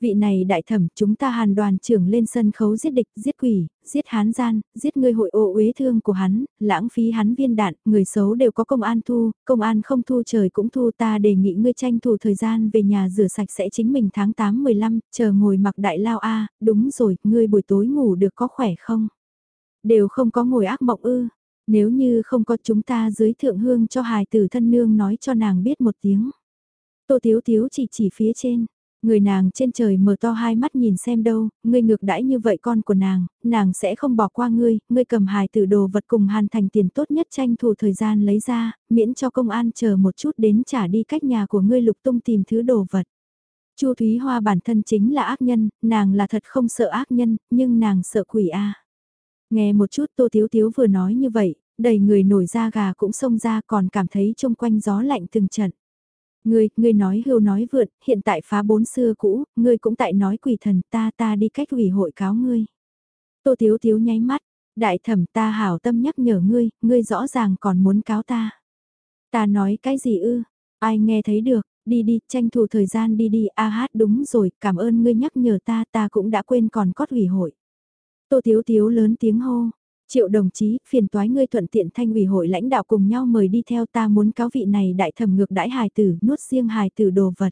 Vị này đại thẩm, chúng ta Hàn đoàn trưởng lên sân khấu giết địch, giết quỷ, giết hán gian, giết người hội ô uế thương của hắn, lãng phí hắn viên đạn, người xấu đều có công an thu, công an không thu trời cũng thu ta đề nghị ngươi tranh thủ thời gian về nhà rửa sạch sẽ chính mình tháng 8-15, chờ ngồi mặc đại lao a đúng rồi, ngươi buổi tối ngủ được có khỏe không? Đều không có ngồi ác mộng ư, nếu như không có chúng ta dưới thượng hương cho hài tử thân nương nói cho nàng biết một tiếng. Tô Tiếu Tiếu chỉ chỉ phía trên. Người nàng trên trời mở to hai mắt nhìn xem đâu, ngươi ngược đãi như vậy con của nàng, nàng sẽ không bỏ qua ngươi, ngươi cầm hài tử đồ vật cùng hàn thành tiền tốt nhất tranh thủ thời gian lấy ra, miễn cho công an chờ một chút đến trả đi cách nhà của ngươi lục tung tìm thứ đồ vật. Chu Thúy Hoa bản thân chính là ác nhân, nàng là thật không sợ ác nhân, nhưng nàng sợ quỷ a. Nghe một chút Tô Tiếu Tiếu vừa nói như vậy, đầy người nổi da gà cũng xông ra còn cảm thấy trông quanh gió lạnh từng trận. Ngươi, ngươi nói hưu nói vượn, hiện tại phá bốn xưa cũ, ngươi cũng tại nói quỷ thần ta ta đi cách ủy hội cáo ngươi. Tô Tiếu Tiếu nháy mắt, đại thẩm ta hảo tâm nhắc nhở ngươi, ngươi rõ ràng còn muốn cáo ta. Ta nói cái gì ư, ai nghe thấy được, đi đi, tranh thủ thời gian đi đi, a hát đúng rồi, cảm ơn ngươi nhắc nhở ta, ta cũng đã quên còn cót ủy hội. Tô Tiếu Tiếu lớn tiếng hô. Triệu đồng chí, phiền toái ngươi thuận tiện thanh ủy hội lãnh đạo cùng nhau mời đi theo ta muốn cáo vị này đại thẩm ngược đãi hài tử, nuốt riêng hài tử đồ vật.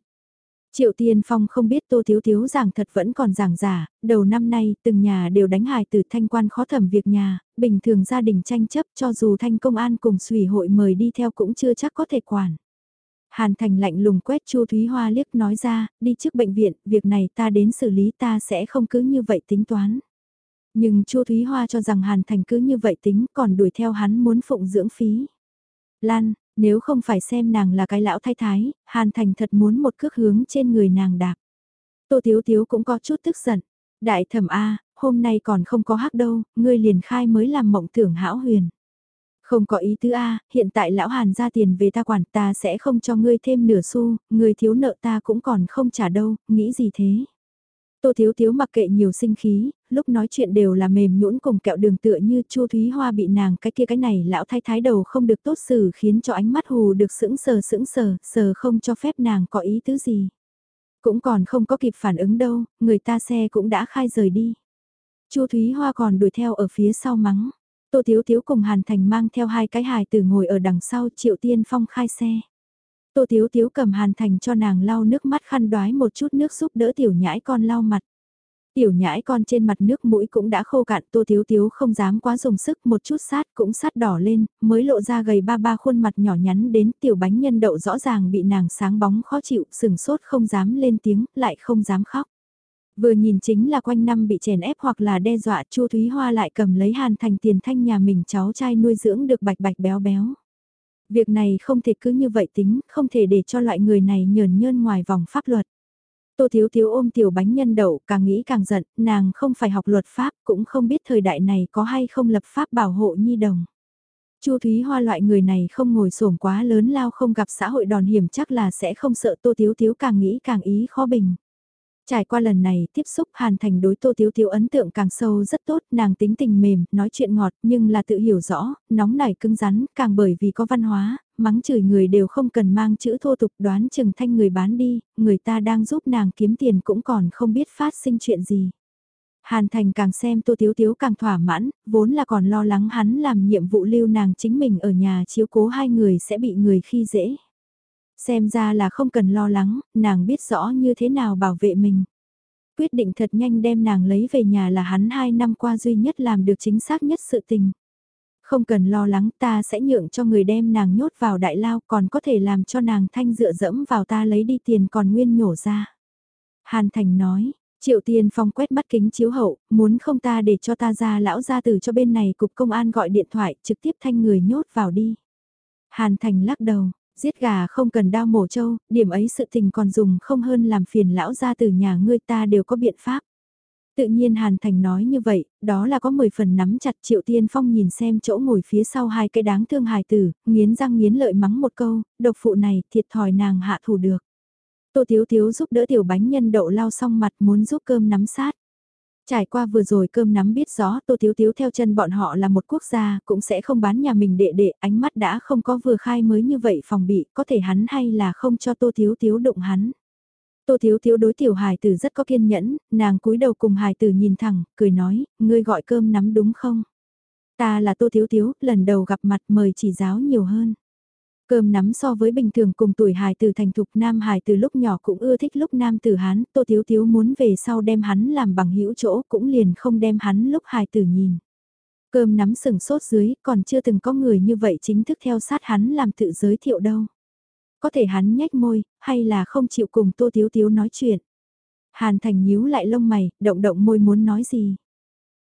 Triệu Tiên Phong không biết Tô Thiếu Thiếu giảng thật vẫn còn giảng giả, đầu năm nay từng nhà đều đánh hài tử thanh quan khó thẩm việc nhà, bình thường gia đình tranh chấp cho dù thanh công an cùng sủy hội mời đi theo cũng chưa chắc có thể quản. Hàn Thành lạnh lùng quét Chu Thúy Hoa liếc nói ra, đi trước bệnh viện, việc này ta đến xử lý ta sẽ không cứ như vậy tính toán. Nhưng Chu Thúy Hoa cho rằng Hàn Thành cứ như vậy tính còn đuổi theo hắn muốn phụng dưỡng phí. Lan, nếu không phải xem nàng là cái lão thái thái, Hàn Thành thật muốn một cước hướng trên người nàng đạp. Tô Tiếu Tiếu cũng có chút tức giận. Đại thẩm A, hôm nay còn không có hắc đâu, ngươi liền khai mới làm mộng tưởng hão huyền. Không có ý tứ A, hiện tại lão Hàn ra tiền về ta quản ta sẽ không cho ngươi thêm nửa xu, ngươi thiếu nợ ta cũng còn không trả đâu, nghĩ gì thế. Tô Thiếu Thiếu mặc kệ nhiều sinh khí, lúc nói chuyện đều là mềm nhũn cùng kẹo đường tựa như Chu Thúy Hoa bị nàng cái kia cái này lão thái thái đầu không được tốt xử khiến cho ánh mắt hù được sững sờ sững sờ, sờ không cho phép nàng có ý tứ gì. Cũng còn không có kịp phản ứng đâu, người ta xe cũng đã khai rời đi. Chu Thúy Hoa còn đuổi theo ở phía sau mắng. Tô Thiếu Thiếu cùng Hàn Thành mang theo hai cái hài từ ngồi ở đằng sau Triệu Tiên Phong khai xe. Tô Tiếu Tiếu cầm Hàn Thành cho nàng lau nước mắt khăn đoái một chút nước giúp đỡ tiểu nhãi con lau mặt. Tiểu nhãi con trên mặt nước mũi cũng đã khô cạn tô thiếu thiếu không dám quá dùng sức một chút sát cũng sát đỏ lên, mới lộ ra gầy ba ba khuôn mặt nhỏ nhắn đến tiểu bánh nhân đậu rõ ràng bị nàng sáng bóng khó chịu sừng sốt không dám lên tiếng lại không dám khóc. Vừa nhìn chính là quanh năm bị chèn ép hoặc là đe dọa Chu Thúy Hoa lại cầm lấy hàn thành tiền thanh nhà mình cháu trai nuôi dưỡng được bạch bạch béo béo. Việc này không thể cứ như vậy tính, không thể để cho loại người này nhờn nhơn ngoài vòng pháp luật. Tô Thiếu Thiếu ôm tiểu bánh nhân đậu, càng nghĩ càng giận, nàng không phải học luật pháp, cũng không biết thời đại này có hay không lập pháp bảo hộ nhi đồng. Chu Thúy Hoa loại người này không ngồi xổm quá lớn lao không gặp xã hội đòn hiểm chắc là sẽ không sợ Tô Thiếu Thiếu càng nghĩ càng ý khó bình. Trải qua lần này tiếp xúc Hàn Thành đối Tô Thiếu Thiếu ấn tượng càng sâu rất tốt, nàng tính tình mềm, nói chuyện ngọt nhưng là tự hiểu rõ, nóng nảy cứng rắn, càng bởi vì có văn hóa, mắng chửi người đều không cần mang chữ thô tục đoán chừng thanh người bán đi, người ta đang giúp nàng kiếm tiền cũng còn không biết phát sinh chuyện gì. Hàn Thành càng xem Tô Thiếu Thiếu càng thỏa mãn, vốn là còn lo lắng hắn làm nhiệm vụ lưu nàng chính mình ở nhà chiếu cố hai người sẽ bị người khi dễ. Xem ra là không cần lo lắng, nàng biết rõ như thế nào bảo vệ mình. Quyết định thật nhanh đem nàng lấy về nhà là hắn hai năm qua duy nhất làm được chính xác nhất sự tình. Không cần lo lắng ta sẽ nhượng cho người đem nàng nhốt vào đại lao còn có thể làm cho nàng thanh dựa dẫm vào ta lấy đi tiền còn nguyên nhổ ra. Hàn Thành nói, Triệu Tiên Phong quét mắt kính chiếu hậu, muốn không ta để cho ta ra lão ra từ cho bên này cục công an gọi điện thoại trực tiếp thanh người nhốt vào đi. Hàn Thành lắc đầu, giết gà không cần đao mổ trâu, điểm ấy sự tình còn dùng không hơn làm phiền lão ra từ nhà ngươi ta đều có biện pháp. Tự nhiên Hàn Thành nói như vậy, đó là có 10 phần nắm chặt Triệu Tiên Phong nhìn xem chỗ ngồi phía sau hai cái đáng thương hài tử, nghiến răng nghiến lợi mắng một câu, độc phụ này thiệt thòi nàng hạ thủ được. Tô Thiếu Thiếu giúp đỡ tiểu bánh nhân đậu lau xong mặt muốn giúp cơm nắm sát. Trải qua vừa rồi cơm nắm biết rõ Tô Thiếu Thiếu theo chân bọn họ là một quốc gia, cũng sẽ không bán nhà mình đệ đệ, ánh mắt đã không có vừa khai mới như vậy phòng bị, có thể hắn hay là không cho Tô Thiếu Thiếu đụng hắn. Tô Thiếu Thiếu đối tiểu hài tử rất có kiên nhẫn, nàng cúi đầu cùng hài tử nhìn thẳng, cười nói, ngươi gọi cơm nắm đúng không? Ta là Tô Thiếu Thiếu, lần đầu gặp mặt mời chỉ giáo nhiều hơn. Cơm nắm so với bình thường cùng tuổi hài tử thành thục nam hài từ lúc nhỏ cũng ưa thích lúc nam tử hán, Tô Thiếu Thiếu muốn về sau đem hắn làm bằng hữu chỗ cũng liền không đem hắn lúc hài tử nhìn. Cơm nắm sừng sốt dưới, còn chưa từng có người như vậy chính thức theo sát hắn làm tự giới thiệu đâu có thể hắn nhếch môi, hay là không chịu cùng Tô thiếu thiếu nói chuyện. Hàn Thành nhíu lại lông mày, động động môi muốn nói gì.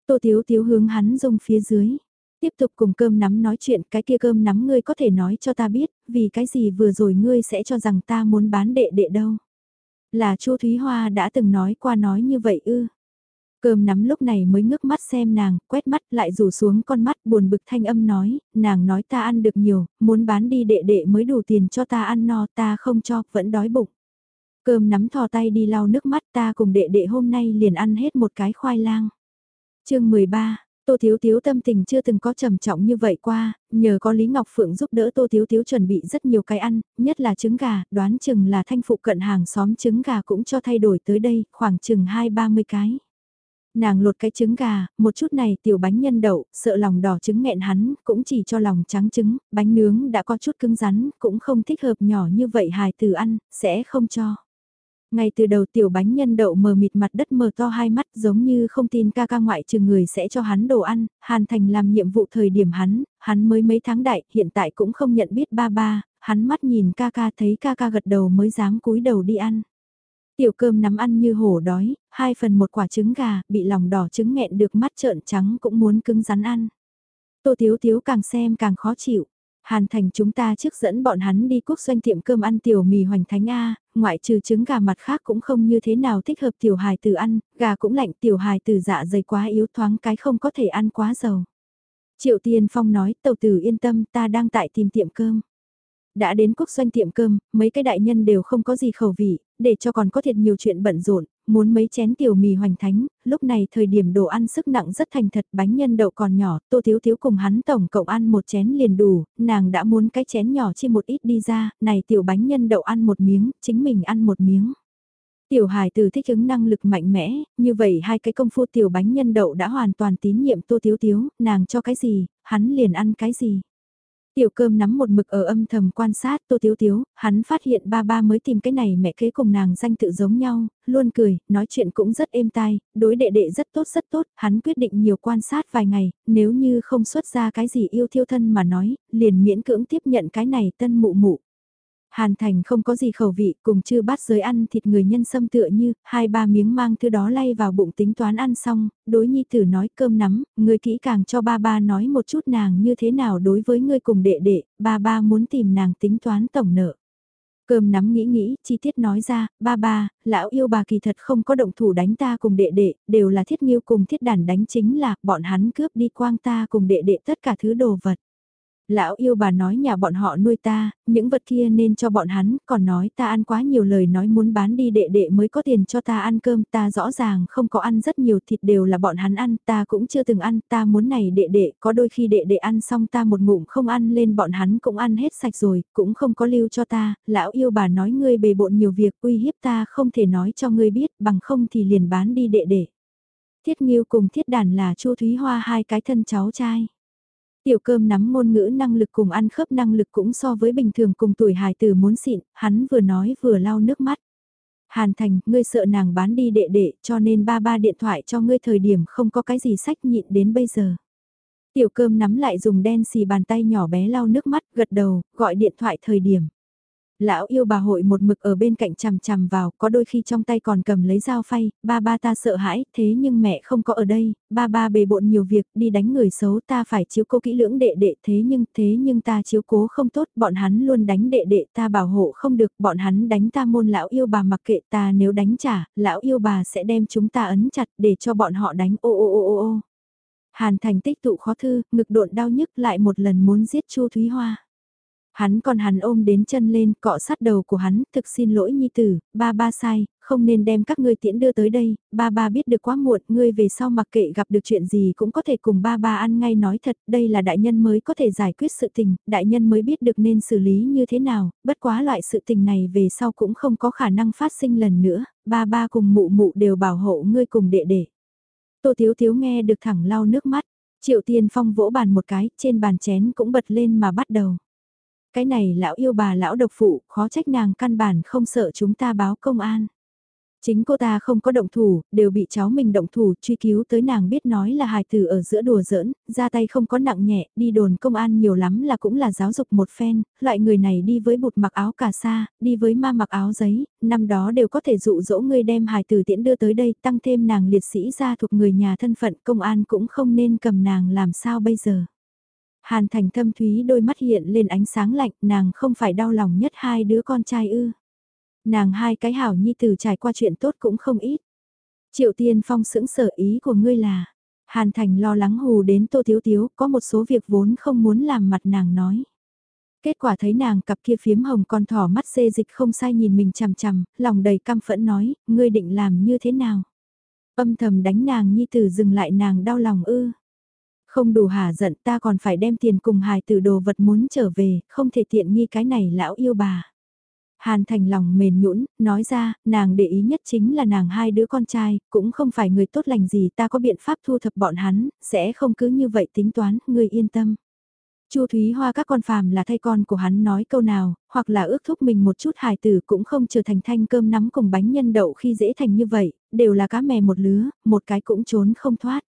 Tô thiếu thiếu hướng hắn rông phía dưới. Tiếp tục cùng cơm nắm nói chuyện, cái kia cơm nắm ngươi có thể nói cho ta biết, vì cái gì vừa rồi ngươi sẽ cho rằng ta muốn bán đệ đệ đâu. Là Chu Thúy Hoa đã từng nói qua nói như vậy ư. Cơm nắm lúc này mới ngước mắt xem nàng, quét mắt lại rủ xuống con mắt buồn bực thanh âm nói, nàng nói ta ăn được nhiều, muốn bán đi đệ đệ mới đủ tiền cho ta ăn no, ta không cho, vẫn đói bụng. Cơm nắm thò tay đi lau nước mắt ta cùng đệ đệ hôm nay liền ăn hết một cái khoai lang. chương 13, Tô Thiếu Thiếu tâm tình chưa từng có trầm trọng như vậy qua, nhờ có Lý Ngọc Phượng giúp đỡ Tô Thiếu Thiếu chuẩn bị rất nhiều cái ăn, nhất là trứng gà, đoán chừng là thanh phụ cận hàng xóm trứng gà cũng cho thay đổi tới đây, khoảng chừng 2-30 cái. Nàng lột cái trứng gà, một chút này tiểu bánh nhân đậu, sợ lòng đỏ trứng nghẹn hắn, cũng chỉ cho lòng trắng trứng, bánh nướng đã có chút cứng rắn, cũng không thích hợp nhỏ như vậy hài từ ăn, sẽ không cho. Ngay từ đầu tiểu bánh nhân đậu mờ mịt mặt đất mờ to hai mắt giống như không tin ca ca ngoại trừ người sẽ cho hắn đồ ăn, Hàn Thành làm nhiệm vụ thời điểm hắn, hắn mới mấy tháng đại, hiện tại cũng không nhận biết ba ba, hắn mắt nhìn ca ca thấy ca ca gật đầu mới dám cúi đầu đi ăn. Tiểu cơm nắm ăn như hổ đói, hai phần một quả trứng gà, bị lòng đỏ trứng nghẹn được mắt trợn trắng cũng muốn cứng rắn ăn. Tô Tiếu Tiếu càng xem càng khó chịu. Hàn thành chúng ta trước dẫn bọn hắn đi quốc doanh tiệm cơm ăn tiểu mì hoành thánh A, ngoại trừ trứng gà mặt khác cũng không như thế nào thích hợp tiểu hài từ ăn, gà cũng lạnh tiểu hài từ dạ dày quá yếu thoáng cái không có thể ăn quá dầu. Triệu Tiên Phong nói tàu tử yên tâm ta đang tại tìm tiệm cơm. Đã đến quốc doanh tiệm cơm, mấy cái đại nhân đều không có gì khẩu vị, để cho còn có thiệt nhiều chuyện bận rộn, muốn mấy chén tiểu mì hoành thánh, lúc này thời điểm đồ ăn sức nặng rất thành thật, bánh nhân đậu còn nhỏ, tô thiếu thiếu cùng hắn tổng cộng ăn một chén liền đủ, nàng đã muốn cái chén nhỏ chia một ít đi ra, này tiểu bánh nhân đậu ăn một miếng, chính mình ăn một miếng. Tiểu hài từ thích ứng năng lực mạnh mẽ, như vậy hai cái công phu tiểu bánh nhân đậu đã hoàn toàn tín nhiệm tô thiếu thiếu, nàng cho cái gì, hắn liền ăn cái gì. Tiểu cơm nắm một mực ở âm thầm quan sát tô tiếu tiếu, hắn phát hiện ba ba mới tìm cái này mẹ kế cùng nàng danh tự giống nhau, luôn cười, nói chuyện cũng rất êm tai, đối đệ đệ rất tốt rất tốt, hắn quyết định nhiều quan sát vài ngày, nếu như không xuất ra cái gì yêu thiêu thân mà nói, liền miễn cưỡng tiếp nhận cái này tân mụ mụ. Hàn Thành không có gì khẩu vị, cùng chưa bát giới ăn thịt người nhân sâm tựa như, hai ba miếng mang thứ đó lay vào bụng tính toán ăn xong, đối nhi tử nói cơm nắm, người kỹ càng cho ba ba nói một chút nàng như thế nào đối với ngươi cùng đệ đệ, ba ba muốn tìm nàng tính toán tổng nợ. Cơm nắm nghĩ nghĩ, chi tiết nói ra, ba ba, lão yêu bà kỳ thật không có động thủ đánh ta cùng đệ đệ, đều là thiết nghiêu cùng thiết đàn đánh chính là, bọn hắn cướp đi quang ta cùng đệ đệ tất cả thứ đồ vật. Lão yêu bà nói nhà bọn họ nuôi ta, những vật kia nên cho bọn hắn, còn nói ta ăn quá nhiều lời nói muốn bán đi đệ đệ mới có tiền cho ta ăn cơm, ta rõ ràng không có ăn rất nhiều thịt đều là bọn hắn ăn, ta cũng chưa từng ăn, ta muốn này đệ đệ, có đôi khi đệ đệ ăn xong ta một ngụm không ăn lên bọn hắn cũng ăn hết sạch rồi, cũng không có lưu cho ta, lão yêu bà nói ngươi bề bộn nhiều việc uy hiếp ta không thể nói cho ngươi biết, bằng không thì liền bán đi đệ đệ. Thiết Nghiêu cùng Thiết Đàn là Chu Thúy Hoa hai cái thân cháu trai. Tiểu cơm nắm ngôn ngữ năng lực cùng ăn khớp năng lực cũng so với bình thường cùng tuổi hài tử muốn xịn, hắn vừa nói vừa lau nước mắt. Hàn Thành, ngươi sợ nàng bán đi đệ đệ cho nên ba ba điện thoại cho ngươi thời điểm không có cái gì sách nhịn đến bây giờ. Tiểu cơm nắm lại dùng đen xì bàn tay nhỏ bé lau nước mắt, gật đầu, gọi điện thoại thời điểm. Lão yêu bà hội một mực ở bên cạnh chằm chằm vào, có đôi khi trong tay còn cầm lấy dao phay, ba ba ta sợ hãi, thế nhưng mẹ không có ở đây, ba ba bề bộn nhiều việc, đi đánh người xấu ta phải chiếu cố kỹ lưỡng đệ đệ thế nhưng, thế nhưng ta chiếu cố không tốt, bọn hắn luôn đánh đệ đệ ta bảo hộ không được, bọn hắn đánh ta môn lão yêu bà mặc kệ ta nếu đánh trả, lão yêu bà sẽ đem chúng ta ấn chặt để cho bọn họ đánh ô ô ô ô ô. Hàn thành tích tụ khó thư, ngực độn đau nhức lại một lần muốn giết Chu Thúy Hoa. Hắn còn hắn ôm đến chân lên, cọ sát đầu của hắn, thực xin lỗi nhi tử, ba ba sai, không nên đem các ngươi tiễn đưa tới đây, ba ba biết được quá muộn, ngươi về sau mặc kệ gặp được chuyện gì cũng có thể cùng ba ba ăn ngay nói thật, đây là đại nhân mới có thể giải quyết sự tình, đại nhân mới biết được nên xử lý như thế nào, bất quá loại sự tình này về sau cũng không có khả năng phát sinh lần nữa, ba ba cùng mụ mụ đều bảo hộ ngươi cùng đệ đệ. Tô Thiếu Thiếu nghe được thẳng lau nước mắt, Triệu Tiên Phong vỗ bàn một cái, trên bàn chén cũng bật lên mà bắt đầu. Cái này lão yêu bà lão độc phụ, khó trách nàng căn bản không sợ chúng ta báo công an. Chính cô ta không có động thủ, đều bị cháu mình động thủ truy cứu tới nàng biết nói là hài tử ở giữa đùa giỡn, ra tay không có nặng nhẹ, đi đồn công an nhiều lắm là cũng là giáo dục một phen, loại người này đi với bụt mặc áo cà sa, đi với ma mặc áo giấy, năm đó đều có thể dụ dỗ người đem hài tử tiễn đưa tới đây, tăng thêm nàng liệt sĩ ra thuộc người nhà thân phận công an cũng không nên cầm nàng làm sao bây giờ. Hàn thành thâm thúy đôi mắt hiện lên ánh sáng lạnh, nàng không phải đau lòng nhất hai đứa con trai ư. Nàng hai cái hảo nhi tử trải qua chuyện tốt cũng không ít. Triệu tiên phong sững sở ý của ngươi là, Hàn thành lo lắng hù đến tô thiếu thiếu, có một số việc vốn không muốn làm mặt nàng nói. Kết quả thấy nàng cặp kia phiếm hồng con thỏ mắt xê dịch không sai nhìn mình chằm chằm, lòng đầy căm phẫn nói, ngươi định làm như thế nào? Âm thầm đánh nàng nhi tử dừng lại nàng đau lòng ư. Không đủ hả giận ta còn phải đem tiền cùng hài tử đồ vật muốn trở về, không thể tiện nghi cái này lão yêu bà. Hàn thành lòng mềm nhũn nói ra, nàng để ý nhất chính là nàng hai đứa con trai, cũng không phải người tốt lành gì ta có biện pháp thu thập bọn hắn, sẽ không cứ như vậy tính toán, người yên tâm. Chu Thúy Hoa các con phàm là thay con của hắn nói câu nào, hoặc là ước thúc mình một chút hài tử cũng không trở thành thanh cơm nắm cùng bánh nhân đậu khi dễ thành như vậy, đều là cá mè một lứa, một cái cũng trốn không thoát.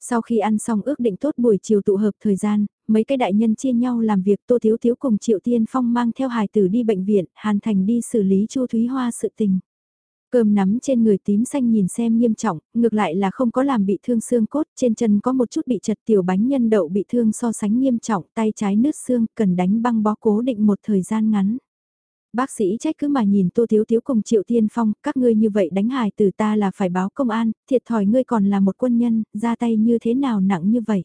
Sau khi ăn xong ước định tốt buổi chiều tụ hợp thời gian, mấy cái đại nhân chia nhau làm việc Tô Thiếu Thiếu cùng Triệu Tiên Phong mang theo hài tử đi bệnh viện, Hàn Thành đi xử lý Chu Thúy Hoa sự tình. Cơm nắm trên người tím xanh nhìn xem nghiêm trọng, ngược lại là không có làm bị thương xương cốt, trên chân có một chút bị chật tiểu bánh nhân đậu bị thương so sánh nghiêm trọng, tay trái nứt xương, cần đánh băng bó cố định một thời gian ngắn. Bác sĩ trách cứ mà nhìn Tô Thiếu Thiếu cùng Triệu Tiên Phong, các ngươi như vậy đánh hài từ ta là phải báo công an, thiệt thòi ngươi còn là một quân nhân, ra tay như thế nào nặng như vậy.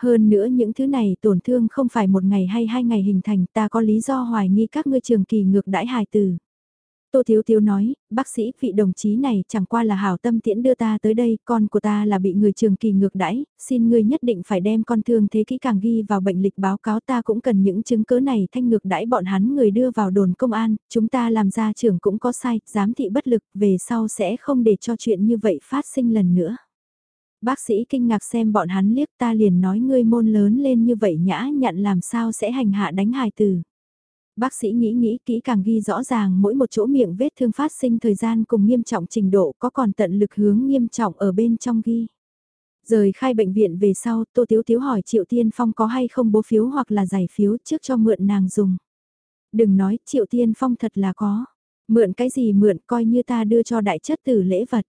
Hơn nữa những thứ này tổn thương không phải một ngày hay hai ngày hình thành ta có lý do hoài nghi các ngươi trường kỳ ngược đãi hài từ. Tô Thiếu Thiếu nói, bác sĩ vị đồng chí này chẳng qua là hảo tâm tiễn đưa ta tới đây, con của ta là bị người trường kỳ ngược đãi, xin ngươi nhất định phải đem con thương thế kỹ càng ghi vào bệnh lịch báo cáo ta cũng cần những chứng cứ này thanh ngược đãi bọn hắn người đưa vào đồn công an, chúng ta làm ra trưởng cũng có sai, giám thị bất lực, về sau sẽ không để cho chuyện như vậy phát sinh lần nữa. Bác sĩ kinh ngạc xem bọn hắn liếc ta liền nói ngươi môn lớn lên như vậy nhã nhặn làm sao sẽ hành hạ đánh hài từ. Bác sĩ nghĩ nghĩ kỹ càng ghi rõ ràng mỗi một chỗ miệng vết thương phát sinh thời gian cùng nghiêm trọng trình độ có còn tận lực hướng nghiêm trọng ở bên trong ghi. Rời khai bệnh viện về sau, Tô Tiếu Tiếu hỏi Triệu Tiên Phong có hay không bố phiếu hoặc là giải phiếu trước cho mượn nàng dùng. Đừng nói, Triệu Tiên Phong thật là có. Mượn cái gì mượn coi như ta đưa cho đại chất tử lễ vật.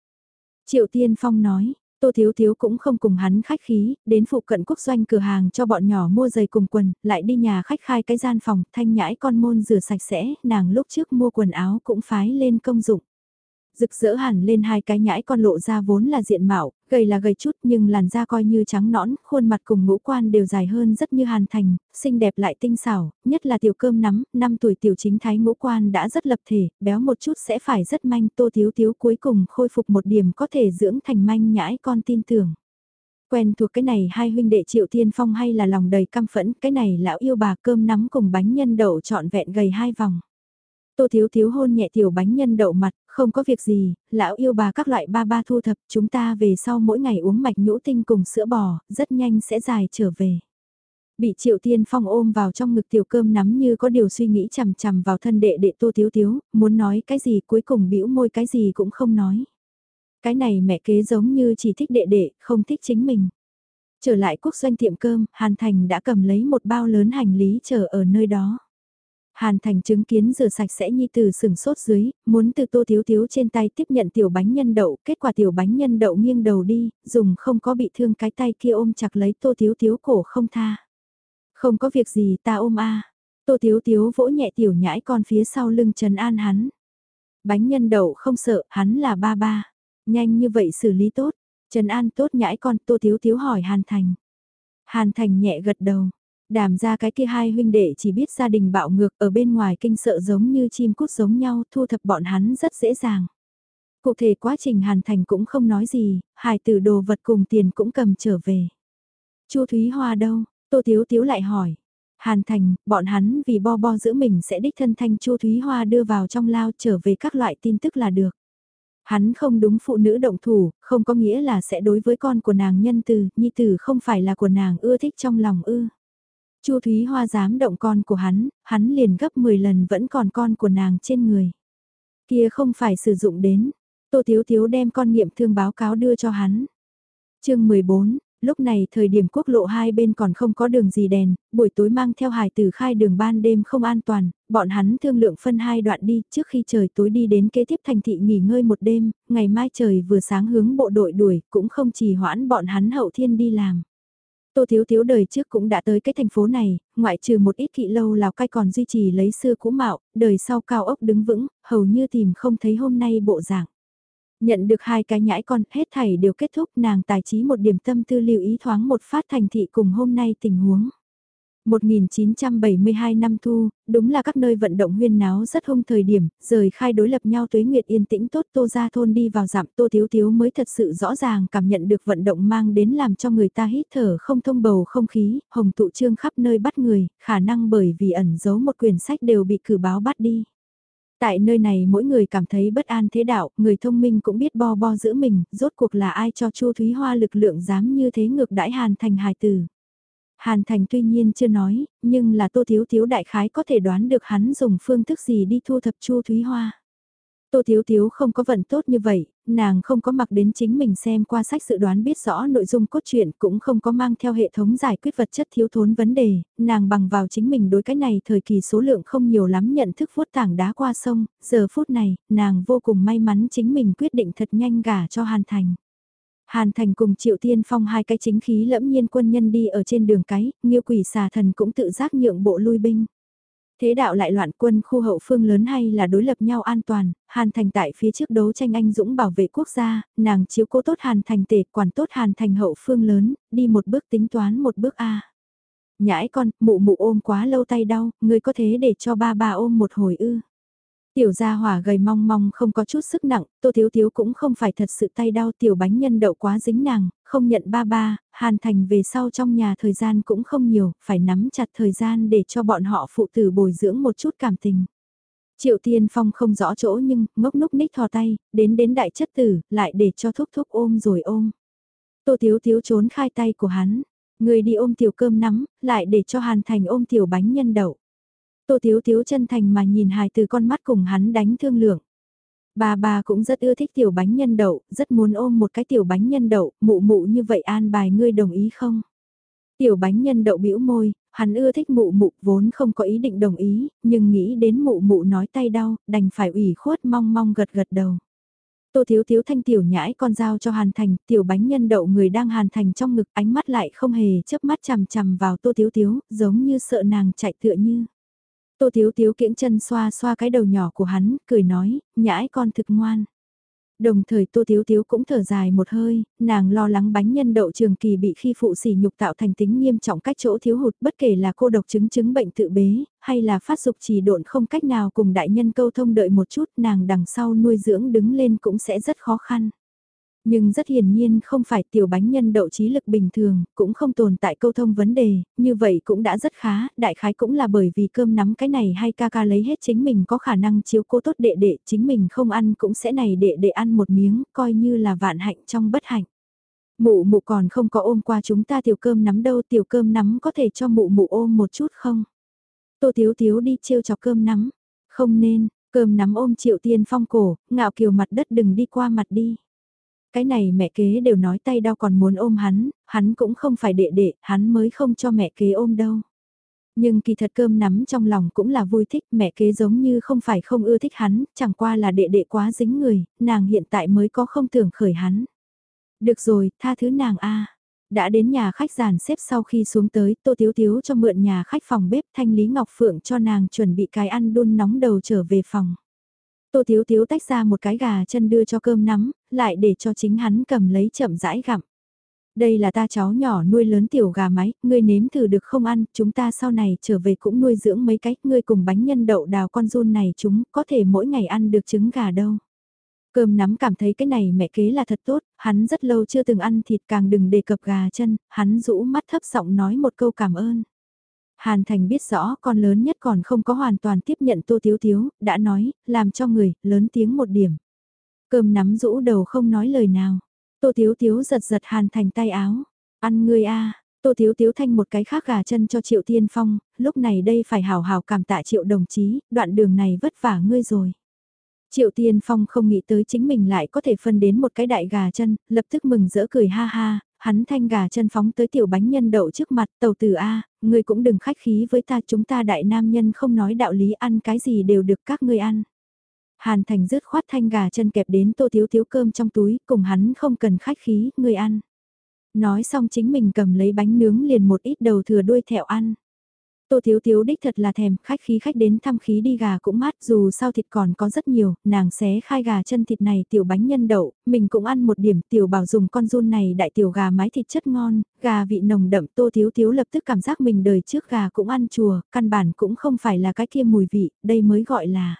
Triệu Tiên Phong nói, Tô Thiếu Thiếu cũng không cùng hắn khách khí, đến phụ cận quốc doanh cửa hàng cho bọn nhỏ mua giày cùng quần, lại đi nhà khách khai cái gian phòng, thanh nhãi con môn rửa sạch sẽ, nàng lúc trước mua quần áo cũng phái lên công dụng. Rực rỡ hẳn lên hai cái nhãi con lộ ra vốn là diện mạo, gầy là gầy chút nhưng làn da coi như trắng nõn, khuôn mặt cùng ngũ quan đều dài hơn rất như hàn thành, xinh đẹp lại tinh xảo, nhất là tiểu cơm nắm, năm tuổi tiểu chính thái ngũ quan đã rất lập thể, béo một chút sẽ phải rất manh, tô thiếu thiếu cuối cùng khôi phục một điểm có thể dưỡng thành manh nhãi con tin tưởng. Quen thuộc cái này hai huynh đệ triệu tiên phong hay là lòng đầy căm phẫn, cái này lão yêu bà cơm nắm cùng bánh nhân đậu trọn vẹn gầy hai vòng. Tô Thiếu Thiếu hôn nhẹ tiểu bánh nhân đậu mặt, không có việc gì, lão yêu bà các loại ba ba thu thập, chúng ta về sau mỗi ngày uống mạch nhũ tinh cùng sữa bò, rất nhanh sẽ dài trở về. Bị Triệu Tiên Phong ôm vào trong ngực tiểu cơm nắm như có điều suy nghĩ chằm chằm vào thân đệ đệ Tô Thiếu Thiếu, muốn nói cái gì cuối cùng bĩu môi cái gì cũng không nói. Cái này mẹ kế giống như chỉ thích đệ đệ, không thích chính mình. Trở lại quốc doanh tiệm cơm, Hàn Thành đã cầm lấy một bao lớn hành lý chờ ở nơi đó. Hàn Thành chứng kiến rửa sạch sẽ nhi từ sừng sốt dưới, muốn từ tô thiếu thiếu trên tay tiếp nhận tiểu bánh nhân đậu, kết quả tiểu bánh nhân đậu nghiêng đầu đi, dùng không có bị thương cái tay kia ôm chặt lấy tô thiếu thiếu cổ không tha. Không có việc gì ta ôm a Tô thiếu thiếu vỗ nhẹ tiểu nhãi con phía sau lưng trần an hắn. Bánh nhân đậu không sợ, hắn là ba ba. Nhanh như vậy xử lý tốt. Trần an tốt nhãi con tô thiếu thiếu hỏi Hàn Thành. Hàn Thành nhẹ gật đầu Đàm ra cái kia hai huynh đệ chỉ biết gia đình bạo ngược ở bên ngoài kinh sợ giống như chim cút giống nhau thu thập bọn hắn rất dễ dàng. Cụ thể quá trình hàn thành cũng không nói gì, hài tử đồ vật cùng tiền cũng cầm trở về. Chu Thúy Hoa đâu? Tô Tiếu Tiếu lại hỏi. Hàn thành, bọn hắn vì bo bo giữ mình sẽ đích thân thanh Chu Thúy Hoa đưa vào trong lao trở về các loại tin tức là được. Hắn không đúng phụ nữ động thủ, không có nghĩa là sẽ đối với con của nàng nhân từ, nhi tử không phải là của nàng ưa thích trong lòng ư. Chu Thúy Hoa dám động con của hắn, hắn liền gấp 10 lần vẫn còn con của nàng trên người. Kia không phải sử dụng đến, Tô Tiếu Tiếu đem con nghiệm thương báo cáo đưa cho hắn. chương 14, lúc này thời điểm quốc lộ hai bên còn không có đường gì đèn, buổi tối mang theo hải tử khai đường ban đêm không an toàn, bọn hắn thương lượng phân hai đoạn đi trước khi trời tối đi đến kế tiếp thành thị nghỉ ngơi một đêm, ngày mai trời vừa sáng hướng bộ đội đuổi cũng không trì hoãn bọn hắn hậu thiên đi làm. Tô Thiếu Thiếu đời trước cũng đã tới cái thành phố này, ngoại trừ một ít kỵ lâu lào cai còn duy trì lấy xưa cũ mạo, đời sau cao ốc đứng vững, hầu như tìm không thấy hôm nay bộ dạng. Nhận được hai cái nhãi con, hết thảy đều kết thúc nàng tài trí một điểm tâm tư lưu ý thoáng một phát thành thị cùng hôm nay tình huống. 1972 năm thu, đúng là các nơi vận động huyên náo rất hung thời điểm, rời khai đối lập nhau tuế nguyệt yên tĩnh tốt tô ra thôn đi vào giảm tô thiếu thiếu mới thật sự rõ ràng cảm nhận được vận động mang đến làm cho người ta hít thở không thông bầu không khí, hồng tụ trương khắp nơi bắt người, khả năng bởi vì ẩn giấu một quyển sách đều bị cử báo bắt đi. Tại nơi này mỗi người cảm thấy bất an thế đạo, người thông minh cũng biết bo bo giữa mình, rốt cuộc là ai cho Chu Thúy Hoa lực lượng dám như thế ngược đãi Hàn thành hài tử. Hàn Thành tuy nhiên chưa nói, nhưng là Tô Thiếu Thiếu đại khái có thể đoán được hắn dùng phương thức gì đi thu thập Chu Thúy Hoa. Tô Thiếu Thiếu không có vận tốt như vậy, nàng không có mặc đến chính mình xem qua sách dự đoán biết rõ nội dung cốt truyện cũng không có mang theo hệ thống giải quyết vật chất thiếu thốn vấn đề, nàng bằng vào chính mình đối cái này thời kỳ số lượng không nhiều lắm nhận thức vuốt tảng đá qua sông, giờ phút này, nàng vô cùng may mắn chính mình quyết định thật nhanh gả cho Hàn Thành. Hàn Thành cùng Triệu Tiên Phong hai cái chính khí lẫm nhiên quân nhân đi ở trên đường cái, Nghiêu Quỷ xà thần cũng tự giác nhượng bộ lui binh. Thế đạo lại loạn quân khu hậu phương lớn hay là đối lập nhau an toàn, Hàn Thành tại phía trước đấu tranh anh dũng bảo vệ quốc gia, nàng chiếu cố tốt Hàn Thành tể quản tốt Hàn Thành hậu phương lớn, đi một bước tính toán một bước A. Nhãi con, mụ mụ ôm quá lâu tay đau, người có thế để cho ba ba ôm một hồi ư. Tiểu gia hỏa gầy mong mong không có chút sức nặng, tô thiếu thiếu cũng không phải thật sự tay đau tiểu bánh nhân đậu quá dính nàng, không nhận ba ba, hàn thành về sau trong nhà thời gian cũng không nhiều, phải nắm chặt thời gian để cho bọn họ phụ tử bồi dưỡng một chút cảm tình. Triệu Tiên Phong không rõ chỗ nhưng ngốc núc ních thò tay, đến đến đại chất tử, lại để cho thúc thúc ôm rồi ôm. Tô Thiếu Thiếu trốn khai tay của hắn. Người đi ôm tiểu cơm nắm, lại để cho Hàn Thành ôm tiểu bánh nhân đậu. Tô Thiếu Thiếu chân thành mà nhìn hài từ con mắt cùng hắn đánh thương lượng. Bà bà cũng rất ưa thích tiểu bánh nhân đậu, rất muốn ôm một cái tiểu bánh nhân đậu, mụ mụ như vậy an bài ngươi đồng ý không? Tiểu bánh nhân đậu bĩu môi, hắn ưa thích mụ mụ vốn không có ý định đồng ý, nhưng nghĩ đến mụ mụ nói tay đau, đành phải ủy khuất mong mong gật gật đầu. Tô Thiếu Thiếu thanh tiểu nhãi con dao cho Hàn Thành, tiểu bánh nhân đậu người đang Hàn Thành trong ngực ánh mắt lại không hề chớp mắt chằm chằm vào Tô Thiếu Thiếu, giống như sợ nàng chạy tựa như. Tô Thiếu Thiếu kiễng chân xoa xoa cái đầu nhỏ của hắn, cười nói, nhãi con thực ngoan. Đồng thời Tô Thiếu Thiếu cũng thở dài một hơi, nàng lo lắng bánh nhân đậu trường kỳ bị khi phụ sỉ nhục tạo thành tính nghiêm trọng cách chỗ thiếu hụt bất kể là cô độc chứng chứng bệnh tự bế, hay là phát dục trì độn không cách nào cùng đại nhân câu thông đợi một chút nàng đằng sau nuôi dưỡng đứng lên cũng sẽ rất khó khăn. Nhưng rất hiển nhiên không phải tiểu bánh nhân đậu trí lực bình thường, cũng không tồn tại câu thông vấn đề, như vậy cũng đã rất khá, đại khái cũng là bởi vì cơm nắm cái này hay ca ca lấy hết chính mình có khả năng chiếu cố tốt đệ đệ, chính mình không ăn cũng sẽ này đệ đệ ăn một miếng, coi như là vạn hạnh trong bất hạnh. Mụ mụ còn không có ôm qua chúng ta tiểu cơm nắm đâu, tiểu cơm nắm có thể cho mụ mụ ôm một chút không? Tô Thiếu Thiếu đi trêu chọc cơm nắm, không nên, cơm nắm ôm triệu tiên phong cổ, ngạo kiều mặt đất đừng đi qua mặt đi. Cái này mẹ kế đều nói tay đau còn muốn ôm hắn, hắn cũng không phải đệ đệ, hắn mới không cho mẹ kế ôm đâu. Nhưng kỳ thật cơm nắm trong lòng cũng là vui thích, mẹ kế giống như không phải không ưa thích hắn, chẳng qua là đệ đệ quá dính người, nàng hiện tại mới có không tưởng khởi hắn. Được rồi, tha thứ nàng a Đã đến nhà khách giàn xếp sau khi xuống tới, Tô Tiếu Tiếu cho mượn nhà khách phòng bếp Thanh Lý Ngọc Phượng cho nàng chuẩn bị cái ăn đun nóng đầu trở về phòng. Tô Thiếu Thiếu tách ra một cái gà chân đưa cho cơm nắm, lại để cho chính hắn cầm lấy chậm rãi gặm. Đây là ta cháu nhỏ nuôi lớn tiểu gà mái, ngươi nếm thử được không ăn, chúng ta sau này trở về cũng nuôi dưỡng mấy cách, ngươi cùng bánh nhân đậu đào con run này chúng có thể mỗi ngày ăn được trứng gà đâu. Cơm nắm cảm thấy cái này mẹ kế là thật tốt, hắn rất lâu chưa từng ăn thịt càng đừng đề cập gà chân, hắn rũ mắt thấp giọng nói một câu cảm ơn. Hàn Thành biết rõ con lớn nhất còn không có hoàn toàn tiếp nhận Tô Thiếu Thiếu, đã nói, làm cho người, lớn tiếng một điểm. Cơm nắm rũ đầu không nói lời nào. Tô Thiếu Thiếu giật giật Hàn Thành tay áo. Ăn ngươi a Tô Thiếu Thiếu thanh một cái khác gà chân cho Triệu Tiên Phong, lúc này đây phải hào hào cảm tạ Triệu đồng chí, đoạn đường này vất vả ngươi rồi. Triệu Tiên Phong không nghĩ tới chính mình lại có thể phân đến một cái đại gà chân, lập tức mừng rỡ cười ha ha, hắn thanh gà chân phóng tới tiểu bánh nhân đậu trước mặt tàu tử A, ngươi cũng đừng khách khí với ta chúng ta đại nam nhân không nói đạo lý ăn cái gì đều được các ngươi ăn. Hàn Thành rứt khoát thanh gà chân kẹp đến tô thiếu thiếu cơm trong túi cùng hắn không cần khách khí, ngươi ăn. Nói xong chính mình cầm lấy bánh nướng liền một ít đầu thừa đuôi thẹo ăn. Tô Thiếu Thiếu đích thật là thèm, khách khí khách đến thăm khí đi gà cũng mát, dù sao thịt còn có rất nhiều, nàng xé khai gà chân thịt này tiểu bánh nhân đậu, mình cũng ăn một điểm tiểu bảo dùng con run này đại tiểu gà mái thịt chất ngon, gà vị nồng đậm Tô Thiếu Thiếu lập tức cảm giác mình đời trước gà cũng ăn chùa, căn bản cũng không phải là cái kia mùi vị, đây mới gọi là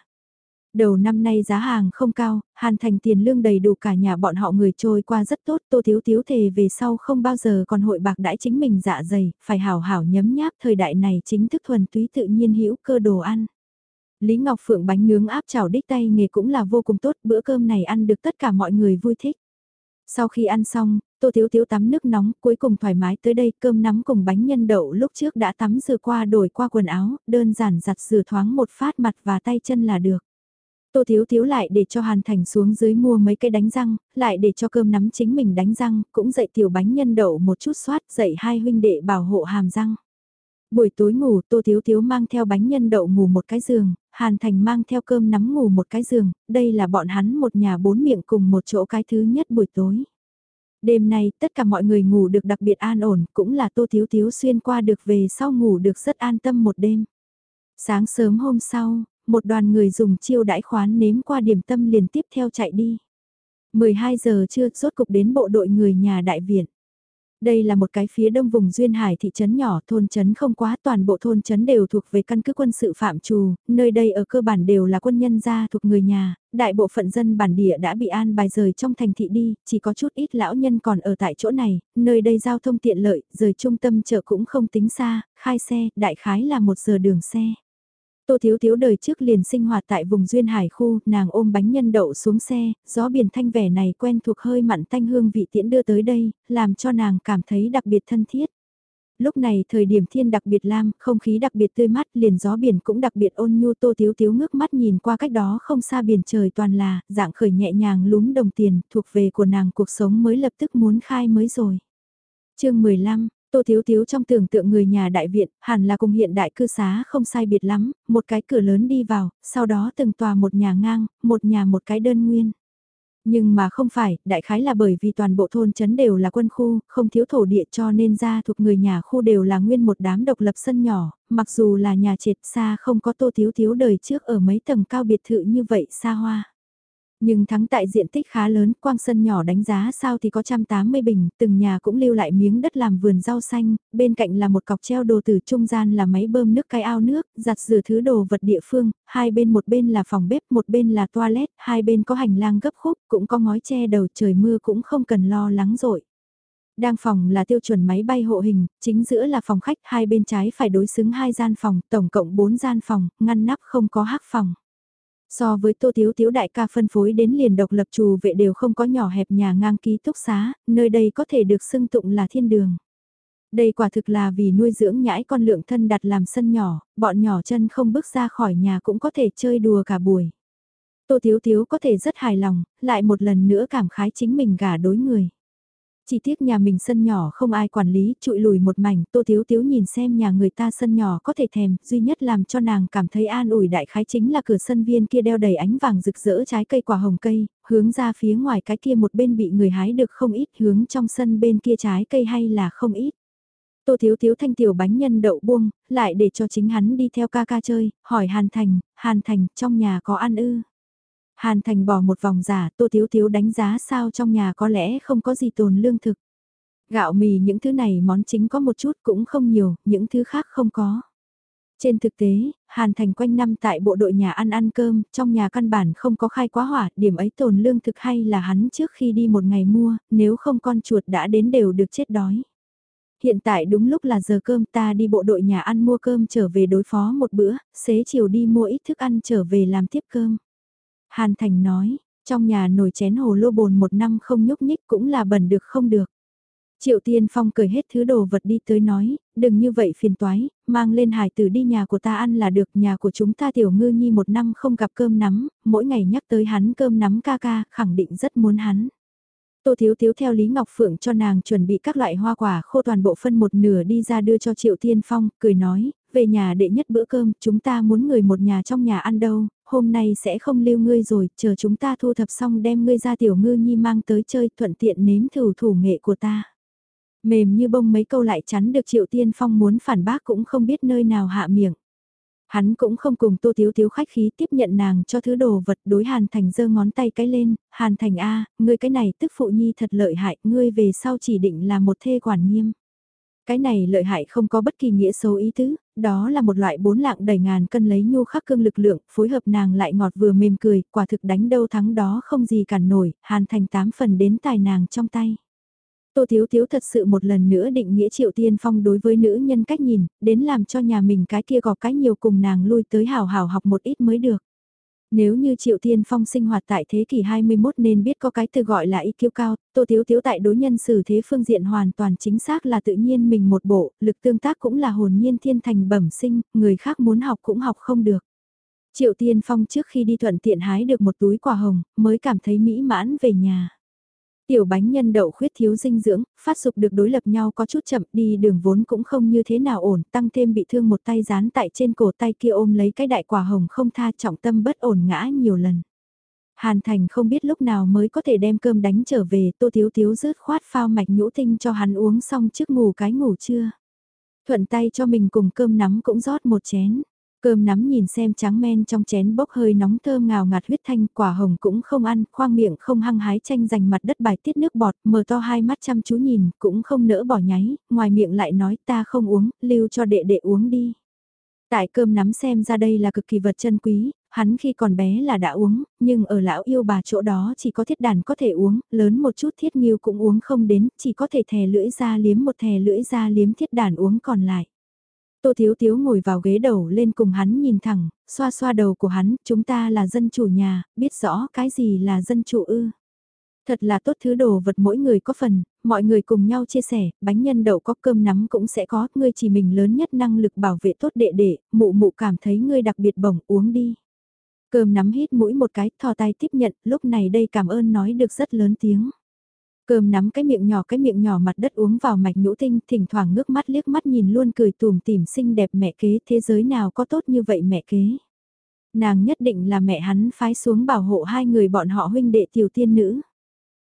Đầu năm nay giá hàng không cao, hàn thành tiền lương đầy đủ cả nhà bọn họ người trôi qua rất tốt, tô thiếu thiếu thề về sau không bao giờ còn hội bạc đãi chính mình dạ dày, phải hảo hảo nhấm nháp thời đại này chính thức thuần túy tự nhiên hữu cơ đồ ăn. Lý Ngọc Phượng bánh nướng áp chảo đích tay nghề cũng là vô cùng tốt, bữa cơm này ăn được tất cả mọi người vui thích. Sau khi ăn xong, Tô Thiếu Thiếu tắm nước nóng, cuối cùng thoải mái tới đây, cơm nắm cùng bánh nhân đậu lúc trước đã tắm rửa qua đổi qua quần áo, đơn giản giặt rửa thoáng một phát mặt và tay chân là được. Tô Thiếu Thiếu lại để cho Hàn Thành xuống dưới mua mấy cây đánh răng, lại để cho cơm nắm chính mình đánh răng, cũng dạy tiểu bánh nhân đậu một chút soát, dạy hai huynh đệ bảo hộ hàm răng. Buổi tối ngủ Tô Thiếu Thiếu mang theo bánh nhân đậu ngủ một cái giường, Hàn Thành mang theo cơm nắm ngủ một cái giường, đây là bọn hắn một nhà bốn miệng cùng một chỗ cái thứ nhất buổi tối. Đêm nay tất cả mọi người ngủ được đặc biệt an ổn, cũng là Tô Thiếu Thiếu xuyên qua được về sau ngủ được rất an tâm một đêm. Sáng sớm hôm sau, một đoàn người dùng chiêu đãi khoán nếm qua điểm tâm liền tiếp theo chạy đi. 12 giờ trưa rốt cục đến bộ đội người nhà đại viện. Đây là một cái phía đông vùng Duyên Hải thị trấn nhỏ, thôn trấn không quá toàn bộ thôn trấn đều thuộc về căn cứ quân sự phạm trù, nơi đây ở cơ bản đều là quân nhân gia thuộc người nhà, đại bộ phận dân bản địa đã bị an bài rời trong thành thị đi, chỉ có chút ít lão nhân còn ở tại chỗ này, nơi đây giao thông tiện lợi, rời trung tâm chợ cũng không tính xa, khai xe, đại khái là một giờ đường xe. Tô Thiếu Thiếu đời trước liền sinh hoạt tại vùng duyên hải khu, nàng ôm bánh nhân đậu xuống xe, gió biển thanh vẻ này quen thuộc hơi mặn thanh hương vị tiễn đưa tới đây, làm cho nàng cảm thấy đặc biệt thân thiết. Lúc này thời điểm thiên đặc biệt lam, không khí đặc biệt tươi mát, liền gió biển cũng đặc biệt ôn nhu Tô Thiếu Thiếu ngước mắt nhìn qua cách đó không xa biển trời toàn là, dạng khởi nhẹ nhàng lúm đồng tiền, thuộc về của nàng cuộc sống mới lập tức muốn khai mới rồi. chương 15 Tô Thiếu Thiếu trong tưởng tượng người nhà đại viện, hẳn là cùng hiện đại cư xá không sai biệt lắm, một cái cửa lớn đi vào, sau đó từng tòa một nhà ngang, một nhà một cái đơn nguyên. Nhưng mà không phải, đại khái là bởi vì toàn bộ thôn chấn đều là quân khu, không thiếu thổ địa cho nên ra thuộc người nhà khu đều là nguyên một đám độc lập sân nhỏ, mặc dù là nhà trệt xa không có tô thiếu thiếu đời trước ở mấy tầng cao biệt thự như vậy xa hoa. Nhưng thắng tại diện tích khá lớn, quang sân nhỏ đánh giá sao thì có 180 bình, từng nhà cũng lưu lại miếng đất làm vườn rau xanh, bên cạnh là một cọc treo đồ từ trung gian là máy bơm nước cái ao nước, giặt rửa thứ đồ vật địa phương, hai bên một bên là phòng bếp, một bên là toilet, hai bên có hành lang gấp khúc, cũng có ngói che đầu trời mưa cũng không cần lo lắng rồi. Đang phòng là tiêu chuẩn máy bay hộ hình, chính giữa là phòng khách, hai bên trái phải đối xứng hai gian phòng, tổng cộng 4 gian phòng, ngăn nắp không có hắc phòng. So với tô thiếu thiếu đại ca phân phối đến liền độc lập trù vệ đều không có nhỏ hẹp nhà ngang ký túc xá, nơi đây có thể được xưng tụng là thiên đường. Đây quả thực là vì nuôi dưỡng nhãi con lượng thân đặt làm sân nhỏ, bọn nhỏ chân không bước ra khỏi nhà cũng có thể chơi đùa cả buổi. Tô Thiếu Thiếu có thể rất hài lòng, lại một lần nữa cảm khái chính mình gả đối người. Chỉ tiếc nhà mình sân nhỏ không ai quản lý, trụi lùi một mảnh, Tô Thiếu Thiếu nhìn xem nhà người ta sân nhỏ có thể thèm, duy nhất làm cho nàng cảm thấy an ủi đại khái chính là cửa sân viên kia đeo đầy ánh vàng rực rỡ trái cây quả hồng cây, hướng ra phía ngoài cái kia một bên bị người hái được không ít, hướng trong sân bên kia trái cây hay là không ít. Tô Thiếu Thiếu thanh tiểu bánh nhân đậu buông, lại để cho chính hắn đi theo ca ca chơi, hỏi Hàn Thành, Hàn Thành, trong nhà có ăn ư? Hàn Thành bỏ một vòng giả, Tô Thiếu Thiếu đánh giá sao trong nhà có lẽ không có gì tồn lương thực. Gạo mì những thứ này món chính có một chút cũng không nhiều, những thứ khác không có. Trên thực tế, Hàn Thành quanh năm tại bộ đội nhà ăn ăn cơm, trong nhà căn bản không có khai quá hỏa, điểm ấy tồn lương thực hay là hắn trước khi đi một ngày mua, nếu không con chuột đã đến đều được chết đói. Hiện tại đúng lúc là giờ cơm ta đi bộ đội nhà ăn mua cơm trở về đối phó một bữa, xế chiều đi mua ít thức ăn trở về làm tiếp cơm. Hàn Thành nói, trong nhà nồi chén hồ lô bồn một năm không nhúc nhích cũng là bẩn được không được. Triệu Tiên Phong cười hết thứ đồ vật đi tới nói, đừng như vậy phiền toái, mang lên hải tử đi nhà của ta ăn là được, nhà của chúng ta tiểu ngư nhi một năm không gặp cơm nắm, mỗi ngày nhắc tới hắn cơm nắm ca ca, khẳng định rất muốn hắn. Tô Thiếu Thiếu theo Lý Ngọc Phượng cho nàng chuẩn bị các loại hoa quả khô toàn bộ phân một nửa đi ra đưa cho Triệu Tiên Phong, cười nói, về nhà đệ nhất bữa cơm, chúng ta muốn người một nhà trong nhà ăn đâu, hôm nay sẽ không lưu ngươi rồi, chờ chúng ta thu thập xong đem ngươi ra tiểu ngư nhi mang tới chơi thuận tiện nếm thử thủ nghệ của ta. Mềm như bông mấy câu lại chắn được Triệu Tiên Phong muốn phản bác cũng không biết nơi nào hạ miệng. Hắn cũng không cùng Tô Thiếu Thiếu khách khí tiếp nhận nàng cho thứ đồ vật đối Hàn Thành giơ ngón tay cái lên, Hàn Thành A, ngươi cái này tức phụ nhi thật lợi hại, ngươi về sau chỉ định là một thê quản nghiêm. Cái này lợi hại không có bất kỳ nghĩa xấu ý tứ, đó là một loại bốn lạng đầy ngàn cân lấy nhu khắc cương lực lượng, phối hợp nàng lại ngọt vừa mềm cười, quả thực đánh đâu thắng đó không gì cản nổi, hàn thành tám phần đến tài nàng trong tay. Tô Thiếu Thiếu thật sự một lần nữa định nghĩa Triệu Tiên Phong đối với nữ nhân cách nhìn, đến làm cho nhà mình cái kia gọt cái nhiều cùng nàng lui tới hào hào học một ít mới được. Nếu như Triệu thiên Phong sinh hoạt tại thế kỷ 21 nên biết có cái từ gọi là IQ cao, Tô Thiếu Thiếu tại đối nhân xử thế phương diện hoàn toàn chính xác là tự nhiên mình một bộ, lực tương tác cũng là hồn nhiên thiên thành bẩm sinh, người khác muốn học cũng học không được. Triệu thiên Phong trước khi đi thuận tiện hái được một túi quả hồng, mới cảm thấy mỹ mãn về nhà. Tiểu bánh nhân đậu khuyết thiếu dinh dưỡng, phát dục được đối lập nhau có chút chậm đi đường vốn cũng không như thế nào ổn, tăng thêm bị thương một tay dán tại trên cổ tay kia ôm lấy cái đại quả hồng không tha trọng tâm bất ổn ngã nhiều lần. Hàn Thành không biết lúc nào mới có thể đem cơm đánh trở về, tô thiếu thiếu rớt khoát phao mạch nhũ tinh cho hắn uống xong trước ngủ cái ngủ trưa. Thuận tay cho mình cùng cơm nắm cũng rót một chén. Cơm nắm nhìn xem trắng men trong chén bốc hơi nóng thơm ngào ngạt huyết thanh, quả hồng cũng không ăn, khoang miệng không hăng hái tranh giành mặt đất bài tiết nước bọt, mở to hai mắt chăm chú nhìn, cũng không nỡ bỏ nháy, ngoài miệng lại nói ta không uống, lưu cho đệ đệ uống đi. Tại cơm nắm xem ra đây là cực kỳ vật chân quý, hắn khi còn bé là đã uống, nhưng ở lão yêu bà chỗ đó chỉ có thiết đàn có thể uống, lớn một chút thiết nghiêu cũng uống không đến, chỉ có thể thè lưỡi ra liếm một thè lưỡi ra liếm thiết đàn uống còn lại. Tô Thiếu Thiếu ngồi vào ghế đầu lên cùng hắn nhìn thẳng, xoa xoa đầu của hắn, chúng ta là dân chủ nhà, biết rõ cái gì là dân chủ ư. Thật là tốt thứ đồ vật mỗi người có phần, mọi người cùng nhau chia sẻ, bánh nhân đậu có cơm nắm cũng sẽ có, ngươi chỉ mình lớn nhất năng lực bảo vệ tốt đệ đệ, mụ mụ cảm thấy ngươi đặc biệt bổng uống đi. Cơm nắm hít mũi một cái, thò tay tiếp nhận, lúc này đây cảm ơn nói được rất lớn tiếng. Cơm nắm cái miệng nhỏ cái miệng nhỏ mặt đất uống vào mạch nhũ tinh, thỉnh thoảng ngước mắt liếc mắt nhìn luôn cười tùm tìm xinh đẹp mẹ kế thế giới nào có tốt như vậy mẹ kế. Nàng nhất định là mẹ hắn phái xuống bảo hộ hai người bọn họ huynh đệ tiểu tiên nữ.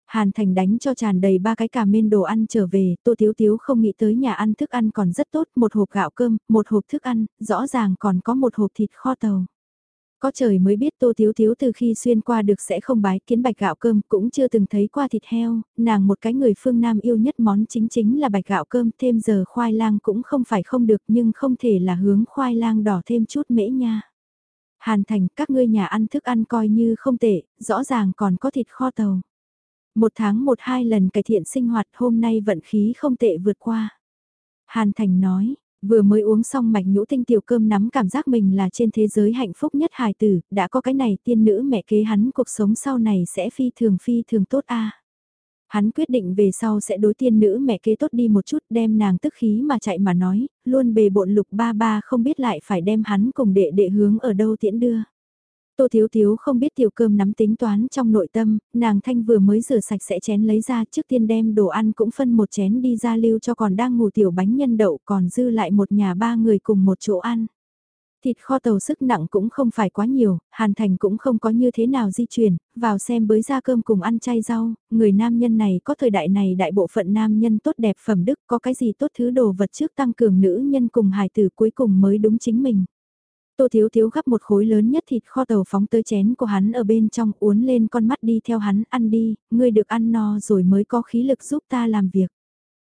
Hàn Thành đánh cho tràn đầy ba cái cà mên đồ ăn trở về, Tô Thiếu Thiếu không nghĩ tới nhà ăn thức ăn còn rất tốt, một hộp gạo cơm, một hộp thức ăn, rõ ràng còn có một hộp thịt kho tàu. Có trời mới biết Tô Thiếu Thiếu từ khi xuyên qua được sẽ không bái kiến bạch gạo cơm, cũng chưa từng thấy qua thịt heo, nàng một cái người phương Nam yêu nhất món chính chính là bạch gạo cơm, thêm giờ khoai lang cũng không phải không được nhưng không thể là hướng khoai lang đỏ thêm chút mễ nha. Hàn Thành, các ngươi nhà ăn thức ăn coi như không tệ, rõ ràng còn có thịt kho tàu. Một tháng một hai lần cải thiện sinh hoạt hôm nay vận khí không tệ vượt qua. Hàn Thành nói, vừa mới uống xong mạch nhũ tinh tiểu cơm nắm cảm giác mình là trên thế giới hạnh phúc nhất hài tử, đã có cái này tiên nữ mẹ kế hắn cuộc sống sau này sẽ phi thường phi thường tốt a. Hắn quyết định về sau sẽ đối tiên nữ mẹ kế tốt đi một chút đem nàng tức khí mà chạy mà nói, luôn bề bộn lục ba ba không biết lại phải đem hắn cùng đệ đệ hướng ở đâu tiễn đưa. Tô Thiếu Thiếu không biết tiểu cơm nắm tính toán trong nội tâm, nàng thanh vừa mới rửa sạch sẽ chén lấy ra trước tiên đem đồ ăn cũng phân một chén đi ra lưu cho còn đang ngủ tiểu bánh nhân đậu còn dư lại một nhà ba người cùng một chỗ ăn. Thịt kho tàu sức nặng cũng không phải quá nhiều, Hàn Thành cũng không có như thế nào di chuyển, vào xem bới ra cơm cùng ăn chay rau, người nam nhân này có thời đại này đại bộ phận nam nhân tốt đẹp phẩm đức có cái gì tốt thứ đồ vật trước tăng cường nữ nhân cùng hài tử cuối cùng mới đúng chính mình. Tô Thiếu Thiếu gắp một khối lớn nhất thịt kho tàu phóng tới chén của hắn ở bên trong uốn lên con mắt đi theo hắn ăn đi, ngươi được ăn no rồi mới có khí lực giúp ta làm việc.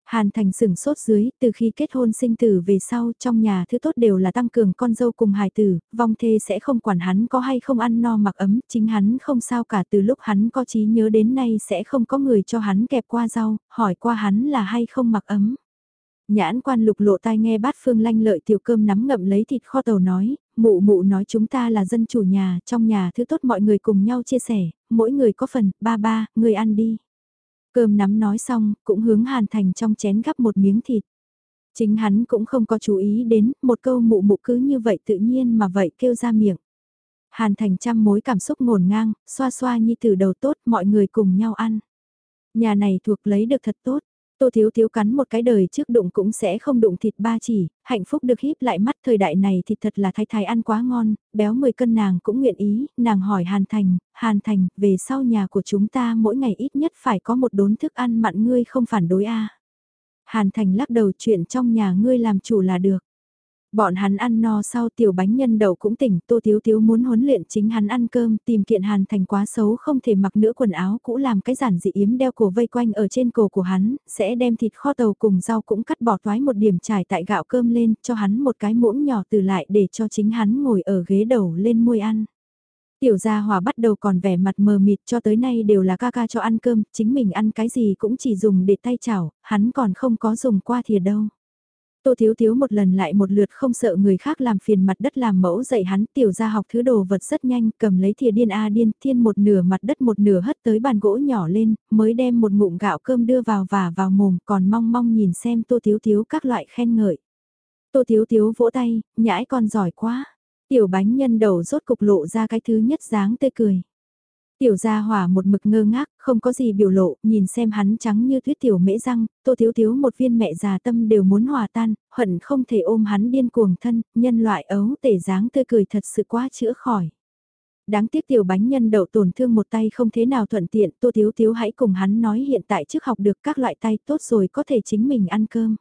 Hàn Thành sừng sốt dưới, từ khi kết hôn sinh tử về sau trong nhà thứ tốt đều là tăng cường con dâu cùng hài tử, vong thê sẽ không quản hắn có hay không ăn no mặc ấm, chính hắn không sao cả từ lúc hắn có trí nhớ đến nay sẽ không có người cho hắn kẹp qua rau, hỏi qua hắn là hay không mặc ấm. Nhãn quan lục lộ tai nghe bát phương lanh lợi tiểu cơm nắm ngậm lấy thịt kho tàu nói, mụ mụ nói chúng ta là dân chủ nhà, trong nhà thứ tốt mọi người cùng nhau chia sẻ, mỗi người có phần, ba ba, người ăn đi. Cơm nắm nói xong, cũng hướng hàn thành trong chén gắp một miếng thịt. Chính hắn cũng không có chú ý đến, một câu mụ mụ cứ như vậy tự nhiên mà vậy kêu ra miệng. Hàn thành trăm mối cảm xúc ngổn ngang, xoa xoa như từ đầu tốt, mọi người cùng nhau ăn. Nhà này thuộc lấy được thật tốt, Tô Thiếu Thiếu cắn một cái đời trước đụng cũng sẽ không đụng thịt ba chỉ, hạnh phúc được híp lại mắt thời đại này thịt thật là thái thái ăn quá ngon, béo 10 cân nàng cũng nguyện ý, nàng hỏi Hàn Thành, Hàn Thành, về sau nhà của chúng ta mỗi ngày ít nhất phải có một đốn thức ăn mặn ngươi không phản đối a à. Hàn Thành lắc đầu chuyện trong nhà ngươi làm chủ là được. Bọn hắn ăn no sau tiểu bánh nhân đậu cũng tỉnh, Tô Thiếu Thiếu muốn huấn luyện chính hắn ăn cơm, tìm kiện hàn thành quá xấu không thể mặc nữa quần áo cũ làm cái giản dị yếm đeo cổ vây quanh ở trên cổ của hắn, sẽ đem thịt kho tàu cùng rau cũng cắt bỏ toái một điểm trải tại gạo cơm lên, cho hắn một cái muỗng nhỏ từ lại để cho chính hắn ngồi ở ghế đầu lên môi ăn. Tiểu gia hòa bắt đầu còn vẻ mặt mờ mịt cho tới nay đều là ca ca cho ăn cơm, chính mình ăn cái gì cũng chỉ dùng để tay chảo, hắn còn không có dùng qua thìa đâu. Tô Thiếu Thiếu một lần lại một lượt không sợ người khác làm phiền mặt đất làm mẫu dạy hắn tiểu ra học thứ đồ vật rất nhanh cầm lấy thìa điên A điên thiên một nửa mặt đất một nửa hất tới bàn gỗ nhỏ lên mới đem một ngụm gạo cơm đưa vào và vào mồm còn mong mong nhìn xem Tô Thiếu Thiếu các loại khen ngợi. Tô Thiếu Thiếu vỗ tay, nhãi con giỏi quá. Tiểu bánh nhân đầu rốt cục lộ ra cái thứ nhất dáng tươi cười. Tiểu gia hỏa một mực ngơ ngác, không có gì biểu lộ, nhìn xem hắn trắng như tuyết tiểu mễ răng, tô thiếu thiếu một viên mẹ già tâm đều muốn hòa tan, hận không thể ôm hắn điên cuồng thân, nhân loại ấu tể dáng tươi cười thật sự quá chữa khỏi. Đáng tiếc tiểu bánh nhân đậu tổn thương một tay không thế nào thuận tiện, tô thiếu thiếu hãy cùng hắn nói hiện tại trước học được các loại tay tốt rồi có thể chính mình ăn cơm.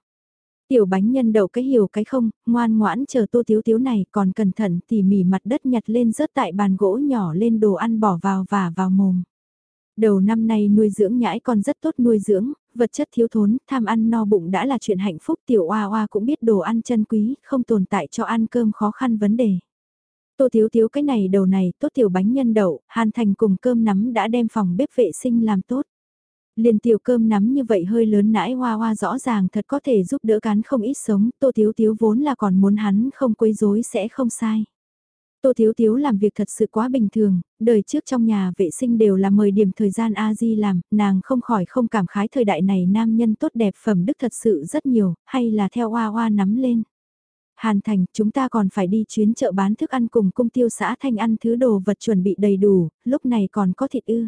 Tiểu bánh nhân đậu cái hiểu cái không, ngoan ngoãn chờ tô tiếu tiếu này còn cẩn thận tỉ mỉ mặt đất nhặt lên rớt tại bàn gỗ nhỏ lên đồ ăn bỏ vào và vào mồm. Đầu năm nay nuôi dưỡng nhãi con rất tốt nuôi dưỡng, vật chất thiếu thốn, tham ăn no bụng đã là chuyện hạnh phúc tiểu oa oa cũng biết đồ ăn chân quý, không tồn tại cho ăn cơm khó khăn vấn đề. Tô thiếu thiếu cái này đầu này tốt tiểu bánh nhân đậu, hàn thành cùng cơm nắm đã đem phòng bếp vệ sinh làm tốt. Liền tiểu cơm nắm như vậy hơi lớn nãi hoa hoa rõ ràng thật có thể giúp đỡ cán không ít sống, tô thiếu thiếu vốn là còn muốn hắn không quấy rối sẽ không sai. Tô Thiếu Thiếu làm việc thật sự quá bình thường, đời trước trong nhà vệ sinh đều là mời điểm thời gian A-di làm, nàng không khỏi không cảm khái thời đại này nam nhân tốt đẹp phẩm đức thật sự rất nhiều, hay là theo hoa hoa nắm lên. Hàn Thành, chúng ta còn phải đi chuyến chợ bán thức ăn cùng cung tiêu xã Thanh ăn thứ đồ vật chuẩn bị đầy đủ, lúc này còn có thịt ư.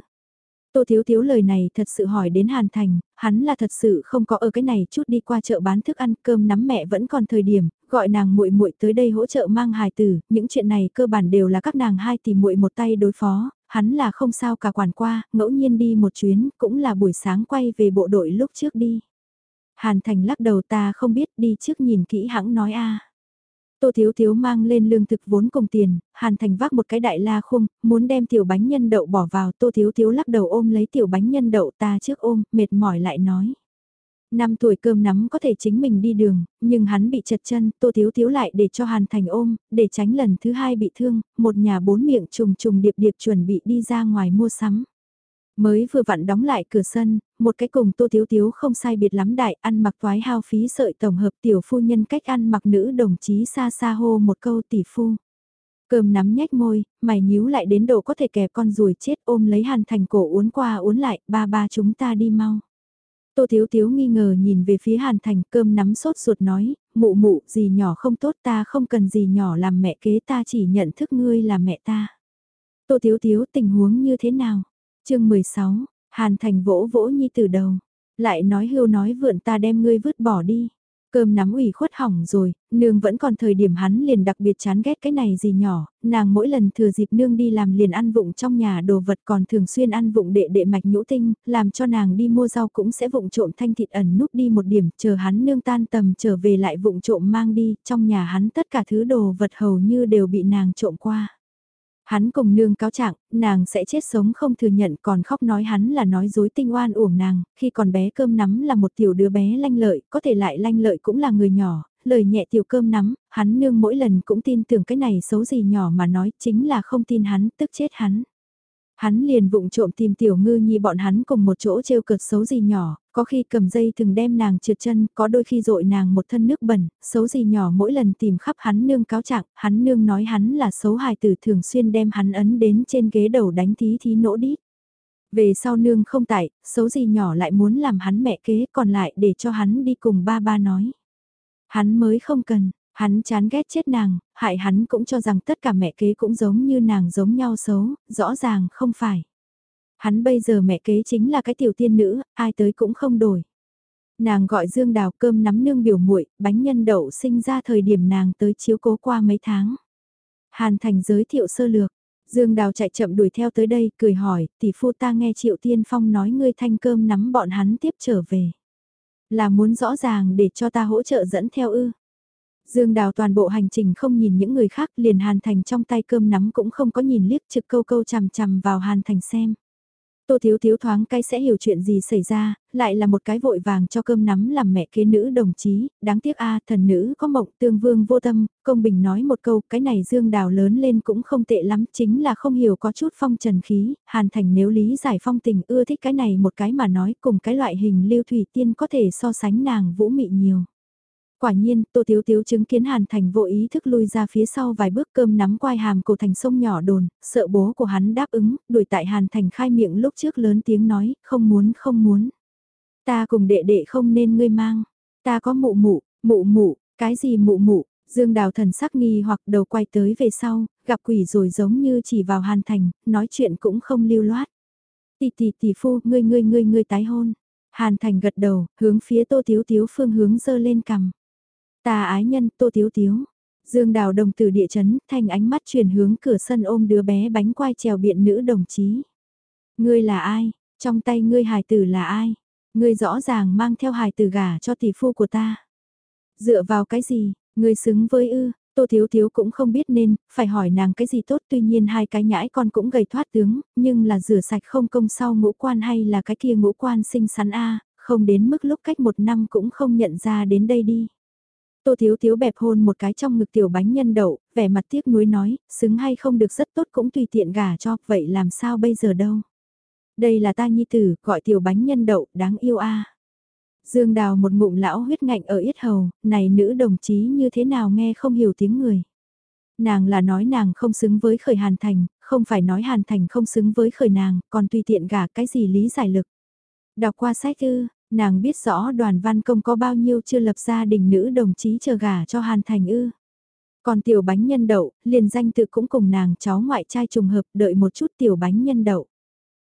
Tô Thiếu Thiếu lời này thật sự hỏi đến Hàn Thành, hắn là thật sự không có ở cái này chút đi qua chợ bán thức ăn cơm nắm mẹ vẫn còn thời điểm, gọi nàng muội muội tới đây hỗ trợ mang hài tử, những chuyện này cơ bản đều là các nàng hai tỷ muội một tay đối phó, hắn là không sao cả quản qua, ngẫu nhiên đi một chuyến, cũng là buổi sáng quay về bộ đội lúc trước đi. Hàn Thành lắc đầu ta không biết đi trước nhìn kỹ hãng nói a. Tô Thiếu Thiếu mang lên lương thực vốn cùng tiền, Hàn Thành vác một cái đại la khung, muốn đem tiểu bánh nhân đậu bỏ vào, Tô Thiếu Thiếu lắc đầu ôm lấy tiểu bánh nhân đậu ta trước ôm, mệt mỏi lại nói. Năm tuổi cơm nắm có thể chính mình đi đường, nhưng hắn bị chật chân, Tô Thiếu Thiếu lại để cho Hàn Thành ôm, để tránh lần thứ hai bị thương, một nhà bốn miệng trùng trùng điệp điệp chuẩn bị đi ra ngoài mua sắm. Mới vừa vặn đóng lại cửa sân, một cái cùng tô thiếu thiếu không sai biệt lắm đại ăn mặc toái hao phí sợi tổng hợp tiểu phu nhân cách ăn mặc nữ đồng chí xa xa hô một câu tỷ phu. Cơm nắm nhách môi, mày nhíu lại đến độ có thể kẹp con ruồi chết ôm lấy hàn thành cổ uốn qua uốn lại, ba ba chúng ta đi mau. Tô Thiếu Thiếu nghi ngờ nhìn về phía Hàn Thành cơm nắm sốt ruột nói, mụ mụ gì nhỏ không tốt ta không cần gì nhỏ làm mẹ kế ta chỉ nhận thức ngươi là mẹ ta. Tô Thiếu Thiếu tình huống như thế nào? Chương 16, Hàn Thành vỗ vỗ nhi từ đầu, lại nói hưu nói vượn ta đem ngươi vứt bỏ đi. Cơm nắm ủy khuất hỏng rồi, nương vẫn còn thời điểm hắn liền đặc biệt chán ghét cái này gì nhỏ, nàng mỗi lần thừa dịp nương đi làm liền ăn vụng trong nhà đồ vật còn thường xuyên ăn vụng đệ đệ mạch nhũ tinh, làm cho nàng đi mua rau cũng sẽ vụng trộm thanh thịt ẩn núp đi một điểm, chờ hắn nương tan tầm trở về lại vụng trộm mang đi, trong nhà hắn tất cả thứ đồ vật hầu như đều bị nàng trộm qua. Hắn cùng nương cáo trạng, nàng sẽ chết sống không thừa nhận còn khóc nói hắn là nói dối tinh oan uổng nàng, khi còn bé cơm nắm là một tiểu đứa bé lanh lợi, có thể lại lanh lợi cũng là người nhỏ, lời nhẹ tiểu cơm nắm, hắn nương mỗi lần cũng tin tưởng cái này xấu gì nhỏ mà nói chính là không tin hắn, tức chết hắn. Hắn liền vụng trộm tìm tiểu ngư nhi bọn hắn cùng một chỗ trêu cợt xấu gì nhỏ, có khi cầm dây thường đem nàng trượt chân, có đôi khi dội nàng một thân nước bẩn, xấu gì nhỏ mỗi lần tìm khắp hắn nương cáo trạng, hắn nương nói hắn là xấu hài tử thường xuyên đem hắn ấn đến trên ghế đầu đánh thí thí nỗ đít. Về sau nương không tại, xấu gì nhỏ lại muốn làm hắn mẹ kế còn lại để cho hắn đi cùng ba ba nói. Hắn mới không cần, Hắn chán ghét chết nàng, hại hắn cũng cho rằng tất cả mẹ kế cũng giống như nàng giống nhau xấu, rõ ràng không phải. Hắn bây giờ mẹ kế chính là cái tiểu tiên nữ, ai tới cũng không đổi. Nàng gọi Dương Đào cơm nắm nương biểu muội, bánh nhân đậu sinh ra thời điểm nàng tới chiếu cố qua mấy tháng. Hàn Thành giới thiệu sơ lược, Dương Đào chạy chậm đuổi theo tới đây, cười hỏi, tỷ phu ta nghe Triệu Tiên Phong nói ngươi thanh cơm nắm bọn hắn tiếp trở về. Là muốn rõ ràng để cho ta hỗ trợ dẫn theo ư. Dương Đào toàn bộ hành trình không nhìn những người khác liền Hàn Thành trong tay cơm nắm cũng không có nhìn liếc trực câu câu chằm chằm vào Hàn Thành xem. Tô Thiếu Thiếu thoáng cái sẽ hiểu chuyện gì xảy ra, lại là một cái vội vàng cho cơm nắm làm mẹ kế nữ đồng chí, đáng tiếc a thần nữ có mộng tương vương vô tâm, công bình nói một câu, cái này Dương Đào lớn lên cũng không tệ lắm, chính là không hiểu có chút phong trần khí, Hàn Thành nếu lý giải phong tình ưa thích cái này một cái mà nói cùng cái loại hình lưu thủy tiên có thể so sánh nàng vũ mị nhiều. Quả nhiên, Tô Tiếu Tiếu chứng kiến Hàn Thành vô ý thức lui ra phía sau vài bước cơm nắm quai hàm cổ thành sông nhỏ đồn, sợ bố của hắn đáp ứng, đuổi tại Hàn Thành khai miệng lúc trước lớn tiếng nói, không muốn không muốn. Ta cùng đệ đệ không nên ngươi mang, ta có mụ mụ, mụ mụ, cái gì mụ mụ, Dương Đào thần sắc nghi hoặc đầu quay tới về sau, gặp quỷ rồi giống như chỉ vào Hàn Thành, nói chuyện cũng không lưu loát. Tỷ tỷ tỷ phu, ngươi ngươi ngươi ngươi tái hôn. Hàn Thành gật đầu, hướng phía Tô Tiếu Tiếu phương hướng dơ lên cằm. Ta ái nhân, tô tiếu tiếu. Dương đào đồng từ địa chấn, thành ánh mắt chuyển hướng cửa sân ôm đứa bé bánh quai trèo biện nữ đồng chí. Ngươi là ai? Trong tay ngươi hài tử là ai? Ngươi rõ ràng mang theo hài tử gà cho tỷ phu của ta. Dựa vào cái gì? Ngươi xứng với ư? Tô Thiếu Thiếu cũng không biết nên, phải hỏi nàng cái gì tốt tuy nhiên hai cái nhãi con cũng gầy thoát tướng, nhưng là rửa sạch không công sau ngũ quan hay là cái kia ngũ quan xinh xắn a không đến mức lúc cách một năm cũng không nhận ra đến đây đi. Tô Thiếu Thiếu bẹp hôn một cái trong ngực tiểu bánh nhân đậu, vẻ mặt tiếc nuối nói, xứng hay không được rất tốt cũng tùy tiện gả cho, vậy làm sao bây giờ đâu. Đây là ta nhi tử, gọi tiểu bánh nhân đậu, đáng yêu a. Dương Đào một ngụm lão huyết ngạnh ở yết hầu, này nữ đồng chí như thế nào nghe không hiểu tiếng người. Nàng là nói nàng không xứng với khởi Hàn Thành, không phải nói Hàn Thành không xứng với khởi nàng, còn tùy tiện gả cái gì lý giải lực. Đọc qua sách ư, nàng biết rõ đoàn văn công có bao nhiêu chưa lập gia đình nữ đồng chí chờ gả cho Hàn Thành ư. Còn tiểu bánh nhân đậu, liền danh tự cũng cùng nàng cháu ngoại trai trùng hợp đợi một chút tiểu bánh nhân đậu.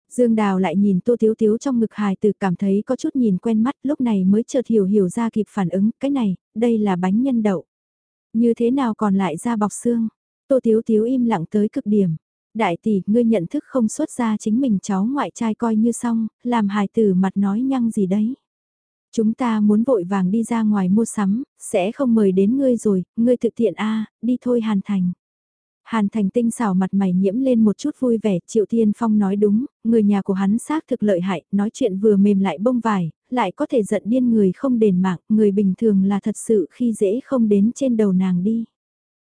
Dương Đào lại nhìn Tô thiếu thiếu trong ngực hài từ cảm thấy có chút nhìn quen mắt lúc này mới chợt hiểu hiểu ra kịp phản ứng, cái này, đây là bánh nhân đậu. Như thế nào còn lại ra bọc xương? Tô thiếu thiếu im lặng tới cực điểm. Đại tỷ, ngươi nhận thức không xuất ra chính mình cháu ngoại trai coi như xong, làm hài tử mặt nói nhăng gì đấy. Chúng ta muốn vội vàng đi ra ngoài mua sắm, sẽ không mời đến ngươi rồi, ngươi thực tiện a đi thôi Hàn Thành. Hàn Thành tinh xảo mặt mày nhiễm lên một chút vui vẻ, Triệu Thiên Phong nói đúng, người nhà của hắn xác thực lợi hại, nói chuyện vừa mềm lại bông vải, lại có thể giận điên người không đền mạng, người bình thường là thật sự khi dễ không đến trên đầu nàng đi.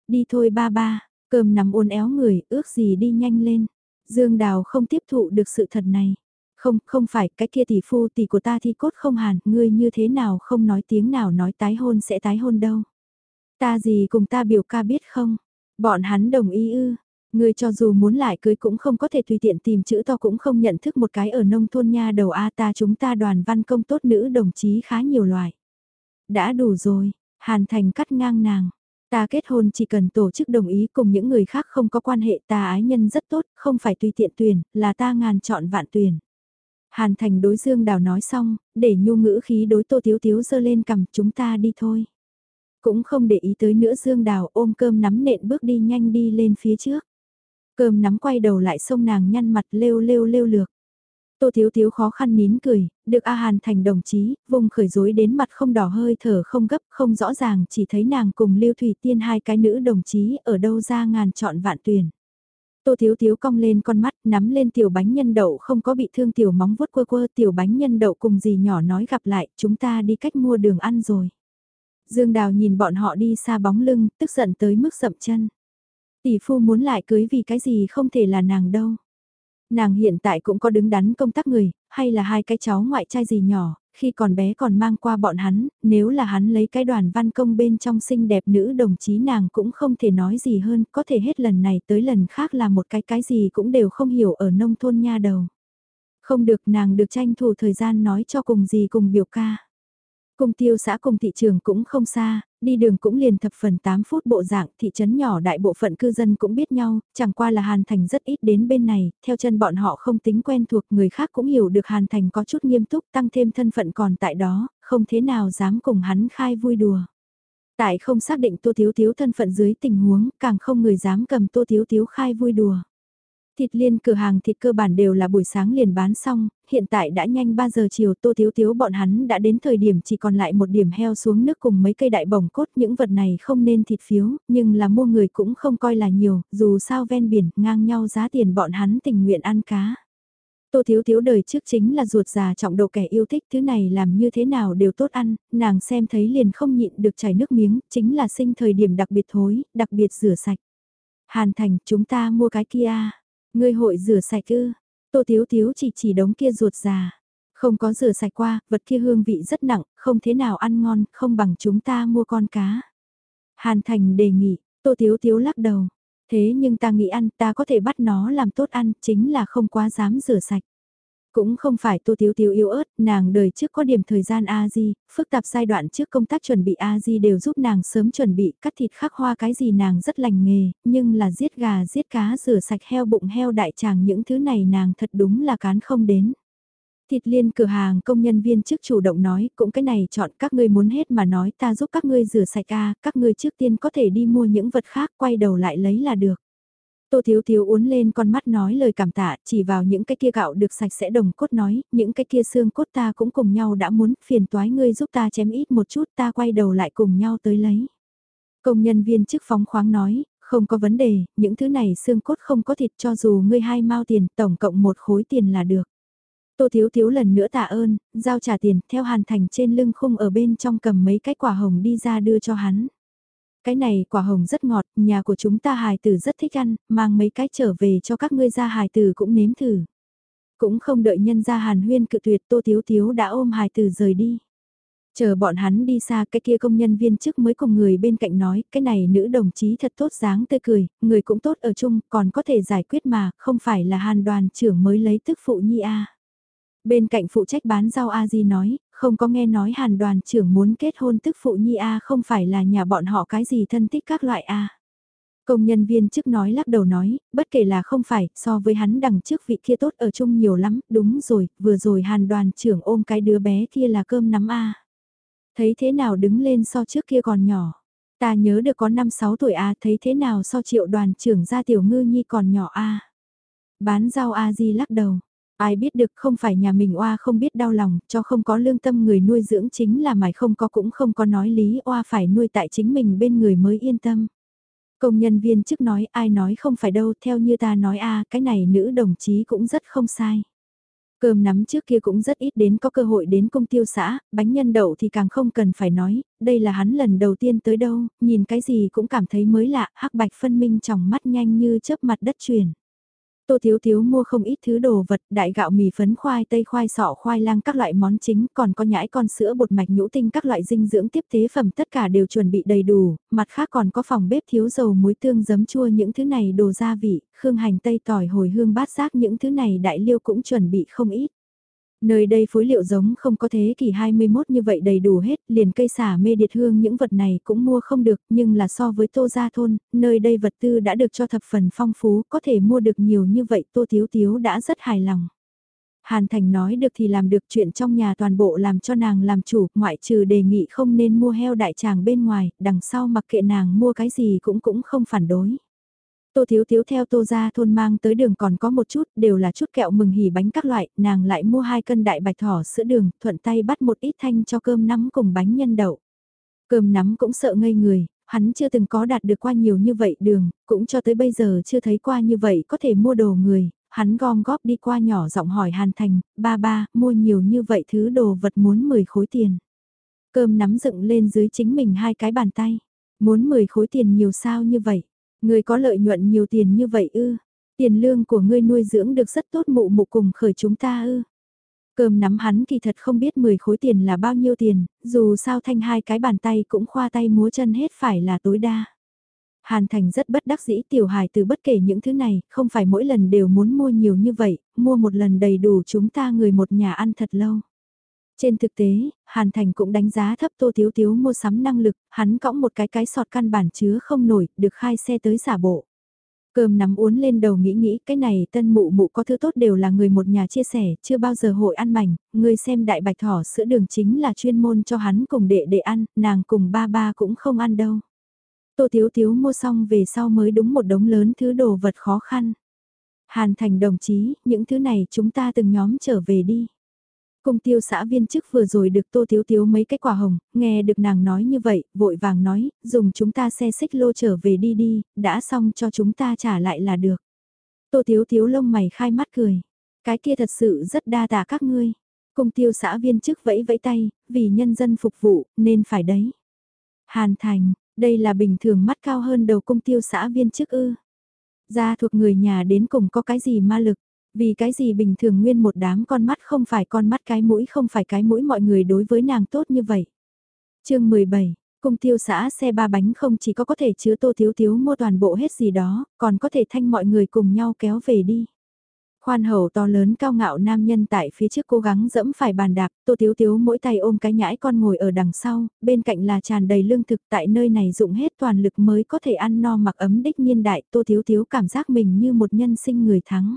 Đi thôi ba ba, cơm nằm uốn éo người, ước gì đi nhanh lên. Dương Đào không tiếp thụ được sự thật này. Không, không phải, cái kia tỷ phu tỷ của ta thì cốt không hàn, ngươi như thế nào không nói tiếng nào nói tái hôn sẽ tái hôn đâu. Ta gì cùng ta biểu ca biết không? Bọn hắn đồng ý ư, ngươi cho dù muốn lại cưới cũng không có thể tùy tiện tìm chữ to cũng không nhận thức một cái ở nông thôn nha đầu A ta chúng ta đoàn văn công tốt nữ đồng chí khá nhiều loại. Đã đủ rồi, Hàn Thành cắt ngang nàng. Ta kết hôn chỉ cần tổ chức đồng ý cùng những người khác không có quan hệ ta ái nhân rất tốt, không phải tùy tiện tuyển, là ta ngàn chọn vạn tuyển. Hàn Thành đối Dương Đào nói xong, để nhu ngữ khí đối Tô Tiếu Tiếu dơ lên cầm chúng ta đi thôi. Cũng không để ý tới nữa Dương Đào ôm cơm nắm nện bước đi nhanh đi lên phía trước. Cơm nắm quay đầu lại sông nàng nhăn mặt lêu lêu lêu lược. Tô Thiếu Thiếu khó khăn nín cười, được A Hàn thành đồng chí, vùng khởi rối đến mặt không đỏ hơi thở không gấp không rõ ràng chỉ thấy nàng cùng Lưu Thủy Tiên hai cái nữ đồng chí ở đâu ra ngàn chọn vạn tuyển. Tô Thiếu Thiếu cong lên con mắt nắm lên tiểu bánh nhân đậu không có bị thương tiểu móng vuốt quơ quơ tiểu bánh nhân đậu cùng gì nhỏ nói gặp lại chúng ta đi cách mua đường ăn rồi. Dương Đào nhìn bọn họ đi xa bóng lưng, tức giận tới mức sậm chân. Tỷ phu muốn lại cưới vì cái gì không thể là nàng đâu. Nàng hiện tại cũng có đứng đắn công tác người, hay là hai cái cháu ngoại trai gì nhỏ, khi còn bé còn mang qua bọn hắn, nếu là hắn lấy cái đoàn văn công bên trong xinh đẹp nữ đồng chí nàng cũng không thể nói gì hơn, có thể hết lần này tới lần khác là một cái cái gì cũng đều không hiểu ở nông thôn nha đầu. Không được nàng được tranh thủ thời gian nói cho cùng gì cùng biểu ca. Cùng tiêu xã cùng thị trường cũng không xa, đi đường cũng liền thập phần 8 phút bộ dạng, thị trấn nhỏ đại bộ phận cư dân cũng biết nhau, chẳng qua là Hàn Thành rất ít đến bên này, theo chân bọn họ không tính quen thuộc, người khác cũng hiểu được Hàn Thành có chút nghiêm túc, tăng thêm thân phận còn tại đó, không thế nào dám cùng hắn khai vui đùa. Tại không xác định Tô Thiếu Thiếu thân phận dưới tình huống, càng không người dám cầm Tô Thiếu Thiếu khai vui đùa. Thịt liên cửa hàng thịt cơ bản đều là buổi sáng liền bán xong, hiện tại đã nhanh 3 giờ chiều tô thiếu thiếu bọn hắn đã đến thời điểm chỉ còn lại một điểm heo xuống nước cùng mấy cây đại bổng cốt những vật này không nên thịt phiếu, nhưng là mua người cũng không coi là nhiều, dù sao ven biển ngang nhau giá tiền bọn hắn tình nguyện ăn cá. Tô Thiếu Thiếu đời trước chính là ruột già trọng độ kẻ yêu thích thứ này làm như thế nào đều tốt ăn, nàng xem thấy liền không nhịn được chảy nước miếng, chính là sinh thời điểm đặc biệt thối, đặc biệt rửa sạch. Hàn Thành, chúng ta mua cái kia. Ngươi hội rửa sạch ư? Tô Tiếu Tiếu chỉ chỉ đống kia ruột già. Không có rửa sạch qua, vật kia hương vị rất nặng, không thế nào ăn ngon, không bằng chúng ta mua con cá. Hàn Thành đề nghị, Tô Tiếu Tiếu lắc đầu. Thế nhưng ta nghĩ ăn, ta có thể bắt nó làm tốt ăn, chính là không quá dám rửa sạch. Cũng không phải Tô Tiếu Tiếu yếu ớt, nàng đời trước có điểm thời gian A-di, phức tạp giai đoạn trước công tác chuẩn bị A-di đều giúp nàng sớm chuẩn bị cắt thịt khắc hoa cái gì nàng rất lành nghề, nhưng là giết gà giết cá rửa sạch heo bụng heo đại tràng những thứ này nàng thật đúng là cán không đến. Thịt liên cửa hàng công nhân viên trước chủ động nói, cũng cái này chọn các ngươi muốn hết mà nói ta giúp các ngươi rửa sạch a các ngươi trước tiên có thể đi mua những vật khác quay đầu lại lấy là được. Tô Thiếu Thiếu uốn lên con mắt nói lời cảm tạ, chỉ vào những cái kia gạo được sạch sẽ đồng cốt nói, những cái kia xương cốt ta cũng cùng nhau đã muốn, phiền toái ngươi giúp ta chém ít một chút ta quay đầu lại cùng nhau tới lấy. Công nhân viên chức phóng khoáng nói, không có vấn đề, những thứ này xương cốt không có thịt cho dù ngươi hai mao tiền, tổng cộng một khối tiền là được. Tô Thiếu Thiếu lần nữa tạ ơn, giao trả tiền, theo hàn thành trên lưng khung ở bên trong cầm mấy cái quả hồng đi ra đưa cho hắn. Cái này quả hồng rất ngọt, nhà của chúng ta hài tử rất thích ăn, mang mấy cái trở về cho các ngươi ra hài tử cũng nếm thử. Cũng không đợi nhân ra hàn huyên cự tuyệt Tô Thiếu Thiếu đã ôm hài tử rời đi. Chờ bọn hắn đi xa cái kia công nhân viên chức mới cùng người bên cạnh nói, cái này nữ đồng chí thật tốt dáng tươi cười, người cũng tốt ở chung, còn có thể giải quyết mà, không phải là hàn đoàn trưởng mới lấy tức phụ nhi a Bên cạnh phụ trách bán rau a di nói, không có nghe nói hàn đoàn trưởng muốn kết hôn tức phụ nhi a không phải là nhà bọn họ cái gì thân thích các loại a Công nhân viên chức nói lắc đầu nói, bất kể là không phải, so với hắn đằng trước vị kia tốt ở chung nhiều lắm, đúng rồi, vừa rồi hàn đoàn trưởng ôm cái đứa bé kia là cơm nắm a Thấy thế nào đứng lên so trước kia còn nhỏ. Ta nhớ được có 5-6 tuổi a thấy thế nào so triệu đoàn trưởng ra tiểu ngư nhi còn nhỏ a Bán rau a di lắc đầu. Ai biết được không phải nhà mình oa không biết đau lòng, cho không có lương tâm người nuôi dưỡng chính là mày không có cũng không có nói lý oa phải nuôi tại chính mình bên người mới yên tâm. Công nhân viên chức nói ai nói không phải đâu, theo như ta nói a cái này nữ đồng chí cũng rất không sai. Cơm nắm trước kia cũng rất ít đến có cơ hội đến công tiêu xã, bánh nhân đậu thì càng không cần phải nói, đây là hắn lần đầu tiên tới đâu, nhìn cái gì cũng cảm thấy mới lạ, hắc bạch phân minh trong mắt nhanh như chớp mặt đất chuyển. Tô Thiếu Thiếu mua không ít thứ đồ vật, đại gạo mì phấn khoai tây khoai sọ khoai lang các loại món chính, còn có nhãi con sữa bột mạch nhũ tinh các loại dinh dưỡng tiếp tế phẩm tất cả đều chuẩn bị đầy đủ, mặt khác còn có phòng bếp thiếu dầu muối tương giấm chua những thứ này đồ gia vị, khương hành tây tỏi hồi hương bát giác những thứ này đại liêu cũng chuẩn bị không ít. Nơi đây phối liệu giống không có thế kỷ 21 như vậy đầy đủ hết, liền cây xả mê điệt hương những vật này cũng mua không được, nhưng là so với tô gia thôn, nơi đây vật tư đã được cho thập phần phong phú, có thể mua được nhiều như vậy tô thiếu thiếu đã rất hài lòng. Hàn Thành nói được thì làm được chuyện trong nhà toàn bộ làm cho nàng làm chủ, ngoại trừ đề nghị không nên mua heo đại tràng bên ngoài, đằng sau mặc kệ nàng mua cái gì cũng cũng không phản đối. Tô Thiếu Thiếu theo Tô ra thôn mang tới đường còn có một chút, đều là chút kẹo mừng hỉ bánh các loại, nàng lại mua hai cân đại bạch thỏ sữa đường, thuận tay bắt một ít thanh cho cơm nắm cùng bánh nhân đậu. Cơm nắm cũng sợ ngây người, hắn chưa từng có đạt được qua nhiều như vậy đường, cũng cho tới bây giờ chưa thấy qua như vậy có thể mua đồ người, hắn gom góp đi qua nhỏ giọng hỏi Hàn Thành, ba ba, mua nhiều như vậy thứ đồ vật muốn 10 khối tiền. Cơm nắm dựng lên dưới chính mình hai cái bàn tay, muốn 10 khối tiền nhiều sao như vậy người có lợi nhuận nhiều tiền như vậy ư? Tiền lương của ngươi nuôi dưỡng được rất tốt mụ mụ cùng khởi chúng ta ư? Cơm nắm hắn kỳ thật không biết 10 khối tiền là bao nhiêu tiền, dù sao thanh hai cái bàn tay cũng khoa tay múa chân hết phải là tối đa. Hàn Thành rất bất đắc dĩ tiểu hài từ bất kể những thứ này, không phải mỗi lần đều muốn mua nhiều như vậy, mua một lần đầy đủ chúng ta người một nhà ăn thật lâu. Trên thực tế, Hàn Thành cũng đánh giá thấp Tô Tiếu Tiếu mua sắm năng lực, hắn cõng một cái cái sọt căn bản chứa không nổi, được khai xe tới giả bộ. Cơm nắm uốn lên đầu nghĩ nghĩ cái này tân mụ mụ có thứ tốt đều là người một nhà chia sẻ, chưa bao giờ hội ăn mảnh, người xem đại bạch thỏ sữa đường chính là chuyên môn cho hắn cùng đệ đệ ăn, nàng cùng ba ba cũng không ăn đâu. Tô Tiếu Tiếu mua xong về sau mới đúng một đống lớn thứ đồ vật khó khăn. Hàn Thành đồng chí, những thứ này chúng ta từng nhóm trở về đi. Cung tiêu xã viên chức vừa rồi được tô thiếu thiếu mấy cái quả hồng, nghe được nàng nói như vậy, vội vàng nói, dùng chúng ta xe xích lô trở về đi đi, đã xong cho chúng ta trả lại là được. Tô thiếu thiếu lông mày khai mắt cười, cái kia thật sự rất đa tạ các ngươi. Cung tiêu xã viên chức vẫy vẫy tay, vì nhân dân phục vụ, nên phải đấy. Hàn thành, đây là bình thường mắt cao hơn đầu cung tiêu xã viên chức ư. Gia thuộc người nhà đến cùng có cái gì ma lực. Vì cái gì bình thường nguyên một đám con mắt không phải con mắt cái mũi không phải cái mũi mọi người đối với nàng tốt như vậy. chương 17, cung tiêu xã xe ba bánh không chỉ có có thể chứa tô thiếu thiếu mua toàn bộ hết gì đó, còn có thể thanh mọi người cùng nhau kéo về đi. Khoan hậu to lớn cao ngạo nam nhân tại phía trước cố gắng dẫm phải bàn đạp, tô thiếu thiếu mỗi tay ôm cái nhãi con ngồi ở đằng sau, bên cạnh là tràn đầy lương thực tại nơi này dụng hết toàn lực mới có thể ăn no mặc ấm đích nhiên đại, tô thiếu thiếu cảm giác mình như một nhân sinh người thắng.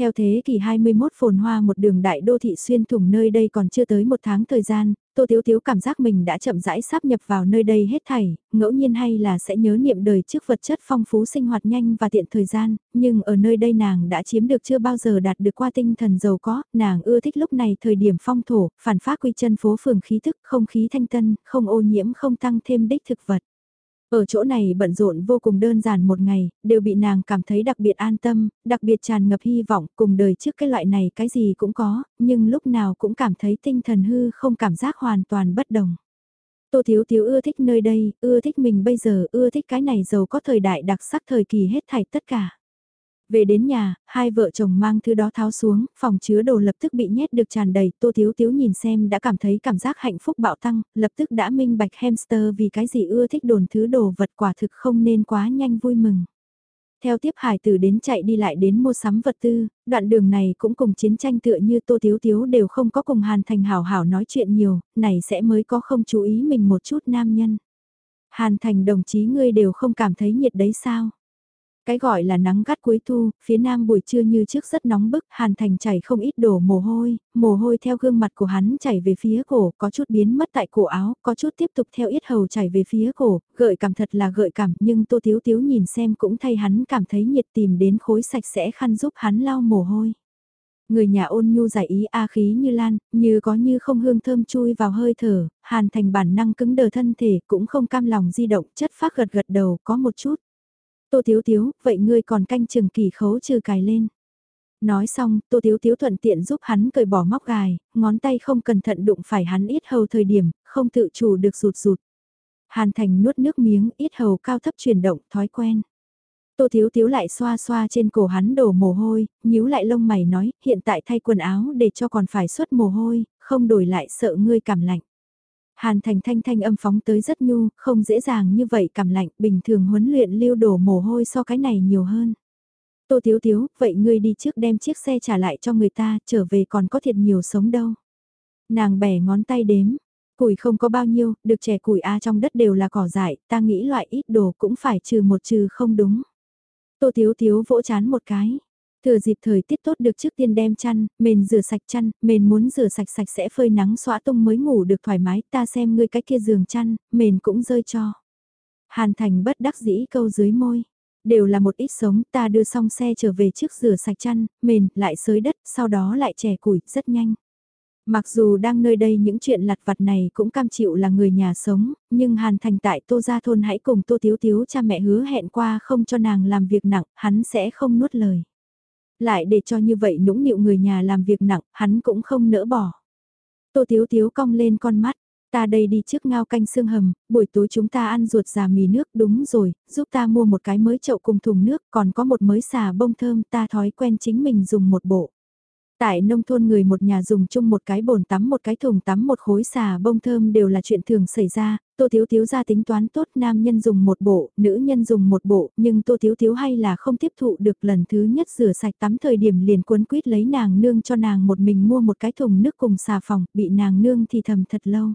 Theo thế kỷ 21 phồn hoa một đường đại đô thị xuyên thủng nơi đây còn chưa tới một tháng thời gian, Tô Tiếu Tiếu cảm giác mình đã chậm rãi sắp nhập vào nơi đây hết thảy, ngẫu nhiên hay là sẽ nhớ niệm đời trước vật chất phong phú sinh hoạt nhanh và tiện thời gian, nhưng ở nơi đây nàng đã chiếm được chưa bao giờ đạt được qua tinh thần giàu có, nàng ưa thích lúc này thời điểm phong thổ, phản phát quy chân phố phường khí thức, không khí thanh tân, không ô nhiễm không tăng thêm đích thực vật. Ở chỗ này bận rộn vô cùng đơn giản một ngày, đều bị nàng cảm thấy đặc biệt an tâm, đặc biệt tràn ngập hy vọng, cùng đời trước cái loại này cái gì cũng có, nhưng lúc nào cũng cảm thấy tinh thần hư không cảm giác hoàn toàn bất đồng. Tô Thiếu Thiếu ưa thích nơi đây, ưa thích mình bây giờ, ưa thích cái này giàu có thời đại đặc sắc thời kỳ hết thảy tất cả. Về đến nhà, hai vợ chồng mang thứ đó tháo xuống, phòng chứa đồ lập tức bị nhét được tràn đầy, Tô Thiếu Thiếu nhìn xem đã cảm thấy cảm giác hạnh phúc bạo tăng, lập tức đã minh bạch hamster vì cái gì ưa thích đồn thứ đồ vật quả thực không nên quá nhanh vui mừng. Theo tiếp hải tử đến chạy đi lại đến mua sắm vật tư, đoạn đường này cũng cùng chiến tranh tựa như Tô Thiếu Thiếu đều không có cùng Hàn Thành hảo hảo nói chuyện nhiều, này sẽ mới có không chú ý mình một chút nam nhân. Hàn Thành đồng chí ngươi đều không cảm thấy nhiệt đấy sao? Cái gọi là nắng gắt cuối thu, phía nam buổi trưa như trước rất nóng bức, Hàn Thành chảy không ít đổ mồ hôi, mồ hôi theo gương mặt của hắn chảy về phía cổ, có chút biến mất tại cổ áo, có chút tiếp tục theo yết hầu chảy về phía cổ, gợi cảm thật là gợi cảm, nhưng Tô Tiếu Tiếu nhìn xem cũng thay hắn cảm thấy nhiệt tìm đến khối sạch sẽ khăn giúp hắn lau mồ hôi. Người nhà ôn nhu giải ý a khí như lan, như có như không hương thơm chui vào hơi thở, hàn thành bản năng cứng đờ thân thể cũng không cam lòng di động chất phát gật gật đầu có một chút. Tô Thiếu Thiếu, vậy ngươi còn canh chừng kỳ khấu trừ cài lên. Nói xong, Tô Thiếu Thiếu thuận tiện giúp hắn cởi bỏ móc gài, ngón tay không cẩn thận đụng phải hắn ít hầu thời điểm, không tự chủ được rụt rụt. Hàn Thành nuốt nước miếng, ít hầu cao thấp chuyển động, thói quen. Tô Thiếu Thiếu lại xoa xoa trên cổ hắn đổ mồ hôi, nhíu lại lông mày nói, hiện tại thay quần áo để cho còn phải xuất mồ hôi, không đổi lại sợ ngươi cảm lạnh. Hàn Thành thanh thanh âm phóng tới rất nhu, không dễ dàng như vậy cảm lạnh, bình thường huấn luyện lưu đổ mồ hôi so cái này nhiều hơn. Tô Thiếu Thiếu, vậy ngươi đi trước đem chiếc xe trả lại cho người ta, trở về còn có thiệt nhiều sống đâu. Nàng bẻ ngón tay đếm, củi không có bao nhiêu, được trẻ củi A trong đất đều là cỏ dại, ta nghĩ loại ít đồ cũng phải trừ một trừ không đúng. Tô Thiếu Thiếu vỗ chán một cái. Thừa dịp thời tiết tốt được trước tiên đem chăn, mền rửa sạch chăn, mền muốn rửa sạch sạch sẽ phơi nắng xóa tung mới ngủ được thoải mái, ta xem ngươi cái kia giường chăn, mền cũng rơi cho. Hàn Thành bất đắc dĩ câu dưới môi. Đều là một ít sống, ta đưa xong xe trở về trước rửa sạch chăn, mền, lại xới đất, sau đó lại chè củi, rất nhanh. Mặc dù đang nơi đây những chuyện lặt vặt này cũng cam chịu là người nhà sống, nhưng Hàn Thành tại Tô Gia Thôn hãy cùng Tô Tiếu Tiếu cha mẹ hứa hẹn qua không cho nàng làm việc nặng, hắn sẽ không nuốt lời. Lại để cho như vậy nũng nịu người nhà làm việc nặng, hắn cũng không nỡ bỏ. Tô Tiếu Tiếu cong lên con mắt, ta đây đi trước ngao canh xương hầm, buổi tối chúng ta ăn ruột già mì nước đúng rồi, giúp ta mua một cái mới chậu cùng thùng nước, còn có một mới xà bông thơm ta thói quen chính mình dùng một bộ. Tại nông thôn người một nhà dùng chung một cái bồn tắm một cái thùng tắm một khối xà bông thơm đều là chuyện thường xảy ra, Tô Thiếu Thiếu ra tính toán tốt nam nhân dùng một bộ, nữ nhân dùng một bộ, nhưng Tô Thiếu Thiếu hay là không tiếp thụ được lần thứ nhất rửa sạch tắm thời điểm liền cuốn quýt lấy nàng nương cho nàng một mình mua một cái thùng nước cùng xà phòng, bị nàng nương thì thầm thật lâu.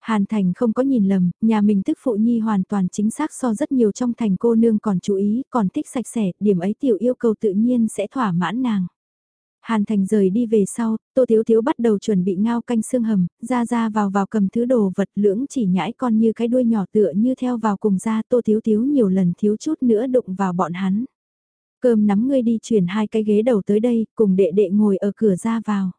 Hàn Thành không có nhìn lầm, nhà mình tức phụ nhi hoàn toàn chính xác so rất nhiều trong thành cô nương còn chú ý, còn thích sạch sẽ, điểm ấy tiểu yêu cầu tự nhiên sẽ thỏa mãn nàng. Hàn Thành rời đi về sau, Tô Thiếu Thiếu bắt đầu chuẩn bị ngao canh xương hầm, ra ra vào vào cầm thứ đồ vật lưỡng chỉ nhãi con như cái đuôi nhỏ tựa như theo vào cùng ra Tô Thiếu Thiếu nhiều lần thiếu chút nữa đụng vào bọn hắn. Cơm nắm ngươi đi chuyển hai cái ghế đầu tới đây, cùng đệ đệ ngồi ở cửa ra vào.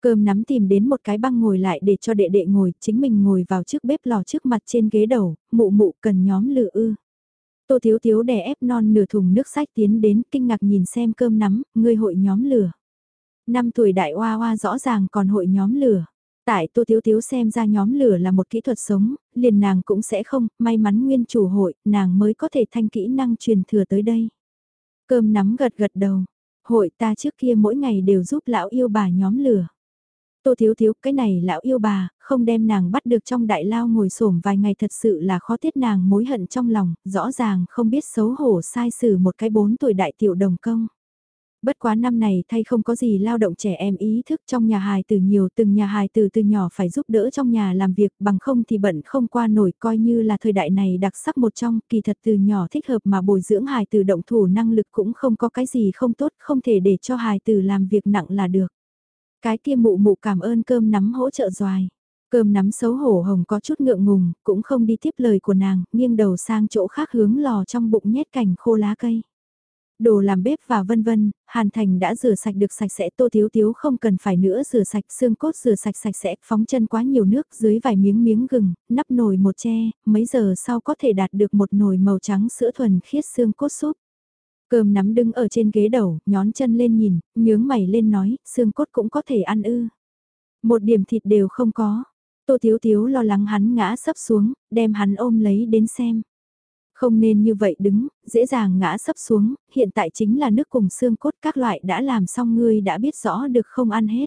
Cơm nắm tìm đến một cái băng ngồi lại để cho đệ đệ ngồi, chính mình ngồi vào trước bếp lò trước mặt trên ghế đầu, mụ mụ cần nhóm lửa ư. Tô Thiếu Thiếu đè ép non nửa thùng nước sách tiến đến kinh ngạc nhìn xem cơm nắm, ngươi hội nhóm lửa. Năm tuổi đại hoa hoa rõ ràng còn hội nhóm lửa. Tại Tô Thiếu Thiếu xem ra nhóm lửa là một kỹ thuật sống, liền nàng cũng sẽ không, may mắn nguyên chủ hội, nàng mới có thể thanh kỹ năng truyền thừa tới đây. Cơm nắm gật gật đầu, hội ta trước kia mỗi ngày đều giúp lão yêu bà nhóm lửa. Tô Thiếu Thiếu, cái này lão yêu bà, không đem nàng bắt được trong đại lao ngồi xổm vài ngày thật sự là khó tiết nàng mối hận trong lòng, rõ ràng không biết xấu hổ sai xử một cái bốn tuổi đại tiểu đồng công. Bất quá năm này thay không có gì lao động trẻ em ý thức trong nhà hài từ nhiều từng nhà hài từ từ nhỏ phải giúp đỡ trong nhà làm việc bằng không thì bận không qua nổi coi như là thời đại này đặc sắc một trong kỳ thật từ nhỏ thích hợp mà bồi dưỡng hài từ động thủ năng lực cũng không có cái gì không tốt không thể để cho hài từ làm việc nặng là được. Cái kia mụ mụ cảm ơn cơm nắm hỗ trợ doài. Cơm nắm xấu hổ hồng có chút ngượng ngùng, cũng không đi tiếp lời của nàng, nghiêng đầu sang chỗ khác hướng lò trong bụng nhét cảnh khô lá cây. Đồ làm bếp và vân vân, Hàn Thành đã rửa sạch được sạch sẽ tô thiếu thiếu không cần phải nữa rửa sạch xương cốt rửa sạch sạch sẽ, phóng chân quá nhiều nước dưới vài miếng miếng gừng, nắp nồi một che, mấy giờ sau có thể đạt được một nồi màu trắng sữa thuần khiết xương cốt súp. Cơm nắm đứng ở trên ghế đầu, nhón chân lên nhìn, nhướng mày lên nói, xương cốt cũng có thể ăn ư. Một điểm thịt đều không có. Tô Thiếu Thiếu lo lắng hắn ngã sấp xuống, đem hắn ôm lấy đến xem. Không nên như vậy đứng, dễ dàng ngã sấp xuống, hiện tại chính là nước cùng xương cốt các loại đã làm xong ngươi đã biết rõ được không ăn hết.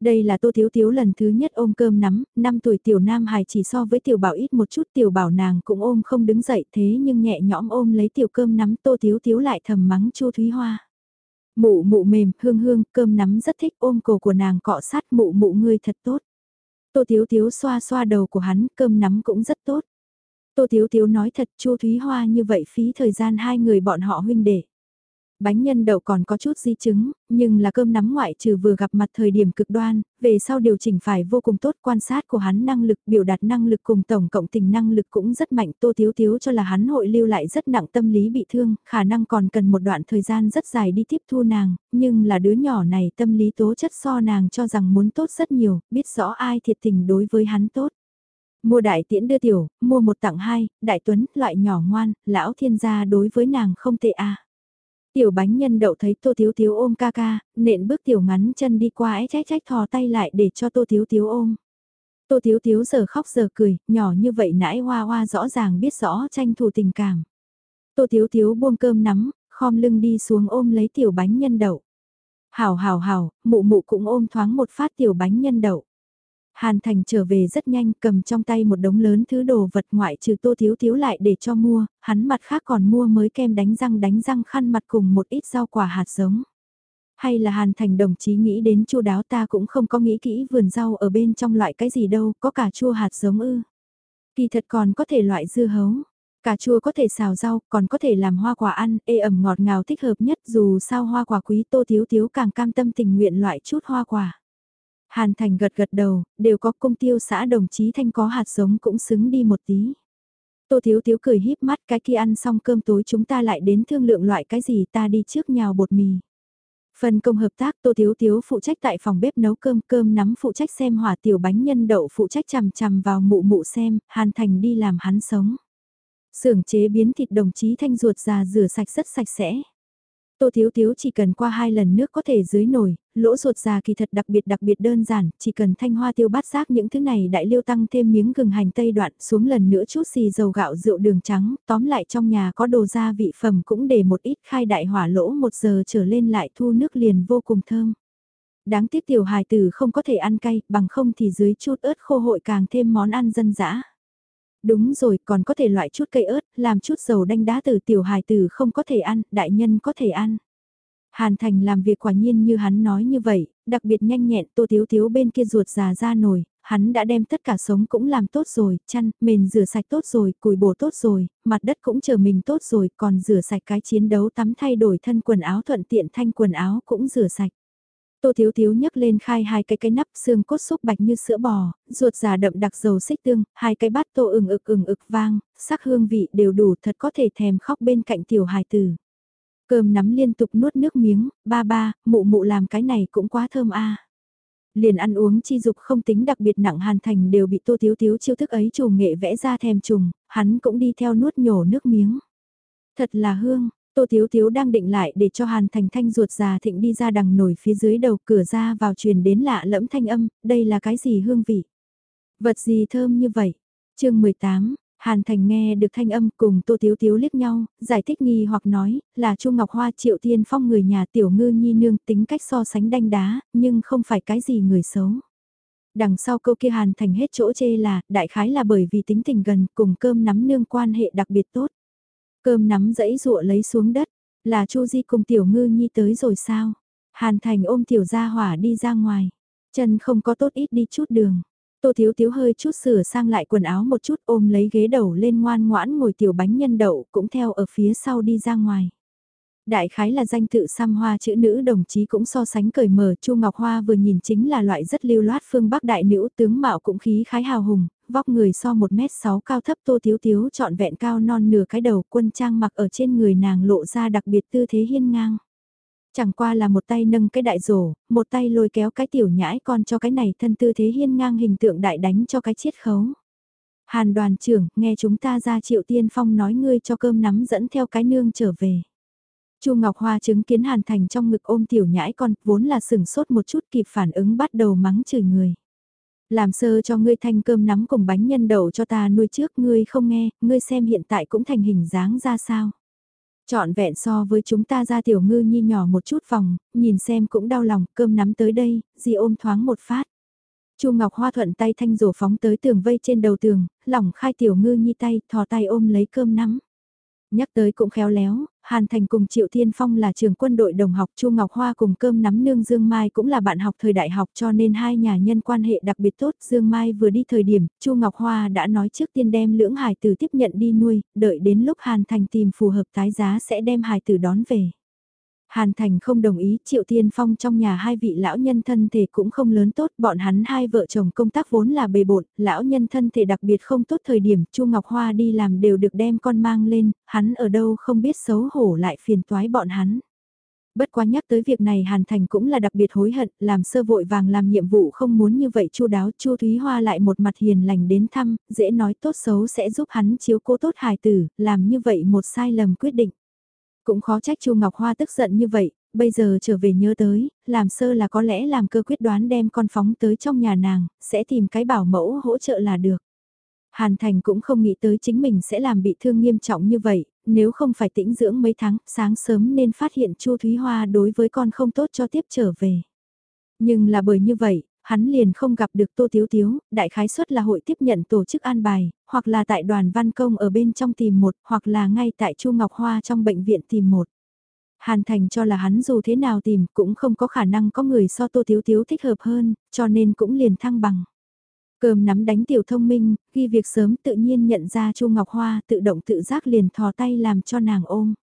Đây là Tô Thiếu Thiếu lần thứ nhất ôm cơm nắm, năm tuổi tiểu nam hài chỉ so với tiểu bảo ít một chút tiểu bảo nàng cũng ôm không đứng dậy thế nhưng nhẹ nhõm ôm lấy tiểu cơm nắm Tô Thiếu Thiếu lại thầm mắng Chu Thúy Hoa. Mụ mụ mềm, hương hương, cơm nắm rất thích ôm cổ của nàng cọ sát mụ mụ ngươi thật tốt. Tô Thiếu Thiếu xoa xoa đầu của hắn, cơm nắm cũng rất tốt. Tô Thiếu Thiếu nói thật Chu Thúy Hoa như vậy phí thời gian hai người bọn họ huynh đệ. Bánh nhân đậu còn có chút di chứng, nhưng là cơm nắm ngoại trừ vừa gặp mặt thời điểm cực đoan, về sau điều chỉnh phải vô cùng tốt quan sát của hắn năng lực biểu đạt năng lực cùng tổng cộng tình năng lực cũng rất mạnh tô thiếu thiếu cho là hắn hội lưu lại rất nặng tâm lý bị thương, khả năng còn cần một đoạn thời gian rất dài đi tiếp thu nàng, nhưng là đứa nhỏ này tâm lý tố chất so nàng cho rằng muốn tốt rất nhiều, biết rõ ai thiệt tình đối với hắn tốt. Mua đại tiễn đưa tiểu, mua một tặng hai, đại tuấn, loại nhỏ ngoan, lão thiên gia đối với nàng không tệ a Tiểu bánh nhân đậu thấy Tô Thiếu Thiếu ôm ca ca, nện bước tiểu ngắn chân đi qua ép trách trách thò tay lại để cho Tô Thiếu Thiếu ôm. Tô Thiếu Thiếu giờ khóc giờ cười, nhỏ như vậy nãi hoa hoa rõ ràng biết rõ tranh thủ tình cảm. Tô Thiếu Thiếu buông cơm nắm, khom lưng đi xuống ôm lấy tiểu bánh nhân đậu. Hảo hảo hảo, mụ mụ cũng ôm thoáng một phát tiểu bánh nhân đậu. Hàn Thành trở về rất nhanh cầm trong tay một đống lớn thứ đồ vật ngoại trừ tô thiếu thiếu lại để cho mua, hắn mặt khác còn mua mới kem đánh răng đánh răng khăn mặt cùng một ít rau quả hạt giống. Hay là Hàn Thành đồng chí nghĩ đến chu đáo ta cũng không có nghĩ kỹ vườn rau ở bên trong loại cái gì đâu, có cả chua hạt giống ư. Kỳ thật còn có thể loại dưa hấu. Cà chua có thể xào rau, còn có thể làm hoa quả ăn, ê ẩm ngọt ngào thích hợp nhất dù sao hoa quả quý tô thiếu thiếu càng cam tâm tình nguyện loại chút hoa quả. Hàn Thành gật gật đầu, đều có công tiêu xã đồng chí thanh có hạt giống cũng xứng đi một tí. Tô Thiếu Thiếu cười híp mắt cái kia ăn xong cơm tối chúng ta lại đến thương lượng loại cái gì ta đi trước nhào bột mì. Phần công hợp tác Tô Thiếu Thiếu phụ trách tại phòng bếp nấu cơm cơm nắm phụ trách xem hỏa tiểu bánh nhân đậu phụ trách chằm chằm vào mụ mụ xem, Hàn Thành đi làm hắn sống. xưởng chế biến thịt đồng chí thanh ruột già rửa sạch rất sạch sẽ. Tô Thiếu Thiếu chỉ cần qua hai lần nước có thể dưới nồi, lỗ ruột già kỳ thật đặc biệt đặc biệt đơn giản, chỉ cần thanh hoa tiêu bát giác những thứ này đại liêu tăng thêm miếng gừng hành tây đoạn xuống lần nữa chút xì dầu gạo rượu đường trắng, tóm lại trong nhà có đồ gia vị phẩm cũng để một ít khai đại hỏa lỗ một giờ trở lên lại thu nước liền vô cùng thơm. Đáng tiếc tiểu hài tử không có thể ăn cay, bằng không thì dưới chút ớt khô hội càng thêm món ăn dân dã. Đúng rồi, còn có thể loại chút cây ớt, làm chút dầu đanh đá từ tiểu hài tử không có thể ăn, đại nhân có thể ăn. Hàn Thành làm việc quả nhiên như hắn nói như vậy, đặc biệt nhanh nhẹn tô thiếu thiếu bên kia ruột già ra nổi, hắn đã đem tất cả sống cũng làm tốt rồi, chăn, mền rửa sạch tốt rồi, củi bổ tốt rồi, mặt đất cũng chờ mình tốt rồi, còn rửa sạch cái chiến đấu tắm thay đổi thân quần áo thuận tiện thanh quần áo cũng rửa sạch. Tô Thiếu Thiếu nhấc lên khai hai cái cái nắp xương cốt xúc bạch như sữa bò, ruột già đậm đặc dầu xích tương, hai cái bát tô ừng ực ừng ực vang, sắc hương vị đều đủ thật có thể thèm khóc bên cạnh tiểu hài tử. Cơm nắm liên tục nuốt nước miếng, ba ba, mụ mụ làm cái này cũng quá thơm a. Liền ăn uống chi dục không tính đặc biệt nặng hàn thành đều bị tô thiếu thiếu chiêu thức ấy chủ nghệ vẽ ra thèm trùng, hắn cũng đi theo nuốt nhổ nước miếng. Thật là hương, Tô Thiếu Thiếu đang định lại để cho Hàn Thành Thanh ruột già thịnh đi ra đằng nổi phía dưới đầu cửa ra vào truyền đến lạ lẫm thanh âm, đây là cái gì hương vị? Vật gì thơm như vậy? chương 18, Hàn Thành nghe được thanh âm cùng Tô Thiếu Thiếu liếc nhau, giải thích nghi hoặc nói, là Chu Ngọc Hoa triệu tiên phong người nhà tiểu ngư nhi nương tính cách so sánh đanh đá, nhưng không phải cái gì người xấu. Đằng sau câu kia Hàn Thành hết chỗ chê là, đại khái là bởi vì tính tình gần cùng cơm nắm nương quan hệ đặc biệt tốt. Cơm nắm dãy rụa lấy xuống đất, là Chu Di cùng Tiểu Ngư Nhi tới rồi sao? Hàn Thành ôm Tiểu Gia Hỏa đi ra ngoài, chân không có tốt ít đi chút đường. Tô Thiếu Thiếu hơi chút sửa sang lại quần áo một chút ôm lấy ghế đầu lên ngoan ngoãn ngồi tiểu bánh nhân đậu cũng theo ở phía sau đi ra ngoài. Đại khái là danh tự xăm hoa chữ nữ đồng chí cũng so sánh cởi mở Chu Ngọc Hoa vừa nhìn chính là loại rất lưu loát phương Bắc đại nữ tướng mạo cũng khí khái hào hùng, vóc người so 1m6 cao thấp tô thiếu thiếu trọn vẹn cao non nửa cái đầu quân trang mặc ở trên người nàng lộ ra đặc biệt tư thế hiên ngang. Chẳng qua là một tay nâng cái đại rổ, một tay lôi kéo cái tiểu nhãi con cho cái này thân tư thế hiên ngang hình tượng đại đánh cho cái chiết khấu. Hàn đoàn trưởng, nghe chúng ta ra triệu tiên phong nói ngươi cho cơm nắm dẫn theo cái nương trở về. Chu Ngọc Hoa chứng kiến Hàn Thành trong ngực ôm tiểu nhãi con, vốn là sừng sốt một chút kịp phản ứng bắt đầu mắng chửi người. Làm sơ cho ngươi thanh cơm nắm cùng bánh nhân đậu cho ta nuôi trước ngươi không nghe, ngươi xem hiện tại cũng thành hình dáng ra sao. Chọn vẹn so với chúng ta ra tiểu ngư nhi nhỏ một chút vòng, nhìn xem cũng đau lòng, cơm nắm tới đây, dì ôm thoáng một phát. Chu Ngọc Hoa thuận tay thanh rổ phóng tới tường vây trên đầu tường, lỏng khai tiểu ngư nhi tay, thò tay ôm lấy cơm nắm. Nhắc tới cũng khéo léo, Hàn Thành cùng Triệu Thiên Phong là trường quân đội đồng học, Chu Ngọc Hoa cùng cơm nắm nương Dương Mai cũng là bạn học thời đại học cho nên hai nhà nhân quan hệ đặc biệt tốt. Dương Mai vừa đi thời điểm, Chu Ngọc Hoa đã nói trước tiên đem lưỡng hài tử tiếp nhận đi nuôi, đợi đến lúc Hàn Thành tìm phù hợp tái giá sẽ đem hài tử đón về. Hàn Thành không đồng ý, Triệu Tiên Phong trong nhà hai vị lão nhân thân thể cũng không lớn tốt, bọn hắn hai vợ chồng công tác vốn là bề bộn, lão nhân thân thể đặc biệt không tốt thời điểm Chu Ngọc Hoa đi làm đều được đem con mang lên, hắn ở đâu không biết xấu hổ lại phiền toái bọn hắn. Bất quá nhắc tới việc này Hàn Thành cũng là đặc biệt hối hận, làm sơ vội vàng làm nhiệm vụ không muốn như vậy chu đáo, Chu Thúy Hoa lại một mặt hiền lành đến thăm, dễ nói tốt xấu sẽ giúp hắn chiếu cố tốt hài tử, làm như vậy một sai lầm quyết định. Cũng khó trách Chu Ngọc Hoa tức giận như vậy, bây giờ trở về nhớ tới, làm sơ là có lẽ làm cơ quyết đoán đem con phóng tới trong nhà nàng, sẽ tìm cái bảo mẫu hỗ trợ là được. Hàn Thành cũng không nghĩ tới chính mình sẽ làm bị thương nghiêm trọng như vậy, nếu không phải tĩnh dưỡng mấy tháng, sáng sớm nên phát hiện Chu Thúy Hoa đối với con không tốt cho tiếp trở về. Nhưng là bởi như vậy, hắn liền không gặp được Tô Tiếu Tiếu, đại khái suất là hội tiếp nhận tổ chức an bài, hoặc là tại đoàn văn công ở bên trong tìm một, hoặc là ngay tại Chu Ngọc Hoa trong bệnh viện tìm một. Hàn Thành cho là hắn dù thế nào tìm cũng không có khả năng có người so Tô Tiếu Tiếu thích hợp hơn, cho nên cũng liền thăng bằng. Cơm nắm đánh tiểu thông minh, ghi việc sớm tự nhiên nhận ra Chu Ngọc Hoa tự động tự giác liền thò tay làm cho nàng ôm.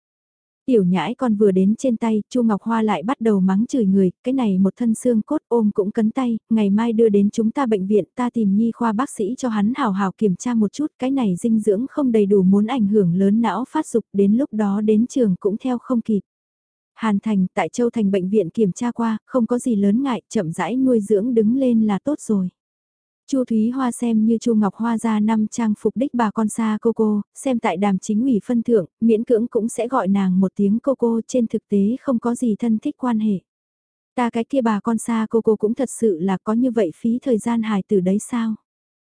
Tiểu nhãi con vừa đến trên tay, Chu Ngọc Hoa lại bắt đầu mắng chửi người, cái này một thân xương cốt ôm cũng cấn tay, ngày mai đưa đến chúng ta bệnh viện ta tìm nhi khoa bác sĩ cho hắn hào hào kiểm tra một chút, cái này dinh dưỡng không đầy đủ muốn ảnh hưởng lớn não phát dục đến lúc đó đến trường cũng theo không kịp. Hàn Thành tại Châu Thành bệnh viện kiểm tra qua, không có gì lớn ngại, chậm rãi nuôi dưỡng đứng lên là tốt rồi. Chu Thúy Hoa xem như Chu Ngọc Hoa ra năm trang phục đích bà con xa cô cô, xem tại đàm chính ủy phân thượng, miễn cưỡng cũng sẽ gọi nàng một tiếng cô cô trên thực tế không có gì thân thích quan hệ. Ta cái kia bà con xa cô cô cũng thật sự là có như vậy phí thời gian hài từ đấy sao?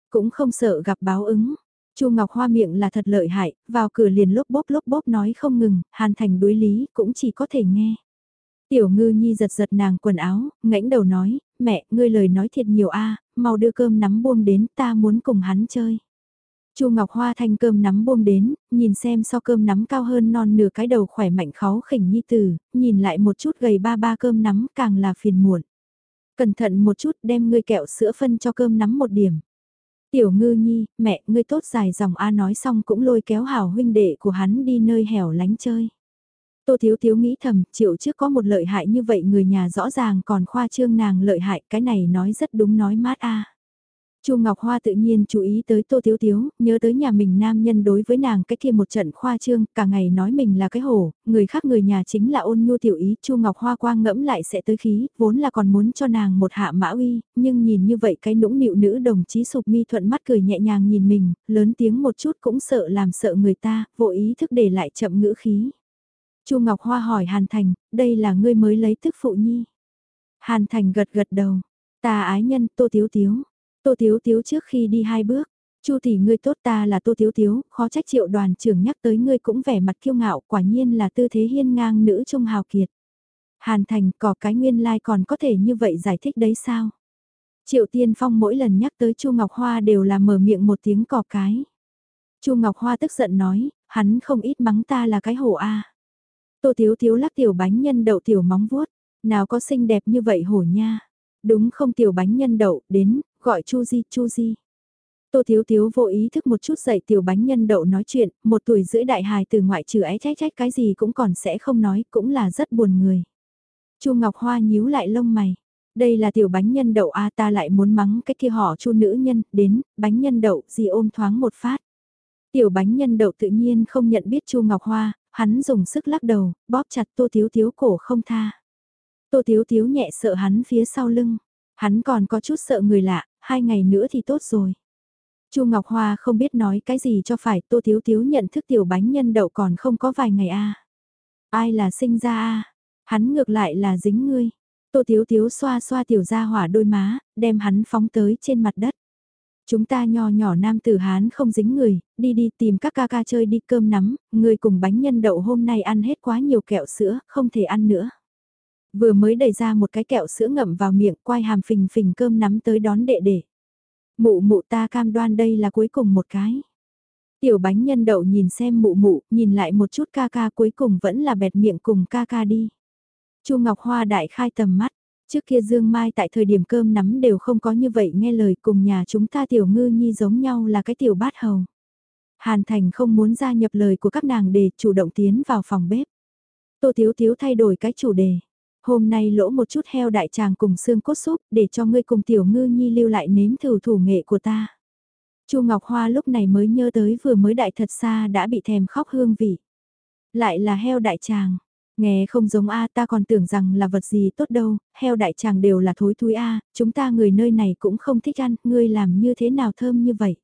Cũng không sợ gặp báo ứng. Chu Ngọc Hoa miệng là thật lợi hại, vào cửa liền lốp bốp lốp bốp nói không ngừng, Hàn Thành đối lý cũng chỉ có thể nghe. Tiểu ngư nhi giật giật nàng quần áo, ngãnh đầu nói, mẹ, ngươi lời nói thiệt nhiều a mau đưa cơm nắm buông đến ta muốn cùng hắn chơi. Chu Ngọc Hoa thanh cơm nắm buông đến, nhìn xem so cơm nắm cao hơn non nửa cái đầu khỏe mạnh khó khỉnh nhi tử, nhìn lại một chút gầy ba ba cơm nắm càng là phiền muộn. Cẩn thận một chút đem ngươi kẹo sữa phân cho cơm nắm một điểm. Tiểu ngư nhi, mẹ, ngươi tốt dài dòng A nói xong cũng lôi kéo hảo huynh đệ của hắn đi nơi hẻo lánh chơi. Tô Thiếu Thiếu nghĩ thầm, triệu trước có một lợi hại như vậy người nhà rõ ràng còn khoa trương nàng lợi hại, cái này nói rất đúng nói mát a. Chu Ngọc Hoa tự nhiên chú ý tới Tô Thiếu Thiếu, nhớ tới nhà mình nam nhân đối với nàng cái kia một trận khoa trương, cả ngày nói mình là cái hổ, người khác người nhà chính là ôn nhu tiểu ý, Chu Ngọc Hoa quang ngẫm lại sẽ tới khí, vốn là còn muốn cho nàng một hạ mã uy, nhưng nhìn như vậy cái nũng nịu nữ đồng chí sụp mi thuận mắt cười nhẹ nhàng nhìn mình, lớn tiếng một chút cũng sợ làm sợ người ta, vô ý thức để lại chậm ngữ khí. Chu Ngọc Hoa hỏi Hàn Thành, đây là ngươi mới lấy thức phụ nhi. Hàn Thành gật gật đầu, ta ái nhân Tô Tiếu Tiếu. Tô Tiếu Tiếu trước khi đi hai bước, Chu tỷ ngươi tốt ta là Tô Tiếu Tiếu, khó trách triệu đoàn trưởng nhắc tới ngươi cũng vẻ mặt kiêu ngạo, quả nhiên là tư thế hiên ngang nữ trung hào kiệt. Hàn Thành có cái nguyên lai like còn có thể như vậy giải thích đấy sao? Triệu Tiên Phong mỗi lần nhắc tới Chu Ngọc Hoa đều là mở miệng một tiếng cỏ cái. Chu Ngọc Hoa tức giận nói, hắn không ít mắng ta là cái hổ a. Tô Thiếu Thiếu lắc tiểu bánh nhân đậu tiểu móng vuốt, nào có xinh đẹp như vậy hổ nha. Đúng không tiểu bánh nhân đậu, đến, gọi Chu Di, Chu Di. Tô Thiếu Thiếu vô ý thức một chút dậy tiểu bánh nhân đậu nói chuyện, một tuổi rưỡi đại hài từ ngoại trừ ấy trách trách cái gì cũng còn sẽ không nói, cũng là rất buồn người. Chu Ngọc Hoa nhíu lại lông mày. Đây là tiểu bánh nhân đậu a ta lại muốn mắng cái kia họ chu nữ nhân, đến, bánh nhân đậu, gì ôm thoáng một phát. Tiểu bánh nhân đậu tự nhiên không nhận biết Chu Ngọc Hoa, Hắn dùng sức lắc đầu, bóp chặt Tô Thiếu Thiếu cổ không tha. Tô Thiếu Thiếu nhẹ sợ hắn phía sau lưng. Hắn còn có chút sợ người lạ, hai ngày nữa thì tốt rồi. Chu Ngọc Hoa không biết nói cái gì cho phải Tô Thiếu Thiếu nhận thức tiểu bánh nhân đậu còn không có vài ngày a Ai là sinh ra a Hắn ngược lại là dính ngươi. Tô Thiếu Thiếu xoa xoa tiểu gia hỏa đôi má, đem hắn phóng tới trên mặt đất. Chúng ta nho nhỏ nam tử Hán không dính người, đi đi tìm các ca ca chơi đi cơm nắm, người cùng bánh nhân đậu hôm nay ăn hết quá nhiều kẹo sữa, không thể ăn nữa. Vừa mới đẩy ra một cái kẹo sữa ngậm vào miệng, quay hàm phình phình cơm nắm tới đón đệ đệ. Mụ mụ ta cam đoan đây là cuối cùng một cái. Tiểu bánh nhân đậu nhìn xem mụ mụ, nhìn lại một chút ca ca cuối cùng vẫn là bẹt miệng cùng ca ca đi. Chu Ngọc Hoa đại khai tầm mắt, trước kia Dương Mai tại thời điểm cơm nắm đều không có như vậy nghe lời cùng nhà chúng ta tiểu ngư nhi giống nhau là cái tiểu bát hầu. Hàn Thành không muốn gia nhập lời của các nàng để chủ động tiến vào phòng bếp. Tô Thiếu Thiếu thay đổi cái chủ đề. Hôm nay lỗ một chút heo đại tràng cùng xương cốt súp để cho ngươi cùng tiểu ngư nhi lưu lại nếm thử thủ nghệ của ta. Chu Ngọc Hoa lúc này mới nhớ tới vừa mới đại thật xa đã bị thèm khóc hương vị. Lại là heo đại tràng. Nghe không giống A ta còn tưởng rằng là vật gì tốt đâu, heo đại tràng đều là thối thúi A, chúng ta người nơi này cũng không thích ăn, ngươi làm như thế nào thơm như vậy.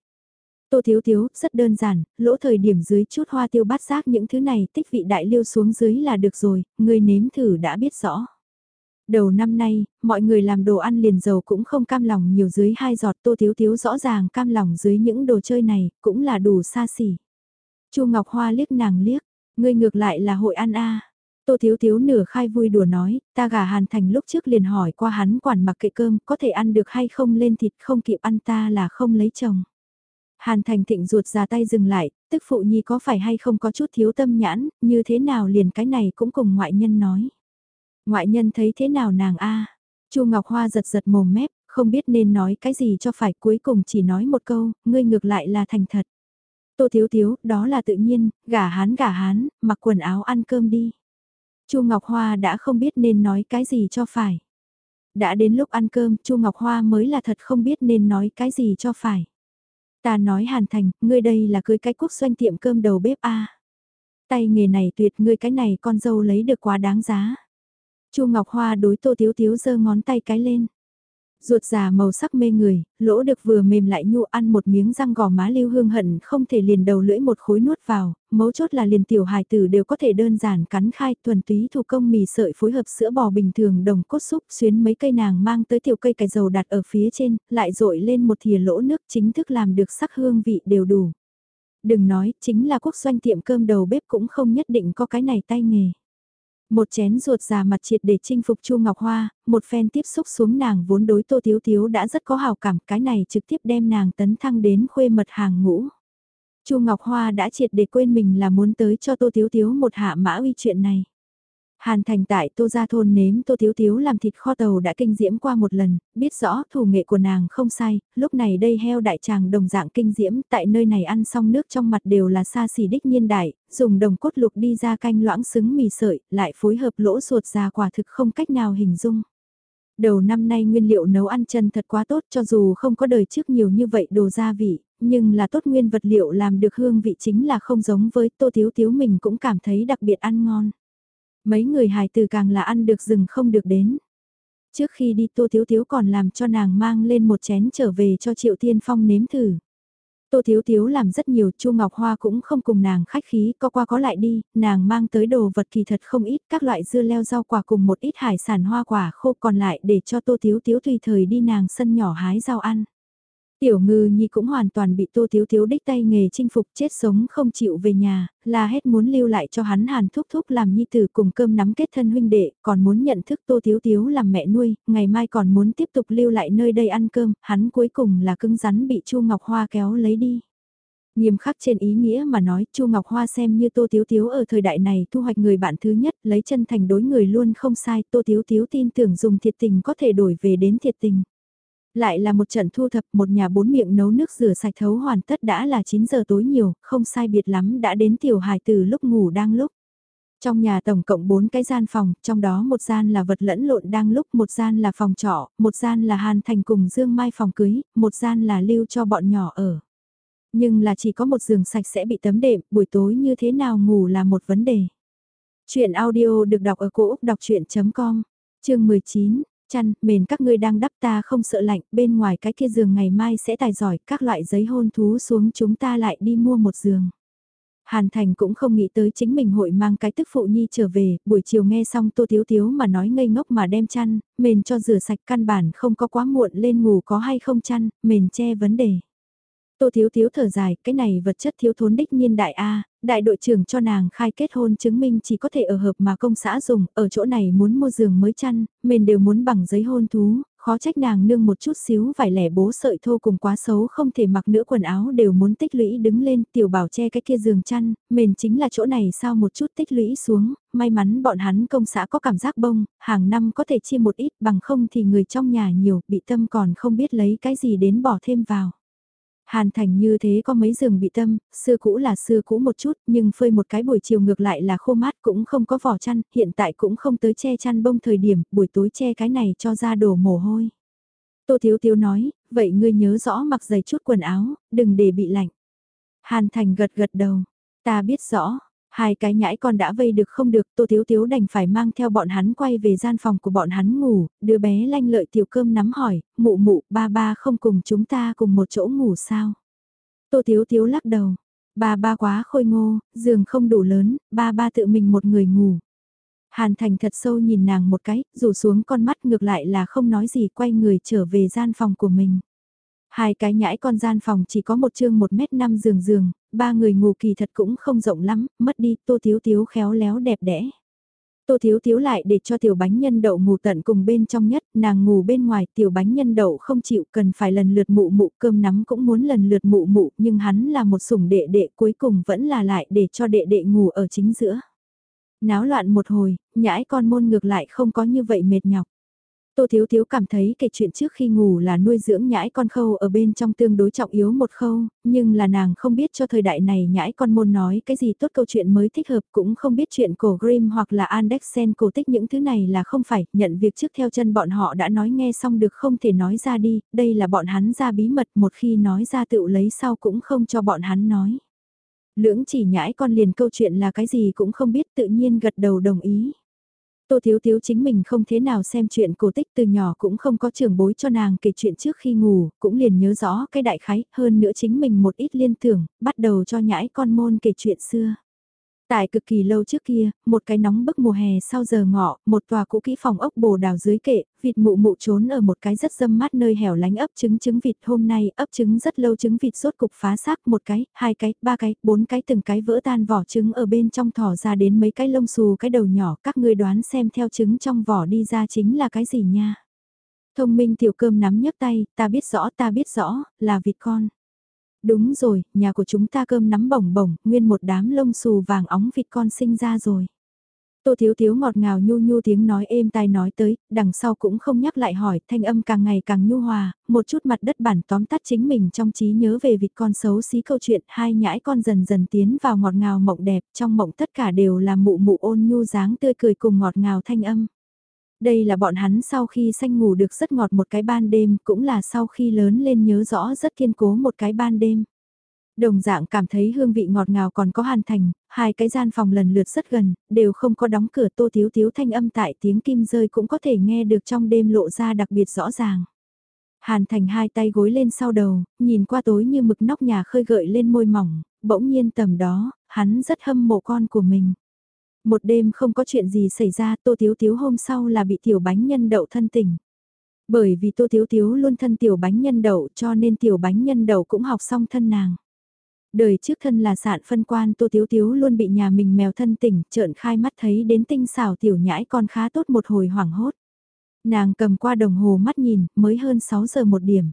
Tô Thiếu Thiếu, rất đơn giản, lỗ thời điểm dưới chút hoa tiêu bát giác những thứ này tích vị đại liêu xuống dưới là được rồi, ngươi nếm thử đã biết rõ. Đầu năm nay, mọi người làm đồ ăn liền dầu cũng không cam lòng nhiều dưới hai giọt Tô Thiếu Thiếu rõ ràng cam lòng dưới những đồ chơi này, cũng là đủ xa xỉ. Chu Ngọc Hoa liếc nàng liếc, ngươi ngược lại là hội ăn a Tô Thiếu Thiếu nửa khai vui đùa nói, ta gà Hàn Thành lúc trước liền hỏi qua hắn quản mặc kệ cơm có thể ăn được hay không lên thịt không kịp ăn ta là không lấy chồng. Hàn Thành thịnh ruột ra tay dừng lại, tức phụ nhi có phải hay không có chút thiếu tâm nhãn, như thế nào liền cái này cũng cùng ngoại nhân nói. Ngoại nhân thấy thế nào nàng a Chu Ngọc Hoa giật giật mồm mép, không biết nên nói cái gì cho phải cuối cùng chỉ nói một câu, ngươi ngược lại là thành thật. Tô Thiếu Thiếu, đó là tự nhiên, gả hán gả hán, mặc quần áo ăn cơm đi. Chu Ngọc Hoa đã không biết nên nói cái gì cho phải. Đã đến lúc ăn cơm, Chu Ngọc Hoa mới là thật không biết nên nói cái gì cho phải. Ta nói Hàn Thành, ngươi đây là cưới cái quốc doanh tiệm cơm đầu bếp a. Tay nghề này tuyệt ngươi cái này con dâu lấy được quá đáng giá. Chu Ngọc Hoa đối Tô Tiếu Tiếu giơ ngón tay cái lên. Ruột già màu sắc mê người, lỗ được vừa mềm lại nhu ăn một miếng răng gò má lưu hương hận không thể liền đầu lưỡi một khối nuốt vào, mấu chốt là liền tiểu hài tử đều có thể đơn giản cắn khai thuần túy thủ công mì sợi phối hợp sữa bò bình thường đồng cốt xúc xuyến mấy cây nàng mang tới tiểu cây cải dầu đặt ở phía trên, lại rội lên một thìa lỗ nước chính thức làm được sắc hương vị đều đủ. Đừng nói, chính là quốc doanh tiệm cơm đầu bếp cũng không nhất định có cái này tay nghề. Một chén ruột già mặt triệt để chinh phục Chu Ngọc Hoa, một phen tiếp xúc xuống nàng vốn đối Tô Thiếu Thiếu đã rất có hào cảm, cái này trực tiếp đem nàng tấn thăng đến khuê mật hàng ngũ. Chu Ngọc Hoa đã triệt để quên mình là muốn tới cho Tô Thiếu Thiếu một hạ mã uy chuyện này. Hàn Thành tại Tô Gia Thôn nếm Tô Thiếu Thiếu làm thịt kho tàu đã kinh diễm qua một lần, biết rõ thủ nghệ của nàng không sai, lúc này đây heo đại tràng đồng dạng kinh diễm, tại nơi này ăn xong nước trong mặt đều là xa xỉ đích nhiên đại, dùng đồng cốt lục đi ra canh loãng xứng mì sợi, lại phối hợp lỗ ruột già quả thực không cách nào hình dung. Đầu năm nay nguyên liệu nấu ăn chân thật quá tốt cho dù không có đời trước nhiều như vậy đồ gia vị, nhưng là tốt nguyên vật liệu làm được hương vị chính là không giống với tô thiếu thiếu mình cũng cảm thấy đặc biệt ăn ngon. Mấy người hài từ càng là ăn được rừng không được đến. Trước khi đi Tô Thiếu Thiếu còn làm cho nàng mang lên một chén trở về cho Triệu Tiên Phong nếm thử. Tô Thiếu Thiếu làm rất nhiều, Chu Ngọc Hoa cũng không cùng nàng khách khí, có qua có lại đi, nàng mang tới đồ vật kỳ thật không ít, các loại dưa leo rau quả cùng một ít hải sản hoa quả khô còn lại để cho Tô Thiếu Thiếu tùy thời đi nàng sân nhỏ hái rau ăn. Tiểu ngư nhi cũng hoàn toàn bị tô thiếu thiếu đích tay nghề chinh phục chết sống không chịu về nhà, là hết muốn lưu lại cho hắn hàn thúc thúc làm nhi tử cùng cơm nắm kết thân huynh đệ, còn muốn nhận thức tô thiếu thiếu làm mẹ nuôi, ngày mai còn muốn tiếp tục lưu lại nơi đây ăn cơm, hắn cuối cùng là cứng rắn bị Chu Ngọc Hoa kéo lấy đi. Nghiêm khắc trên ý nghĩa mà nói, Chu Ngọc Hoa xem như Tô Tiếu Tiếu ở thời đại này thu hoạch người bạn thứ nhất, lấy chân thành đối người luôn không sai, Tô Tiếu Tiếu tin tưởng dùng thiệt tình có thể đổi về đến thiệt tình. Lại là một trận thu thập một nhà bốn miệng nấu nước rửa sạch thấu hoàn tất đã là 9 giờ tối nhiều, không sai biệt lắm đã đến tiểu hài từ lúc ngủ đang lúc. Trong nhà tổng cộng 4 cái gian phòng, trong đó một gian là vật lẫn lộn đang lúc, một gian là phòng trọ, một gian là Hàn Thành cùng Dương Mai phòng cưới, một gian là lưu cho bọn nhỏ ở. Nhưng là chỉ có một giường sạch sẽ bị tấm đệm, buổi tối như thế nào ngủ là một vấn đề. Chuyện audio được đọc ở cổ Úc đọc chuyện.com, chương 19, chăn, mền các ngươi đang đắp ta không sợ lạnh, bên ngoài cái kia giường ngày mai sẽ tài giỏi các loại giấy hôn thú xuống chúng ta lại đi mua một giường. Hàn Thành cũng không nghĩ tới chính mình hội mang cái tức phụ nhi trở về, buổi chiều nghe xong Tô Thiếu Thiếu mà nói ngây ngốc mà đem chăn, mền cho rửa sạch căn bản không có quá muộn lên ngủ có hay không chăn, mền che vấn đề. Tô Thiếu Thiếu thở dài, cái này vật chất thiếu thốn đích nhiên đại A, đại đội trưởng cho nàng khai kết hôn chứng minh chỉ có thể ở hợp mà công xã dùng, ở chỗ này muốn mua giường mới chăn, mình đều muốn bằng giấy hôn thú, khó trách nàng nương một chút xíu vải lẻ bố sợi thô cùng quá xấu không thể mặc nữa quần áo đều muốn tích lũy đứng lên tiểu bảo che cái kia giường chăn, mền chính là chỗ này sao một chút tích lũy xuống, may mắn bọn hắn công xã có cảm giác bông, hàng năm có thể chia một ít bằng không thì người trong nhà nhiều bị tâm còn không biết lấy cái gì đến bỏ thêm vào. Hàn thành như thế có mấy giường bị tâm, xưa cũ là xưa cũ một chút, nhưng phơi một cái buổi chiều ngược lại là khô mát cũng không có vỏ chăn, hiện tại cũng không tới che chăn bông thời điểm, buổi tối che cái này cho ra đổ mồ hôi. Tô Thiếu Thiếu nói, vậy ngươi nhớ rõ mặc giày chút quần áo, đừng để bị lạnh. Hàn thành gật gật đầu, ta biết rõ, Hai cái nhãi con đã vây được không được, Tô Thiếu Thiếu đành phải mang theo bọn hắn quay về gian phòng của bọn hắn ngủ, đứa bé lanh lợi tiểu cơm nắm hỏi, mụ mụ, ba ba không cùng chúng ta cùng một chỗ ngủ sao? Tô Thiếu Thiếu lắc đầu, ba ba quá khôi ngô, giường không đủ lớn, ba ba tự mình một người ngủ. Hàn Thành thật sâu nhìn nàng một cái, rủ xuống con mắt ngược lại là không nói gì quay người trở về gian phòng của mình. Hai cái nhãi con gian phòng chỉ có một chương 1 mét 5 giường giường, ba người ngủ kỳ thật cũng không rộng lắm, mất đi tô thiếu thiếu khéo léo đẹp đẽ. Tô Thiếu Thiếu lại để cho tiểu bánh nhân đậu ngủ tận cùng bên trong nhất, nàng ngủ bên ngoài tiểu bánh nhân đậu không chịu cần phải lần lượt mụ mụ cơm nắm cũng muốn lần lượt mụ mụ nhưng hắn là một sủng đệ đệ cuối cùng vẫn là lại để cho đệ đệ ngủ ở chính giữa. Náo loạn một hồi, nhãi con môn ngược lại không có như vậy mệt nhọc. Tô Thiếu Thiếu cảm thấy kể chuyện trước khi ngủ là nuôi dưỡng nhãi con khâu ở bên trong tương đối trọng yếu một khâu, nhưng là nàng không biết cho thời đại này nhãi con môn nói cái gì tốt câu chuyện mới thích hợp cũng không biết chuyện cổ Grimm hoặc là Andersen cổ tích những thứ này là không phải, nhận việc trước theo chân bọn họ đã nói nghe xong được không thể nói ra đi, đây là bọn hắn ra bí mật một khi nói ra tự lấy sau cũng không cho bọn hắn nói. Lưỡng chỉ nhãi con liền câu chuyện là cái gì cũng không biết tự nhiên gật đầu đồng ý. Tô Thiếu Thiếu chính mình không thế nào xem chuyện cổ tích từ nhỏ cũng không có trường bối cho nàng kể chuyện trước khi ngủ, cũng liền nhớ rõ cái đại khái, hơn nữa chính mình một ít liên tưởng, bắt đầu cho nhãi con môn kể chuyện xưa. Tại cực kỳ lâu trước kia, một cái nóng bức mùa hè sau giờ ngọ, một tòa cũ kỹ phòng ốc bồ đào dưới kệ, vịt mụ mụ trốn ở một cái rất dâm mát nơi hẻo lánh ấp trứng trứng vịt hôm nay ấp trứng rất lâu trứng vịt rốt cục phá xác một cái, hai cái, ba cái, bốn cái từng cái vỡ tan vỏ trứng ở bên trong thỏ ra đến mấy cái lông xù cái đầu nhỏ, các ngươi đoán xem theo trứng trong vỏ đi ra chính là cái gì nha. Thông minh tiểu cơm nắm nhấc tay, ta biết rõ ta biết rõ, là vịt con. Đúng rồi, nhà của chúng ta cơm nắm bổng bổng, nguyên một đám lông xù vàng óng vịt con sinh ra rồi. Tô Thiếu Thiếu ngọt ngào nhu nhu tiếng nói êm tai nói tới, đằng sau cũng không nhắc lại hỏi, thanh âm càng ngày càng nhu hòa, một chút mặt đất bản tóm tắt chính mình trong trí nhớ về vịt con xấu xí câu chuyện, hai nhãi con dần dần tiến vào ngọt ngào mộng đẹp, trong mộng tất cả đều là mụ mụ ôn nhu dáng tươi cười cùng ngọt ngào thanh âm. Đây là bọn hắn sau khi sanh ngủ được rất ngọt một cái ban đêm, cũng là sau khi lớn lên nhớ rõ rất kiên cố một cái ban đêm. Đồng dạng cảm thấy hương vị ngọt ngào còn có hàn thành, hai cái gian phòng lần lượt rất gần, đều không có đóng cửa tô thiếu thiếu thanh âm tại tiếng kim rơi cũng có thể nghe được trong đêm lộ ra đặc biệt rõ ràng. Hàn thành hai tay gối lên sau đầu, nhìn qua tối như mực nóc nhà khơi gợi lên môi mỏng, bỗng nhiên tầm đó, hắn rất hâm mộ con của mình. Một đêm không có chuyện gì xảy ra, Tô Thiếu Thiếu hôm sau là bị tiểu bánh nhân đậu thân tình. Bởi vì Tô Thiếu Thiếu luôn thân tiểu bánh nhân đậu, cho nên tiểu bánh nhân đậu cũng học xong thân nàng. Đời trước thân là sạn phân quan, Tô Thiếu Thiếu luôn bị nhà mình mèo thân tỉnh trợn khai mắt thấy đến tinh xảo tiểu nhãi con khá tốt một hồi hoảng hốt. Nàng cầm qua đồng hồ mắt nhìn, mới hơn 6 giờ một điểm.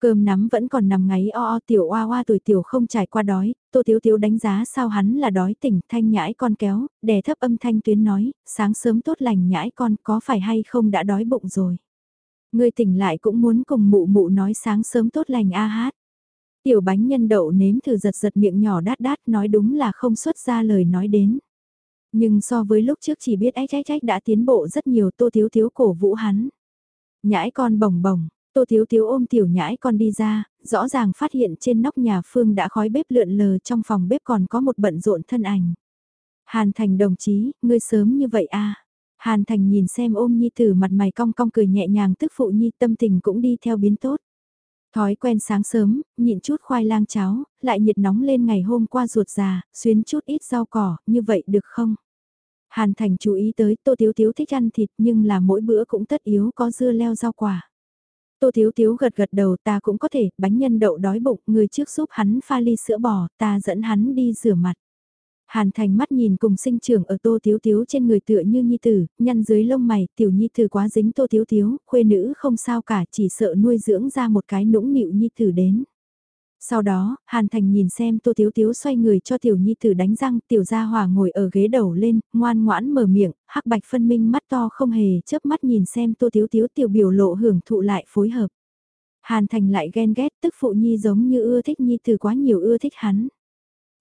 Cơm nắm vẫn còn nằm ngáy o o tiểu oa oa tuổi tiểu không trải qua đói, tô thiếu thiếu đánh giá sao hắn là đói tỉnh thanh nhãi con kéo, đè thấp âm thanh tuyến nói, sáng sớm tốt lành nhãi con có phải hay không đã đói bụng rồi. Người tỉnh lại cũng muốn cùng mụ mụ nói sáng sớm tốt lành a hát. Tiểu bánh nhân đậu nếm thử giật giật miệng nhỏ đát đát nói đúng là không xuất ra lời nói đến. Nhưng so với lúc trước chỉ biết ách ách ách đã tiến bộ rất nhiều tô thiếu thiếu cổ vũ hắn. Nhãi con bồng bồng, Tô Thiếu Thiếu ôm tiểu nhãi con đi ra, rõ ràng phát hiện trên nóc nhà Phương đã khói bếp lượn lờ trong phòng bếp còn có một bận rộn thân ảnh. Hàn Thành đồng chí, ngươi sớm như vậy à? Hàn Thành nhìn xem ôm Nhi tử mặt mày cong cong cười nhẹ nhàng tức phụ Nhi tâm tình cũng đi theo biến tốt. Thói quen sáng sớm, nhịn chút khoai lang cháo, lại nhiệt nóng lên ngày hôm qua ruột già, xuyến chút ít rau cỏ, như vậy được không? Hàn Thành chú ý tới Tô Tiếu Tiếu thích ăn thịt nhưng là mỗi bữa cũng tất yếu có dưa leo rau quả. Tô thiếu thiếu gật gật đầu ta cũng có thể, bánh nhân đậu đói bụng, người trước giúp hắn pha ly sữa bò, ta dẫn hắn đi rửa mặt. Hàn Thành mắt nhìn cùng sinh trưởng ở Tô Tiếu Tiếu trên người tựa như nhi tử, nhăn dưới lông mày, tiểu nhi tử quá dính Tô Tiếu Tiếu, khuê nữ không sao cả, chỉ sợ nuôi dưỡng ra một cái nũng nịu nhi tử đến. Sau đó, Hàn Thành nhìn xem Tô Tiếu Tiếu xoay người cho tiểu nhi tử đánh răng, tiểu gia hòa ngồi ở ghế đầu lên, ngoan ngoãn mở miệng, hắc bạch phân minh mắt to không hề chớp mắt nhìn xem Tô Tiếu Tiếu tiểu biểu lộ hưởng thụ lại phối hợp. Hàn Thành lại ghen ghét tức phụ nhi giống như ưa thích nhi tử quá nhiều ưa thích hắn.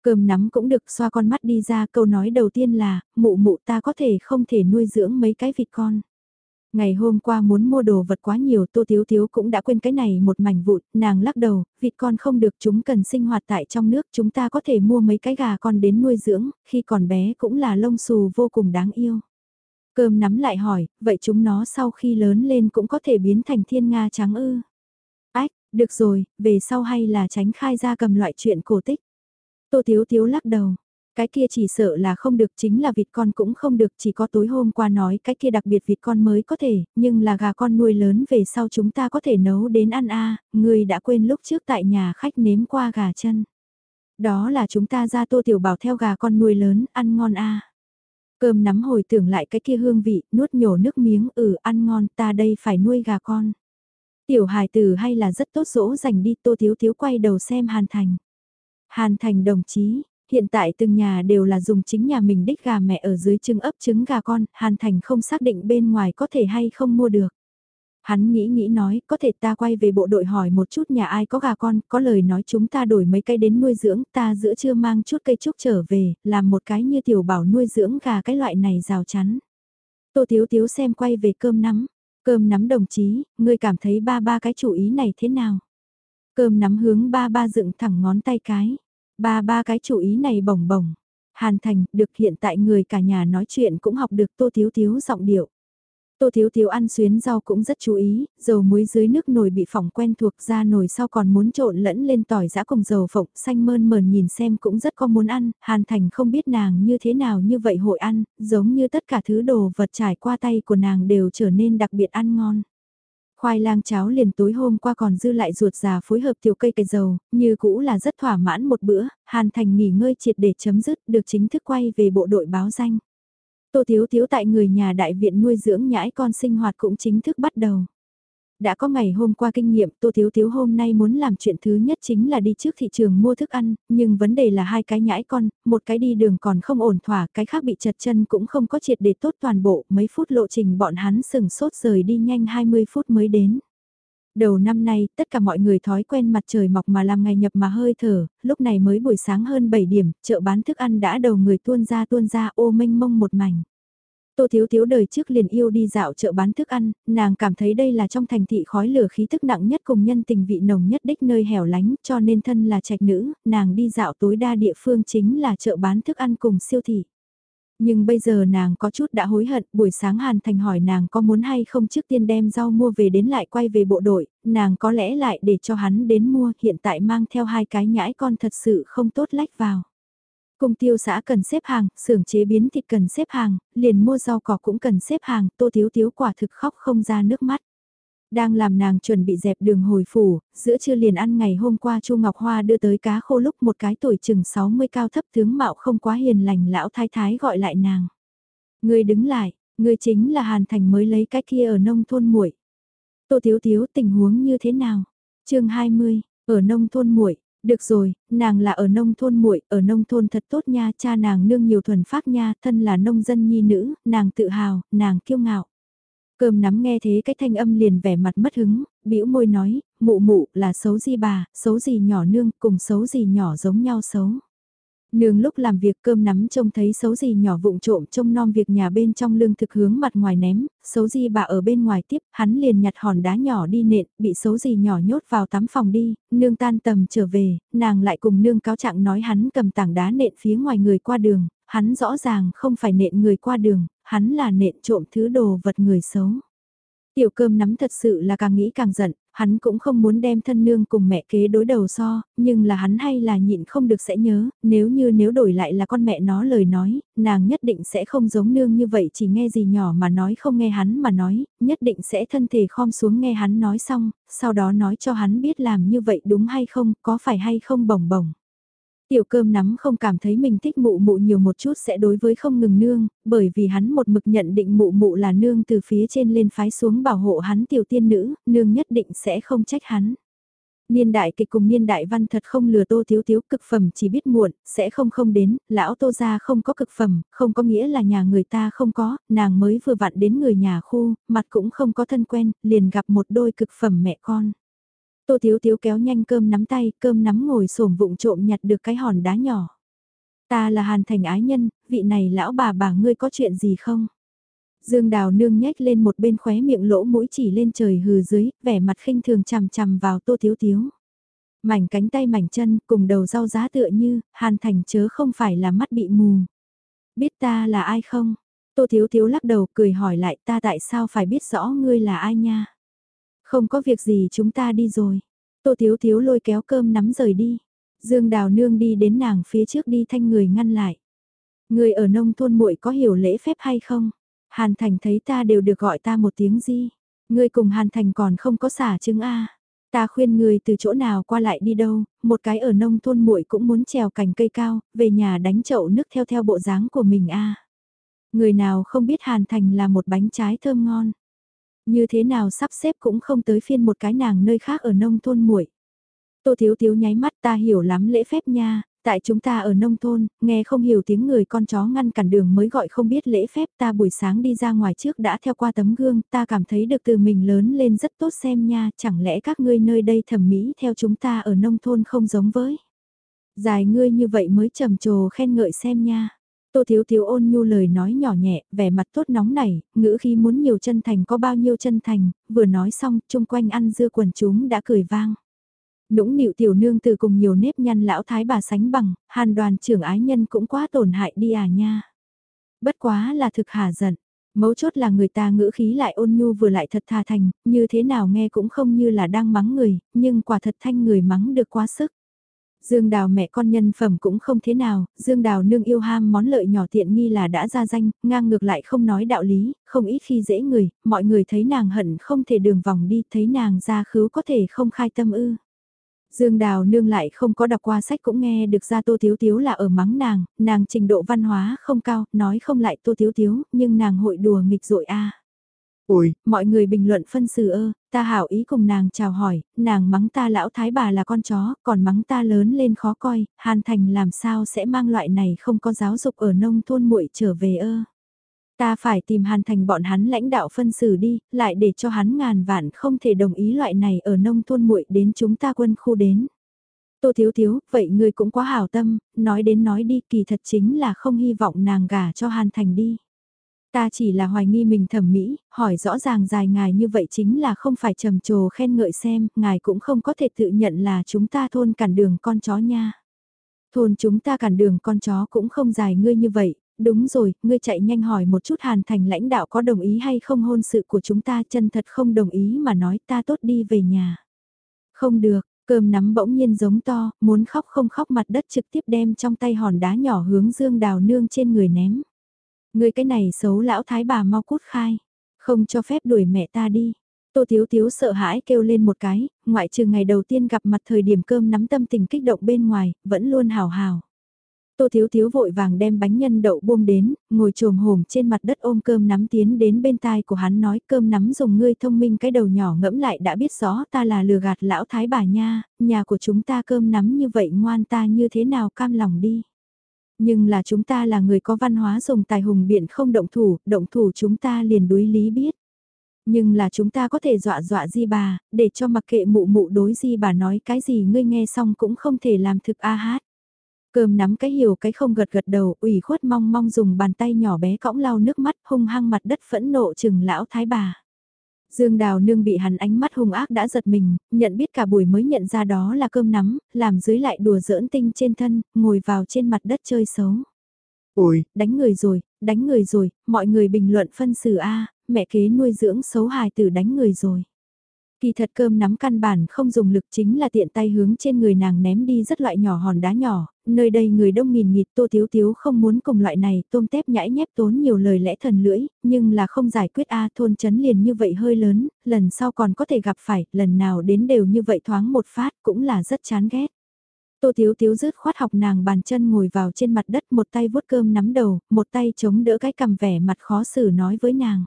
Cơm nắm cũng được xoa con mắt đi ra câu nói đầu tiên là, mụ mụ ta có thể không thể nuôi dưỡng mấy cái vịt con. Ngày hôm qua muốn mua đồ vật quá nhiều Tô thiếu thiếu cũng đã quên cái này một mảnh vụn, nàng lắc đầu, vịt con không được chúng cần sinh hoạt tại trong nước chúng ta có thể mua mấy cái gà con đến nuôi dưỡng, khi còn bé cũng là lông xù vô cùng đáng yêu. Cơm nắm lại hỏi, vậy chúng nó sau khi lớn lên cũng có thể biến thành thiên nga trắng ư? Ách, được rồi, về sau hay là tránh khai ra cầm loại chuyện cổ tích. Tô thiếu thiếu lắc đầu. Cái kia chỉ sợ là không được chính là vịt con cũng không được chỉ có tối hôm qua nói cái kia đặc biệt vịt con mới có thể, nhưng là gà con nuôi lớn về sau chúng ta có thể nấu đến ăn a à, người đã quên lúc trước tại nhà khách nếm qua gà chân. Đó là chúng ta ra tô tiểu bảo theo gà con nuôi lớn, ăn ngon a Cơm nắm hồi tưởng lại cái kia hương vị, nuốt nhổ nước miếng, ừ ăn ngon, ta đây phải nuôi gà con. Tiểu hài tử hay là rất tốt dỗ dành đi tô thiếu thiếu quay đầu xem Hàn Thành. Hàn Thành đồng chí, hiện tại từng nhà đều là dùng chính nhà mình đích gà mẹ ở dưới trứng ấp trứng gà con, Hàn Thành không xác định bên ngoài có thể hay không mua được. Hắn nghĩ nghĩ nói, có thể ta quay về bộ đội hỏi một chút nhà ai có gà con, có lời nói chúng ta đổi mấy cây đến nuôi dưỡng, ta giữa trưa mang chút cây trúc trở về, làm một cái như tiểu bảo nuôi dưỡng gà cái loại này rào chắn. Tô thiếu thiếu xem quay về cơm nắm, cơm nắm đồng chí, ngươi cảm thấy ba ba cái chủ ý này thế nào? Cơm nắm hướng ba ba dựng thẳng ngón tay cái. Ba ba cái chủ ý này bổng bổng. Hàn thành, được hiện tại người cả nhà nói chuyện cũng học được tô thiếu thiếu giọng điệu. Tô Thiếu Thiếu ăn xuyến rau cũng rất chú ý, dầu muối dưới nước nồi bị phỏng quen thuộc ra nồi sau còn muốn trộn lẫn lên tỏi giã cùng dầu phộng xanh mơn mờn nhìn xem cũng rất có muốn ăn, Hàn Thành không biết nàng như thế nào như vậy hội ăn, giống như tất cả thứ đồ vật trải qua tay của nàng đều trở nên đặc biệt ăn ngon. Khoai lang cháo liền tối hôm qua còn dư lại ruột già phối hợp tiểu cây cây dầu, như cũ là rất thỏa mãn một bữa, Hàn Thành nghỉ ngơi triệt để chấm dứt, được chính thức quay về bộ đội báo danh. Tô Thiếu Thiếu tại người nhà đại viện nuôi dưỡng nhãi con sinh hoạt cũng chính thức bắt đầu. Đã có ngày hôm qua kinh nghiệm Tô Thiếu Thiếu hôm nay muốn làm chuyện thứ nhất chính là đi trước thị trường mua thức ăn, nhưng vấn đề là hai cái nhãi con, một cái đi đường còn không ổn thỏa, cái khác bị chật chân cũng không có triệt để tốt toàn bộ, mấy phút lộ trình bọn hắn sừng sốt rời đi nhanh 20 phút mới đến. Đầu năm nay, tất cả mọi người thói quen mặt trời mọc mà làm ngày nhập mà hơi thở, lúc này mới buổi sáng hơn 7 điểm, chợ bán thức ăn đã đầu người tuôn ra tuôn ra ô mênh mông một mảnh. Tô Thiếu Thiếu đời trước liền yêu đi dạo chợ bán thức ăn, nàng cảm thấy đây là trong thành thị khói lửa khí tức nặng nhất cùng nhân tình vị nồng nhất đích nơi hẻo lánh cho nên thân là trạch nữ, nàng đi dạo tối đa địa phương chính là chợ bán thức ăn cùng siêu thị. Nhưng bây giờ nàng có chút đã hối hận, buổi sáng Hàn Thành hỏi nàng có muốn hay không trước tiên đem rau mua về đến lại quay về bộ đội, nàng có lẽ lại để cho hắn đến mua hiện tại mang theo hai cái nhãi con thật sự không tốt lách vào. Cung tiêu xã cần xếp hàng, xưởng chế biến thịt cần xếp hàng, liền mua rau cỏ cũng cần xếp hàng, tô thiếu thiếu quả thực khóc không ra nước mắt. Đang làm nàng chuẩn bị dẹp đường hồi phủ, giữa trưa liền ăn ngày hôm qua Chu Ngọc Hoa đưa tới cá khô lúc một cái tuổi chừng 60 cao thấp tướng mạo không quá hiền lành lão thái thái gọi lại nàng. Người đứng lại, người chính là Hàn Thành mới lấy cái kia ở nông thôn muội. Tô thiếu thiếu tình huống như thế nào? chương 20, ở nông thôn muội được rồi, nàng là ở nông thôn muội, ở nông thôn thật tốt nha, cha nàng nương nhiều thuần phát nha, thân là nông dân nhi nữ, nàng tự hào, nàng kiêu ngạo. Cơm nắm nghe thế cái thanh âm liền vẻ mặt mất hứng, bĩu môi nói, mụ mụ là xấu gì bà, xấu gì nhỏ nương, cùng xấu gì nhỏ giống nhau xấu. Nương lúc làm việc cơm nắm trông thấy xấu gì nhỏ vụng trộm trông nom việc nhà bên trong lương thực hướng mặt ngoài ném, xấu gì bà ở bên ngoài tiếp, hắn liền nhặt hòn đá nhỏ đi nện, bị xấu gì nhỏ nhốt vào tắm phòng đi, nương tan tầm trở về, nàng lại cùng nương cáo trạng nói hắn cầm tảng đá nện phía ngoài người qua đường, hắn rõ ràng không phải nện người qua đường, hắn là nện trộm thứ đồ vật người xấu. Tiểu cơm nắm thật sự là càng nghĩ càng giận, hắn cũng không muốn đem thân nương cùng mẹ kế đối đầu so, nhưng là hắn hay là nhịn không được sẽ nhớ, nếu như nếu đổi lại là con mẹ nó lời nói, nàng nhất định sẽ không giống nương như vậy chỉ nghe gì nhỏ mà nói không nghe hắn mà nói, nhất định sẽ thân thể khom xuống nghe hắn nói xong, sau đó nói cho hắn biết làm như vậy đúng hay không, có phải hay không bồng bồng. Tiểu cơm nắm không cảm thấy mình thích mụ mụ nhiều một chút sẽ đối với không ngừng nương, bởi vì hắn một mực nhận định mụ mụ là nương từ phía trên lên phái xuống bảo hộ hắn tiểu tiên nữ, nương nhất định sẽ không trách hắn. Niên đại kịch cùng niên đại văn thật không lừa tô thiếu thiếu cực phẩm chỉ biết muộn, sẽ không không đến, lão tô gia không có cực phẩm, không có nghĩa là nhà người ta không có, nàng mới vừa vặn đến người nhà khu, mặt cũng không có thân quen, liền gặp một đôi cực phẩm mẹ con. Tô Thiếu Thiếu kéo nhanh cơm nắm tay, cơm nắm ngồi xổm vụng trộm nhặt được cái hòn đá nhỏ. Ta là Hàn Thành ái nhân, vị này lão bà bà ngươi có chuyện gì không? Dương Đào nương nhếch lên một bên khóe miệng lỗ mũi chỉ lên trời hừ dưới, vẻ mặt khinh thường chằm chằm vào Tô Thiếu Thiếu. Mảnh cánh tay mảnh chân cùng đầu rau giá tựa như, Hàn Thành chớ không phải là mắt bị mù. Biết ta là ai không? Tô Thiếu Thiếu lắc đầu cười hỏi lại ta tại sao phải biết rõ ngươi là ai nha? Không có việc gì chúng ta đi rồi. Tô Thiếu Thiếu lôi kéo cơm nắm rời đi. Dương Đào Nương đi đến nàng phía trước đi thanh người ngăn lại. Người ở nông thôn muội có hiểu lễ phép hay không? Hàn Thành thấy ta đều được gọi ta một tiếng gì? Người cùng Hàn Thành còn không có xả chứng A. Ta khuyên người từ chỗ nào qua lại đi đâu, một cái ở nông thôn muội cũng muốn trèo cành cây cao, về nhà đánh chậu nước theo theo bộ dáng của mình A. Người nào không biết Hàn Thành là một bánh trái thơm ngon. Như thế nào sắp xếp cũng không tới phiên một cái nàng nơi khác ở nông thôn muội. Tô Thiếu Thiếu nháy mắt ta hiểu lắm lễ phép nha, tại chúng ta ở nông thôn, nghe không hiểu tiếng người con chó ngăn cản đường mới gọi không biết lễ phép ta buổi sáng đi ra ngoài trước đã theo qua tấm gương, ta cảm thấy được từ mình lớn lên rất tốt xem nha, chẳng lẽ các ngươi nơi đây thẩm mỹ theo chúng ta ở nông thôn không giống với. Dài ngươi như vậy mới trầm trồ khen ngợi xem nha. Tô Thiếu Thiếu ôn nhu lời nói nhỏ nhẹ, vẻ mặt tốt nóng nảy, ngữ khi muốn nhiều chân thành có bao nhiêu chân thành, vừa nói xong, chung quanh ăn dưa quần chúng đã cười vang. Nũng nịu tiểu nương từ cùng nhiều nếp nhăn lão thái bà sánh bằng, hàn đoàn trưởng ái nhân cũng quá tổn hại đi à nha. Bất quá là thực hà giận, mấu chốt là người ta ngữ khí lại ôn nhu vừa lại thật thà thành, như thế nào nghe cũng không như là đang mắng người, nhưng quả thật thanh người mắng được quá sức. Dương Đào mẹ con nhân phẩm cũng không thế nào, Dương Đào nương yêu ham món lợi nhỏ tiện nghi là đã ra danh, ngang ngược lại không nói đạo lý, không ít khi dễ người, mọi người thấy nàng hận không thể đường vòng đi, thấy nàng ra khứu có thể không khai tâm ư. Dương Đào nương lại không có đọc qua sách cũng nghe được ra Tô Thiếu Thiếu là ở mắng nàng, nàng trình độ văn hóa không cao, nói không lại Tô Thiếu Thiếu, nhưng nàng hội đùa nghịch dội a. Ôi, mọi người bình luận phân xử ơ, ta hảo ý cùng nàng chào hỏi, nàng mắng ta lão thái bà là con chó, còn mắng ta lớn lên khó coi, Hàn Thành làm sao sẽ mang loại này không có giáo dục ở nông thôn muội trở về ơ. Ta phải tìm Hàn Thành bọn hắn lãnh đạo phân xử đi, lại để cho hắn ngàn vạn không thể đồng ý loại này ở nông thôn muội đến chúng ta quân khu đến. Tô Thiếu Thiếu, vậy ngươi cũng quá hảo tâm, nói đến nói đi kỳ thật chính là không hy vọng nàng gả cho Hàn Thành đi. Ta chỉ là hoài nghi mình thẩm mỹ, hỏi rõ ràng dài ngài như vậy chính là không phải trầm trồ khen ngợi xem, ngài cũng không có thể tự nhận là chúng ta thôn cản đường con chó nha. Thôn chúng ta cản đường con chó cũng không dài ngươi như vậy, đúng rồi, ngươi chạy nhanh hỏi một chút hàn thành lãnh đạo có đồng ý hay không hôn sự của chúng ta chân thật không đồng ý mà nói ta tốt đi về nhà. Không được, cơm nắm bỗng nhiên giống to, muốn khóc không khóc mặt đất trực tiếp đem trong tay hòn đá nhỏ hướng dương đào nương trên người ném. Người cái này xấu lão thái bà mau cút khai. Không cho phép đuổi mẹ ta đi. Tô Thiếu Thiếu sợ hãi kêu lên một cái, ngoại trừ ngày đầu tiên gặp mặt thời điểm cơm nắm tâm tình kích động bên ngoài, vẫn luôn hào hào. Tô Thiếu Thiếu vội vàng đem bánh nhân đậu buông đến, ngồi trồm hổm trên mặt đất ôm cơm nắm tiến đến bên tai của hắn nói cơm nắm dùng ngươi thông minh cái đầu nhỏ ngẫm lại đã biết rõ ta là lừa gạt lão thái bà nha, nhà của chúng ta cơm nắm như vậy ngoan ta như thế nào cam lòng đi. Nhưng là chúng ta là người có văn hóa dùng tài hùng biện không động thủ, động thủ chúng ta liền đối lý biết. Nhưng là chúng ta có thể dọa dọa di bà, để cho mặc kệ mụ mụ đối di bà nói cái gì ngươi nghe xong cũng không thể làm thực a hát. Cơm nắm cái hiểu cái không gật gật đầu, ủy khuất mong mong dùng bàn tay nhỏ bé cõng lau nước mắt hung hăng mặt đất phẫn nộ chừng lão thái bà. Dương Đào Nương bị hắn ánh mắt hung ác đã giật mình, nhận biết cả buổi mới nhận ra đó là cơm nắm, làm dưới lại đùa giỡn tinh trên thân, ngồi vào trên mặt đất chơi xấu. Ôi, đánh người rồi, đánh người rồi, mọi người bình luận phân xử A, mẹ kế nuôi dưỡng xấu hài tử đánh người rồi. Kỳ thật cơm nắm căn bản không dùng lực chính là tiện tay hướng trên người nàng ném đi rất loại nhỏ hòn đá nhỏ, nơi đây người đông nghìn nghịt tô thiếu thiếu không muốn cùng loại này tôm tép nhãi nhép tốn nhiều lời lẽ thần lưỡi, nhưng là không giải quyết A thôn chấn liền như vậy hơi lớn, lần sau còn có thể gặp phải, lần nào đến đều như vậy thoáng một phát cũng là rất chán ghét. Tô Thiếu Thiếu rứt khoát học nàng bàn chân ngồi vào trên mặt đất một tay vuốt cơm nắm đầu, một tay chống đỡ cái cầm vẻ mặt khó xử nói với nàng.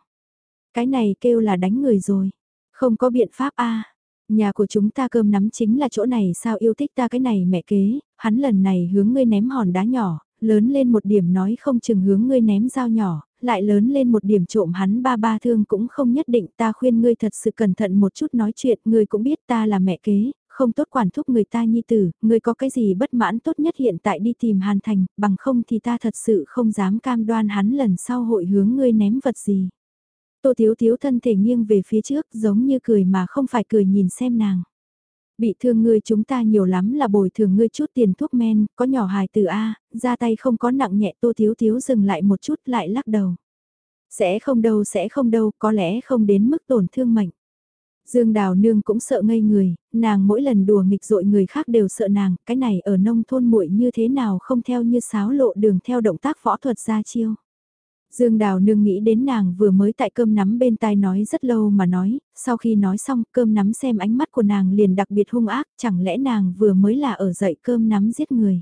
Cái này kêu là đánh người rồi. Không có biện pháp a Nhà của chúng ta cơm nắm chính là chỗ này sao yêu thích ta cái này mẹ kế, hắn lần này hướng ngươi ném hòn đá nhỏ, lớn lên một điểm nói không chừng hướng ngươi ném dao nhỏ, lại lớn lên một điểm trộm hắn ba ba thương cũng không nhất định ta khuyên ngươi thật sự cẩn thận một chút nói chuyện, ngươi cũng biết ta là mẹ kế, không tốt quản thúc người ta nhi tử, ngươi có cái gì bất mãn tốt nhất hiện tại đi tìm Hàn Thành, bằng không thì ta thật sự không dám cam đoan hắn lần sau hội hướng ngươi ném vật gì. Tô Thiếu Thiếu thân thể nghiêng về phía trước giống như cười mà không phải cười nhìn xem nàng. Bị thương ngươi chúng ta nhiều lắm là bồi thường ngươi chút tiền thuốc men, có nhỏ hài từ A, ra tay không có nặng nhẹ Tô Thiếu Thiếu dừng lại một chút lại lắc đầu. Sẽ không đâu sẽ không đâu, có lẽ không đến mức tổn thương mệnh. Dương Đào Nương cũng sợ ngây người, nàng mỗi lần đùa nghịch dội người khác đều sợ nàng, cái này ở nông thôn muội như thế nào không theo như sáo lộ đường theo động tác võ thuật ra chiêu. Dương Đào Nương nghĩ đến nàng vừa mới tại cơm nắm bên tai nói rất lâu mà nói, sau khi nói xong cơm nắm xem ánh mắt của nàng liền đặc biệt hung ác, chẳng lẽ nàng vừa mới là ở dậy cơm nắm giết người.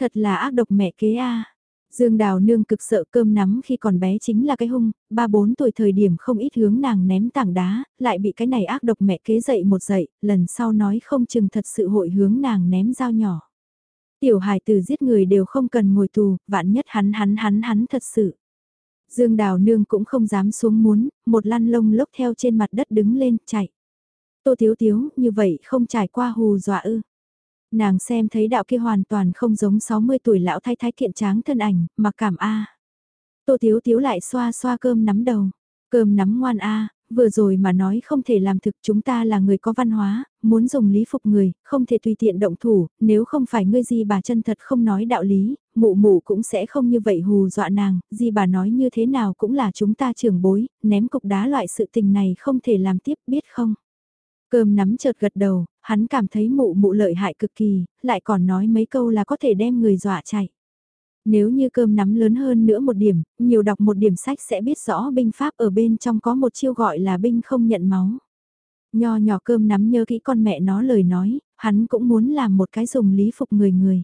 Thật là ác độc mẹ kế a. Dương Đào Nương cực sợ cơm nắm khi còn bé chính là cái hung, ba bốn tuổi thời điểm không ít hướng nàng ném tảng đá, lại bị cái này ác độc mẹ kế dậy một dậy, lần sau nói không chừng thật sự hội hướng nàng ném dao nhỏ. Tiểu hài tử giết người đều không cần ngồi tù, vạn nhất hắn hắn hắn hắn thật sự. Dương Đào Nương cũng không dám xuống muốn, một lăn lông lốc theo trên mặt đất đứng lên, chạy. Tô Thiếu Thiếu, như vậy không trải qua hù dọa ư. Nàng xem thấy đạo kia hoàn toàn không giống 60 tuổi lão thái thái kiện tráng thân ảnh, mặc cảm A. Tô Thiếu Thiếu lại xoa xoa cơm nắm đầu. Cơm nắm ngoan A, vừa rồi mà nói không thể làm thực chúng ta là người có văn hóa, muốn dùng lý phục người, không thể tùy tiện động thủ, nếu không phải ngươi gì bà chân thật không nói đạo lý, mụ mụ cũng sẽ không như vậy hù dọa nàng, gì bà nói như thế nào cũng là chúng ta trưởng bối, ném cục đá loại sự tình này không thể làm tiếp biết không. Cơm nắm chợt gật đầu, hắn cảm thấy mụ mụ lợi hại cực kỳ, lại còn nói mấy câu là có thể đem người dọa chạy. Nếu như cơm nắm lớn hơn nữa một điểm, nhiều đọc một điểm sách sẽ biết rõ binh pháp ở bên trong có một chiêu gọi là binh không nhận máu. Nho nhỏ cơm nắm nhớ kỹ con mẹ nó lời nói, hắn cũng muốn làm một cái dùng lý phục người người.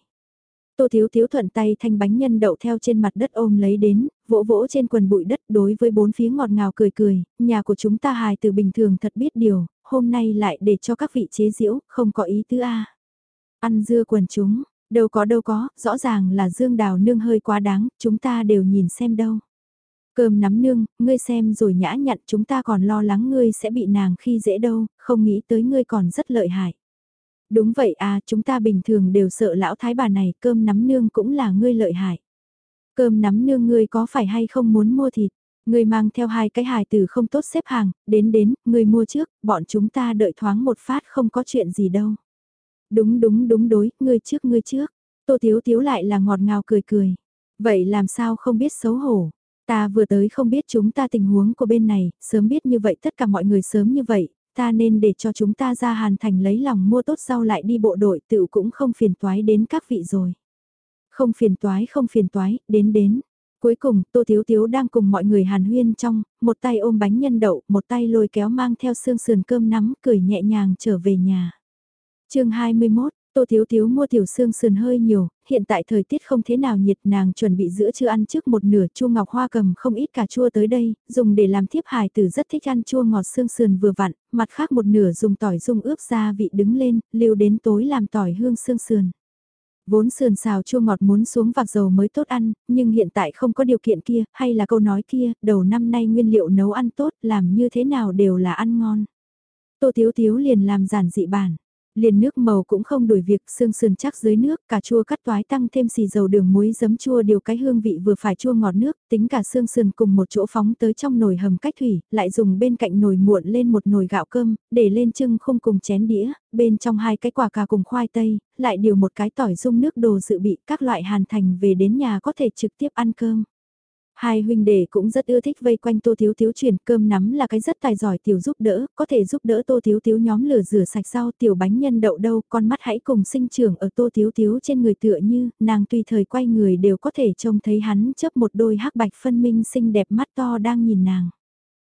Tô Thiếu Thiếu thuận tay thanh bánh nhân đậu theo trên mặt đất ôm lấy đến, vỗ vỗ trên quần bụi đất đối với bốn phía ngọt ngào cười cười, nhà của chúng ta hài từ bình thường thật biết điều, hôm nay lại để cho các vị chế diễu, không có ý tứ A. Ăn dưa quần chúng, đâu có đâu có, rõ ràng là dương đào nương hơi quá đáng, chúng ta đều nhìn xem đâu. Cơm nắm nương, ngươi xem rồi nhã nhặn chúng ta còn lo lắng ngươi sẽ bị nàng khi dễ đâu, không nghĩ tới ngươi còn rất lợi hại. Đúng vậy à, chúng ta bình thường đều sợ lão thái bà này, cơm nắm nương cũng là ngươi lợi hại. Cơm nắm nương ngươi có phải hay không muốn mua thịt? Ngươi mang theo hai cái hài từ không tốt xếp hàng, đến đến, ngươi mua trước, bọn chúng ta đợi thoáng một phát không có chuyện gì đâu. Đúng đúng đúng đối, ngươi trước ngươi trước. Tô Tiếu Tiếu lại là ngọt ngào cười cười. Vậy làm sao không biết xấu hổ? Ta vừa tới không biết chúng ta tình huống của bên này, sớm biết như vậy tất cả mọi người sớm như vậy, ta nên để cho chúng ta ra hàn thành lấy lòng mua tốt sau lại đi bộ đội tự cũng không phiền toái đến các vị rồi. Không phiền toái không phiền toái, đến đến. Cuối cùng, Tô Thiếu Thiếu đang cùng mọi người hàn huyên trong, một tay ôm bánh nhân đậu, một tay lôi kéo mang theo xương sườn cơm nắm, cười nhẹ nhàng trở về nhà chương 21, Tô Thiếu Thiếu mua tiểu xương sườn hơi nhiều, hiện tại thời tiết không thế nào nhiệt nàng chuẩn bị giữa trưa ăn trước một nửa chua ngọc hoa cầm không ít cà chua tới đây, dùng để làm thiếp hài tử rất thích ăn chua ngọt xương sườn vừa vặn, mặt khác một nửa dùng tỏi dung ướp gia vị đứng lên, lưu đến tối làm tỏi hương xương sườn. Vốn sườn xào chua ngọt muốn xuống vạc dầu mới tốt ăn, nhưng hiện tại không có điều kiện kia, hay là câu nói kia, đầu năm nay nguyên liệu nấu ăn tốt, làm như thế nào đều là ăn ngon. Tô Thiếu Thiếu liền làm giản dị bản liền nước màu cũng không đổi việc, xương sườn chắc dưới nước, cà chua cắt toái tăng thêm xì dầu đường muối giấm chua điều cái hương vị vừa phải chua ngọt nước, tính cả xương sườn cùng một chỗ phóng tới trong nồi hầm cách thủy, lại dùng bên cạnh nồi muộn lên một nồi gạo cơm, để lên trưng không cùng chén đĩa, bên trong hai cái quả cà cùng khoai tây, lại điều một cái tỏi dung nước đồ dự bị các loại hàn thành về đến nhà có thể trực tiếp ăn cơm. Hai huynh đệ cũng rất ưa thích vây quanh Tô Thiếu Thiếu truyền cơm nắm là cái rất tài giỏi tiểu giúp đỡ, có thể giúp đỡ Tô Thiếu Thiếu nhóm lửa rửa sạch rau tiểu bánh nhân đậu đâu, con mắt hãy cùng sinh trưởng ở Tô Thiếu Thiếu trên người tựa như, nàng tùy thời quay người đều có thể trông thấy hắn chớp một đôi hắc bạch phân minh xinh đẹp mắt to đang nhìn nàng.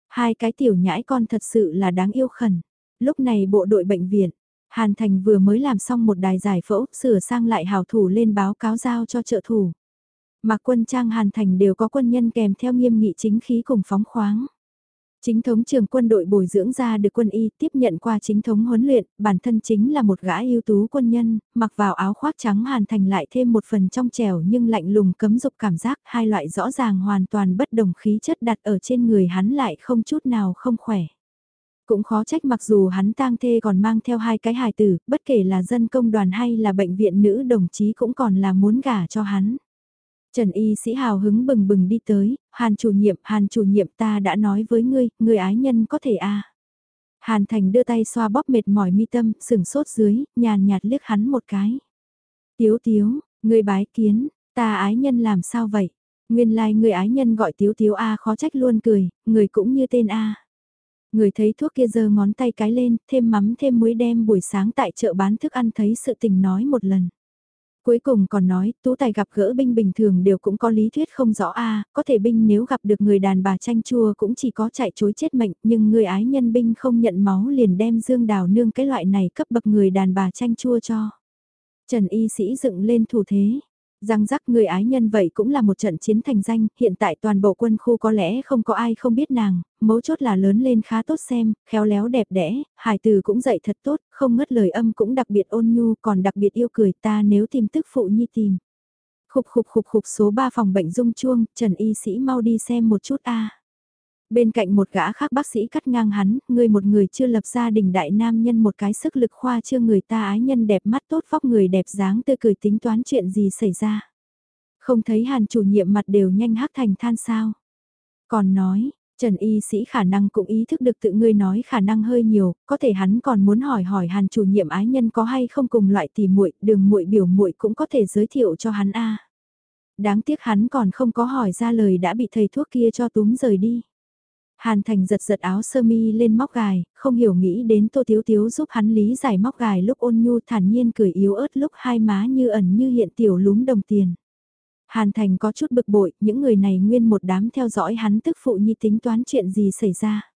Hai cái tiểu nhãi con thật sự là đáng yêu khẩn. Lúc này bộ đội bệnh viện, Hàn Thành vừa mới làm xong một đài giải phẫu, sửa sang lại hào thủ lên báo cáo giao cho trợ thủ. Mà quân trang Hàn Thành đều có quân nhân kèm theo nghiêm nghị chính khí cùng phóng khoáng. Chính thống trường quân đội bồi dưỡng ra được quân y tiếp nhận qua chính thống huấn luyện, bản thân chính là một gã ưu tú quân nhân, mặc vào áo khoác trắng Hàn Thành lại thêm một phần trong trẻo nhưng lạnh lùng cấm dục cảm giác hai loại rõ ràng hoàn toàn bất đồng khí chất đặt ở trên người hắn lại không chút nào không khỏe. Cũng khó trách mặc dù hắn tang thê còn mang theo hai cái hài tử, bất kể là dân công đoàn hay là bệnh viện nữ đồng chí cũng còn là muốn gả cho hắn. Trần y sĩ hào hứng bừng bừng đi tới, hàn chủ nhiệm, hàn chủ nhiệm ta đã nói với ngươi, người ái nhân có thể a Hàn thành đưa tay xoa bóp mệt mỏi mi tâm, sừng sốt dưới, nhàn nhạt liếc hắn một cái. Tiếu tiếu, người bái kiến, ta ái nhân làm sao vậy? Nguyên lai like người ái nhân gọi tiếu tiếu A khó trách luôn cười, người cũng như tên A. Người thấy thuốc kia giơ ngón tay cái lên, thêm mắm thêm muối đem buổi sáng tại chợ bán thức ăn thấy sự tình nói một lần. Cuối cùng còn nói, tú tài gặp gỡ binh bình thường đều cũng có lý thuyết không rõ a có thể binh nếu gặp được người đàn bà tranh chua cũng chỉ có chạy chối chết mệnh, nhưng người ái nhân binh không nhận máu liền đem dương đào nương cái loại này cấp bậc người đàn bà tranh chua cho. Trần y sĩ dựng lên thủ thế, Răng rắc người ái nhân vậy cũng là một trận chiến thành danh, hiện tại toàn bộ quân khu có lẽ không có ai không biết nàng, mấu chốt là lớn lên khá tốt xem, khéo léo đẹp đẽ, hải từ cũng dạy thật tốt, không ngất lời âm cũng đặc biệt ôn nhu, còn đặc biệt yêu cười ta nếu tìm tức phụ nhi tìm. Khục khục khục khục số 3 phòng bệnh dung chuông, Trần Y Sĩ mau đi xem một chút a. Bên cạnh một gã khác bác sĩ cắt ngang hắn, người một người chưa lập gia đình đại nam nhân một cái sức lực khoa chưa người ta ái nhân đẹp mắt tốt vóc người đẹp dáng tươi cười tính toán chuyện gì xảy ra. Không thấy hàn chủ nhiệm mặt đều nhanh hắc thành than sao. Còn nói, Trần y sĩ khả năng cũng ý thức được tự ngươi nói khả năng hơi nhiều, có thể hắn còn muốn hỏi hỏi hàn chủ nhiệm ái nhân có hay không cùng loại tỷ muội, đường muội biểu muội cũng có thể giới thiệu cho hắn a. Đáng tiếc hắn còn không có hỏi ra lời đã bị thầy thuốc kia cho túm rời đi. Hàn Thành giật giật áo sơ mi lên móc gài, không hiểu nghĩ đến Tô Tiếu Tiếu giúp hắn lý giải móc gài lúc ôn nhu thản nhiên cười yếu ớt lúc hai má như ẩn như hiện tiểu lúm đồng tiền. Hàn Thành có chút bực bội, những người này nguyên một đám theo dõi hắn tức phụ nhi tính toán chuyện gì xảy ra.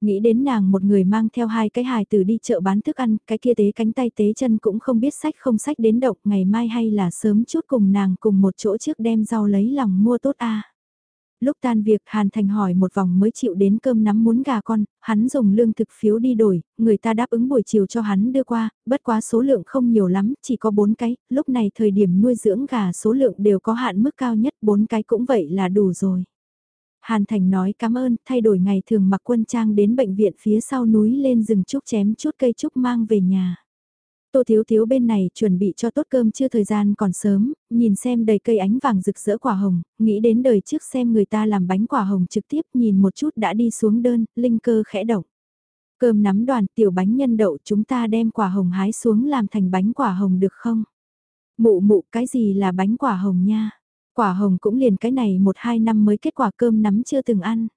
Nghĩ đến nàng một người mang theo hai cái hài từ đi chợ bán thức ăn, cái kia tế cánh tay tế chân cũng không biết sách không sách đến độc, ngày mai hay là sớm chút cùng nàng cùng một chỗ trước đem rau lấy lòng mua tốt a Lúc tan việc Hàn Thành hỏi một vòng mới chịu đến cơm nắm muốn gà con, hắn dùng lương thực phiếu đi đổi, người ta đáp ứng buổi chiều cho hắn đưa qua, bất quá số lượng không nhiều lắm, chỉ có 4 cái, lúc này thời điểm nuôi dưỡng gà số lượng đều có hạn mức cao nhất, 4 cái cũng vậy là đủ rồi. Hàn Thành nói cảm ơn, thay đổi ngày thường mặc quân trang đến bệnh viện phía sau núi lên rừng trúc chém chút cây trúc mang về nhà. Tô Thiếu Thiếu bên này chuẩn bị cho tốt cơm chưa thời gian còn sớm, nhìn xem đầy cây ánh vàng rực rỡ quả hồng, nghĩ đến đời trước xem người ta làm bánh quả hồng trực tiếp nhìn một chút đã đi xuống đơn, linh cơ khẽ động. Cơm nắm đoàn tiểu bánh nhân đậu chúng ta đem quả hồng hái xuống làm thành bánh quả hồng được không? Mụ mụ cái gì là bánh quả hồng nha? Quả hồng cũng liền cái này một hai năm mới kết quả cơm nắm chưa từng ăn.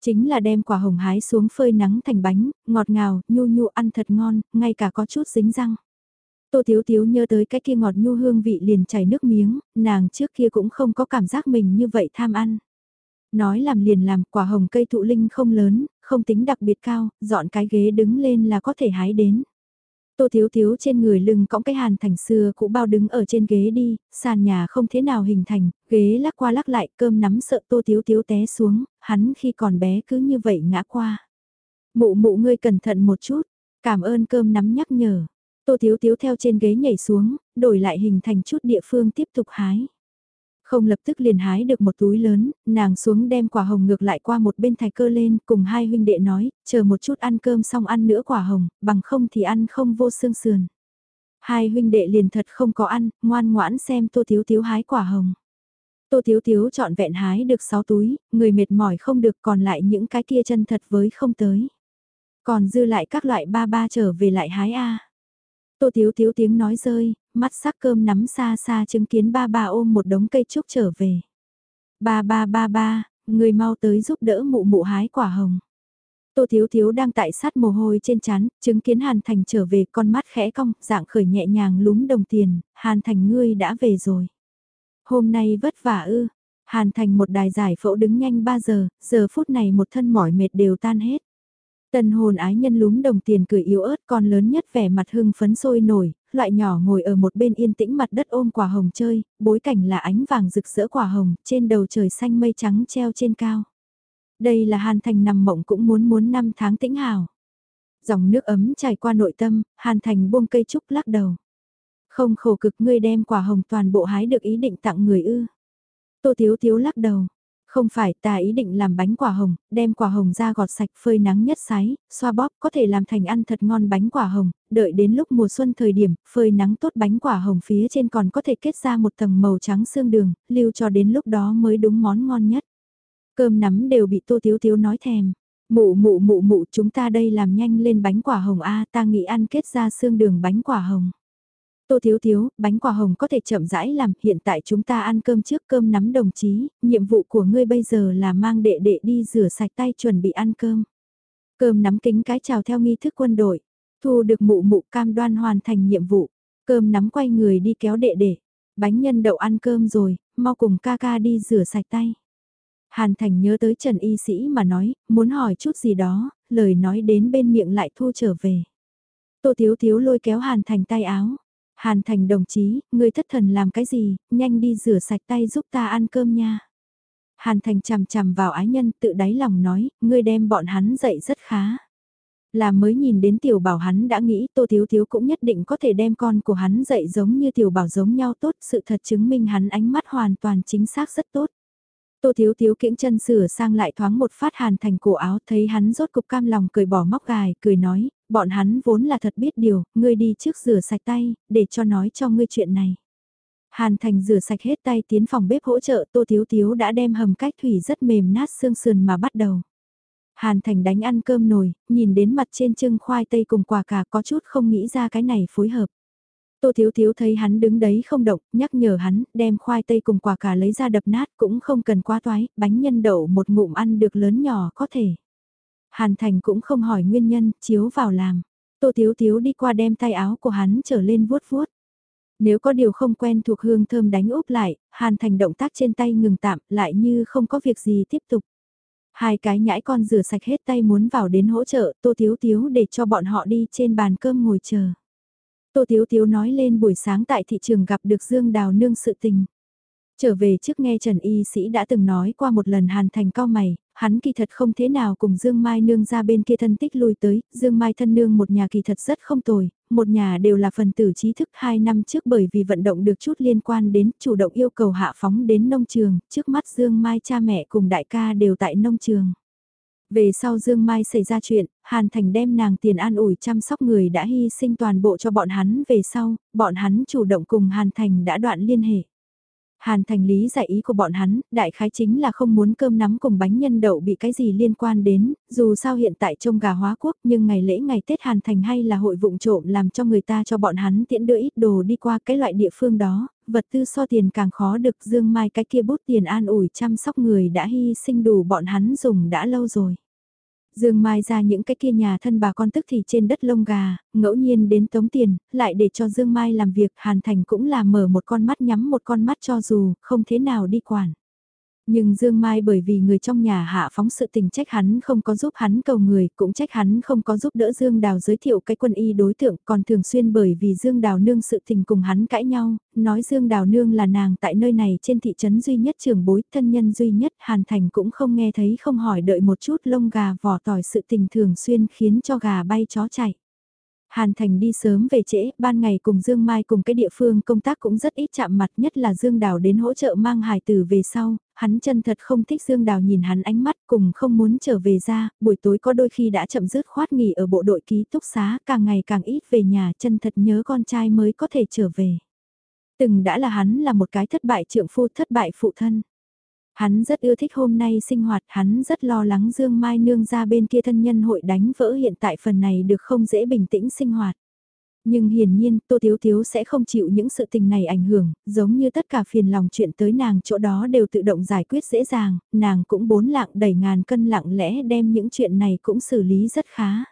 Chính là đem quả hồng hái xuống phơi nắng thành bánh, ngọt ngào, nhu nhu ăn thật ngon, ngay cả có chút dính răng. Tô Thiếu Thiếu nhớ tới cái kia ngọt nhu hương vị liền chảy nước miếng, nàng trước kia cũng không có cảm giác mình như vậy tham ăn. Nói làm liền làm quả hồng cây thụ linh không lớn, không tính đặc biệt cao, dọn cái ghế đứng lên là có thể hái đến. Tô Thiếu Thiếu trên người lưng cõng cái hàn thành xưa cũ bao đứng ở trên ghế đi, sàn nhà không thế nào hình thành, ghế lắc qua lắc lại cơm nắm sợ Tô Thiếu Thiếu té xuống, hắn khi còn bé cứ như vậy ngã qua. Mụ mụ ngươi cẩn thận một chút, cảm ơn cơm nắm nhắc nhở. Tô Thiếu Thiếu theo trên ghế nhảy xuống, đổi lại hình thành chút địa phương tiếp tục hái. Không lập tức liền hái được một túi lớn, nàng xuống đem quả hồng ngược lại qua một bên thạch cơ lên, cùng hai huynh đệ nói, chờ một chút ăn cơm xong ăn nữa quả hồng, bằng không thì ăn không vô xương sườn. Hai huynh đệ liền thật không có ăn, ngoan ngoãn xem tô thiếu thiếu hái quả hồng. Tô thiếu thiếu chọn vẹn hái được 6 túi, người mệt mỏi không được còn lại những cái kia chân thật với không tới. Còn dư lại các loại ba ba trở về lại hái A. Tô thiếu thiếu tiếng nói rơi, mắt sắc cơm nắm xa xa chứng kiến ba ba ôm một đống cây trúc trở về. Ba ba ba ba, người mau tới giúp đỡ mụ mụ hái quả hồng. Tô Thiếu Thiếu đang tại sát mồ hôi trên chán, chứng kiến Hàn Thành trở về con mắt khẽ cong, dạng khởi nhẹ nhàng lúm đồng tiền, Hàn Thành ngươi đã về rồi. Hôm nay vất vả ư, Hàn Thành một đài giải phẫu đứng nhanh 3 giờ, giờ phút này một thân mỏi mệt đều tan hết. Tần hồn ái nhân lúm đồng tiền cười yếu ớt con lớn nhất vẻ mặt hưng phấn sôi nổi, loại nhỏ ngồi ở một bên yên tĩnh mặt đất ôm quả hồng chơi, bối cảnh là ánh vàng rực rỡ quả hồng, trên đầu trời xanh mây trắng treo trên cao. Đây là Hàn Thành nằm mộng cũng muốn muốn năm tháng tĩnh hào. Dòng nước ấm chảy qua nội tâm, Hàn Thành buông cây trúc lắc đầu. Không khổ cực ngươi đem quả hồng toàn bộ hái được ý định tặng người ư. Tô thiếu thiếu lắc đầu. Không phải ta ý định làm bánh quả hồng, đem quả hồng ra gọt sạch phơi nắng nhất sái, xoa bóp có thể làm thành ăn thật ngon bánh quả hồng, đợi đến lúc mùa xuân thời điểm, phơi nắng tốt bánh quả hồng phía trên còn có thể kết ra một tầng màu trắng xương đường, lưu cho đến lúc đó mới đúng món ngon nhất. Cơm nắm đều bị tô tiếu tiếu nói thèm. Mụ mụ mụ mụ chúng ta đây làm nhanh lên bánh quả hồng A ta nghĩ ăn kết ra xương đường bánh quả hồng. Tô Thiếu Thiếu, bánh quả hồng có thể chậm rãi làm, hiện tại chúng ta ăn cơm trước cơm nắm đồng chí, nhiệm vụ của ngươi bây giờ là mang đệ đệ đi rửa sạch tay chuẩn bị ăn cơm. Cơm nắm kính cái chào theo nghi thức quân đội, thu được mụ mụ cam đoan hoàn thành nhiệm vụ, cơm nắm quay người đi kéo đệ đệ, bánh nhân đậu ăn cơm rồi, mau cùng ca ca đi rửa sạch tay. Hàn Thành nhớ tới Trần Y Sĩ mà nói, muốn hỏi chút gì đó, lời nói đến bên miệng lại thu trở về. Tô Thiếu Thiếu lôi kéo Hàn Thành tay áo, Hàn Thành đồng chí, ngươi thất thần làm cái gì, nhanh đi rửa sạch tay giúp ta ăn cơm nha. Hàn Thành chằm chằm vào ái nhân tự đáy lòng nói, ngươi đem bọn hắn dạy rất khá. Là mới nhìn đến tiểu bảo hắn đã nghĩ Tô Thiếu Thiếu cũng nhất định có thể đem con của hắn dạy giống như tiểu bảo giống nhau tốt, sự thật chứng minh hắn ánh mắt hoàn toàn chính xác rất tốt. Tô Thiếu Thiếu kiễng chân sửa sang lại thoáng một phát hàn thành cổ áo thấy hắn rốt cục cam lòng cười bỏ móc gài, cười nói, bọn hắn vốn là thật biết điều, ngươi đi trước rửa sạch tay, để cho nói cho ngươi chuyện này. Hàn Thành rửa sạch hết tay tiến phòng bếp hỗ trợ Tô Thiếu Thiếu đã đem hầm cách thủy rất mềm nát xương sườn mà bắt đầu. Hàn Thành đánh ăn cơm nồi, nhìn đến mặt trên trưng khoai tây cùng quả cà có chút không nghĩ ra cái này phối hợp. Tô Thiếu Thiếu thấy hắn đứng đấy không động, nhắc nhở hắn, đem khoai tây cùng quả cà lấy ra đập nát cũng không cần quá toái, bánh nhân đậu một ngụm ăn được lớn nhỏ có thể. Hàn Thành cũng không hỏi nguyên nhân, chiếu vào làm. Tô Tiếu Tiếu đi qua đem tay áo của hắn trở lên vuốt vuốt. Nếu có điều không quen thuộc hương thơm đánh úp lại, Hàn Thành động tác trên tay ngừng tạm lại như không có việc gì tiếp tục. Hai cái nhãi con rửa sạch hết tay muốn vào đến hỗ trợ Tô Tiếu Tiếu để cho bọn họ đi trên bàn cơm ngồi chờ. Tô Tiếu Tiếu nói lên buổi sáng tại thị trường gặp được Dương Đào Nương sự tình. Trở về trước nghe Trần Y Sĩ đã từng nói qua một lần hàn thành cao mày, hắn kỳ thật không thế nào cùng Dương Mai Nương ra bên kia thân tích lui tới, Dương Mai thân nương một nhà kỳ thật rất không tồi, một nhà đều là phần tử trí thức hai năm trước bởi vì vận động được chút liên quan đến chủ động yêu cầu hạ phóng đến nông trường, trước mắt Dương Mai cha mẹ cùng đại ca đều tại nông trường. Về sau Dương Mai xảy ra chuyện, Hàn Thành đem nàng tiền an ủi chăm sóc người đã hy sinh toàn bộ cho bọn hắn về sau, bọn hắn chủ động cùng Hàn Thành đã đoạn liên hệ. Hàn thành lý giải ý của bọn hắn, đại khái chính là không muốn cơm nắm cùng bánh nhân đậu bị cái gì liên quan đến, dù sao hiện tại trông gà hóa quốc nhưng ngày lễ ngày Tết Hàn thành hay là hội vụng trộm làm cho người ta cho bọn hắn tiễn đưa ít đồ đi qua cái loại địa phương đó, vật tư so tiền càng khó được dương mai cái kia bút tiền an ủi chăm sóc người đã hy sinh đủ bọn hắn dùng đã lâu rồi. Dương Mai ra những cái kia nhà thân bà con tức thì trên đất lông gà, ngẫu nhiên đến tống tiền, lại để cho Dương Mai làm việc Hàn Thành cũng là mở một con mắt nhắm một con mắt cho dù, không thế nào đi quản. Nhưng Dương Mai bởi vì người trong nhà hạ phóng sự tình trách hắn không có giúp hắn cầu người, cũng trách hắn không có giúp đỡ Dương Đào giới thiệu cái quân y đối tượng, còn thường xuyên bởi vì Dương Đào nương sự tình cùng hắn cãi nhau, nói Dương Đào nương là nàng tại nơi này trên thị trấn duy nhất trường bối, thân nhân duy nhất, Hàn Thành cũng không nghe thấy không hỏi đợi một chút lông gà vỏ tỏi sự tình thường xuyên khiến cho gà bay chó chạy. Hàn Thành đi sớm về trễ, ban ngày cùng Dương Mai cùng cái địa phương công tác cũng rất ít chạm mặt nhất là Dương Đào đến hỗ trợ mang hài tử về sau, hắn chân thật không thích Dương Đào nhìn hắn ánh mắt cùng không muốn trở về ra, buổi tối có đôi khi đã chậm dứt khoát nghỉ ở bộ đội ký túc xá, càng ngày càng ít về nhà chân thật nhớ con trai mới có thể trở về. Từng đã là hắn là một cái thất bại trượng phu thất bại phụ thân. Hắn rất ưa thích hôm nay sinh hoạt, hắn rất lo lắng Dương Mai Nương ra bên kia thân nhân hội đánh vỡ hiện tại phần này được không dễ bình tĩnh sinh hoạt. Nhưng hiển nhiên, Tô Thiếu Thiếu sẽ không chịu những sự tình này ảnh hưởng, giống như tất cả phiền lòng chuyện tới nàng chỗ đó đều tự động giải quyết dễ dàng, nàng cũng bốn lạng đẩy ngàn cân lặng lẽ đem những chuyện này cũng xử lý rất khá.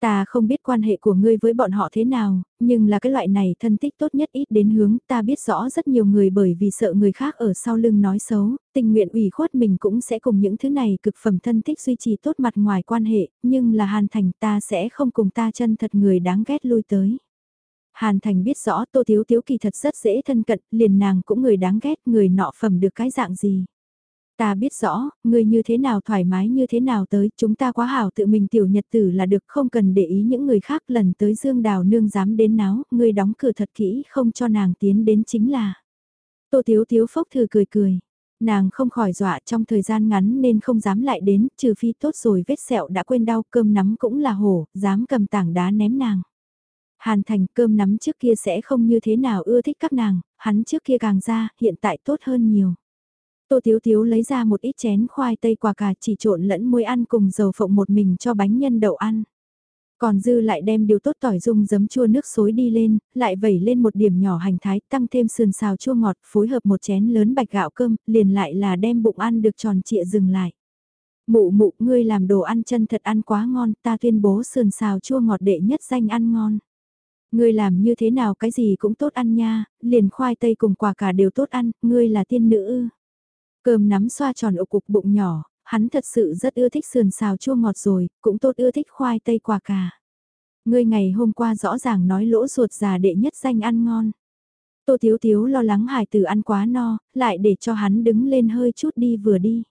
Ta không biết quan hệ của ngươi với bọn họ thế nào, nhưng là cái loại này thân tích tốt nhất ít đến hướng ta biết rõ rất nhiều người bởi vì sợ người khác ở sau lưng nói xấu, tình nguyện ủy khuất mình cũng sẽ cùng những thứ này cực phẩm thân tích duy trì tốt mặt ngoài quan hệ, nhưng là hàn thành ta sẽ không cùng ta chân thật người đáng ghét lui tới. Hàn Thành biết rõ Tô Thiếu Thiếu kỳ thật rất dễ thân cận, liền nàng cũng người đáng ghét, người nọ phẩm được cái dạng gì. Ta biết rõ, ngươi như thế nào thoải mái như thế nào tới, chúng ta quá hảo tự mình tiểu nhật tử là được không cần để ý những người khác lần tới Dương Đào nương dám đến náo, ngươi đóng cửa thật kỹ không cho nàng tiến đến chính là. Tô Tiếu Tiếu phốc thư cười cười. Nàng không khỏi dọa trong thời gian ngắn nên không dám lại đến, trừ phi tốt rồi vết sẹo đã quên đau cơm nắm cũng là hổ, dám cầm tảng đá ném nàng. Hàn thành cơm nắm trước kia sẽ không như thế nào ưa thích các nàng, hắn trước kia càng ra, hiện tại tốt hơn nhiều. Tô Thiếu Thiếu lấy ra một ít chén khoai tây quả cà chỉ trộn lẫn muối ăn cùng dầu phộng một mình cho bánh nhân đậu ăn. Còn dư lại đem điều tốt tỏi dung giấm chua nước xối đi lên, lại vẩy lên một điểm nhỏ hành thái, tăng thêm sườn xào chua ngọt, phối hợp một chén lớn bạch gạo cơm, liền lại là đem bụng ăn được tròn trịa dừng lại. Mụ mụ, ngươi làm đồ ăn chân thật ăn quá ngon, ta tuyên bố sườn xào chua ngọt đệ nhất danh ăn ngon. Ngươi làm như thế nào cái gì cũng tốt ăn nha, liền khoai tây cùng quả cả đều tốt ăn, ngươi là tiên nữ ư. Cơm nắm xoa tròn ổ cục bụng nhỏ, hắn thật sự rất ưa thích sườn xào chua ngọt rồi, cũng tốt ưa thích khoai tây quả cà. Ngươi ngày hôm qua rõ ràng nói lỗ ruột già đệ nhất danh ăn ngon. Tô thiếu thiếu lo lắng hải tử ăn quá no, lại để cho hắn đứng lên hơi chút đi vừa đi.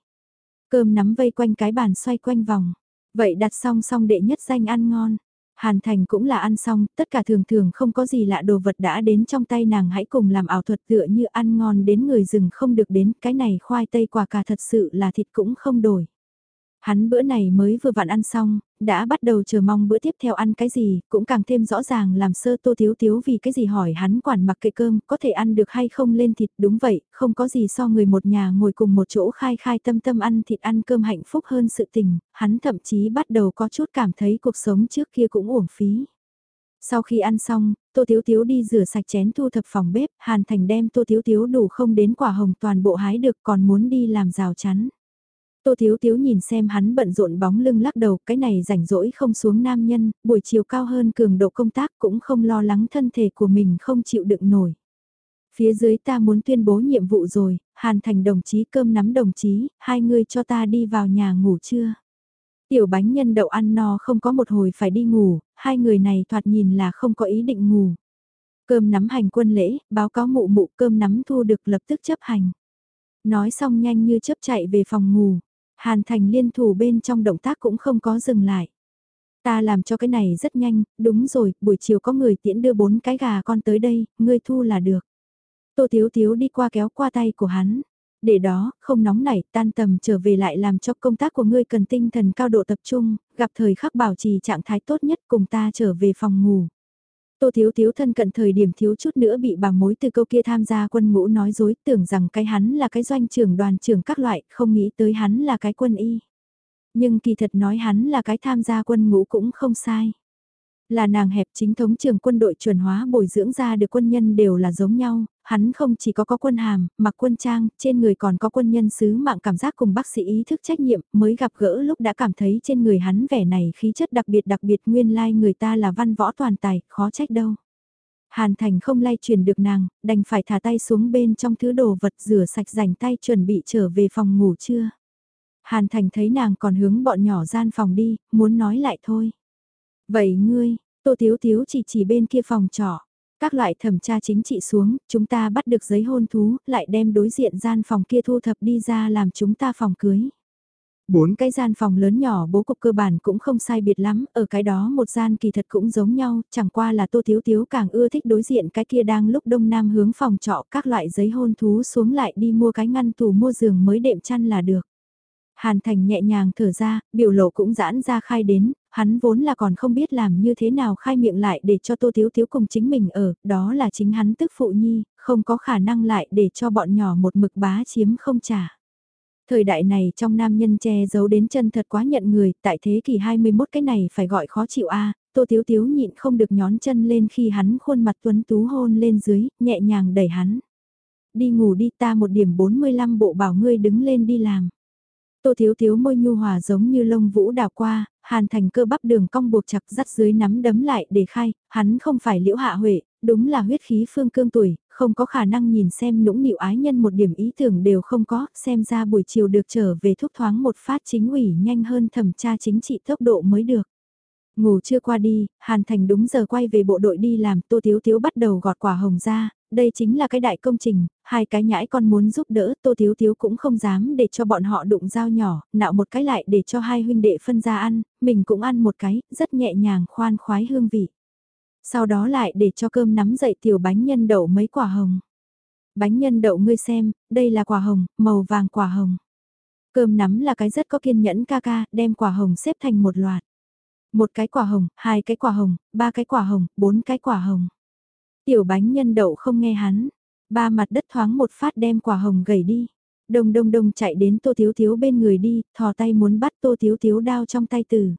Cơm nắm vây quanh cái bàn xoay quanh vòng. Vậy đặt song song đệ nhất danh ăn ngon. Hàn Thành cũng là ăn xong, tất cả thường thường không có gì lạ đồ vật đã đến trong tay nàng hãy cùng làm ảo thuật tựa như ăn ngon đến người rừng không được đến, cái này khoai tây quả cà thật sự là thịt cũng không đổi. Hắn bữa này mới vừa vặn ăn xong, đã bắt đầu chờ mong bữa tiếp theo ăn cái gì, cũng càng thêm rõ ràng làm sơ tô thiếu thiếu vì cái gì hỏi hắn quản mặc kệ cơm, có thể ăn được hay không lên thịt, đúng vậy, không có gì so người một nhà ngồi cùng một chỗ khai khai tâm tâm ăn thịt ăn cơm hạnh phúc hơn sự tình, hắn thậm chí bắt đầu có chút cảm thấy cuộc sống trước kia cũng uổng phí. Sau khi ăn xong, Tô Tiếu Tiếu đi rửa sạch chén thu thập phòng bếp, Hàn Thành đem Tô Tiếu Tiếu đủ không đến quả hồng toàn bộ hái được còn muốn đi làm rào chắn. Tô Thiếu Thiếu nhìn xem hắn bận rộn bóng lưng lắc đầu, cái này rảnh rỗi không xuống nam nhân, buổi chiều cao hơn cường độ công tác cũng không lo lắng thân thể của mình không chịu đựng nổi. Phía dưới ta muốn tuyên bố nhiệm vụ rồi, Hàn Thành đồng chí cơm nắm đồng chí, hai người cho ta đi vào nhà ngủ chưa? Tiểu bánh nhân đậu ăn no không có một hồi phải đi ngủ, hai người này thoạt nhìn là không có ý định ngủ. Cơm nắm hành quân lễ, báo cáo mụ mụ cơm nắm thu được lập tức chấp hành. Nói xong nhanh như chớp chạy về phòng ngủ. Hàn Thành liên thủ bên trong động tác cũng không có dừng lại. Ta làm cho cái này rất nhanh, đúng rồi, buổi chiều có người tiễn đưa bốn cái gà con tới đây, ngươi thu là được. Tô Thiếu Thiếu đi qua kéo qua tay của hắn. Để đó, không nóng nảy, tan tầm trở về lại làm cho công tác của ngươi cần tinh thần cao độ tập trung, gặp thời khắc bảo trì trạng thái tốt nhất cùng ta trở về phòng ngủ. Tô Thiếu Thiếu thân cận thời điểm thiếu chút nữa bị bà mối từ câu kia tham gia quân ngũ nói dối tưởng rằng cái hắn là cái doanh trưởng đoàn trưởng các loại, không nghĩ tới hắn là cái quân y. Nhưng kỳ thật nói hắn là cái tham gia quân ngũ cũng không sai. Là nàng hẹp chính thống trường quân đội chuẩn hóa bồi dưỡng ra được quân nhân đều là giống nhau, hắn không chỉ có có quân hàm, mặc quân trang, trên người còn có quân nhân sứ mạng cảm giác cùng bác sĩ ý thức trách nhiệm, mới gặp gỡ lúc đã cảm thấy trên người hắn vẻ này khí chất đặc biệt đặc biệt nguyên lai like người ta là văn võ toàn tài, khó trách đâu. Hàn Thành không lay truyền được nàng, đành phải thả tay xuống bên trong thứ đồ vật rửa sạch rảnh tay chuẩn bị trở về phòng ngủ trưa. Hàn Thành thấy nàng còn hướng bọn nhỏ gian phòng đi, muốn nói lại thôi. Vậy ngươi, Tô Tiếu Tiếu chỉ chỉ bên kia phòng trọ. Các loại thẩm tra chính trị xuống, chúng ta bắt được giấy hôn thú, lại đem đối diện gian phòng kia thu thập đi ra làm chúng ta phòng cưới. Bốn cái gian phòng lớn nhỏ bố cục cơ bản cũng không sai biệt lắm, ở cái đó một gian kỳ thật cũng giống nhau, chẳng qua là Tô thiếu thiếu càng ưa thích đối diện cái kia đang lúc đông nam hướng phòng trọ các loại giấy hôn thú xuống lại đi mua cái ngăn tủ mua giường mới đệm chăn là được. Hàn Thành nhẹ nhàng thở ra, biểu lộ cũng giãn ra khai đến, hắn vốn là còn không biết làm như thế nào khai miệng lại để cho Tô Thiếu Thiếu cùng chính mình ở, đó là chính hắn tức phụ nhi, không có khả năng lại để cho bọn nhỏ một mực bá chiếm không trả. Thời đại này trong nam nhân che giấu đến chân thật quá nhận người, tại thế kỷ 21 cái này phải gọi khó chịu a Tô thiếu thiếu nhịn không được nhón chân lên khi hắn khuôn mặt tuấn tú hôn lên dưới, nhẹ nhàng đẩy hắn. Đi ngủ đi ta một điểm 45 bộ bảo ngươi đứng lên đi làm. Tô Thiếu Thiếu môi nhu hòa giống như lông vũ đào qua, hàn thành cơ bắp đường cong buộc chặt dắt dưới nắm đấm lại để khai, hắn không phải liễu hạ huệ, đúng là huyết khí phương cương tuổi, không có khả năng nhìn xem nũng nịu ái nhân một điểm ý tưởng đều không có, xem ra buổi chiều được trở về thúc thoáng một phát chính ủy nhanh hơn thẩm tra chính trị tốc độ mới được. Ngủ chưa qua đi, Hàn Thành đúng giờ quay về bộ đội đi làm, Tô Thiếu Thiếu bắt đầu gọt quả hồng ra, đây chính là cái đại công trình, hai cái nhãi con muốn giúp đỡ, Tô Thiếu Thiếu cũng không dám để cho bọn họ đụng dao nhỏ, nạo một cái lại để cho hai huynh đệ phân ra ăn, mình cũng ăn một cái, rất nhẹ nhàng khoan khoái hương vị. Sau đó lại để cho cơm nắm dậy tiểu bánh nhân đậu mấy quả hồng. Bánh nhân đậu ngươi xem, đây là quả hồng, màu vàng quả hồng. Cơm nắm là cái rất có kiên nhẫn ca ca, đem quả hồng xếp thành một loạt. Một cái quả hồng, hai cái quả hồng, ba cái quả hồng, bốn cái quả hồng. Tiểu bánh nhân đậu không nghe hắn, ba mặt đất thoáng một phát đem quả hồng gầy đi. Đông đông đông chạy đến tô thiếu thiếu bên người đi, thò tay muốn bắt tô thiếu thiếu đao trong tay tử.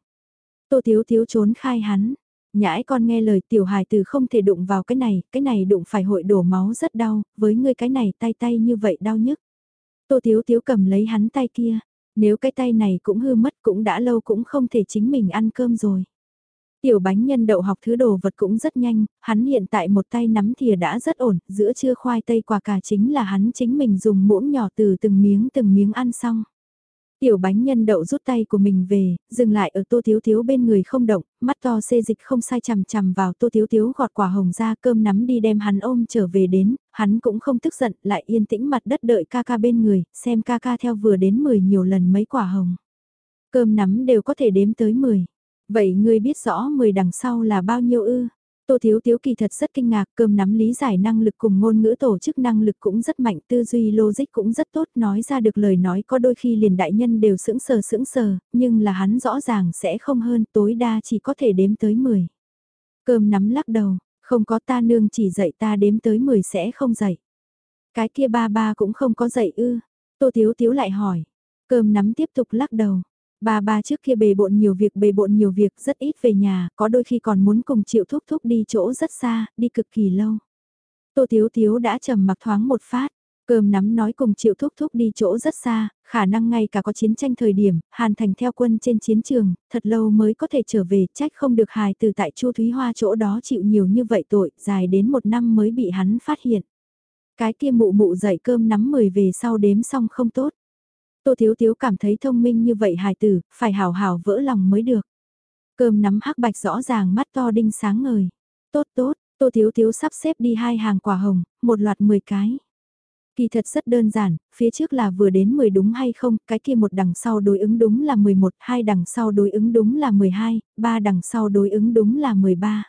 Tô thiếu thiếu trốn khai hắn, nhãi con nghe lời tiểu hài tử không thể đụng vào cái này, cái này đụng phải hội đổ máu rất đau, với ngươi cái này tay tay như vậy đau nhức. Tô thiếu thiếu cầm lấy hắn tay kia, nếu cái tay này cũng hư mất cũng đã lâu cũng không thể chính mình ăn cơm rồi. Tiểu bánh nhân đậu học thứ đồ vật cũng rất nhanh, hắn hiện tại một tay nắm thìa đã rất ổn, giữa trưa khoai tây quả cà chính là hắn chính mình dùng muỗng nhỏ từ từng miếng từng miếng ăn xong. Tiểu bánh nhân đậu rút tay của mình về, dừng lại ở tô thiếu thiếu bên người không động, mắt to xê dịch không sai chằm chằm vào tô thiếu thiếu gọt quả hồng ra cơm nắm đi đem hắn ôm trở về đến, hắn cũng không tức giận lại yên tĩnh mặt đất đợi ca ca bên người, xem ca ca theo vừa đến 10 nhiều lần mấy quả hồng. Cơm nắm đều có thể đếm tới 10. Vậy ngươi biết rõ 10 đằng sau là bao nhiêu ư? Tô Thiếu Thiếu kỳ thật rất kinh ngạc, cơm nắm lý giải năng lực cùng ngôn ngữ tổ chức năng lực cũng rất mạnh, tư duy logic cũng rất tốt, nói ra được lời nói có đôi khi liền đại nhân đều sững sờ sững sờ, nhưng là hắn rõ ràng sẽ không hơn, tối đa chỉ có thể đếm tới 10. Cơm nắm lắc đầu, không có ta nương chỉ dạy ta đếm tới 10 sẽ không dạy. Cái kia ba ba cũng không có dạy ư, Tô Thiếu Thiếu lại hỏi, cơm nắm tiếp tục lắc đầu. Ba ba trước kia bề bộn nhiều việc bề bộn nhiều việc rất ít về nhà, có đôi khi còn muốn cùng triệu thúc thúc đi chỗ rất xa, đi cực kỳ lâu. Tô Thiếu Thiếu đã trầm mặc thoáng một phát, cơm nắm nói cùng triệu thúc thúc đi chỗ rất xa, khả năng ngay cả có chiến tranh thời điểm, Hàn Thành theo quân trên chiến trường, thật lâu mới có thể trở về, trách không được hài từ tại Chu Thúy Hoa chỗ đó chịu nhiều như vậy tội, dài đến một năm mới bị hắn phát hiện. Cái kia mụ mụ dậy cơm nắm mười về sau đếm xong không tốt. Tô Thiếu Thiếu cảm thấy thông minh như vậy hài tử, phải hào hào vỡ lòng mới được. Cơm nắm hắc bạch rõ ràng mắt to đinh sáng ngời. Tốt tốt, Tô Thiếu Thiếu sắp xếp đi hai hàng quả hồng, một loạt 10 cái. Kỳ thật rất đơn giản, phía trước là vừa đến 10 đúng hay không, cái kia một đằng sau đối ứng đúng là 11, hai đằng sau đối ứng đúng là 12, ba đằng sau đối ứng đúng là 13.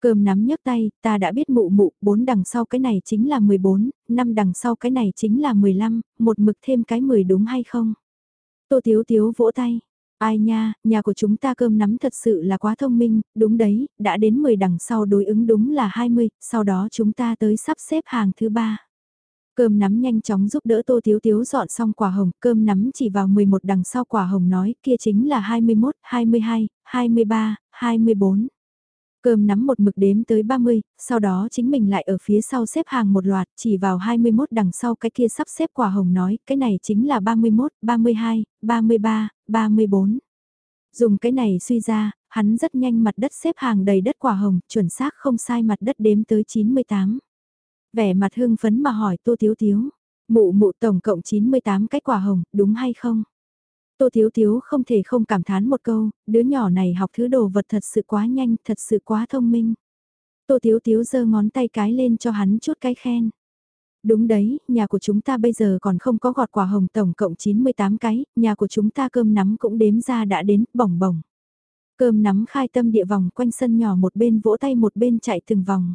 Cơm nắm nhấc tay, ta đã biết mụ mụ, bốn đằng sau cái này chính là 14, năm đằng sau cái này chính là 15, một mực thêm cái 10 đúng hay không? Tô Tiếu Tiếu vỗ tay. Ai nha, nhà của chúng ta cơm nắm thật sự là quá thông minh, đúng đấy, đã đến 10 đằng sau đối ứng đúng là 20, sau đó chúng ta tới sắp xếp hàng thứ ba. Cơm nắm nhanh chóng giúp đỡ Tô Tiếu Tiếu dọn xong quả hồng, cơm nắm chỉ vào 11 đằng sau quả hồng nói kia chính là 21, 22, 23, 24. Cơm nắm một mực đếm tới 30, sau đó chính mình lại ở phía sau xếp hàng một loạt, chỉ vào 21 đằng sau cái kia sắp xếp quả hồng nói, cái này chính là 31, 32, 33, 34. Dùng cái này suy ra, hắn rất nhanh mặt đất xếp hàng đầy đất quả hồng, chuẩn xác không sai mặt đất đếm tới 98. Vẻ mặt hưng phấn mà hỏi Tô Thiếu Thiếu, mụ mụ tổng cộng 98 cái quả hồng, đúng hay không? Tô Thiếu Thiếu không thể không cảm thán một câu, đứa nhỏ này học thứ đồ vật thật sự quá nhanh, thật sự quá thông minh. Tô Thiếu Thiếu giơ ngón tay cái lên cho hắn chút cái khen. Đúng đấy, nhà của chúng ta bây giờ còn không có gọt quả hồng tổng cộng 98 cái, nhà của chúng ta cơm nắm cũng đếm ra đã đến, bỏng bỏng. Cơm nắm khai tâm địa vòng quanh sân nhỏ một bên vỗ tay một bên chạy từng vòng.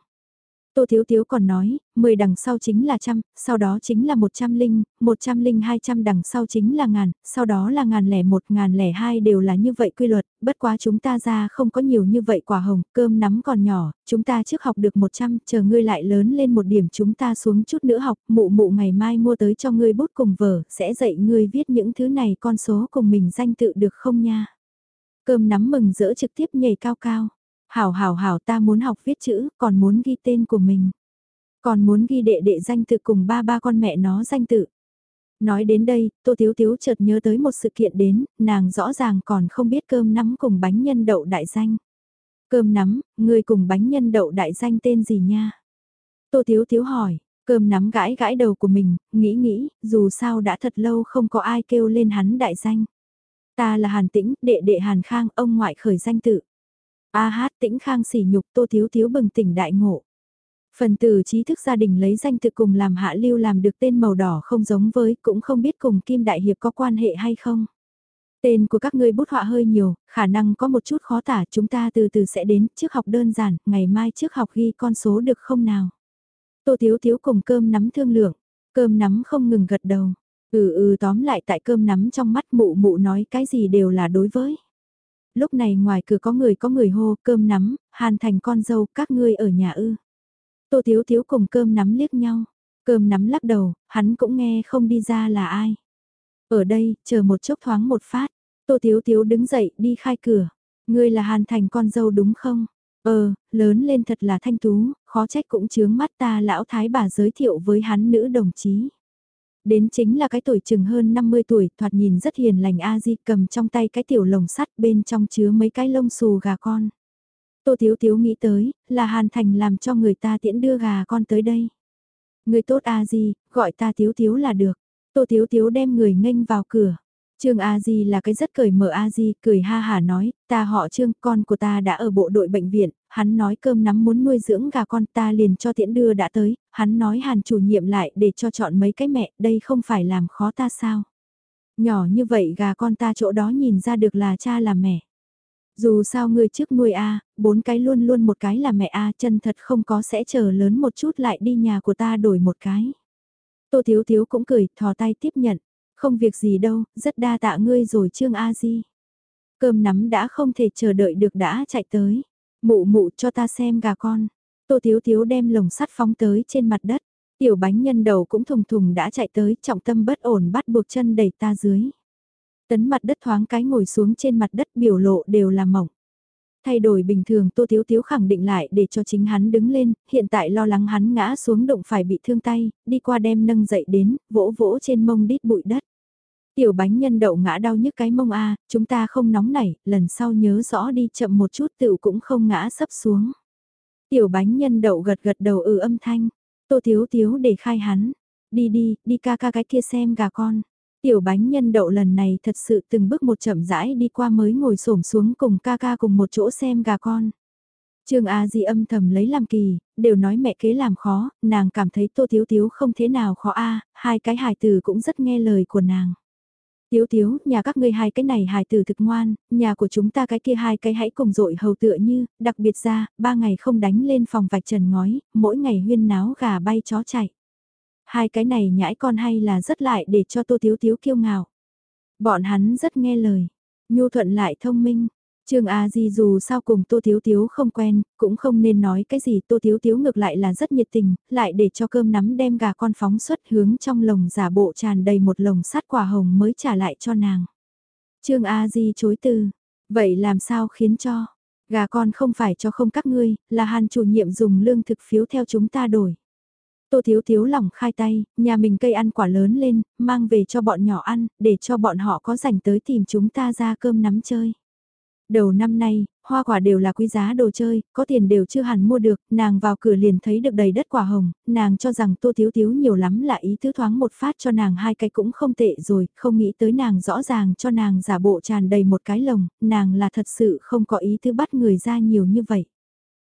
Tô Thiếu Thiếu còn nói, 10 đằng sau chính là trăm, sau đó chính là 100 linh, 100 linh 200 đằng sau chính là ngàn, sau đó là ngàn lẻ một, ngàn lẻ hai đều là như vậy quy luật, bất quá chúng ta ra không có nhiều như vậy quả hồng, cơm nắm còn nhỏ, chúng ta trước học được 100, chờ ngươi lại lớn lên một điểm chúng ta xuống chút nữa học, mụ mụ ngày mai mua tới cho ngươi bút cùng vở, sẽ dạy ngươi viết những thứ này con số cùng mình danh tự được không nha. Cơm nắm mừng rỡ trực tiếp nhảy cao cao. Hảo hảo hảo ta muốn học viết chữ, còn muốn ghi tên của mình. Còn muốn ghi đệ đệ danh tự cùng ba ba con mẹ nó danh tự. Nói đến đây, Tô Thiếu Thiếu chợt nhớ tới một sự kiện đến, nàng rõ ràng còn không biết cơm nắm cùng bánh nhân đậu đại danh. Cơm nắm, người cùng bánh nhân đậu đại danh tên gì nha? Tô Thiếu Thiếu hỏi, cơm nắm gãi gãi đầu của mình, nghĩ nghĩ, dù sao đã thật lâu không có ai kêu lên hắn đại danh. Ta là Hàn Tĩnh, đệ đệ Hàn Khang, ông ngoại khởi danh tự. A hát Tĩnh Khang sỉ nhục Tô Thiếu Thiếu bừng tỉnh đại ngộ. Phần tử trí thức gia đình lấy danh tự cùng làm hạ lưu làm được tên màu đỏ không giống với cũng không biết cùng Kim Đại Hiệp có quan hệ hay không. Tên của các ngươi bút họa hơi nhiều, khả năng có một chút khó tả chúng ta từ từ sẽ đến trước học đơn giản, ngày mai trước học ghi con số được không nào. Tô Thiếu Thiếu cùng cơm nắm thương lượng, cơm nắm không ngừng gật đầu. Ừ ừ tóm lại tại cơm nắm trong mắt mụ mụ nói cái gì đều là đối với. Lúc này ngoài cửa có người có người hô cơm nắm, hàn thành con dâu các ngươi ở nhà ư. Tô Thiếu Thiếu cùng cơm nắm liếc nhau. Cơm nắm lắc đầu, hắn cũng nghe không đi ra là ai. Ở đây, chờ một chốc thoáng một phát. Tô Thiếu Thiếu đứng dậy đi khai cửa. Ngươi là Hàn Thành con dâu đúng không? Ờ, lớn lên thật là thanh tú, khó trách cũng chướng mắt ta lão thái bà giới thiệu với hắn nữ đồng chí. Đến chính là cái tuổi chừng hơn 50 tuổi, thoạt nhìn rất hiền lành A Di cầm trong tay cái tiểu lồng sắt bên trong chứa mấy cái lông xù gà con. Tô Thiếu Thiếu nghĩ tới, là Hàn Thành làm cho người ta tiễn đưa gà con tới đây. Người tốt A Di, gọi ta Thiếu Thiếu là được. Tô Thiếu Thiếu đem người nghênh vào cửa. Trương A Di là cái rất cởi mở A Di, cười ha hà nói, ta họ Trương, con của ta đã ở bộ đội bệnh viện, hắn nói cơm nắm muốn nuôi dưỡng gà con ta liền cho tiễn đưa đã tới, hắn nói hàn chủ nhiệm lại để cho chọn mấy cái mẹ, đây không phải làm khó ta sao. Nhỏ như vậy gà con ta chỗ đó nhìn ra được là cha là mẹ. Dù sao người trước nuôi A, bốn cái luôn luôn một cái là mẹ A chân thật không có sẽ chờ lớn một chút lại đi nhà của ta đổi một cái. Tô Thiếu Thiếu cũng cười, thò tay tiếp nhận. Không việc gì đâu, rất đa tạ ngươi rồi Trương A Di. Cơm nắm đã không thể chờ đợi được đã chạy tới. Mụ mụ cho ta xem gà con. Tô Thiếu Thiếu đem lồng sắt phóng tới trên mặt đất. Tiểu bánh nhân đầu cũng thùng thùng đã chạy tới, trọng tâm bất ổn bắt buộc chân đẩy ta dưới. Tấn mặt đất thoáng cái ngồi xuống trên mặt đất biểu lộ đều là mỏng. Thay đổi bình thường Tô Thiếu Thiếu khẳng định lại để cho chính hắn đứng lên, hiện tại lo lắng hắn ngã xuống đụng phải bị thương tay, đi qua đem nâng dậy đến, vỗ vỗ trên mông đít bụi đất. Tiểu bánh nhân đậu ngã đau nhức cái mông a, chúng ta không nóng nảy, lần sau nhớ rõ đi chậm một chút tựu cũng không ngã sấp xuống. Tiểu bánh nhân đậu gật gật đầu ừ âm thanh, tô thiếu thiếu để khai hắn, đi đi, đi ca ca cái kia xem gà con. Tiểu bánh nhân đậu lần này thật sự từng bước một chậm rãi đi qua mới ngồi xổm xuống cùng ca ca cùng một chỗ xem gà con. Trương A Di âm thầm lấy làm kỳ, đều nói mẹ kế làm khó, nàng cảm thấy Tô Thiếu Thiếu không thế nào khó a, hai cái hài Tử cũng rất nghe lời của nàng. Tiếu tiếu, nhà các ngươi hai cái này hài tử thực ngoan, nhà của chúng ta cái kia hai cái hãy cùng dội hầu tựa như, đặc biệt ra, ba ngày không đánh lên phòng vạch trần ngói, mỗi ngày huyên náo gà bay chó chạy. Hai cái này nhãi con hay là rất lại để cho tô tiếu tiếu kiêu ngạo. Bọn hắn rất nghe lời, nhu thuận lại thông minh, Trương A Di dù sao cùng Tô Thiếu Thiếu không quen, cũng không nên nói cái gì Tô Thiếu Thiếu ngược lại là rất nhiệt tình, lại để cho cơm nắm đem gà con phóng xuất hướng trong lồng giả bộ tràn đầy một lồng sắt quả hồng mới trả lại cho nàng. Trương A Di chối từ, vậy làm sao khiến cho, gà con không phải cho không các ngươi, là hàn chủ nhiệm dùng lương thực phiếu theo chúng ta đổi. Tô Thiếu Thiếu lòng khai tay, nhà mình cây ăn quả lớn lên, mang về cho bọn nhỏ ăn, để cho bọn họ có rảnh tới tìm chúng ta ra cơm nắm chơi. Đầu năm nay, hoa quả đều là quý giá đồ chơi, có tiền đều chưa hẳn mua được, nàng vào cửa liền thấy được đầy đất quả hồng, nàng cho rằng tô thiếu thiếu nhiều lắm là ý thứ thoáng một phát cho nàng hai cái cũng không tệ rồi, không nghĩ tới nàng rõ ràng cho nàng giả bộ tràn đầy một cái lồng, nàng là thật sự không có ý thứ bắt người ra nhiều như vậy.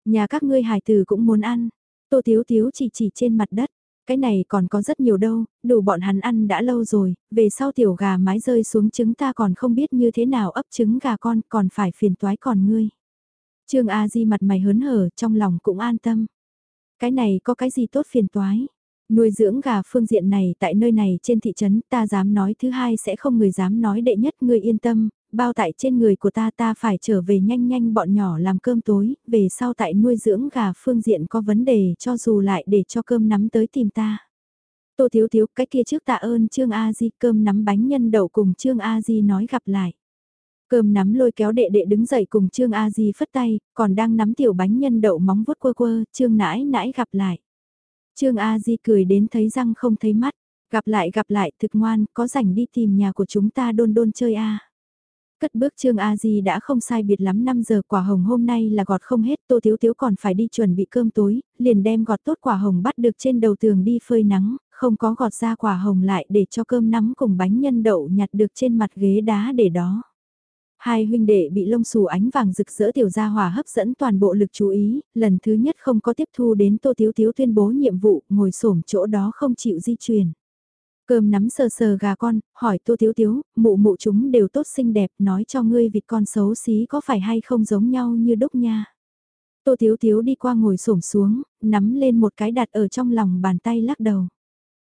Nhà các ngươi hài tử cũng muốn ăn, tô thiếu thiếu chỉ chỉ trên mặt đất, cái này còn có rất nhiều đâu, đủ bọn hắn ăn đã lâu rồi, về sau tiểu gà mái rơi xuống trứng ta còn không biết như thế nào ấp trứng gà con còn phải phiền toái còn ngươi. Trương A Di mặt mày hớn hở trong lòng cũng an tâm. Cái này có cái gì tốt phiền toái. Nuôi dưỡng gà phương diện này tại nơi này trên thị trấn ta dám nói thứ hai sẽ không người dám nói đệ nhất ngươi yên tâm, bao tại trên người của ta ta phải trở về nhanh nhanh bọn nhỏ làm cơm tối, về sau tại nuôi dưỡng gà phương diện có vấn đề cho dù lại để cho cơm nắm tới tìm ta. Tô Thiếu Thiếu, cái kia trước tạ ơn Trương A Di cơm nắm bánh nhân đậu cùng Trương A Di nói gặp lại. Cơm nắm lôi kéo đệ đệ đứng dậy cùng Trương A Di phất tay, còn đang nắm tiểu bánh nhân đậu móng vuốt quơ quơ, Trương nãi nãi gặp lại. Trương A Di cười đến thấy răng không thấy mắt, gặp lại gặp lại thực ngoan, có rảnh đi tìm nhà của chúng ta đôn đôn chơi a. Cất bước Trương A Di đã không sai biệt lắm 5 giờ quả hồng hôm nay là gọt không hết, Tô Thiếu Thiếu còn phải đi chuẩn bị cơm tối, liền đem gọt tốt quả hồng bắt được trên đầu tường đi phơi nắng, không có gọt ra quả hồng lại để cho cơm nắm cùng bánh nhân đậu nhặt được trên mặt ghế đá để đó. Hai huynh đệ bị lông xù ánh vàng rực rỡ tiểu gia hòa hấp dẫn toàn bộ lực chú ý, lần thứ nhất không có tiếp thu đến Tô Thiếu Thiếu tuyên bố nhiệm vụ, ngồi xổm chỗ đó không chịu di chuyển. Cơm nắm sờ sờ gà con, hỏi Tô Thiếu Thiếu, mụ mụ chúng đều tốt xinh đẹp, nói cho ngươi vịt con xấu xí có phải hay không giống nhau như đúc nha. Tô Thiếu Thiếu đi qua ngồi xổm xuống, nắm lên một cái đặt ở trong lòng bàn tay lắc đầu.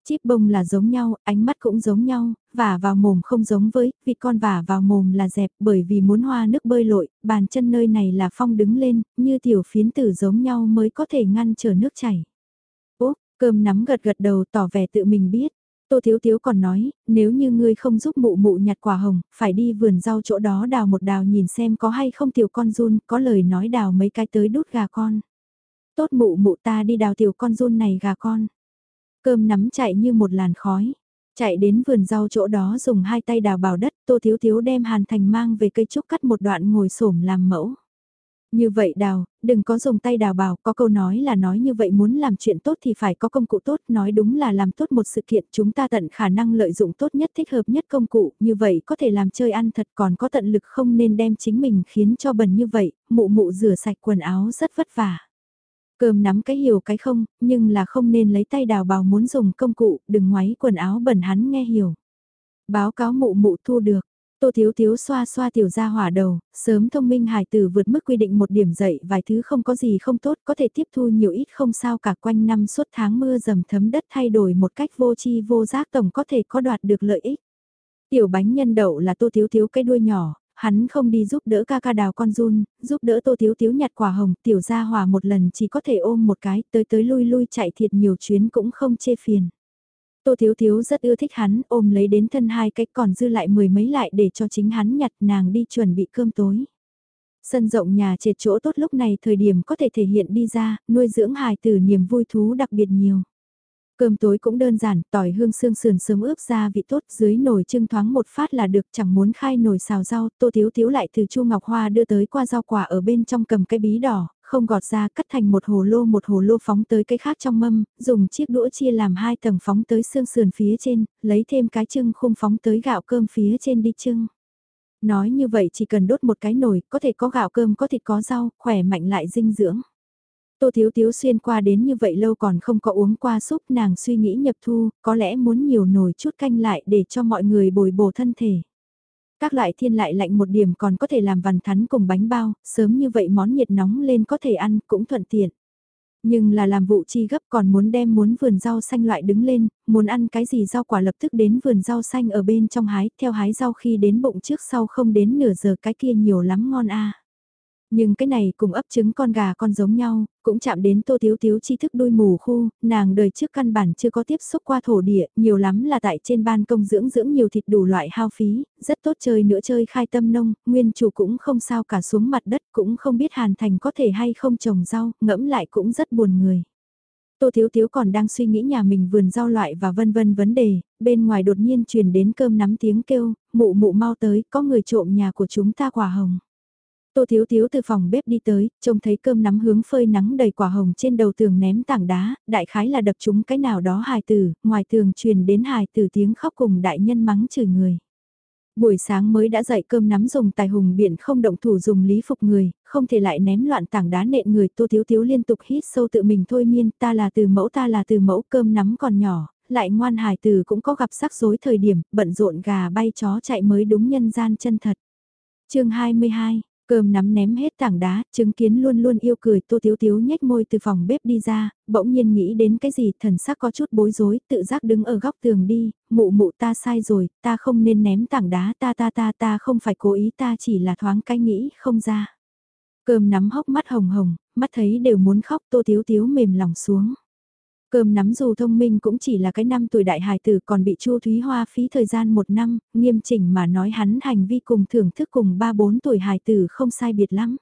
Chip bông là giống nhau, ánh mắt cũng giống nhau, vả vào mồm không giống với, vịt con vả vào mồm là dẹp bởi vì muốn hoa nước bơi lội, bàn chân nơi này là phong đứng lên, như tiểu phiến tử giống nhau mới có thể ngăn trở nước chảy. Úp, cơm nắm gật gật đầu tỏ vẻ tự mình biết. Tô Thiếu Thiếu còn nói, nếu như ngươi không giúp mụ mụ nhặt quả hồng, phải đi vườn rau chỗ đó đào một đào nhìn xem có hay không tiểu con run, có lời nói đào mấy cái tới đút gà con. Tốt mụ mụ ta đi đào tiểu con run này gà con. Cơm nắm chạy như một làn khói. Chạy đến vườn rau chỗ đó dùng hai tay đào bào đất, Tô Thiếu Thiếu đem Hàn Thành mang về cây trúc cắt một đoạn ngồi xổm làm mẫu. Như vậy đào, đừng có dùng tay đào bảo, có câu nói là nói như vậy muốn làm chuyện tốt thì phải có công cụ tốt, nói đúng là làm tốt một sự kiện chúng ta tận khả năng lợi dụng tốt nhất thích hợp nhất công cụ, như vậy có thể làm chơi ăn thật còn có tận lực không nên đem chính mình khiến cho bẩn như vậy, mụ mụ rửa sạch quần áo rất vất vả. Cơm nắm cái hiểu cái không, nhưng là không nên lấy tay đào bào muốn dùng công cụ, đừng ngoáy quần áo bẩn hắn nghe hiểu. Báo cáo mụ mụ thu được. Tô Thiếu Thiếu xoa xoa tiểu gia hỏa đầu, sớm thông minh hài tử vượt mức quy định một điểm dậy vài thứ không có gì không tốt có thể tiếp thu nhiều ít không sao cả quanh năm suốt tháng mưa dầm thấm đất thay đổi một cách vô chi vô giác tổng có thể có đoạt được lợi ích. Tiểu bánh nhân đậu là Tô Thiếu Thiếu cái đuôi nhỏ, hắn không đi giúp đỡ ca ca đào con run, giúp đỡ tô thiếu thiếu nhặt quả hồng, tiểu gia hòa một lần chỉ có thể ôm một cái, tới tới lui lui chạy thiệt nhiều chuyến cũng không chê phiền. Tô Thiếu Thiếu rất ưa thích hắn, ôm lấy đến thân hai cái còn dư lại mười mấy lại để cho chính hắn nhặt nàng đi chuẩn bị cơm tối. Sân rộng nhà trệt chỗ tốt lúc này thời điểm có thể thể hiện đi ra, nuôi dưỡng hài tử niềm vui thú đặc biệt nhiều. Cơm tối cũng đơn giản, tỏi hương xương sườn sớm ướp ra vị tốt dưới nồi trưng thoáng một phát là được chẳng muốn khai nồi xào rau, tô thiếu thiếu lại từ chu ngọc hoa đưa tới qua rau quả ở bên trong cầm cái bí đỏ, không gọt ra cắt thành một hồ lô một hồ lô phóng tới cái khác trong mâm, dùng chiếc đũa chia làm hai tầng phóng tới xương sườn phía trên, lấy thêm cái trưng khung phóng tới gạo cơm phía trên đi trưng. Nói như vậy chỉ cần đốt một cái nồi, có thể có gạo cơm có thịt có rau, khỏe mạnh lại dinh dưỡng. Tô Thiếu Thiếu xuyên qua đến như vậy lâu còn không có uống qua súp nàng suy nghĩ nhập thu, có lẽ muốn nhiều nồi chút canh lại để cho mọi người bồi bổ thân thể. Các loại thiên lại lạnh một điểm còn có thể làm vằn thắn cùng bánh bao, sớm như vậy món nhiệt nóng lên có thể ăn cũng thuận tiện. Nhưng là làm vụ chi gấp còn muốn đem muốn vườn rau xanh loại đứng lên, muốn ăn cái gì rau quả lập tức đến vườn rau xanh ở bên trong hái, theo hái rau khi đến bụng trước sau không đến nửa giờ cái kia nhiều lắm ngon a. Nhưng cái này cùng ấp trứng con gà con giống nhau, cũng chạm đến tô thiếu thiếu tri thức đôi mù khu, nàng đời trước căn bản chưa có tiếp xúc qua thổ địa, nhiều lắm là tại trên ban công dưỡng dưỡng nhiều thịt đủ loại hao phí, rất tốt chơi nữa chơi khai tâm nông, nguyên chủ cũng không sao cả xuống mặt đất cũng không biết hàn thành có thể hay không trồng rau, ngẫm lại cũng rất buồn người. Tô Thiếu Thiếu còn đang suy nghĩ nhà mình vườn rau loại và vân vân vấn đề, bên ngoài đột nhiên truyền đến cơm nắm tiếng kêu, mụ mụ mau tới, có người trộm nhà của chúng ta quả hồng. Tô Thiếu Thiếu từ phòng bếp đi tới, trông thấy cơm nắm hướng phơi nắng đầy quả hồng trên đầu tường ném tảng đá, đại khái là đập chúng cái nào đó hài tử, ngoài tường truyền đến hài tử tiếng khóc cùng đại nhân mắng chửi người. Buổi sáng mới đã dậy cơm nắm dùng tài hùng biển không động thủ dùng lý phục người, không thể lại ném loạn tảng đá nện người Tô Thiếu Thiếu liên tục hít sâu tự mình thôi miên ta là từ mẫu ta là từ mẫu cơm nắm còn nhỏ, lại ngoan hài tử cũng có gặp rắc rối thời điểm, bận rộn gà bay chó chạy mới đúng nhân gian chân thật. chương 22 Cơm nắm ném hết tảng đá, chứng kiến luôn luôn yêu cười tô thiếu thiếu nhếch môi từ phòng bếp đi ra, bỗng nhiên nghĩ đến cái gì thần sắc có chút bối rối, tự giác đứng ở góc tường đi, mụ mụ ta sai rồi, ta không nên ném tảng đá ta ta ta ta không phải cố ý ta chỉ là thoáng cái nghĩ không ra. Cơm nắm hốc mắt hồng hồng, mắt thấy đều muốn khóc tô thiếu thiếu mềm lòng xuống. Cơm nắm dù thông minh cũng chỉ là cái năm tuổi đại hài tử còn bị Chu Thúy Hoa phí thời gian một năm, nghiêm chỉnh mà nói hắn hành vi cùng thưởng thức cùng ba bốn tuổi hài tử không sai biệt lắm.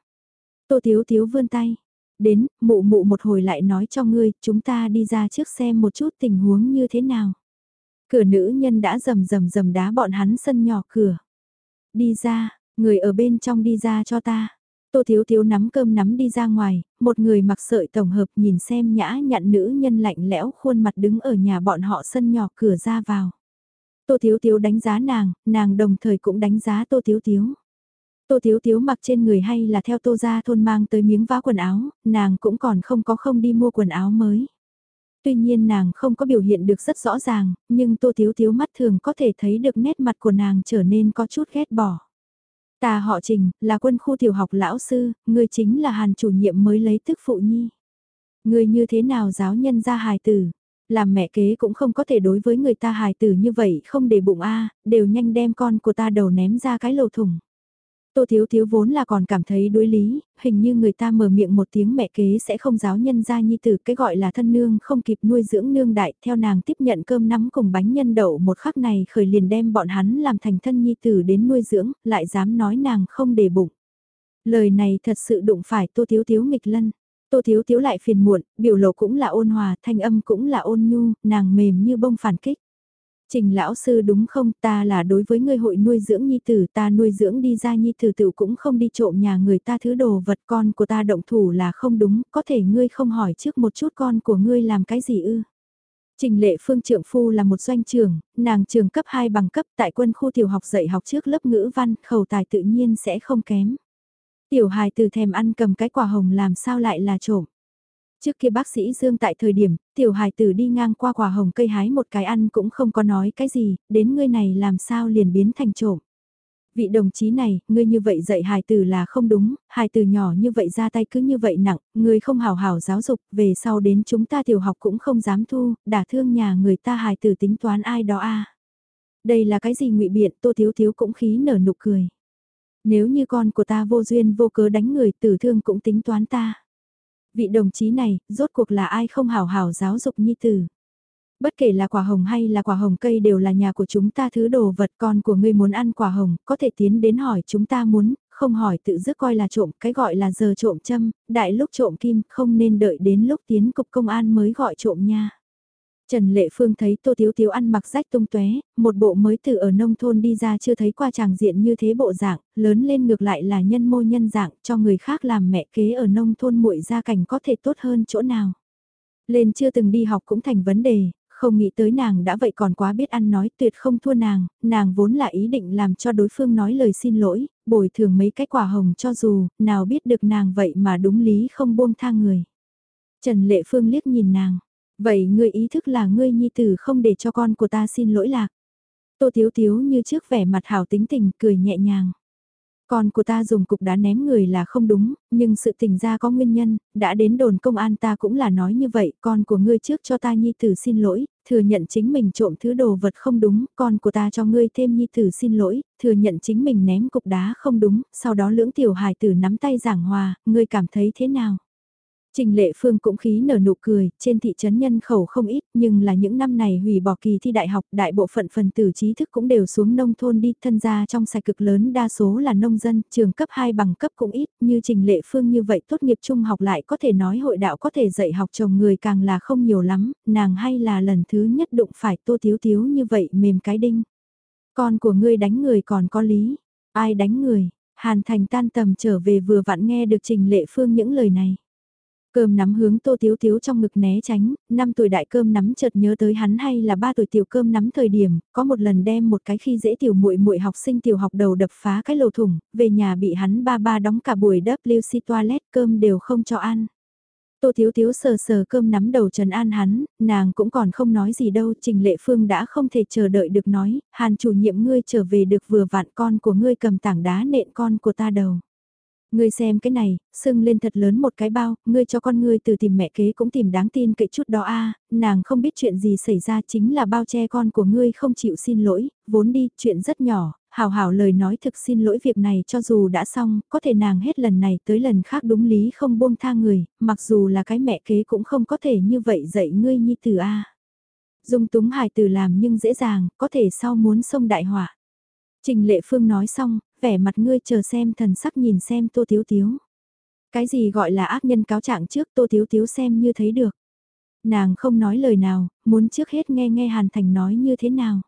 Tô Thiếu Thiếu vươn tay. Đến, mụ mụ một hồi lại nói cho ngươi, chúng ta đi ra trước xem một chút tình huống như thế nào. Cửa nữ nhân đã rầm rầm rầm đá bọn hắn sân nhỏ cửa. Đi ra, người ở bên trong đi ra cho ta. Tô Thiếu Thiếu nắm cơm nắm đi ra ngoài, một người mặc sợi tổng hợp nhìn xem nhã nhặn nữ nhân lạnh lẽo khuôn mặt đứng ở nhà bọn họ sân nhỏ cửa ra vào. Tô Thiếu Thiếu đánh giá nàng, nàng đồng thời cũng đánh giá Tô Thiếu Thiếu. Tô Thiếu Thiếu mặc trên người hay là theo Tô gia thôn mang tới miếng vá quần áo, nàng cũng còn không có không đi mua quần áo mới. Tuy nhiên nàng không có biểu hiện được rất rõ ràng, nhưng Tô Thiếu Thiếu mắt thường có thể thấy được nét mặt của nàng trở nên có chút ghét bỏ. Ta họ Trình, là quân khu tiểu học lão sư, người chính là hàn chủ nhiệm mới lấy tức phụ nhi. Người như thế nào giáo nhân ra hài tử, làm mẹ kế cũng không có thể đối với người ta hài tử như vậy không để bụng a đều nhanh đem con của ta đầu ném ra cái lầu thùng. Tô Thiếu Thiếu vốn là còn cảm thấy đối lý, hình như người ta mở miệng một tiếng mẹ kế sẽ không giáo nhân ra nhi tử cái gọi là thân nương không kịp nuôi dưỡng nương đại, theo nàng tiếp nhận cơm nắm cùng bánh nhân đậu một khắc này khởi liền đem bọn hắn làm thành thân nhi tử đến nuôi dưỡng, lại dám nói nàng không để bụng. Lời này thật sự đụng phải Tô Thiếu Thiếu nghịch lân. Tô Thiếu Thiếu lại phiền muộn, biểu lộ cũng là ôn hòa, thanh âm cũng là ôn nhu, nàng mềm như bông phản kích. Trình lão sư đúng không ta là đối với ngươi hội nuôi dưỡng nhi tử ta nuôi dưỡng đi ra nhi tử tự cũng không đi trộm nhà người ta thứ đồ vật con của ta động thủ là không đúng, có thể ngươi không hỏi trước một chút con của ngươi làm cái gì ư. Trình lệ phương trượng phu là một doanh trường, nàng trường cấp 2 bằng cấp tại quân khu tiểu học dạy học trước lớp ngữ văn, khẩu tài tự nhiên sẽ không kém. Tiểu hài từ thèm ăn cầm cái quả hồng làm sao lại là trộm. Trước kia bác sĩ Dương tại thời điểm, tiểu hài tử đi ngang qua quả hồng cây hái một cái ăn cũng không có nói cái gì, đến ngươi này làm sao liền biến thành trộm. Vị đồng chí này, ngươi như vậy dạy hài tử là không đúng, hài tử nhỏ như vậy ra tay cứ như vậy nặng, ngươi không hào hào giáo dục, về sau đến chúng ta tiểu học cũng không dám thu, đả thương nhà người ta hài tử tính toán ai đó a Đây là cái gì ngụy biện, tô thiếu thiếu cũng khí nở nụ cười. Nếu như con của ta vô duyên vô cớ đánh người tử thương cũng tính toán ta vị đồng chí này, rốt cuộc là ai không hảo hảo giáo dục nhi tử. Bất kể là quả hồng hay là quả hồng cây đều là nhà của chúng ta thứ đồ vật con của ngươi muốn ăn quả hồng, có thể tiến đến hỏi chúng ta muốn, không hỏi tự dứt coi là trộm, cái gọi là giờ trộm châm, đại lúc trộm kim, không nên đợi đến lúc tiến cục công an mới gọi trộm nha. Trần Lệ Phương thấy Tô Tiếu Tiếu ăn mặc rách tung tóe, một bộ mới từ ở nông thôn đi ra chưa thấy qua chàng diện như thế bộ dạng, lớn lên ngược lại là nhân mô nhân dạng cho người khác làm mẹ kế ở nông thôn muội gia cảnh có thể tốt hơn chỗ nào. Lên chưa từng đi học cũng thành vấn đề, không nghĩ tới nàng đã vậy còn quá biết ăn nói tuyệt không thua nàng, nàng vốn là ý định làm cho đối phương nói lời xin lỗi, bồi thường mấy cái quả hồng cho dù, nào biết được nàng vậy mà đúng lý không buông tha người. Trần Lệ Phương liếc nhìn nàng Vậy ngươi ý thức là ngươi nhi tử không để cho con của ta xin lỗi lạc. Tô Thiếu Thiếu như trước vẻ mặt hảo tính tình cười nhẹ nhàng. Con của ta dùng cục đá ném người là không đúng, nhưng sự tình ra có nguyên nhân, đã đến đồn công an ta cũng là nói như vậy, con của ngươi trước cho ta nhi tử xin lỗi, thừa nhận chính mình trộm thứ đồ vật không đúng, con của ta cho ngươi thêm nhi tử xin lỗi, thừa nhận chính mình ném cục đá không đúng, sau đó lưỡng tiểu hài tử nắm tay giảng hòa, ngươi cảm thấy thế nào? Trình Lệ Phương cũng khí nở nụ cười, trên thị trấn nhân khẩu không ít, nhưng là những năm này hủy bỏ kỳ thi đại học, đại bộ phận phần tử trí thức cũng đều xuống nông thôn đi, thân gia trong sạch cực lớn đa số là nông dân, trường cấp 2 bằng cấp cũng ít, như Trình Lệ Phương như vậy tốt nghiệp trung học lại có thể nói hội đạo có thể dạy học chồng người càng là không nhiều lắm, nàng hay là lần thứ nhất đụng phải tô thiếu thiếu như vậy mềm cái đinh. Con của ngươi đánh người còn có lý, ai đánh người, Hàn Thành tan tầm trở về vừa vặn nghe được Trình Lệ Phương những lời này. Cơm nắm hướng tô tiếu tiếu trong ngực né tránh, năm tuổi đại cơm nắm chợt nhớ tới hắn hay là ba tuổi tiểu cơm nắm thời điểm, có một lần đem một cái khi dễ tiểu muội muội học sinh tiểu học đầu đập phá cái lầu thủng, về nhà bị hắn ba ba đóng cả buổi WC toilet cơm đều không cho ăn. Tô Thiếu Thiếu sờ sờ cơm nắm đầu Trần An hắn, nàng cũng còn không nói gì đâu, Trình Lệ Phương đã không thể chờ đợi được nói, Hàn chủ nhiệm ngươi trở về được vừa vặn con của ngươi cầm tảng đá nện con của ta đầu. Ngươi xem cái này, sưng lên thật lớn một cái bao, ngươi cho con ngươi từ tìm mẹ kế cũng tìm đáng tin cậy chút đó a nàng không biết chuyện gì xảy ra chính là bao che con của ngươi không chịu xin lỗi, vốn đi, chuyện rất nhỏ, hào hào lời nói thực xin lỗi việc này cho dù đã xong, có thể nàng hết lần này tới lần khác đúng lý không buông tha người, mặc dù là cái mẹ kế cũng không có thể như vậy dạy ngươi nhi tử A. Dung túng hài tử làm nhưng dễ dàng, có thể sau muốn xông đại họa. Trình Lệ Phương nói xong, vẻ mặt ngươi chờ xem thần sắc nhìn xem Tô Tiếu Tiếu. Cái gì gọi là ác nhân cáo trạng trước Tô Tiếu Tiếu xem như thấy được. Nàng không nói lời nào, muốn trước hết nghe nghe Hàn Thành nói như thế nào.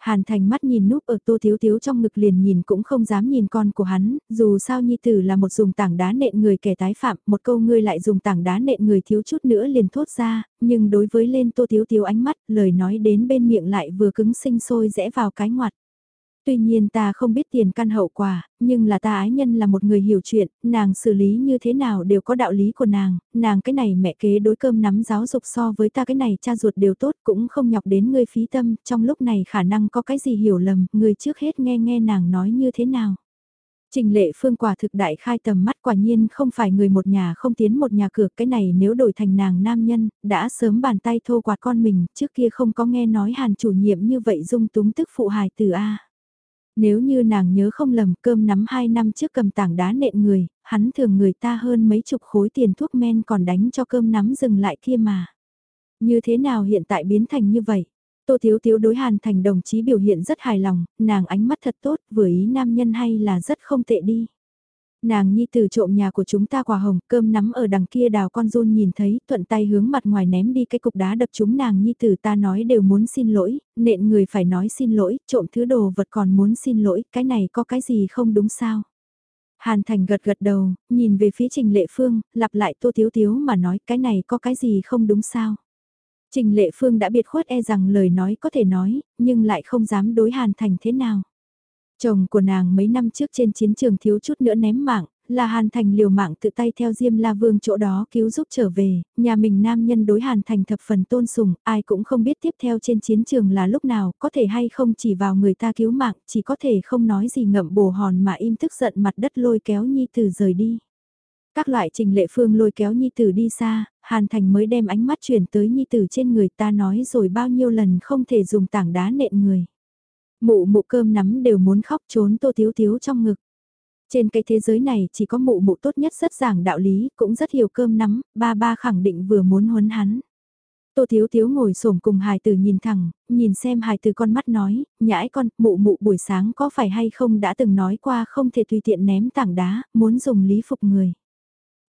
Hàn Thành mắt nhìn núp ở tô thiếu thiếu trong ngực liền nhìn cũng không dám nhìn con của hắn, dù sao nhi tử là một dùng tảng đá nện người kẻ tái phạm, một câu ngươi lại dùng tảng đá nện người thiếu chút nữa liền thốt ra, nhưng đối với lên tô thiếu thiếu ánh mắt, lời nói đến bên miệng lại vừa cứng sinh sôi rẽ vào cái ngoặt. Tuy nhiên ta không biết tiền căn hậu quả, nhưng là ta ái nhân là một người hiểu chuyện, nàng xử lý như thế nào đều có đạo lý của nàng, nàng cái này mẹ kế đối cơm nắm giáo dục so với ta cái này cha ruột đều tốt cũng không nhọc đến ngươi phí tâm, trong lúc này khả năng có cái gì hiểu lầm, người trước hết nghe nghe nàng nói như thế nào. Trình lệ phương quả thực đại khai tầm mắt quả nhiên không phải người một nhà không tiến một nhà cửa cái này nếu đổi thành nàng nam nhân, đã sớm bàn tay thô quạt con mình, trước kia không có nghe nói hàn chủ nhiệm như vậy dung túng tức phụ hài từ A. Nếu như nàng nhớ không lầm cơm nắm 2 năm trước cầm tảng đá nện người, hắn thường người ta hơn mấy chục khối tiền thuốc men còn đánh cho cơm nắm dừng lại kia mà. Như thế nào hiện tại biến thành như vậy? Tô Thiếu Thiếu đối Hàn Thành đồng chí biểu hiện rất hài lòng, nàng ánh mắt thật tốt, vừa ý nam nhân hay là rất không tệ đi. Nàng nhi từ trộm nhà của chúng ta quả hồng, cơm nắm ở đằng kia đào con run nhìn thấy, thuận tay hướng mặt ngoài ném đi cái cục đá đập chúng nàng nhi từ ta nói đều muốn xin lỗi, nện người phải nói xin lỗi, trộm thứ đồ vật còn muốn xin lỗi, cái này có cái gì không đúng sao? Hàn Thành gật gật đầu, nhìn về phía Trình Lệ Phương, lặp lại Tô Thiếu Thiếu mà nói cái này có cái gì không đúng sao? Trình Lệ Phương đã biệt khuất e rằng lời nói có thể nói, nhưng lại không dám đối Hàn Thành thế nào. Chồng của nàng mấy năm trước trên chiến trường thiếu chút nữa ném mạng, là Hàn Thành liều mạng tự tay theo Diêm La Vương chỗ đó cứu giúp trở về, nhà mình nam nhân đối Hàn Thành thập phần tôn sùng, ai cũng không biết tiếp theo trên chiến trường là lúc nào, có thể hay không chỉ vào người ta cứu mạng, chỉ có thể không nói gì ngậm bồ hòn mà im tức giận mặt đất lôi kéo Nhi Tử rời đi. Các loại trình lệ phương lôi kéo Nhi Tử đi xa, Hàn Thành mới đem ánh mắt chuyển tới Nhi Tử trên người ta nói rồi bao nhiêu lần không thể dùng tảng đá nện người. Mụ mụ cơm nắm đều muốn khóc trốn tô thiếu thiếu trong ngực. Trên cái thế giới này chỉ có mụ mụ tốt nhất rất giảng đạo lý, cũng rất hiểu cơm nắm, ba ba khẳng định vừa muốn huấn hắn. Tô Thiếu Thiếu ngồi xổm cùng hài tử nhìn thẳng, nhìn xem hài tử con mắt nói, nhãi con, mụ mụ buổi sáng có phải hay không đã từng nói qua không thể tùy tiện ném tảng đá, muốn dùng lý phục người.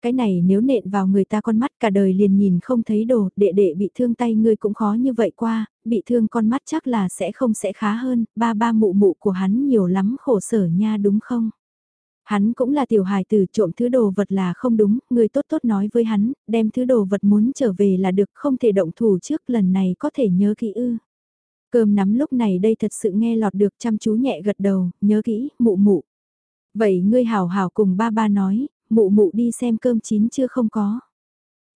Cái này nếu nện vào người ta con mắt cả đời liền nhìn không thấy đồ, đệ đệ bị thương tay ngươi cũng khó như vậy qua, bị thương con mắt chắc là sẽ không sẽ khá hơn, ba ba mụ mụ của hắn nhiều lắm khổ sở nha đúng không? Hắn cũng là tiểu hài tử trộm thứ đồ vật là không đúng, người tốt tốt nói với hắn, đem thứ đồ vật muốn trở về là được không thể động thủ trước lần này có thể nhớ kỹ ư. Cơm nắm lúc này đây thật sự nghe lọt được chăm chú nhẹ gật đầu, nhớ kỹ, mụ mụ. Vậy ngươi hào hào cùng ba ba nói, mụ mụ đi xem cơm chín chưa không có.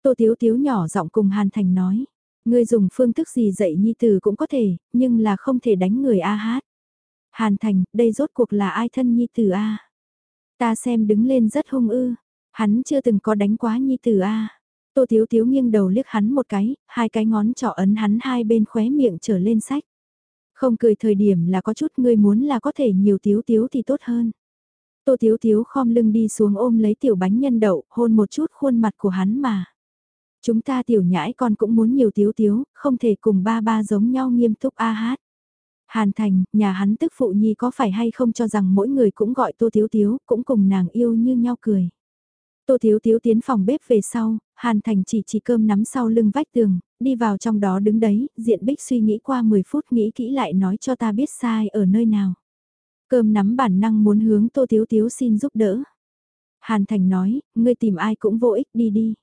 Tô Tiếu Tiếu nhỏ giọng cùng Hàn Thành nói, ngươi dùng phương thức gì dạy nhi tử cũng có thể, nhưng là không thể đánh người A hát. Hàn Thành, đây rốt cuộc là ai thân nhi tử A? Ta xem đứng lên rất hung ư, hắn chưa từng có đánh quá nhi tử A. Tô Tiếu Tiếu nghiêng đầu liếc hắn một cái, hai cái ngón trỏ ấn hắn hai bên khóe miệng trở lên sách. Không cười thời điểm là có chút ngươi muốn là có thể nhiều tiếu tiếu thì tốt hơn. Tô Thiếu Thiếu khom lưng đi xuống ôm lấy tiểu bánh nhân đậu, hôn một chút khuôn mặt của hắn mà. Chúng ta tiểu nhãi con cũng muốn nhiều Thiếu Thiếu, không thể cùng ba ba giống nhau nghiêm túc a hát. Hàn Thành, nhà hắn tức phụ nhi có phải hay không cho rằng mỗi người cũng gọi Tô Thiếu Thiếu, cũng cùng nàng yêu như nhau cười. Tô Thiếu Thiếu tiến phòng bếp về sau, Hàn Thành chỉ chỉ cơm nắm sau lưng vách tường, đi vào trong đó đứng đấy, diện bích suy nghĩ qua 10 phút nghĩ kỹ lại nói cho ta biết sai ở nơi nào. Cơm nắm bản năng muốn hướng Tô Thiếu Thiếu xin giúp đỡ. Hàn Thành nói, ngươi tìm ai cũng vô ích đi đi.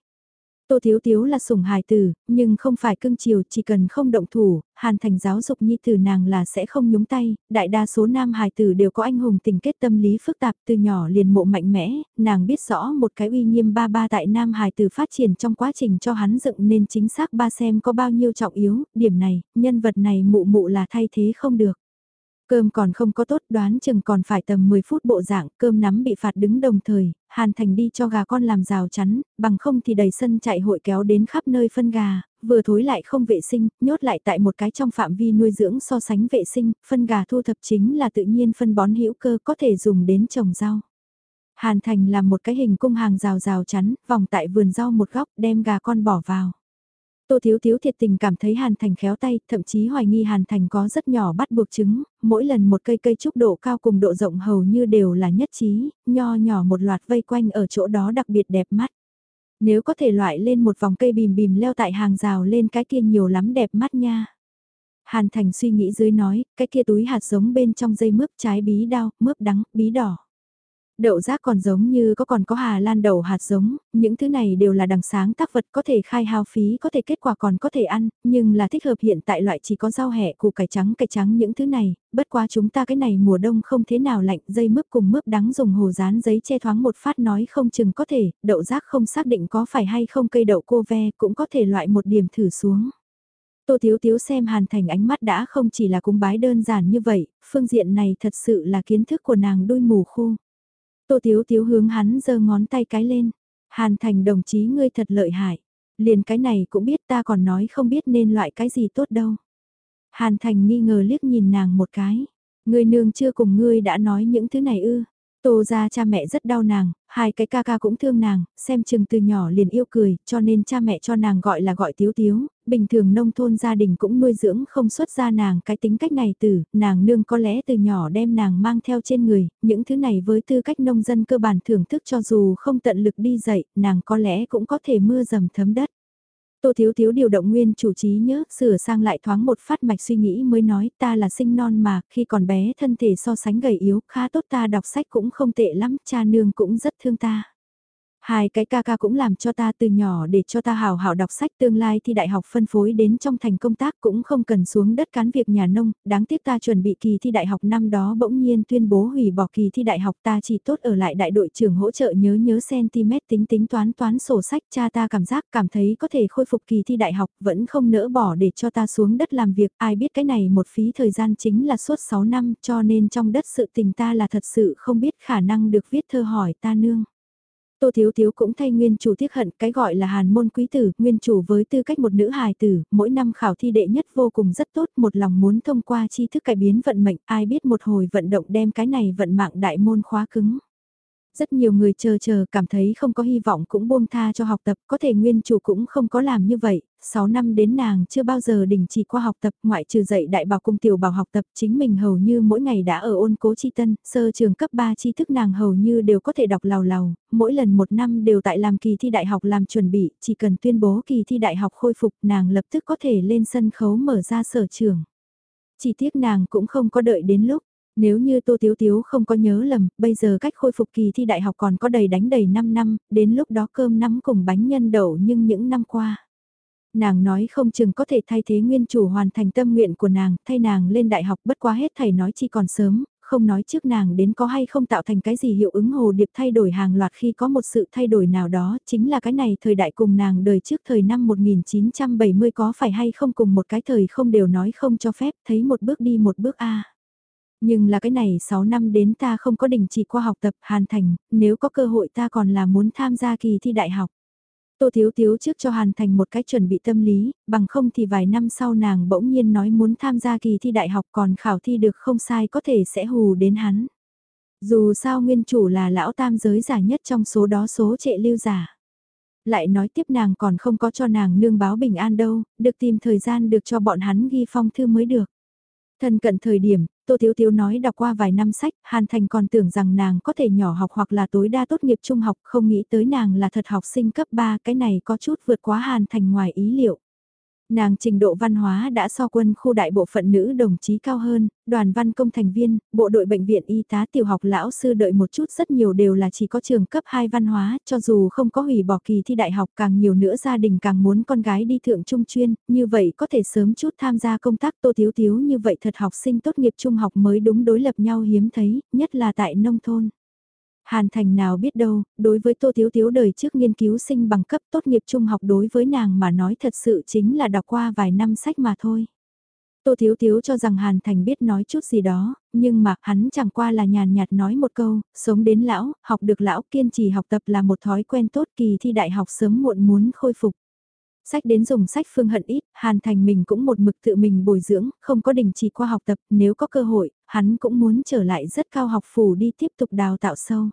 Tô Thiếu Thiếu là sủng hài tử, nhưng không phải cưng chiều, chỉ cần không động thủ, Hàn Thành giáo dục nhi tử nàng là sẽ không nhúng tay, đại đa số nam hài tử đều có anh hùng tình kết tâm lý phức tạp từ nhỏ liền mộ mạnh mẽ, nàng biết rõ một cái uy nghiêm ba ba tại nam hài tử phát triển trong quá trình cho hắn dựng nên chính xác ba xem có bao nhiêu trọng yếu, điểm này, nhân vật này mụ mụ là thay thế không được. Cơm còn không có tốt đoán chừng còn phải tầm 10 phút bộ dạng, cơm nắm bị phạt đứng đồng thời, Hàn Thành đi cho gà con làm rào chắn, bằng không thì đầy sân chạy hội kéo đến khắp nơi phân gà, vừa thối lại không vệ sinh, nhốt lại tại một cái trong phạm vi nuôi dưỡng so sánh vệ sinh, phân gà thu thập chính là tự nhiên phân bón hữu cơ có thể dùng đến trồng rau. Hàn Thành làm một cái hình cung hàng rào rào chắn, vòng tại vườn rau một góc đem gà con bỏ vào. Tô Thiếu Thiếu thiệt tình cảm thấy Hàn Thành khéo tay, thậm chí hoài nghi Hàn Thành có rất nhỏ bắt buộc chứng mỗi lần một cây cây trúc độ cao cùng độ rộng hầu như đều là nhất trí, nho nhỏ một loạt vây quanh ở chỗ đó đặc biệt đẹp mắt. Nếu có thể loại lên một vòng cây bìm bìm leo tại hàng rào lên cái kia nhiều lắm đẹp mắt nha. Hàn Thành suy nghĩ dưới nói, cái kia túi hạt giống bên trong dây mướp trái bí đao, mướp đắng, bí đỏ. Đậu rác còn giống như có còn có hà lan đậu hạt giống, những thứ này đều là đằng sáng tác vật có thể khai hao phí có thể kết quả còn có thể ăn, nhưng là thích hợp hiện tại loại chỉ có rau hẹ củ cải trắng cải trắng những thứ này, bất quá chúng ta cái này mùa đông không thế nào lạnh dây mướp cùng mướp đắng dùng hồ dán giấy che thoáng một phát nói không chừng có thể, đậu rác không xác định có phải hay không cây đậu cô ve cũng có thể loại một điểm thử xuống. Tô Tiếu Tiếu xem Hàn Thành ánh mắt đã không chỉ là cúng bái đơn giản như vậy, phương diện này thật sự là kiến thức của nàng đôi mù khu. Tô Tiếu Tiếu hướng hắn giơ ngón tay cái lên. Hàn Thành đồng chí ngươi thật lợi hại. Liền cái này cũng biết ta còn nói không biết nên loại cái gì tốt đâu. Hàn Thành nghi ngờ liếc nhìn nàng một cái. Ngươi nương chưa cùng ngươi đã nói những thứ này ư. Tô ra cha mẹ rất đau nàng, hai cái ca ca cũng thương nàng, xem chừng từ nhỏ liền yêu cười, cho nên cha mẹ cho nàng gọi là gọi tiếu tiếu, bình thường nông thôn gia đình cũng nuôi dưỡng không xuất ra nàng cái tính cách này từ, nàng nương có lẽ từ nhỏ đem nàng mang theo trên người, những thứ này với tư cách nông dân cơ bản thưởng thức cho dù không tận lực đi dậy, nàng có lẽ cũng có thể mưa dầm thấm đất. Tô Thiếu Thiếu điều động nguyên chủ trí nhớ, sửa sang lại thoáng một phát mạch suy nghĩ mới nói ta là sinh non mà, khi còn bé thân thể so sánh gầy yếu, khá tốt ta đọc sách cũng không tệ lắm, cha nương cũng rất thương ta. Hai cái ca ca cũng làm cho ta từ nhỏ để cho ta hào hào đọc sách tương lai thi đại học phân phối đến trong thành công tác cũng không cần xuống đất cán việc nhà nông, đáng tiếc ta chuẩn bị kỳ thi đại học năm đó bỗng nhiên tuyên bố hủy bỏ kỳ thi đại học ta chỉ tốt ở lại đại đội trưởng hỗ trợ nhớ nhớ cm tính tính toán toán sổ sách cha ta cảm giác cảm thấy có thể khôi phục kỳ thi đại học vẫn không nỡ bỏ để cho ta xuống đất làm việc ai biết cái này một phí thời gian chính là suốt 6 năm cho nên trong đất sự tình ta là thật sự không biết khả năng được viết thơ hỏi ta nương. Tô Thiếu Thiếu cũng thay nguyên chủ tiếc hận cái gọi là hàn môn quý tử, nguyên chủ với tư cách một nữ hài tử, mỗi năm khảo thi đệ nhất vô cùng rất tốt, một lòng muốn thông qua tri thức cải biến vận mệnh, ai biết một hồi vận động đem cái này vận mạng đại môn khóa cứng. Rất nhiều người chờ chờ cảm thấy không có hy vọng cũng buông tha cho học tập, có thể nguyên chủ cũng không có làm như vậy, 6 năm đến nàng chưa bao giờ đình chỉ qua học tập ngoại trừ dạy đại bảo cung tiểu bảo học tập chính mình hầu như mỗi ngày đã ở ôn cố chi tân, sơ trường cấp 3 tri thức nàng hầu như đều có thể đọc lào lào, mỗi lần một năm đều tại làm kỳ thi đại học làm chuẩn bị, chỉ cần tuyên bố kỳ thi đại học khôi phục nàng lập tức có thể lên sân khấu mở ra sở trường. Chỉ tiếc nàng cũng không có đợi đến lúc, nếu như Tô Tiếu Tiếu không có nhớ lầm, bây giờ cách khôi phục kỳ thi đại học còn có đầy đánh đầy 5 năm, đến lúc đó cơm nắm cùng bánh nhân đậu nhưng những năm qua. Nàng nói không chừng có thể thay thế nguyên chủ hoàn thành tâm nguyện của nàng, thay nàng lên đại học bất quá hết thầy nói chỉ còn sớm, không nói trước nàng đến có hay không tạo thành cái gì hiệu ứng hồ điệp thay đổi hàng loạt khi có một sự thay đổi nào đó, chính là cái này thời đại cùng nàng đời trước thời năm 1970 có phải hay không cùng một cái thời không đều nói không cho phép, thấy một bước đi một bước a nhưng là cái này 6 năm đến ta không có đình chỉ qua học tập Hàn Thành, nếu có cơ hội ta còn là muốn tham gia kỳ thi đại học. Tô Thiếu Thiếu trước cho Hàn Thành một cái chuẩn bị tâm lý, bằng không thì vài năm sau nàng bỗng nhiên nói muốn tham gia kỳ thi đại học còn khảo thi được không sai có thể sẽ hù đến hắn. Dù sao nguyên chủ là lão tam giới giả nhất trong số đó số trệ lưu giả. Lại nói tiếp nàng còn không có cho nàng nương báo bình an đâu, được tìm thời gian được cho bọn hắn ghi phong thư mới được. Thân cận thời điểm, Tô Thiếu Thiếu nói đọc qua vài năm sách, Hàn Thành còn tưởng rằng nàng có thể nhỏ học hoặc là tối đa tốt nghiệp trung học, không nghĩ tới nàng là thật học sinh cấp 3, cái này có chút vượt quá Hàn Thành ngoài ý liệu. Nàng trình độ văn hóa đã so quân khu đại bộ phận nữ đồng chí cao hơn, đoàn văn công thành viên, bộ đội bệnh viện y tá tiểu học lão sư đợi một chút rất nhiều đều là chỉ có trường cấp 2 văn hóa, cho dù không có hủy bỏ kỳ thi đại học càng nhiều nữa gia đình càng muốn con gái đi thượng trung chuyên, như vậy có thể sớm chút tham gia công tác tô thiếu thiếu như vậy thật học sinh tốt nghiệp trung học mới đúng đối lập nhau hiếm thấy, nhất là tại nông thôn. Hàn Thành nào biết đâu, đối với Tô Thiếu Thiếu đời trước nghiên cứu sinh bằng cấp tốt nghiệp trung học đối với nàng mà nói thật sự chính là đọc qua vài năm sách mà thôi. Tô Thiếu Thiếu cho rằng Hàn Thành biết nói chút gì đó, nhưng mà hắn chẳng qua là nhàn nhạt nói một câu, sống đến lão, học được lão kiên trì học tập là một thói quen tốt kỳ thi đại học sớm muộn muốn khôi phục. Sách đến dùng sách phương hận ít, Hàn Thành mình cũng một mực tự mình bồi dưỡng, không có đình chỉ qua học tập, nếu có cơ hội, hắn cũng muốn trở lại rất cao học phủ đi tiếp tục đào tạo sâu.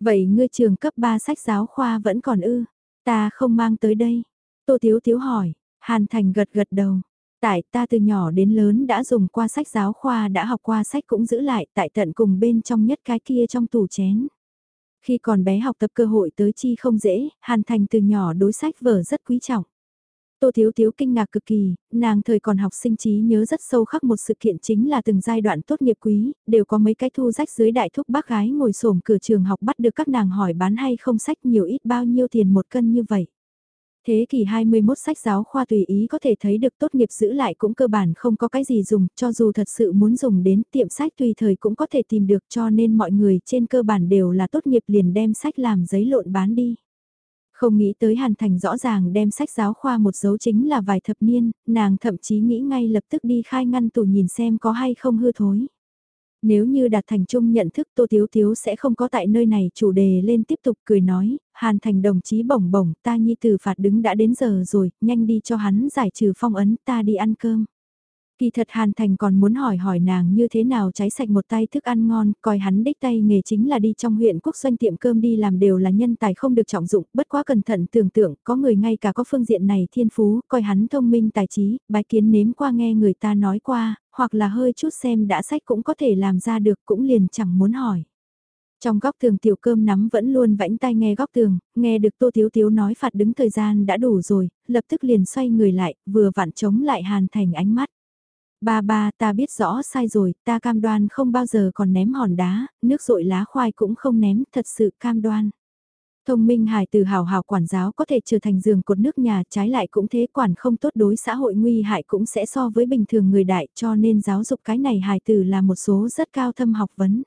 Vậy ngươi trường cấp 3 sách giáo khoa vẫn còn ư, ta không mang tới đây. Tô Tiếu Tiếu hỏi, Hàn Thành gật gật đầu. Tại ta từ nhỏ đến lớn đã dùng qua sách giáo khoa đã học qua sách cũng giữ lại tại tận cùng bên trong nhất cái kia trong tủ chén. Khi còn bé học tập cơ hội tới chi không dễ, Hàn Thành từ nhỏ đối sách vở rất quý trọng. Tô Thiếu Thiếu kinh ngạc cực kỳ, nàng thời còn học sinh trí nhớ rất sâu khắc một sự kiện chính là từng giai đoạn tốt nghiệp quý, đều có mấy cái thu rách dưới đại thúc bác gái ngồi xổm cửa trường học bắt được các nàng hỏi bán hay không sách nhiều ít bao nhiêu tiền một cân như vậy. Thế kỷ 21 sách giáo khoa tùy ý có thể thấy được tốt nghiệp giữ lại cũng cơ bản không có cái gì dùng, cho dù thật sự muốn dùng đến tiệm sách tùy thời cũng có thể tìm được cho nên mọi người trên cơ bản đều là tốt nghiệp liền đem sách làm giấy lộn bán đi. Không nghĩ tới Hàn Thành rõ ràng đem sách giáo khoa một dấu chính là vài thập niên, nàng thậm chí nghĩ ngay lập tức đi khai ngăn tủ nhìn xem có hay không hư thối. Nếu như đạt thành chung nhận thức Tô Tiếu Tiếu sẽ không có tại nơi này chủ đề lên tiếp tục cười nói, Hàn Thành đồng chí bổng bổng ta nhi từ phạt đứng đã đến giờ rồi, nhanh đi cho hắn giải trừ phong ấn ta đi ăn cơm. Kỳ thật Hàn Thành còn muốn hỏi hỏi nàng như thế nào cháy sạch một tay thức ăn ngon, coi hắn đích tay nghề chính là đi trong huyện quốc doanh tiệm cơm đi làm đều là nhân tài không được trọng dụng, bất quá cẩn thận tưởng tượng, có người ngay cả có phương diện này thiên phú, coi hắn thông minh tài trí, bái kiến nếm qua nghe người ta nói qua, hoặc là hơi chút xem đã sách cũng có thể làm ra được cũng liền chẳng muốn hỏi. Trong góc tường tiểu cơm nắm vẫn luôn vãnh tay nghe góc tường, nghe được Tô Thiếu Thiếu nói phạt đứng thời gian đã đủ rồi, lập tức liền xoay người lại, vừa vặn chống lại Hàn Thành ánh mắt. Ba ba ta biết rõ sai rồi, ta cam đoan không bao giờ còn ném hòn đá, nước rội lá khoai cũng không ném, thật sự cam đoan. Thông minh hài từ hào hào quản giáo có thể trở thành giường cột nước nhà trái lại cũng thế quản không tốt đối xã hội nguy hại cũng sẽ so với bình thường người đại cho nên giáo dục cái này hài từ là một số rất cao thâm học vấn.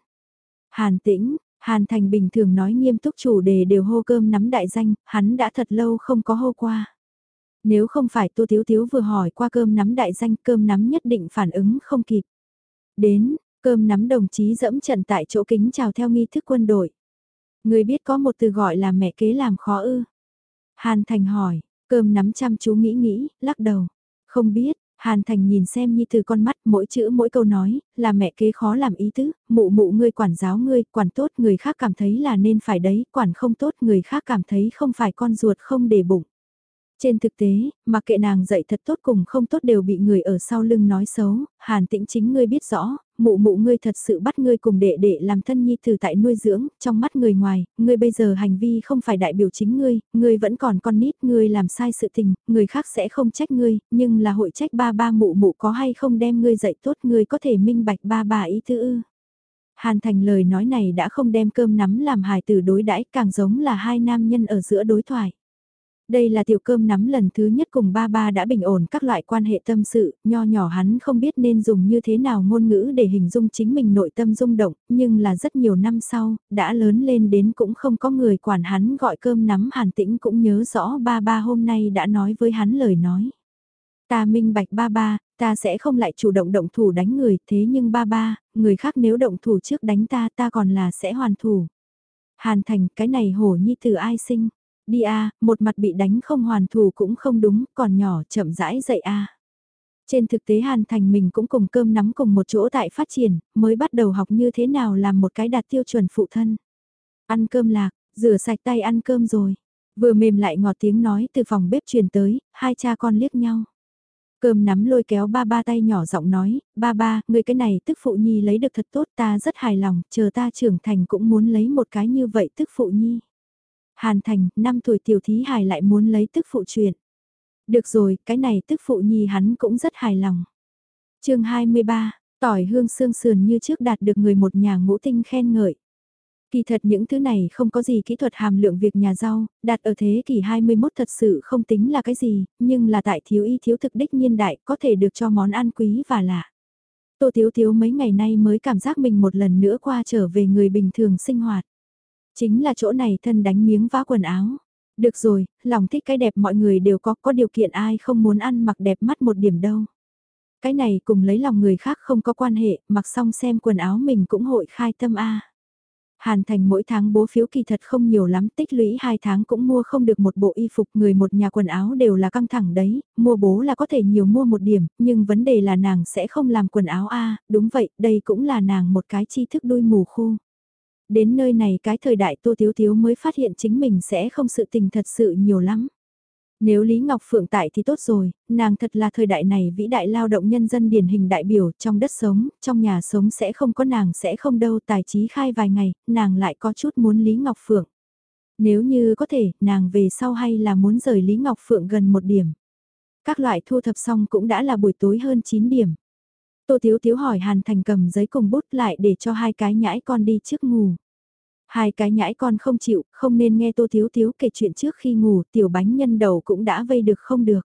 Hàn tĩnh, Hàn Thành bình thường nói nghiêm túc chủ đề đều hô cơm nắm đại danh, hắn đã thật lâu không có hô qua. Nếu không phải Tô Tiếu Tiếu vừa hỏi qua cơm nắm đại danh cơm nắm nhất định phản ứng không kịp. Đến, cơm nắm đồng chí dẫm trận tại chỗ kính chào theo nghi thức quân đội. Người biết có một từ gọi là mẹ kế làm khó ư. Hàn Thành hỏi, cơm nắm chăm chú nghĩ nghĩ, lắc đầu. Không biết, Hàn Thành nhìn xem như từ con mắt mỗi chữ mỗi câu nói, là mẹ kế khó làm ý tứ, mụ mụ ngươi quản giáo ngươi, quản tốt người khác cảm thấy là nên phải đấy, quản không tốt người khác cảm thấy không phải con ruột không để bụng. Trên thực tế, mặc kệ nàng dạy thật tốt cùng không tốt đều bị người ở sau lưng nói xấu, hàn tĩnh chính ngươi biết rõ, mụ mụ ngươi thật sự bắt ngươi cùng đệ đệ làm thân nhi từ tại nuôi dưỡng, trong mắt người ngoài, ngươi bây giờ hành vi không phải đại biểu chính ngươi, ngươi vẫn còn con nít, ngươi làm sai sự tình, người khác sẽ không trách ngươi, nhưng là hội trách ba ba mụ mụ có hay không đem ngươi dạy tốt ngươi có thể minh bạch ba ba ý tư ư. Hàn thành lời nói này đã không đem cơm nắm làm hài từ đối đãi càng giống là hai nam nhân ở giữa đối thoại. Đây là tiểu cơm nắm lần thứ nhất cùng ba ba đã bình ổn các loại quan hệ tâm sự, nho nhỏ hắn không biết nên dùng như thế nào ngôn ngữ để hình dung chính mình nội tâm rung động, nhưng là rất nhiều năm sau, đã lớn lên đến cũng không có người quản hắn gọi cơm nắm hàn tĩnh cũng nhớ rõ ba ba hôm nay đã nói với hắn lời nói. Ta minh bạch ba ba, ta sẽ không lại chủ động động thủ đánh người, thế nhưng ba ba, người khác nếu động thủ trước đánh ta ta còn là sẽ hoàn thủ. Hàn thành cái này hổ nhi từ ai sinh? Đi a, một mặt bị đánh không hoàn thủ cũng không đúng, còn nhỏ chậm rãi dậy a. Trên thực tế Hàn Thành mình cũng cùng cơm nắm cùng một chỗ tại phát triển, mới bắt đầu học như thế nào làm một cái đạt tiêu chuẩn phụ thân. Ăn cơm lạc, rửa sạch tay ăn cơm rồi. Vừa mềm lại ngọt tiếng nói từ phòng bếp truyền tới, hai cha con liếc nhau. Cơm nắm lôi kéo ba ba tay nhỏ giọng nói, ba ba, người cái này tức phụ nhi lấy được thật tốt ta rất hài lòng, chờ ta trưởng thành cũng muốn lấy một cái như vậy tức phụ nhi. Hàn Thành, năm tuổi tiểu thí hài lại muốn lấy tức phụ chuyện. Được rồi, cái này tức phụ nhi hắn cũng rất hài lòng. chương 23, tỏi hương xương sườn như trước đạt được người một nhà ngũ tinh khen ngợi. Kỳ thật những thứ này không có gì kỹ thuật hàm lượng việc nhà rau, đạt ở thế kỷ 21 thật sự không tính là cái gì, nhưng là tại thiếu y thiếu thực đích nhiên đại có thể được cho món ăn quý và lạ. Tô Thiếu Thiếu mấy ngày nay mới cảm giác mình một lần nữa qua trở về người bình thường sinh hoạt. Chính là chỗ này thân đánh miếng vá quần áo. Được rồi, lòng thích cái đẹp mọi người đều có, có điều kiện ai không muốn ăn mặc đẹp mắt một điểm đâu. Cái này cùng lấy lòng người khác không có quan hệ, mặc xong xem quần áo mình cũng hội khai tâm A. Hàn Thành mỗi tháng bố phiếu kỳ thật không nhiều lắm, tích lũy hai tháng cũng mua không được một bộ y phục, người một nhà quần áo đều là căng thẳng đấy, mua bố là có thể nhiều mua một điểm, nhưng vấn đề là nàng sẽ không làm quần áo a đúng vậy, đây cũng là nàng một cái tri thức đuôi mù khu. Đến nơi này cái thời đại Tô thiếu thiếu mới phát hiện chính mình sẽ không sự tình thật sự nhiều lắm. Nếu Lý Ngọc Phượng tại thì tốt rồi, nàng thật là thời đại này vĩ đại lao động nhân dân điển hình đại biểu trong đất sống, trong nhà sống sẽ không có nàng sẽ không đâu tài trí khai vài ngày, nàng lại có chút muốn Lý Ngọc Phượng. Nếu như có thể, nàng về sau hay là muốn rời Lý Ngọc Phượng gần một điểm. Các loại thu thập xong cũng đã là buổi tối hơn 9 điểm. Tô thiếu thiếu hỏi Hàn Thành cầm giấy cùng bút lại để cho hai cái nhãi con đi trước ngủ. Hai cái nhãi con không chịu, không nên nghe Tô Thiếu Thiếu kể chuyện trước khi ngủ, tiểu bánh nhân đầu cũng đã vây được không được.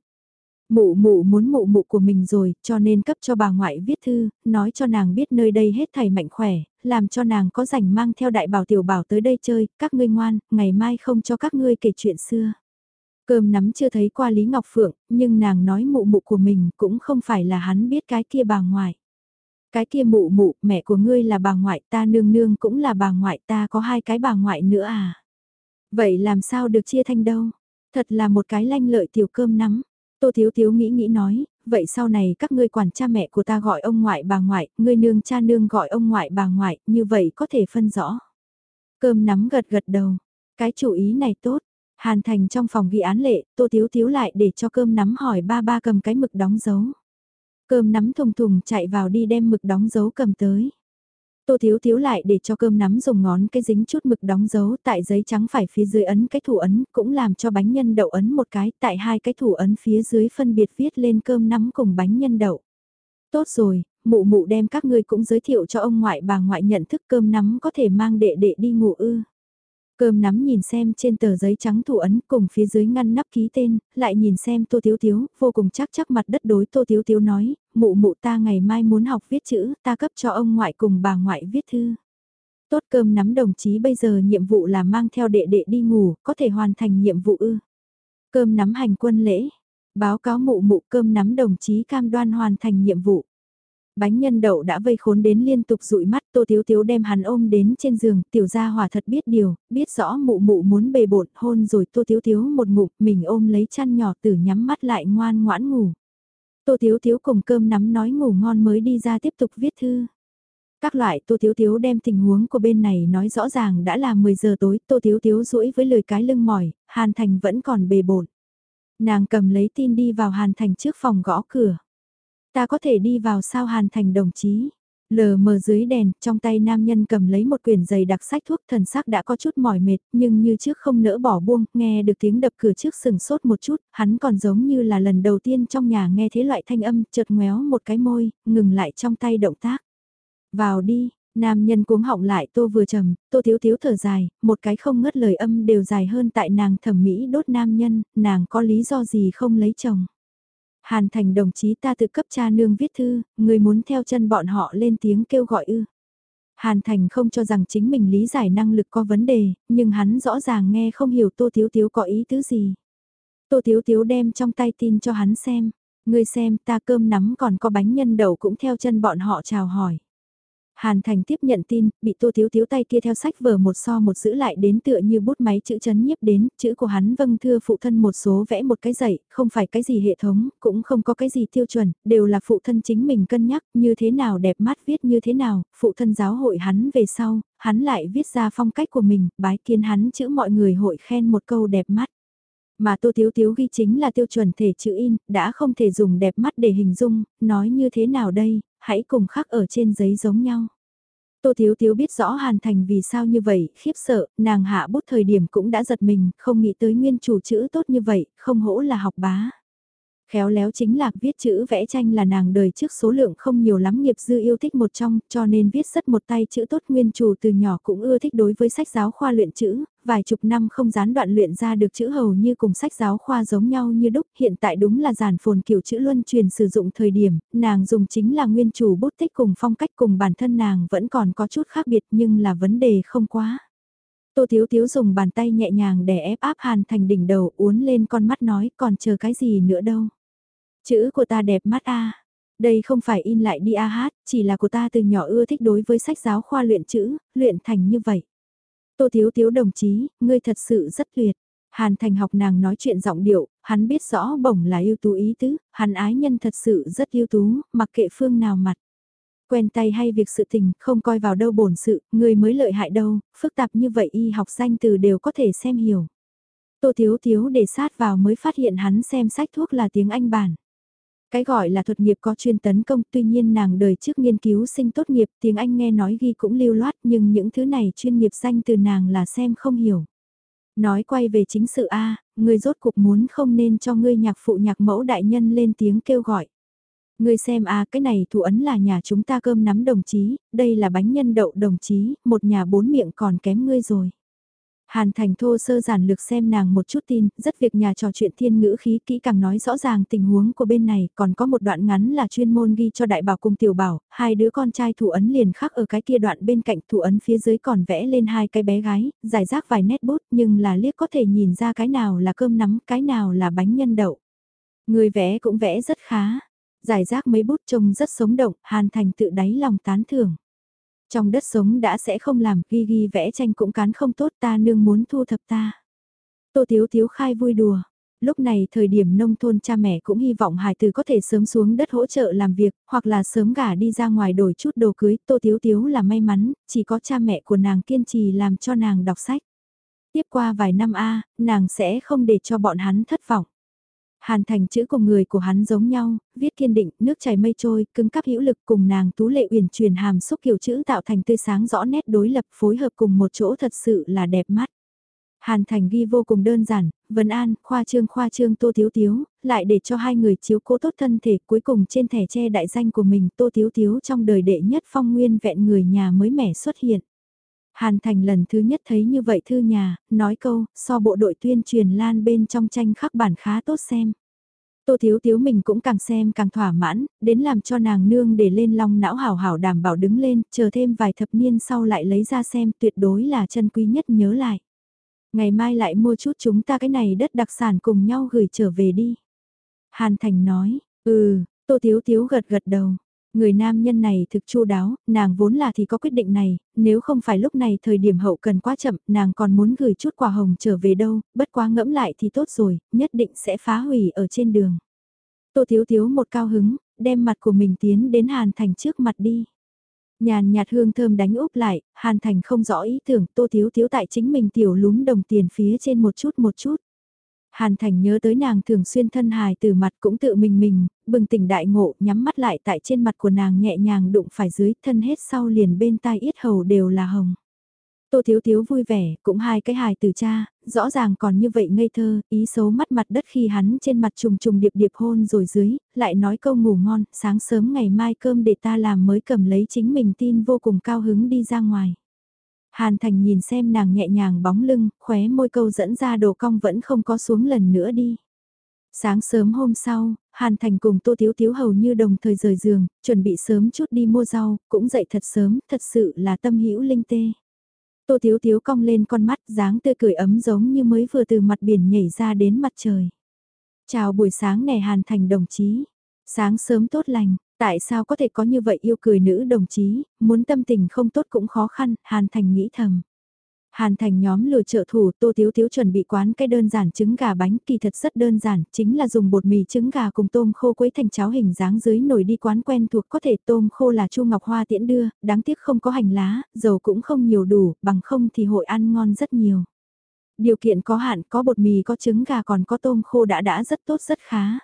Mụ mụ muốn mụ mụ của mình rồi, cho nên cấp cho bà ngoại viết thư, nói cho nàng biết nơi đây hết thầy mạnh khỏe, làm cho nàng có rảnh mang theo đại bảo tiểu bảo tới đây chơi, các ngươi ngoan, ngày mai không cho các ngươi kể chuyện xưa. Cơm nắm chưa thấy qua Lý Ngọc Phượng, nhưng nàng nói mụ mụ của mình cũng không phải là hắn biết cái kia bà ngoại. Cái kia mụ mụ, mẹ của ngươi là bà ngoại ta nương nương cũng là bà ngoại ta có hai cái bà ngoại nữa à. Vậy làm sao được chia thanh đâu? Thật là một cái lanh lợi tiểu cơm nắm. Tô Thiếu Thiếu nghĩ nghĩ nói, vậy sau này các ngươi quản cha mẹ của ta gọi ông ngoại bà ngoại, ngươi nương cha nương gọi ông ngoại bà ngoại, như vậy có thể phân rõ. Cơm nắm gật gật đầu, cái chủ ý này tốt. Hàn thành trong phòng ghi án lệ, Tô Thiếu Thiếu lại để cho cơm nắm hỏi ba ba cầm cái mực đóng dấu. Cơm nắm thùng thùng chạy vào đi đem mực đóng dấu cầm tới. Tô Thiếu Thiếu lại để cho cơm nắm dùng ngón cái dính chút mực đóng dấu tại giấy trắng phải phía dưới ấn cái thủ ấn cũng làm cho bánh nhân đậu ấn một cái tại hai cái thủ ấn phía dưới phân biệt viết lên cơm nắm cùng bánh nhân đậu. Tốt rồi, mụ mụ đem các ngươi cũng giới thiệu cho ông ngoại bà ngoại nhận thức cơm nắm có thể mang đệ đệ đi ngủ ư. Cơm nắm nhìn xem trên tờ giấy trắng thủ ấn cùng phía dưới ngăn nắp ký tên, lại nhìn xem Tô Tiếu Tiếu, vô cùng chắc chắc mặt đất đối Tô Tiếu Tiếu nói, mụ mụ ta ngày mai muốn học viết chữ, ta cấp cho ông ngoại cùng bà ngoại viết thư. Tốt cơm nắm đồng chí bây giờ nhiệm vụ là mang theo đệ đệ đi ngủ, có thể hoàn thành nhiệm vụ ư. Cơm nắm hành quân lễ, báo cáo mụ mụ cơm nắm đồng chí cam đoan hoàn thành nhiệm vụ. Bánh nhân đậu đã vây khốn đến liên tục dụi mắt Tô Tiếu Tiếu đem hắn ôm đến trên giường, tiểu gia hòa thật biết điều, biết rõ mụ mụ muốn bề bộn hôn rồi Tô Tiếu Tiếu một ngụm, mình ôm lấy chăn nhỏ tử nhắm mắt lại ngoan ngoãn ngủ. Tô Tiếu Tiếu cùng cơm nắm nói ngủ ngon mới đi ra tiếp tục viết thư. Các loại Tô Tiếu Tiếu đem tình huống của bên này nói rõ ràng đã là 10 giờ tối, Tô Tiếu Tiếu rũi với lời cái lưng mỏi, Hàn Thành vẫn còn bề bộn. Nàng cầm lấy tin đi vào Hàn Thành trước phòng gõ cửa. Ta có thể đi vào sao Hàn Thành đồng chí. Lờ mờ dưới đèn, trong tay nam nhân cầm lấy một quyển giày đặc sách thuốc thần sắc đã có chút mỏi mệt, nhưng như trước không nỡ bỏ buông, nghe được tiếng đập cửa trước sừng sốt một chút, hắn còn giống như là lần đầu tiên trong nhà nghe thế loại thanh âm, chợt ngoéo một cái môi, ngừng lại trong tay động tác. Vào đi, nam nhân cuống họng lại tô vừa trầm, tô thiếu thiếu thở dài, một cái không ngớt lời âm đều dài hơn tại nàng thẩm mỹ đốt nam nhân, nàng có lý do gì không lấy chồng. Hàn thành đồng chí ta tự cấp cha nương viết thư, người muốn theo chân bọn họ lên tiếng kêu gọi ư. Hàn Thành không cho rằng chính mình lý giải năng lực có vấn đề, nhưng hắn rõ ràng nghe không hiểu Tô thiếu thiếu có ý tứ gì. Tô thiếu thiếu đem trong tay tin cho hắn xem, ngươi xem ta cơm nắm còn có bánh nhân đậu cũng theo chân bọn họ chào hỏi. Hàn Thành tiếp nhận tin, bị Tô Thiếu Thiếu tay kia theo sách vở một so một giữ lại đến tựa như bút máy chữ chấn nhiếp đến, chữ của hắn vâng thưa phụ thân một số vẽ một cái dạy, không phải cái gì hệ thống, cũng không có cái gì tiêu chuẩn, đều là phụ thân chính mình cân nhắc như thế nào đẹp mắt viết như thế nào, phụ thân giáo hội hắn về sau, hắn lại viết ra phong cách của mình, bái kiến hắn chữ mọi người hội khen một câu đẹp mắt. Mà Tô Thiếu Thiếu ghi chính là tiêu chuẩn thể chữ in, đã không thể dùng đẹp mắt để hình dung, nói như thế nào đây, hãy cùng khắc ở trên giấy giống nhau. Tô Thiếu Thiếu biết rõ Hàn Thành vì sao như vậy, khiếp sợ, nàng hạ bút thời điểm cũng đã giật mình, không nghĩ tới nguyên chủ chữ tốt như vậy, không hỗ là học bá. Khéo léo chính là viết chữ vẽ tranh là nàng đời trước số lượng không nhiều lắm nghiệp dư yêu thích một trong, cho nên viết rất một tay chữ tốt nguyên chủ từ nhỏ cũng ưa thích đối với sách giáo khoa luyện chữ, vài chục năm không gián đoạn luyện ra được chữ hầu như cùng sách giáo khoa giống nhau như đúc, hiện tại đúng là giản phồn kiểu chữ luân truyền sử dụng thời điểm, nàng dùng chính là nguyên chủ bút tích cùng phong cách cùng bản thân nàng vẫn còn có chút khác biệt nhưng là vấn đề không quá. Tô Thiếu Thiếu dùng bàn tay nhẹ nhàng để ép áp Hàn Thành đỉnh đầu uốn lên con mắt nói còn chờ cái gì nữa đâu. Chữ của ta đẹp mắt a Đây không phải in lại đi a hát, chỉ là của ta từ nhỏ ưa thích đối với sách giáo khoa luyện chữ, luyện thành như vậy. Tô Thiếu Thiếu đồng chí, ngươi thật sự rất tuyệt. Hàn Thành học nàng nói chuyện giọng điệu, hắn biết rõ bổng là ưu tú ý tứ, hắn ái nhân thật sự rất ưu tú, mặc kệ phương nào mặt. Quen tay hay việc sự tình, không coi vào đâu bổn sự, người mới lợi hại đâu, phức tạp như vậy y học danh từ đều có thể xem hiểu. Tô Thiếu Thiếu để sát vào mới phát hiện hắn xem sách thuốc là tiếng Anh bản. Cái gọi là thuật nghiệp có chuyên tấn công tuy nhiên nàng đời trước nghiên cứu sinh tốt nghiệp tiếng Anh nghe nói ghi cũng lưu loát nhưng những thứ này chuyên nghiệp danh từ nàng là xem không hiểu. Nói quay về chính sự A, người rốt cục muốn không nên cho ngươi nhạc phụ nhạc mẫu đại nhân lên tiếng kêu gọi. Ngươi xem a cái này thủ ấn là nhà chúng ta cơm nắm đồng chí, đây là bánh nhân đậu đồng chí, một nhà bốn miệng còn kém ngươi rồi. Hàn Thành thô sơ giản lược xem nàng một chút tin, rất việc nhà trò chuyện thiên ngữ khí kỹ càng nói rõ ràng tình huống của bên này, còn có một đoạn ngắn là chuyên môn ghi cho đại bảo cùng tiểu bảo, hai đứa con trai thủ ấn liền khắc ở cái kia đoạn bên cạnh thủ ấn phía dưới còn vẽ lên hai cái bé gái, giải rác vài nét bút nhưng là liếc có thể nhìn ra cái nào là cơm nắm, cái nào là bánh nhân đậu. Người vẽ cũng vẽ rất khá, giải rác mấy bút trông rất sống động, Hàn Thành tự đáy lòng tán thưởng. Trong đất sống đã sẽ không làm, ghi ghi vẽ tranh cũng cán không tốt ta nương muốn thu thập ta. Tô Thiếu Thiếu khai vui đùa. Lúc này thời điểm nông thôn cha mẹ cũng hy vọng hài tử có thể sớm xuống đất hỗ trợ làm việc, hoặc là sớm gả đi ra ngoài đổi chút đồ cưới. Tô Thiếu Thiếu là may mắn, chỉ có cha mẹ của nàng kiên trì làm cho nàng đọc sách. Tiếp qua vài năm A, nàng sẽ không để cho bọn hắn thất vọng. Hàn thành chữ cùng người của hắn giống nhau, viết kiên định, nước chảy mây trôi, cứng cắp hữu lực cùng nàng tú lệ uyển truyền hàm xúc kiểu chữ tạo thành tươi sáng rõ nét đối lập phối hợp cùng một chỗ thật sự là đẹp mắt. Hàn thành ghi vô cùng đơn giản, Vân An, khoa trương khoa trương Tô Thiếu Thiếu, lại để cho hai người chiếu cố tốt thân thể cuối cùng trên thẻ che đại danh của mình Tô Thiếu Thiếu trong đời đệ nhất phong nguyên vẹn người nhà mới mẻ xuất hiện. Hàn Thành lần thứ nhất thấy như vậy thư nhà, nói câu, so bộ đội tuyên truyền lan bên trong tranh khắc bản khá tốt xem. Tô Thiếu Thiếu mình cũng càng xem càng thỏa mãn, đến làm cho nàng nương để lên long não hảo hảo đảm bảo đứng lên, chờ thêm vài thập niên sau lại lấy ra xem tuyệt đối là chân quý nhất nhớ lại. Ngày mai lại mua chút chúng ta cái này đất đặc sản cùng nhau gửi trở về đi. Hàn Thành nói, ừ, Tô Thiếu Thiếu gật gật đầu. Người nam nhân này thực chu đáo, nàng vốn là thì có quyết định này, nếu không phải lúc này thời điểm hậu cần quá chậm, nàng còn muốn gửi chút quà hồng trở về đâu, bất quá ngẫm lại thì tốt rồi, nhất định sẽ phá hủy ở trên đường. Tô Thiếu Thiếu một cao hứng, đem mặt của mình tiến đến Hàn Thành trước mặt đi. Nhàn nhạt hương thơm đánh úp lại, Hàn Thành không rõ ý tưởng Tô Thiếu Thiếu tại chính mình tiểu lúm đồng tiền phía trên một chút một chút. Hàn Thành nhớ tới nàng thường xuyên thân hài từ mặt cũng tự mình mình, bừng tỉnh đại ngộ nhắm mắt lại tại trên mặt của nàng nhẹ nhàng đụng phải dưới thân hết sau liền bên tai yết hầu đều là hồng. Tô Thiếu Thiếu vui vẻ, cũng hai cái hài từ cha, rõ ràng còn như vậy ngây thơ, ý xấu mắt mặt đất khi hắn trên mặt trùng trùng điệp điệp hôn rồi dưới, lại nói câu ngủ ngon, sáng sớm ngày mai cơm để ta làm mới cầm lấy chính mình tin vô cùng cao hứng đi ra ngoài. Hàn Thành nhìn xem nàng nhẹ nhàng bóng lưng, khóe môi câu dẫn ra đồ cong vẫn không có xuống lần nữa đi. Sáng sớm hôm sau, Hàn Thành cùng Tô Tiếu Tiếu hầu như đồng thời rời giường, chuẩn bị sớm chút đi mua rau, cũng dậy thật sớm, thật sự là tâm hữu linh tê. Tô Tiếu Tiếu cong lên con mắt, dáng tươi cười ấm giống như mới vừa từ mặt biển nhảy ra đến mặt trời. Chào buổi sáng nè Hàn Thành đồng chí. Sáng sớm tốt lành, Tại sao có thể có như vậy yêu cười nữ đồng chí, muốn tâm tình không tốt cũng khó khăn, Hàn Thành nghĩ thầm. Hàn Thành nhóm lừa trợ thủ Tô Thiếu Thiếu chuẩn bị quán cái đơn giản trứng gà bánh kỳ thật rất đơn giản, chính là dùng bột mì trứng gà cùng tôm khô quấy thành cháo hình dáng dưới nồi đi quán quen thuộc có thể tôm khô là Chu Ngọc Hoa tiễn đưa, đáng tiếc không có hành lá, dầu cũng không nhiều đủ, bằng không thì hội ăn ngon rất nhiều. Điều kiện có hạn có bột mì có trứng gà còn có tôm khô đã đã rất tốt rất khá.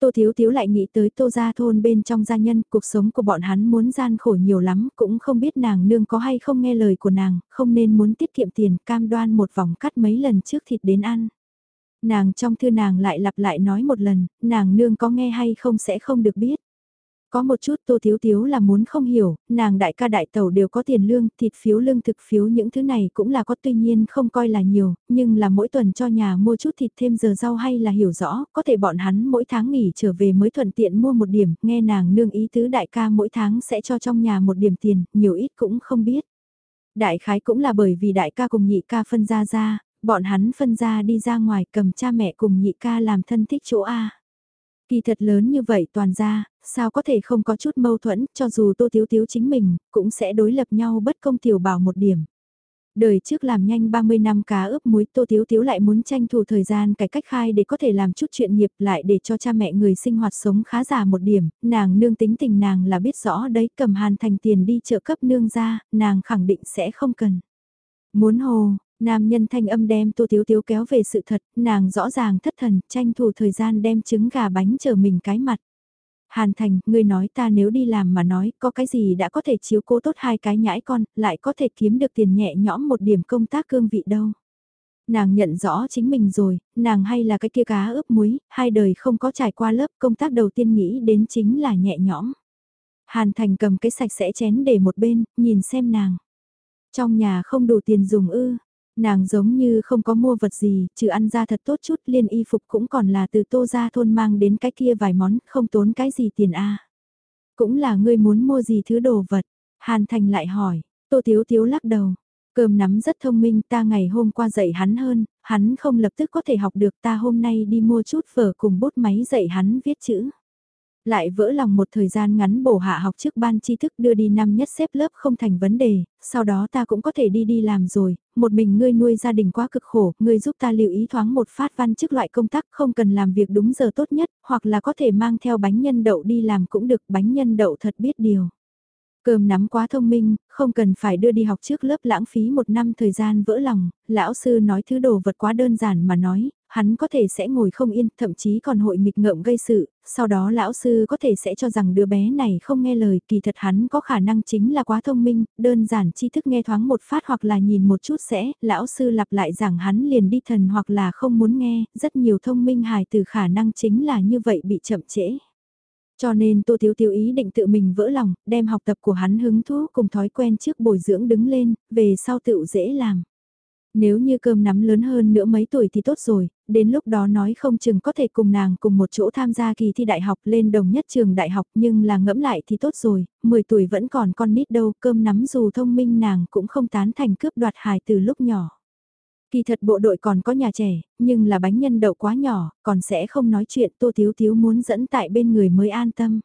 Tô Thiếu Thiếu lại nghĩ tới Tô Gia Thôn bên trong gia nhân, cuộc sống của bọn hắn muốn gian khổ nhiều lắm, cũng không biết nàng nương có hay không nghe lời của nàng, không nên muốn tiết kiệm tiền, cam đoan một vòng cắt mấy lần trước thịt đến ăn. Nàng trong thư nàng lại lặp lại nói một lần, nàng nương có nghe hay không sẽ không được biết. Có một chút tô thiếu thiếu là muốn không hiểu, nàng đại ca đại tàu đều có tiền lương, thịt phiếu lương thực phiếu những thứ này cũng là có tuy nhiên không coi là nhiều, nhưng là mỗi tuần cho nhà mua chút thịt thêm giờ rau hay là hiểu rõ, có thể bọn hắn mỗi tháng nghỉ trở về mới thuận tiện mua một điểm, nghe nàng nương ý tứ đại ca mỗi tháng sẽ cho trong nhà một điểm tiền, nhiều ít cũng không biết. Đại khái cũng là bởi vì đại ca cùng nhị ca phân ra ra, bọn hắn phân ra đi ra ngoài cầm cha mẹ cùng nhị ca làm thân thích chỗ A. Kỳ thật lớn như vậy toàn ra, sao có thể không có chút mâu thuẫn, cho dù Tô Thiếu Thiếu chính mình, cũng sẽ đối lập nhau bất công tiểu bảo một điểm. Đời trước làm nhanh 30 năm cá ướp muối Tô Tiếu Tiếu lại muốn tranh thủ thời gian cải cách khai để có thể làm chút chuyện nghiệp lại để cho cha mẹ người sinh hoạt sống khá giả một điểm, nàng nương tính tình nàng là biết rõ đấy cầm hàn thành tiền đi trợ cấp nương ra, nàng khẳng định sẽ không cần. Muốn hồ, nam nhân thanh âm đem Tô Tiếu Tiếu kéo về sự thật, nàng rõ ràng thất thần, tranh thủ thời gian đem trứng gà bánh chờ mình cái mặt. Hàn Thành, ngươi nói ta nếu đi làm mà nói, có cái gì đã có thể chiếu cố tốt hai cái nhãi con, lại có thể kiếm được tiền nhẹ nhõm một điểm công tác cương vị đâu. Nàng nhận rõ chính mình rồi, nàng hay là cái kia cá ướp muối, hai đời không có trải qua lớp công tác đầu tiên nghĩ đến chính là nhẹ nhõm. Hàn Thành cầm cái sạch sẽ chén để một bên, nhìn xem nàng. Trong nhà không đủ tiền dùng ư, Nàng giống như không có mua vật gì, trừ ăn ra thật tốt chút liên y phục cũng còn là từ tô ra thôn mang đến cái kia vài món, không tốn cái gì tiền a Cũng là ngươi muốn mua gì thứ đồ vật. Hàn Thành lại hỏi, tô tiếu tiếu lắc đầu. Cơm nắm rất thông minh ta ngày hôm qua dạy hắn hơn, hắn không lập tức có thể học được ta hôm nay đi mua chút vở cùng bút máy dạy hắn viết chữ. Lại vỡ lòng một thời gian ngắn bổ hạ học trước ban tri thức đưa đi năm nhất xếp lớp không thành vấn đề, sau đó ta cũng có thể đi đi làm rồi, một mình ngươi nuôi gia đình quá cực khổ, ngươi giúp ta lưu ý thoáng một phát văn chức loại công tác không cần làm việc đúng giờ tốt nhất, hoặc là có thể mang theo bánh nhân đậu đi làm cũng được, bánh nhân đậu thật biết điều. Cơm nắm quá thông minh, không cần phải đưa đi học trước lớp lãng phí một năm thời gian vỡ lòng, lão sư nói thứ đồ vật quá đơn giản mà nói, hắn có thể sẽ ngồi không yên, thậm chí còn hội nghịch ngợm gây sự, sau đó lão sư có thể sẽ cho rằng đứa bé này không nghe lời, kỳ thật hắn có khả năng chính là quá thông minh, đơn giản tri thức nghe thoáng một phát hoặc là nhìn một chút sẽ, lão sư lặp lại rằng hắn liền đi thần hoặc là không muốn nghe, rất nhiều thông minh hài từ khả năng chính là như vậy bị chậm trễ. Cho nên Tô Thiếu Thiếu ý định tự mình vỡ lòng, đem học tập của hắn hứng thú cùng thói quen trước bồi dưỡng đứng lên, về sau tự dễ làm. Nếu như cơm nắm lớn hơn nữa mấy tuổi thì tốt rồi, đến lúc đó nói không chừng có thể cùng nàng cùng một chỗ tham gia kỳ thi đại học lên đồng nhất trường đại học nhưng là ngẫm lại thì tốt rồi, 10 tuổi vẫn còn con nít đâu, cơm nắm dù thông minh nàng cũng không tán thành cướp đoạt hài từ lúc nhỏ. Kỳ thật bộ đội còn có nhà trẻ, nhưng là bánh nhân đậu quá nhỏ, còn sẽ không nói chuyện Tô Thiếu Thiếu muốn dẫn tại bên người mới an tâm.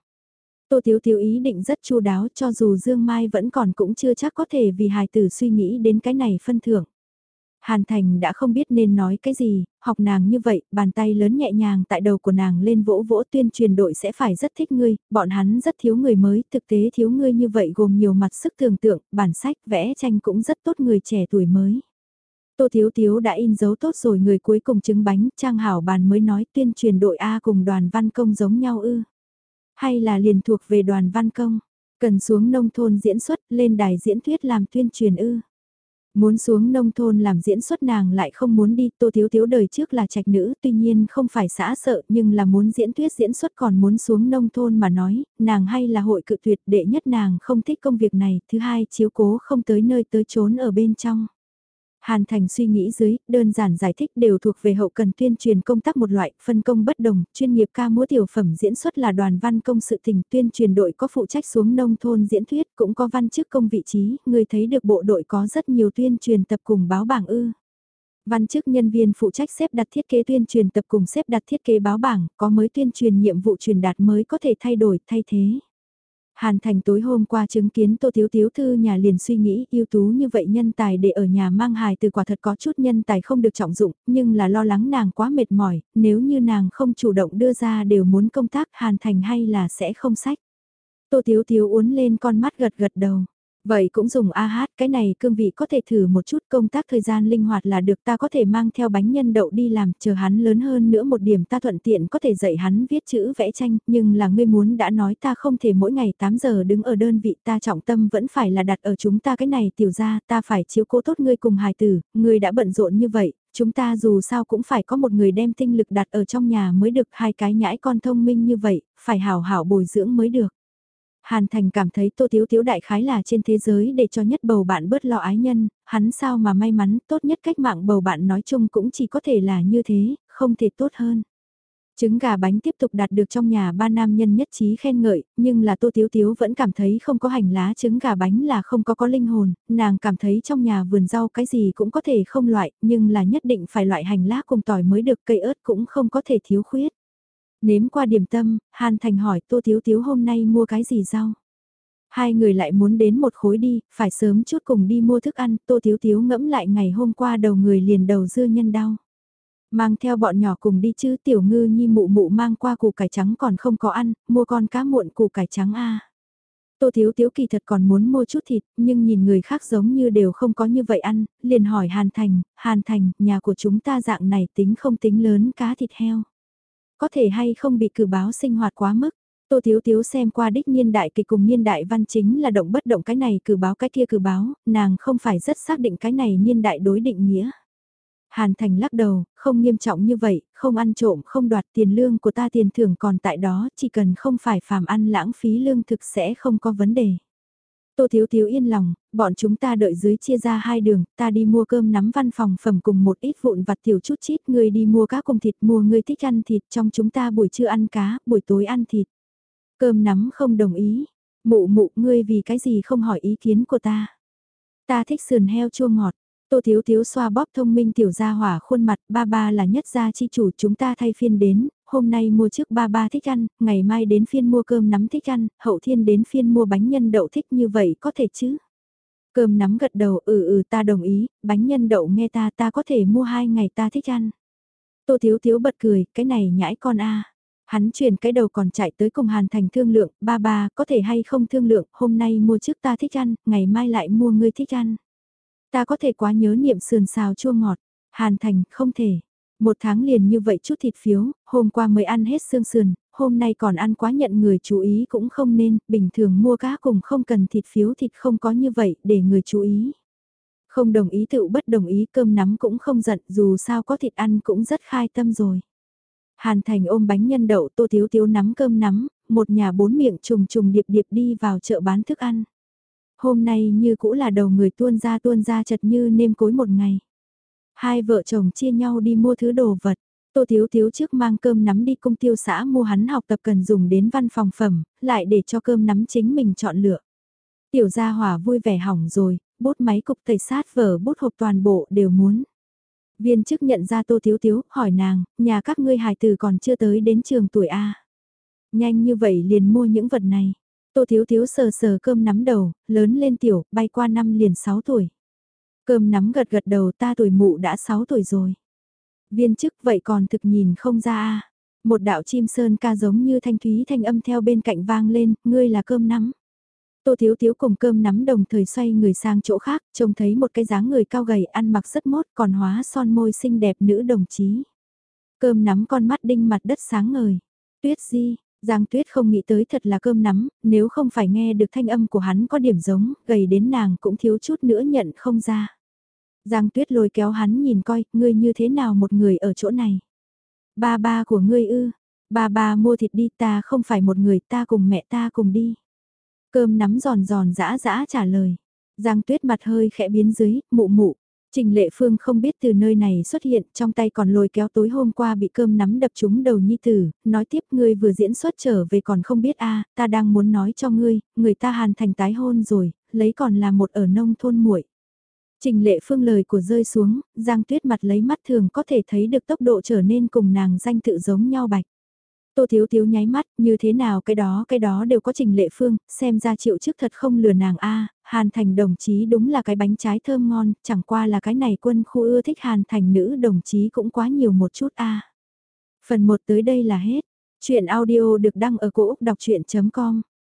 Tô Thiếu Thiếu ý định rất chu đáo cho dù Dương Mai vẫn còn cũng chưa chắc có thể vì hài tử suy nghĩ đến cái này phân thưởng. Hàn Thành đã không biết nên nói cái gì, học nàng như vậy, bàn tay lớn nhẹ nhàng tại đầu của nàng lên vỗ vỗ tuyên truyền đội sẽ phải rất thích ngươi, bọn hắn rất thiếu người mới, thực tế thiếu ngươi như vậy gồm nhiều mặt sức tưởng tượng, bản sách, vẽ tranh cũng rất tốt người trẻ tuổi mới. Tô Thiếu Thiếu đã in dấu tốt rồi người cuối cùng trứng bánh, Trang Hảo bàn mới nói tuyên truyền đội A cùng đoàn văn công giống nhau ư. Hay là liền thuộc về đoàn văn công, cần xuống nông thôn diễn xuất, lên đài diễn thuyết làm tuyên truyền ư. Muốn xuống nông thôn làm diễn xuất nàng lại không muốn đi, tô thiếu thiếu đời trước là trạch nữ, tuy nhiên không phải xã sợ nhưng là muốn diễn thuyết diễn xuất còn muốn xuống nông thôn mà nói, nàng hay là hội cự tuyệt đệ nhất nàng không thích công việc này, thứ hai chiếu cố không tới nơi tới trốn ở bên trong. Hàn Thành suy nghĩ dưới, đơn giản giải thích đều thuộc về hậu cần tuyên truyền công tác một loại, phân công bất đồng, chuyên nghiệp ca múa tiểu phẩm diễn xuất là đoàn văn công sự tình tuyên truyền đội có phụ trách xuống nông thôn diễn thuyết, cũng có văn chức công vị trí, người thấy được bộ đội có rất nhiều tuyên truyền tập cùng báo bảng ư. Văn chức nhân viên phụ trách xếp đặt thiết kế tuyên truyền tập cùng xếp đặt thiết kế báo bảng, có mới tuyên truyền nhiệm vụ truyền đạt mới có thể thay đổi, thay thế. Hàn Thành tối hôm qua chứng kiến Tô Thiếu Thiếu Thư nhà liền suy nghĩ ưu tú như vậy nhân tài để ở nhà mang hài từ quả thật có chút nhân tài không được trọng dụng, nhưng là lo lắng nàng quá mệt mỏi, nếu như nàng không chủ động đưa ra đều muốn công tác Hàn Thành hay là sẽ không sách. Tô Thiếu Thiếu uốn lên con mắt gật gật đầu. Vậy cũng dùng a hát cái này cương vị có thể thử một chút công tác thời gian linh hoạt là được ta có thể mang theo bánh nhân đậu đi làm chờ hắn lớn hơn nữa một điểm ta thuận tiện có thể dạy hắn viết chữ vẽ tranh nhưng là ngươi muốn đã nói ta không thể mỗi ngày 8 giờ đứng ở đơn vị ta trọng tâm vẫn phải là đặt ở chúng ta cái này tiểu ra ta phải chiếu cố tốt ngươi cùng hài tử, ngươi đã bận rộn như vậy, chúng ta dù sao cũng phải có một người đem tinh lực đặt ở trong nhà mới được hai cái nhãi con thông minh như vậy, phải hảo hảo bồi dưỡng mới được. Hàn Thành cảm thấy Tô Tiếu Tiếu đại khái là trên thế giới để cho nhất bầu bạn bớt lo ái nhân, hắn sao mà may mắn, tốt nhất cách mạng bầu bạn nói chung cũng chỉ có thể là như thế, không thể tốt hơn. Trứng gà bánh tiếp tục đạt được trong nhà ba nam nhân nhất trí khen ngợi, nhưng là Tô Tiếu Tiếu vẫn cảm thấy không có hành lá trứng gà bánh là không có có linh hồn, nàng cảm thấy trong nhà vườn rau cái gì cũng có thể không loại, nhưng là nhất định phải loại hành lá cùng tỏi mới được cây ớt cũng không có thể thiếu khuyết. Nếm qua điểm tâm, Hàn Thành hỏi Tô Thiếu Thiếu hôm nay mua cái gì rau? Hai người lại muốn đến một khối đi, phải sớm chút cùng đi mua thức ăn, Tô Thiếu Thiếu ngẫm lại ngày hôm qua đầu người liền đầu dưa nhân đau. Mang theo bọn nhỏ cùng đi chứ tiểu ngư nhi mụ mụ mang qua củ cải trắng còn không có ăn, mua con cá muộn củ cải trắng a Tô Thiếu Thiếu kỳ thật còn muốn mua chút thịt, nhưng nhìn người khác giống như đều không có như vậy ăn, liền hỏi Hàn Thành, Hàn Thành, nhà của chúng ta dạng này tính không tính lớn cá thịt heo. Có thể hay không bị cử báo sinh hoạt quá mức. Tô Thiếu Thiếu xem qua đích niên đại kịch cùng niên đại văn chính là động bất động cái này cử báo cái kia cử báo, nàng không phải rất xác định cái này niên đại đối định nghĩa. Hàn Thành lắc đầu, không nghiêm trọng như vậy, không ăn trộm, không đoạt tiền lương của ta tiền thưởng còn tại đó, chỉ cần không phải phàm ăn lãng phí lương thực sẽ không có vấn đề. Tô Thiếu Thiếu yên lòng, bọn chúng ta đợi dưới chia ra hai đường, ta đi mua cơm nắm văn phòng phẩm cùng một ít vụn vặt tiểu chút chít, người đi mua cá cùng thịt, mua người thích ăn thịt, trong chúng ta buổi trưa ăn cá, buổi tối ăn thịt. Cơm nắm không đồng ý, mụ mụ ngươi vì cái gì không hỏi ý kiến của ta. Ta thích sườn heo chua ngọt, Tô Thiếu Thiếu xoa bóp thông minh tiểu gia hỏa khuôn mặt, ba ba là nhất gia chi chủ chúng ta thay phiên đến, hôm nay mua trước ba ba thích ăn, ngày mai đến phiên mua cơm nắm thích ăn, hậu thiên đến phiên mua bánh nhân đậu thích như vậy có thể chứ? Cơm nắm gật đầu ừ ừ ta đồng ý, bánh nhân đậu nghe ta ta có thể mua hai ngày ta thích ăn. Tô Thiếu Thiếu bật cười, cái này nhãi con a Hắn chuyển cái đầu còn chạy tới cùng Hàn Thành thương lượng, ba ba có thể hay không thương lượng, hôm nay mua trước ta thích ăn, ngày mai lại mua ngươi thích ăn. Ta có thể quá nhớ niệm sườn xào chua ngọt. Hàn Thành, không thể. Một tháng liền như vậy chút thịt phiếu, hôm qua mới ăn hết xương sườn, hôm nay còn ăn quá nhận người chú ý cũng không nên, bình thường mua cá cùng không cần thịt phiếu thịt không có như vậy để người chú ý. Không đồng ý tự bất đồng ý cơm nắm cũng không giận dù sao có thịt ăn cũng rất khai tâm rồi. Hàn Thành ôm bánh nhân đậu tô thiếu thiếu nắm cơm nắm, một nhà bốn miệng trùng trùng điệp điệp đi vào chợ bán thức ăn. Hôm nay như cũ là đầu người tuôn ra tuôn ra chật như nêm cối một ngày. Hai vợ chồng chia nhau đi mua thứ đồ vật. Tô Thiếu Thiếu trước mang cơm nắm đi công tiêu xã mua hắn học tập cần dùng đến văn phòng phẩm, lại để cho cơm nắm chính mình chọn lựa. Tiểu gia hỏa vui vẻ hỏng rồi, bút máy cục tẩy sát vở bút hộp toàn bộ đều muốn. Viên chức nhận ra Tô Thiếu Thiếu, hỏi nàng, nhà các ngươi hài tử còn chưa tới đến trường tuổi A. Nhanh như vậy liền mua những vật này. Tô Thiếu Thiếu sờ sờ cơm nắm đầu, lớn lên tiểu, bay qua năm liền 6 tuổi. Cơm nắm gật gật đầu ta tuổi mụ đã 6 tuổi rồi. Viên chức vậy còn thực nhìn không ra a Một đạo chim sơn ca giống như thanh thúy thanh âm theo bên cạnh vang lên, ngươi là cơm nắm. Tô Thiếu Thiếu cùng cơm nắm đồng thời xoay người sang chỗ khác, trông thấy một cái dáng người cao gầy ăn mặc rất mốt còn hóa son môi xinh đẹp nữ đồng chí. Cơm nắm con mắt đinh mặt đất sáng ngời. Tuyết di, Giang Tuyết không nghĩ tới thật là cơm nắm, nếu không phải nghe được thanh âm của hắn có điểm giống, gầy đến nàng cũng thiếu chút nữa nhận không ra. Giang Tuyết lôi kéo hắn nhìn coi, ngươi như thế nào một người ở chỗ này. Ba ba của ngươi ư, ba ba mua thịt đi ta không phải một người ta cùng mẹ ta cùng đi. Cơm nắm giòn giòn dã dã trả lời. Giang Tuyết mặt hơi khẽ biến dưới, mụ mụ, Trình Lệ Phương không biết từ nơi này xuất hiện, trong tay còn lôi kéo tối hôm qua bị cơm nắm đập trúng đầu nhi tử, nói tiếp ngươi vừa diễn xuất trở về còn không biết a, ta đang muốn nói cho ngươi, người ta hàn thành tái hôn rồi, lấy còn là một ở nông thôn muội. Trình Lệ Phương lời của rơi xuống, Giang Tuyết mặt lấy mắt thường có thể thấy được tốc độ trở nên cùng nàng danh tự giống nhau bạch. Tô Thiếu Thiếu nháy mắt, như thế nào cái đó cái đó đều có trình lệ phương, xem ra triệu trước thật không lừa nàng a Hàn Thành đồng chí đúng là cái bánh trái thơm ngon, chẳng qua là cái này quân khu ưa thích Hàn Thành nữ đồng chí cũng quá nhiều một chút a Phần 1 tới đây là hết. Chuyện audio được đăng ở cổ Úc đọc chuyện.com